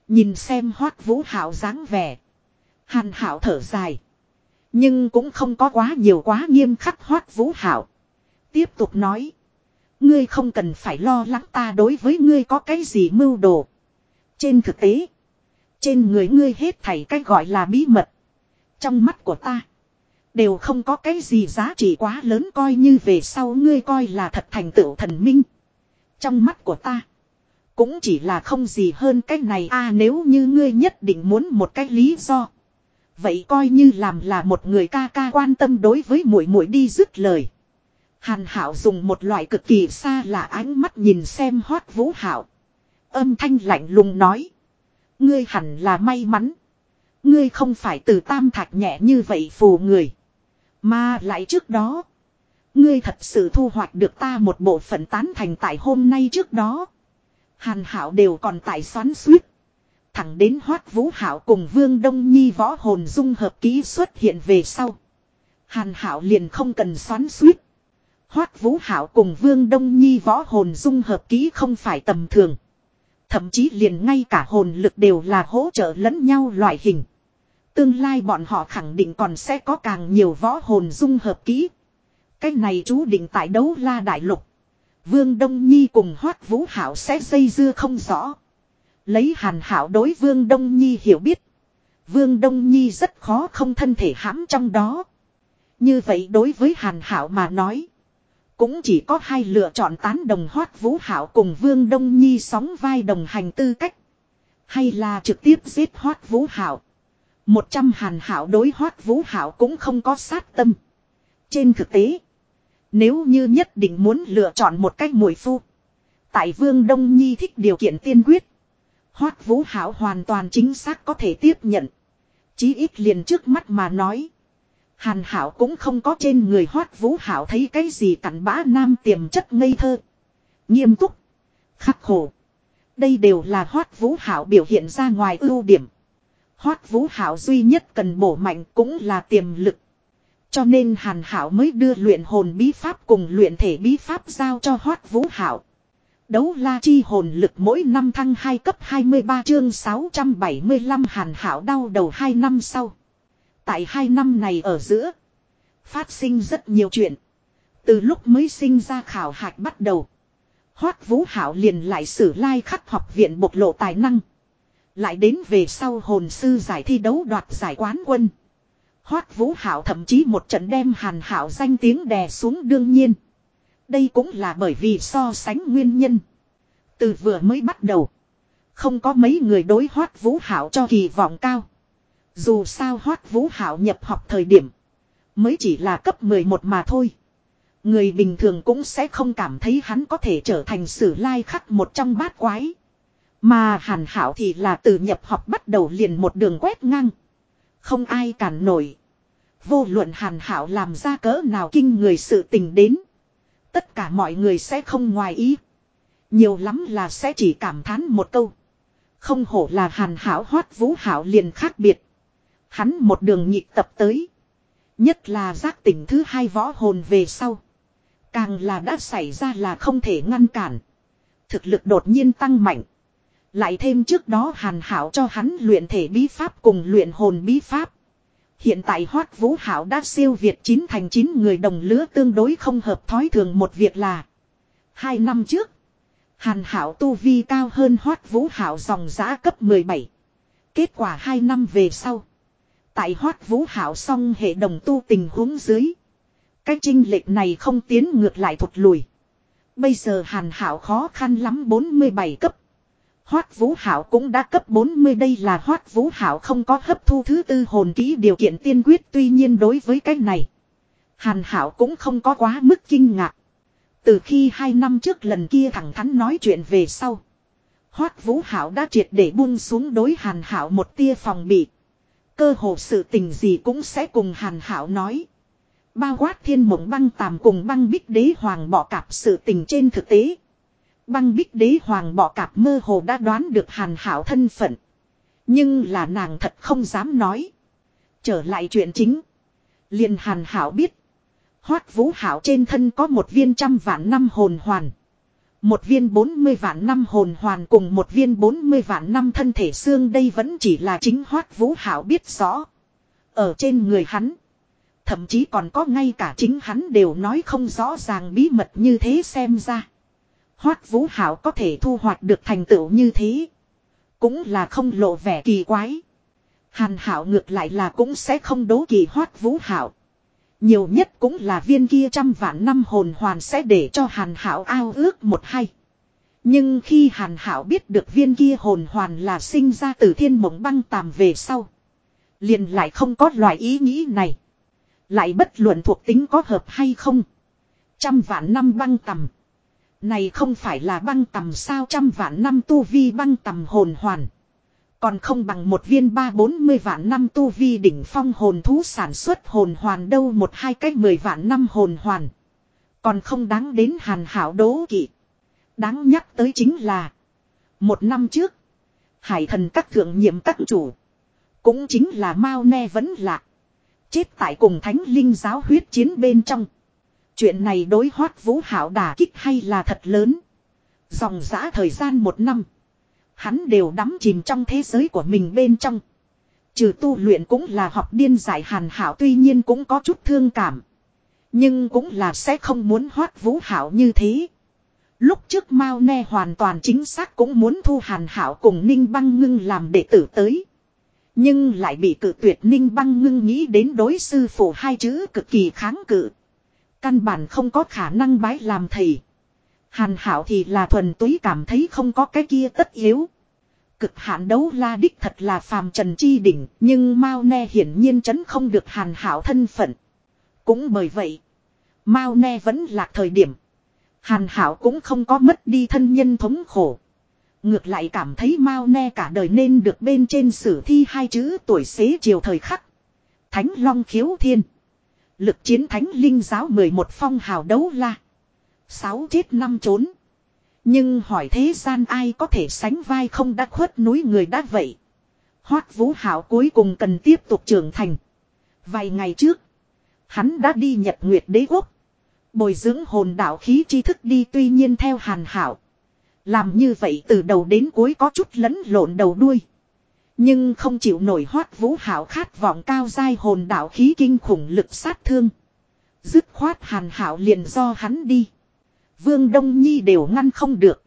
Nhìn xem hoát vũ hảo dáng vẻ. Hàn hảo thở dài. Nhưng cũng không có quá nhiều quá nghiêm khắc hoát vũ hảo. Tiếp tục nói. Ngươi không cần phải lo lắng ta đối với ngươi có cái gì mưu đồ. Trên thực tế. Trên người ngươi hết thảy cái gọi là bí mật. Trong mắt của ta. Đều không có cái gì giá trị quá lớn coi như về sau ngươi coi là thật thành tựu thần minh. Trong mắt của ta. Cũng chỉ là không gì hơn cách này a, nếu như ngươi nhất định muốn một cái lý do. Vậy coi như làm là một người ca ca quan tâm đối với muội muội đi dứt lời. Hàn Hảo dùng một loại cực kỳ xa là ánh mắt nhìn xem Hoát Vũ Hảo. Âm thanh lạnh lùng nói. Ngươi hẳn là may mắn. Ngươi không phải từ tam thạch nhẹ như vậy phù người. Mà lại trước đó. Ngươi thật sự thu hoạch được ta một bộ phận tán thành tại hôm nay trước đó. Hàn Hảo đều còn tại xoắn suýt. Thẳng đến Hoát Vũ Hảo cùng Vương Đông Nhi võ hồn dung hợp ký xuất hiện về sau. Hàn Hảo liền không cần xoắn suýt. Hoát Vũ Hảo cùng Vương Đông Nhi võ hồn dung hợp ký không phải tầm thường. Thậm chí liền ngay cả hồn lực đều là hỗ trợ lẫn nhau loại hình. Tương lai bọn họ khẳng định còn sẽ có càng nhiều võ hồn dung hợp kỹ. Cái này chú định tại đấu la đại lục. Vương Đông Nhi cùng Hoác Vũ Hảo sẽ dây dưa không rõ. Lấy hàn hảo đối Vương Đông Nhi hiểu biết. Vương Đông Nhi rất khó không thân thể hãm trong đó. Như vậy đối với hàn hảo mà nói. Cũng chỉ có hai lựa chọn tán đồng Hoác Vũ Hảo cùng Vương Đông Nhi sóng vai đồng hành tư cách. Hay là trực tiếp giết Hoác Vũ Hảo. Một trăm hàn hảo đối Hoác Vũ Hảo cũng không có sát tâm. Trên thực tế. Nếu như nhất định muốn lựa chọn một cách mùi phu. Tại Vương Đông Nhi thích điều kiện tiên quyết. Hoát Vũ Hảo hoàn toàn chính xác có thể tiếp nhận. Chí ít liền trước mắt mà nói. Hàn Hảo cũng không có trên người Hoát Vũ Hảo thấy cái gì cặn bã nam tiềm chất ngây thơ. Nghiêm túc. Khắc khổ. Đây đều là hoát vũ hảo biểu hiện ra ngoài ưu điểm. Hoát vũ hảo duy nhất cần bổ mạnh cũng là tiềm lực. Cho nên hàn hảo mới đưa luyện hồn bí pháp cùng luyện thể bí pháp giao cho hoát vũ hảo. Đấu la chi hồn lực mỗi năm thăng 2 cấp 23 chương 675 hàn hảo đau đầu 2 năm sau. Tại 2 năm này ở giữa. Phát sinh rất nhiều chuyện. Từ lúc mới sinh ra khảo hạch bắt đầu. Hoác Vũ Hảo liền lại sử lai khắc học viện bộc lộ tài năng. Lại đến về sau hồn sư giải thi đấu đoạt giải quán quân. Hoác Vũ Hảo thậm chí một trận đem hàn hảo danh tiếng đè xuống đương nhiên. Đây cũng là bởi vì so sánh nguyên nhân. Từ vừa mới bắt đầu. Không có mấy người đối Hoác Vũ Hảo cho kỳ vọng cao. Dù sao Hoác Vũ Hảo nhập học thời điểm. Mới chỉ là cấp 11 mà thôi. Người bình thường cũng sẽ không cảm thấy hắn có thể trở thành sử lai khắc một trong bát quái. Mà hàn hảo thì là từ nhập học bắt đầu liền một đường quét ngang. Không ai cản nổi. Vô luận hàn hảo làm ra cỡ nào kinh người sự tình đến. Tất cả mọi người sẽ không ngoài ý. Nhiều lắm là sẽ chỉ cảm thán một câu. Không hổ là hàn hảo hoát vũ hảo liền khác biệt. Hắn một đường nhịp tập tới. Nhất là giác tỉnh thứ hai võ hồn về sau. Càng là đã xảy ra là không thể ngăn cản. Thực lực đột nhiên tăng mạnh. Lại thêm trước đó hàn hảo cho hắn luyện thể bí pháp cùng luyện hồn bí pháp. Hiện tại hoát vũ hảo đã siêu việt chín thành chín người đồng lứa tương đối không hợp thói thường một việc là. Hai năm trước. Hàn hảo tu vi cao hơn hoát vũ hảo dòng giã cấp 17. Kết quả hai năm về sau. Tại hoát vũ hảo xong hệ đồng tu tình huống dưới. Cái trinh lệch này không tiến ngược lại thụt lùi. Bây giờ hàn hảo khó khăn lắm 47 cấp. Hoát Vũ Hảo cũng đã cấp 40 đây là Hoát Vũ Hảo không có hấp thu thứ tư hồn ký điều kiện tiên quyết, tuy nhiên đối với cái này. Hàn Hảo cũng không có quá mức kinh ngạc. Từ khi hai năm trước lần kia thẳng thắn nói chuyện về sau. Hoát Vũ Hảo đã triệt để buông xuống đối Hàn Hảo một tia phòng bị. Cơ hồ sự tình gì cũng sẽ cùng Hàn Hảo nói. Bao quát thiên mộng băng tàm cùng băng bích đế hoàng bỏ cạp sự tình trên thực tế. Băng bích đế hoàng bỏ cạp mơ hồ đã đoán được hàn hảo thân phận. Nhưng là nàng thật không dám nói. Trở lại chuyện chính. liền hàn hảo biết. Hoát vũ hảo trên thân có một viên trăm vạn năm hồn hoàn. Một viên bốn mươi vạn năm hồn hoàn cùng một viên bốn mươi vạn năm thân thể xương đây vẫn chỉ là chính hoát vũ hảo biết rõ. Ở trên người hắn. Thậm chí còn có ngay cả chính hắn đều nói không rõ ràng bí mật như thế xem ra. Hoát Vũ Hảo có thể thu hoạch được thành tựu như thế. Cũng là không lộ vẻ kỳ quái. Hàn Hảo ngược lại là cũng sẽ không đố kỳ Hoát Vũ Hảo. Nhiều nhất cũng là viên kia trăm vạn năm hồn hoàn sẽ để cho Hàn Hảo ao ước một hay. Nhưng khi Hàn Hảo biết được viên kia hồn hoàn là sinh ra từ thiên mộng băng tàm về sau. Liền lại không có loại ý nghĩ này. Lại bất luận thuộc tính có hợp hay không. Trăm vạn năm băng tầm. Này không phải là băng tầm sao trăm vạn năm tu vi băng tầm hồn hoàn. Còn không bằng một viên ba bốn mươi vạn năm tu vi đỉnh phong hồn thú sản xuất hồn hoàn đâu một hai cách mười vạn năm hồn hoàn. Còn không đáng đến hàn hảo đố kỵ. Đáng nhắc tới chính là. Một năm trước. Hải thần các thượng nhiệm các chủ. Cũng chính là Mao Ne vẫn lạc. Chết tại cùng thánh linh giáo huyết chiến bên trong. Chuyện này đối hoát vũ hảo đả kích hay là thật lớn. Dòng giã thời gian một năm. Hắn đều đắm chìm trong thế giới của mình bên trong. Trừ tu luyện cũng là học điên giải hàn hảo tuy nhiên cũng có chút thương cảm. Nhưng cũng là sẽ không muốn hoát vũ hảo như thế. Lúc trước Mao Ne hoàn toàn chính xác cũng muốn thu hàn hảo cùng Ninh Băng Ngưng làm đệ tử tới. Nhưng lại bị cự tuyệt Ninh Băng Ngưng nghĩ đến đối sư phụ hai chữ cực kỳ kháng cự. Căn bản không có khả năng bái làm thầy. Hàn hảo thì là thuần túy cảm thấy không có cái kia tất yếu. Cực hạn đấu la đích thật là phàm trần chi đỉnh, nhưng Mao Ne hiển nhiên chấn không được hàn hảo thân phận. Cũng bởi vậy, Mao Ne vẫn là thời điểm. Hàn hảo cũng không có mất đi thân nhân thống khổ. Ngược lại cảm thấy Mao Ne cả đời nên được bên trên sử thi hai chữ tuổi xế chiều thời khắc. Thánh Long khiếu thiên. Lực chiến thánh linh giáo 11 phong hào đấu la. Sáu chết năm trốn. Nhưng hỏi thế gian ai có thể sánh vai không đã khuất núi người đã vậy. Hoác Vũ Hảo cuối cùng cần tiếp tục trưởng thành. Vài ngày trước, hắn đã đi Nhật Nguyệt Đế Quốc. Bồi dưỡng hồn đạo khí tri thức đi tuy nhiên theo hàn hảo. Làm như vậy từ đầu đến cuối có chút lẫn lộn đầu đuôi. Nhưng không chịu nổi hoát vũ hảo khát vọng cao dai hồn đạo khí kinh khủng lực sát thương. Dứt khoát hàn hảo liền do hắn đi. Vương Đông Nhi đều ngăn không được.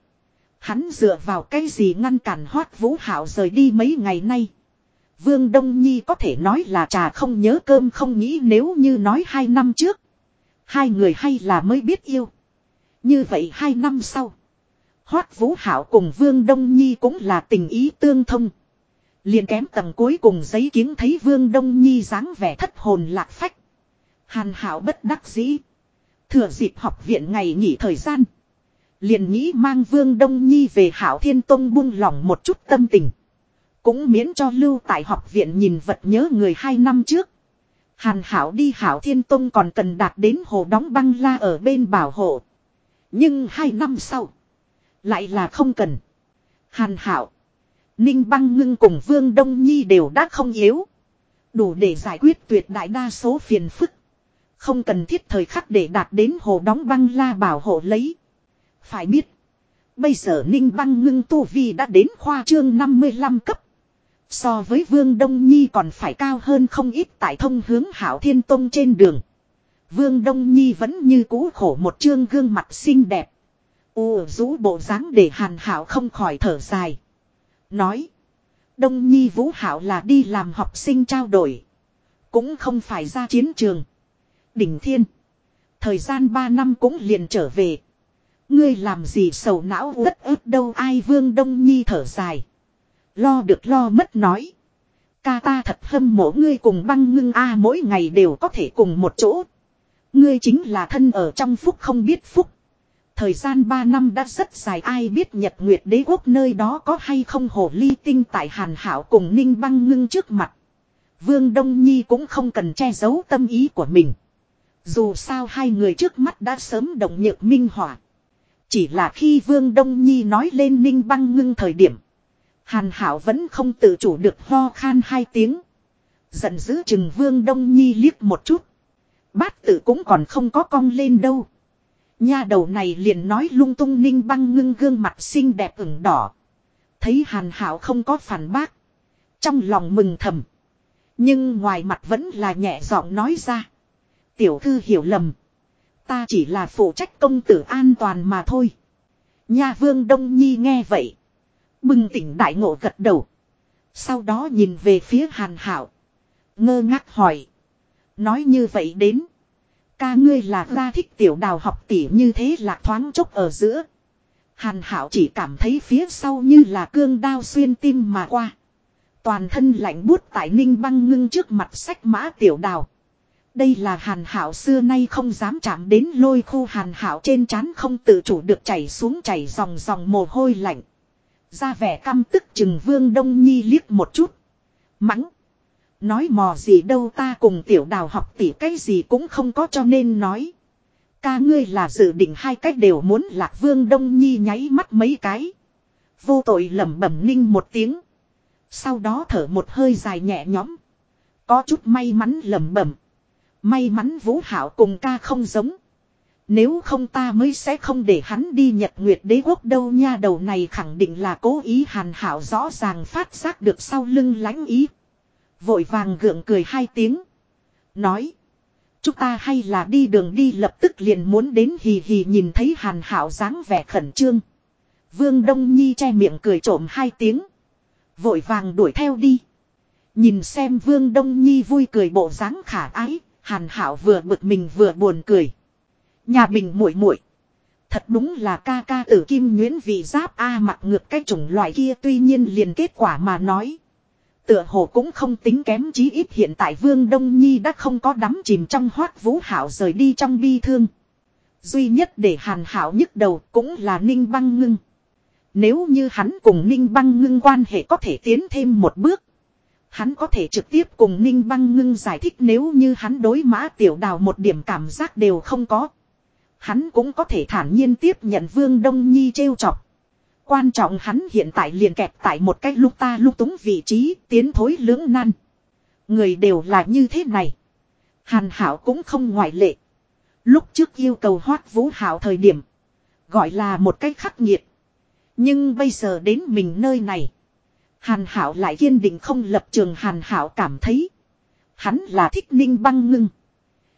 Hắn dựa vào cái gì ngăn cản hoát vũ hảo rời đi mấy ngày nay. Vương Đông Nhi có thể nói là trà không nhớ cơm không nghĩ nếu như nói hai năm trước. Hai người hay là mới biết yêu. Như vậy hai năm sau. Hoát Vũ Hảo cùng Vương Đông Nhi cũng là tình ý tương thông liền kém tầng cuối cùng giấy kiến thấy Vương Đông Nhi dáng vẻ thất hồn lạc phách. Hàn Hảo bất đắc dĩ. Thừa dịp học viện ngày nghỉ thời gian. Liền nghĩ mang Vương Đông Nhi về Hảo Thiên Tông buông lỏng một chút tâm tình. Cũng miễn cho lưu tại học viện nhìn vật nhớ người hai năm trước. Hàn Hảo đi Hảo Thiên Tông còn cần đạt đến hồ đóng băng la ở bên bảo hộ. Nhưng hai năm sau. Lại là không cần. Hàn Hảo. Ninh băng ngưng cùng Vương Đông Nhi đều đã không yếu. Đủ để giải quyết tuyệt đại đa số phiền phức. Không cần thiết thời khắc để đạt đến hồ đóng băng la bảo hộ lấy. Phải biết. Bây giờ Ninh băng ngưng tu vi đã đến khoa trương 55 cấp. So với Vương Đông Nhi còn phải cao hơn không ít tại thông hướng Hảo Thiên Tông trên đường. Vương Đông Nhi vẫn như cũ khổ một trương gương mặt xinh đẹp. U rũ bộ dáng để Hàn Hảo không khỏi thở dài. Nói. Đông Nhi Vũ Hảo là đi làm học sinh trao đổi. Cũng không phải ra chiến trường. Đỉnh Thiên. Thời gian 3 năm cũng liền trở về. Ngươi làm gì sầu não uất ức đâu ai Vương Đông Nhi thở dài. Lo được lo mất nói. Ca ta thật hâm mộ ngươi cùng băng ngưng a mỗi ngày đều có thể cùng một chỗ. Ngươi chính là thân ở trong phúc không biết phúc. Thời gian 3 năm đã rất dài, ai biết Nhật Nguyệt đế quốc nơi đó có hay không hồ ly tinh tại Hàn Hảo cùng Ninh băng ngưng trước mặt. Vương Đông Nhi cũng không cần che giấu tâm ý của mình. Dù sao hai người trước mắt đã sớm đồng nhược minh hỏa. Chỉ là khi Vương Đông Nhi nói lên Ninh băng ngưng thời điểm. Hàn Hảo vẫn không tự chủ được ho khan hai tiếng. Giận dữ chừng Vương Đông Nhi liếc một chút. Bát tử cũng còn không có cong lên đâu. Nha đầu này liền nói lung tung ninh băng ngưng gương mặt xinh đẹp ửng đỏ. Thấy Hàn Hảo không có phản bác. Trong lòng mừng thầm. Nhưng ngoài mặt vẫn là nhẹ giọng nói ra. Tiểu thư hiểu lầm. Ta chỉ là phụ trách công tử an toàn mà thôi. Nha vương Đông Nhi nghe vậy. Bừng tỉnh đại ngộ gật đầu. Sau đó nhìn về phía hàn hảo. Ngơ ngác hỏi. Nói như vậy đến. Ca ngươi là ra thích tiểu đào học tỷ như thế là thoáng chốc ở giữa. Hàn hảo chỉ cảm thấy phía sau như là cương đao xuyên tim mà qua. Toàn thân lạnh buốt tại ninh băng ngưng trước mặt sách mã tiểu đào. Đây là hàn hảo xưa nay không dám chạm đến lôi khu hàn hảo trên trán không tự chủ được chảy xuống chảy dòng dòng mồ hôi lạnh. Ra vẻ căm tức chừng vương đông nhi liếc một chút. Mắng. Nói mò gì đâu ta cùng tiểu đào học tỉ cái gì cũng không có cho nên nói. Ca ngươi là dự định hai cách đều muốn lạc vương đông nhi nháy mắt mấy cái. Vô tội lẩm bẩm ninh một tiếng. Sau đó thở một hơi dài nhẹ nhõm. Có chút may mắn lẩm bẩm. May mắn vũ hảo cùng ca không giống. Nếu không ta mới sẽ không để hắn đi nhật nguyệt đế quốc đâu nha, đầu này khẳng định là cố ý hàn hảo rõ ràng phát giác được sau lưng lánh ý. Vội vàng gượng cười hai tiếng. Nói. Chúng ta hay là đi đường đi lập tức liền muốn đến hì hì nhìn thấy hàn hảo dáng vẻ khẩn trương. Vương Đông Nhi che miệng cười trộm hai tiếng. Vội vàng đuổi theo đi. Nhìn xem Vương Đông Nhi vui cười bộ dáng khả ái, Hàn Hảo vừa bực mình vừa buồn cười. Nhà mình muội muội Thật đúng là ca ca tử kim nhuyễn vị giáp A mặc ngược cái chủng loại kia tuy nhiên liền kết quả mà nói. Tựa hồ cũng không tính kém chí ít hiện tại Vương Đông Nhi đã không có đắm chìm trong hoát vũ hảo rời đi trong bi thương. Duy nhất để hàn hảo nhức đầu cũng là Ninh Băng Ngưng. Nếu như hắn cùng Ninh Băng Ngưng quan hệ có thể tiến thêm một bước. Hắn có thể trực tiếp cùng Ninh Băng Ngưng giải thích nếu như hắn đối mã tiểu đào một điểm cảm giác đều không có. Hắn cũng có thể thản nhiên tiếp nhận Vương Đông Nhi trêu chọc. Quan trọng hắn hiện tại liền kẹp tại một cách lúc ta lúc túng vị trí, tiến thối lưỡng nan. Người đều là như thế này. Hàn Hảo cũng không ngoại lệ. Lúc trước yêu cầu hoát vũ hảo thời điểm. Gọi là một cách khắc nghiệt. Nhưng bây giờ đến mình nơi này. Hàn Hảo lại kiên định không lập trường Hàn Hảo cảm thấy. Hắn là thích ninh băng ngưng.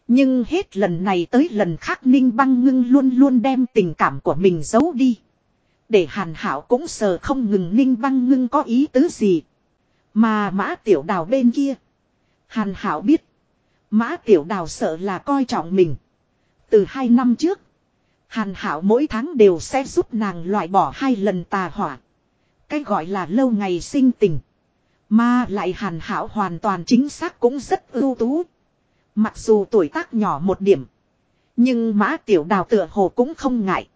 Nhưng hết lần này tới lần khác ninh băng ngưng luôn luôn đem tình cảm của mình giấu đi. Để hàn hảo cũng sờ không ngừng ninh băng ngưng có ý tứ gì. Mà mã tiểu đào bên kia. Hàn hảo biết. Mã tiểu đào sợ là coi trọng mình. Từ hai năm trước. Hàn hảo mỗi tháng đều sẽ giúp nàng loại bỏ hai lần tà hỏa. Cái gọi là lâu ngày sinh tình. Mà lại hàn hảo hoàn toàn chính xác cũng rất ưu tú. Mặc dù tuổi tác nhỏ một điểm. Nhưng mã tiểu đào tựa hồ cũng không ngại.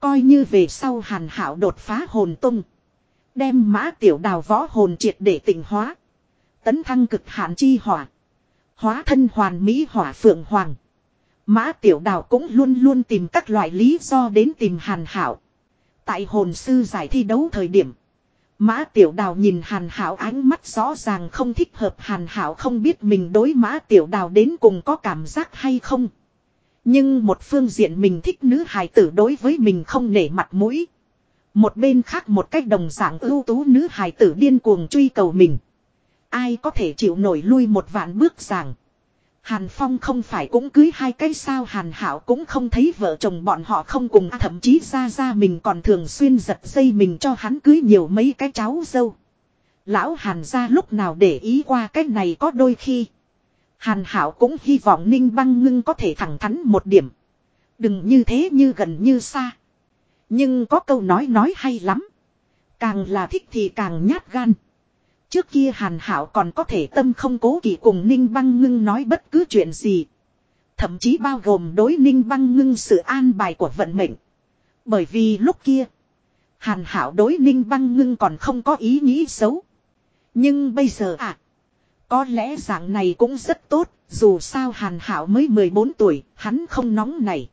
Coi như về sau hàn hảo đột phá hồn tung. Đem mã tiểu đào võ hồn triệt để tỉnh hóa. Tấn thăng cực hạn chi hỏa. Hóa thân hoàn mỹ hỏa phượng hoàng. Mã tiểu đào cũng luôn luôn tìm các loại lý do đến tìm hàn hảo. Tại hồn sư giải thi đấu thời điểm. Mã tiểu đào nhìn hàn hảo ánh mắt rõ ràng không thích hợp hàn hảo không biết mình đối mã tiểu đào đến cùng có cảm giác hay không. Nhưng một phương diện mình thích nữ hài tử đối với mình không nể mặt mũi. Một bên khác một cách đồng dạng ưu tú nữ hài tử điên cuồng truy cầu mình. Ai có thể chịu nổi lui một vạn bước rằng. Hàn Phong không phải cũng cưới hai cái sao, Hàn Hảo cũng không thấy vợ chồng bọn họ không cùng, thậm chí ra ra mình còn thường xuyên giật dây mình cho hắn cưới nhiều mấy cái cháu dâu. Lão Hàn ra lúc nào để ý qua cái này có đôi khi. Hàn Hảo cũng hy vọng Ninh Băng Ngưng có thể thẳng thắn một điểm. Đừng như thế như gần như xa. Nhưng có câu nói nói hay lắm. Càng là thích thì càng nhát gan. Trước kia Hàn Hảo còn có thể tâm không cố kỵ cùng Ninh Băng Ngưng nói bất cứ chuyện gì. Thậm chí bao gồm đối Ninh Băng Ngưng sự an bài của vận mệnh. Bởi vì lúc kia, Hàn Hảo đối Ninh Băng Ngưng còn không có ý nghĩ xấu. Nhưng bây giờ à, có lẽ dạng này cũng rất tốt, dù sao Hàn Hảo mới 14 tuổi, hắn không nóng này.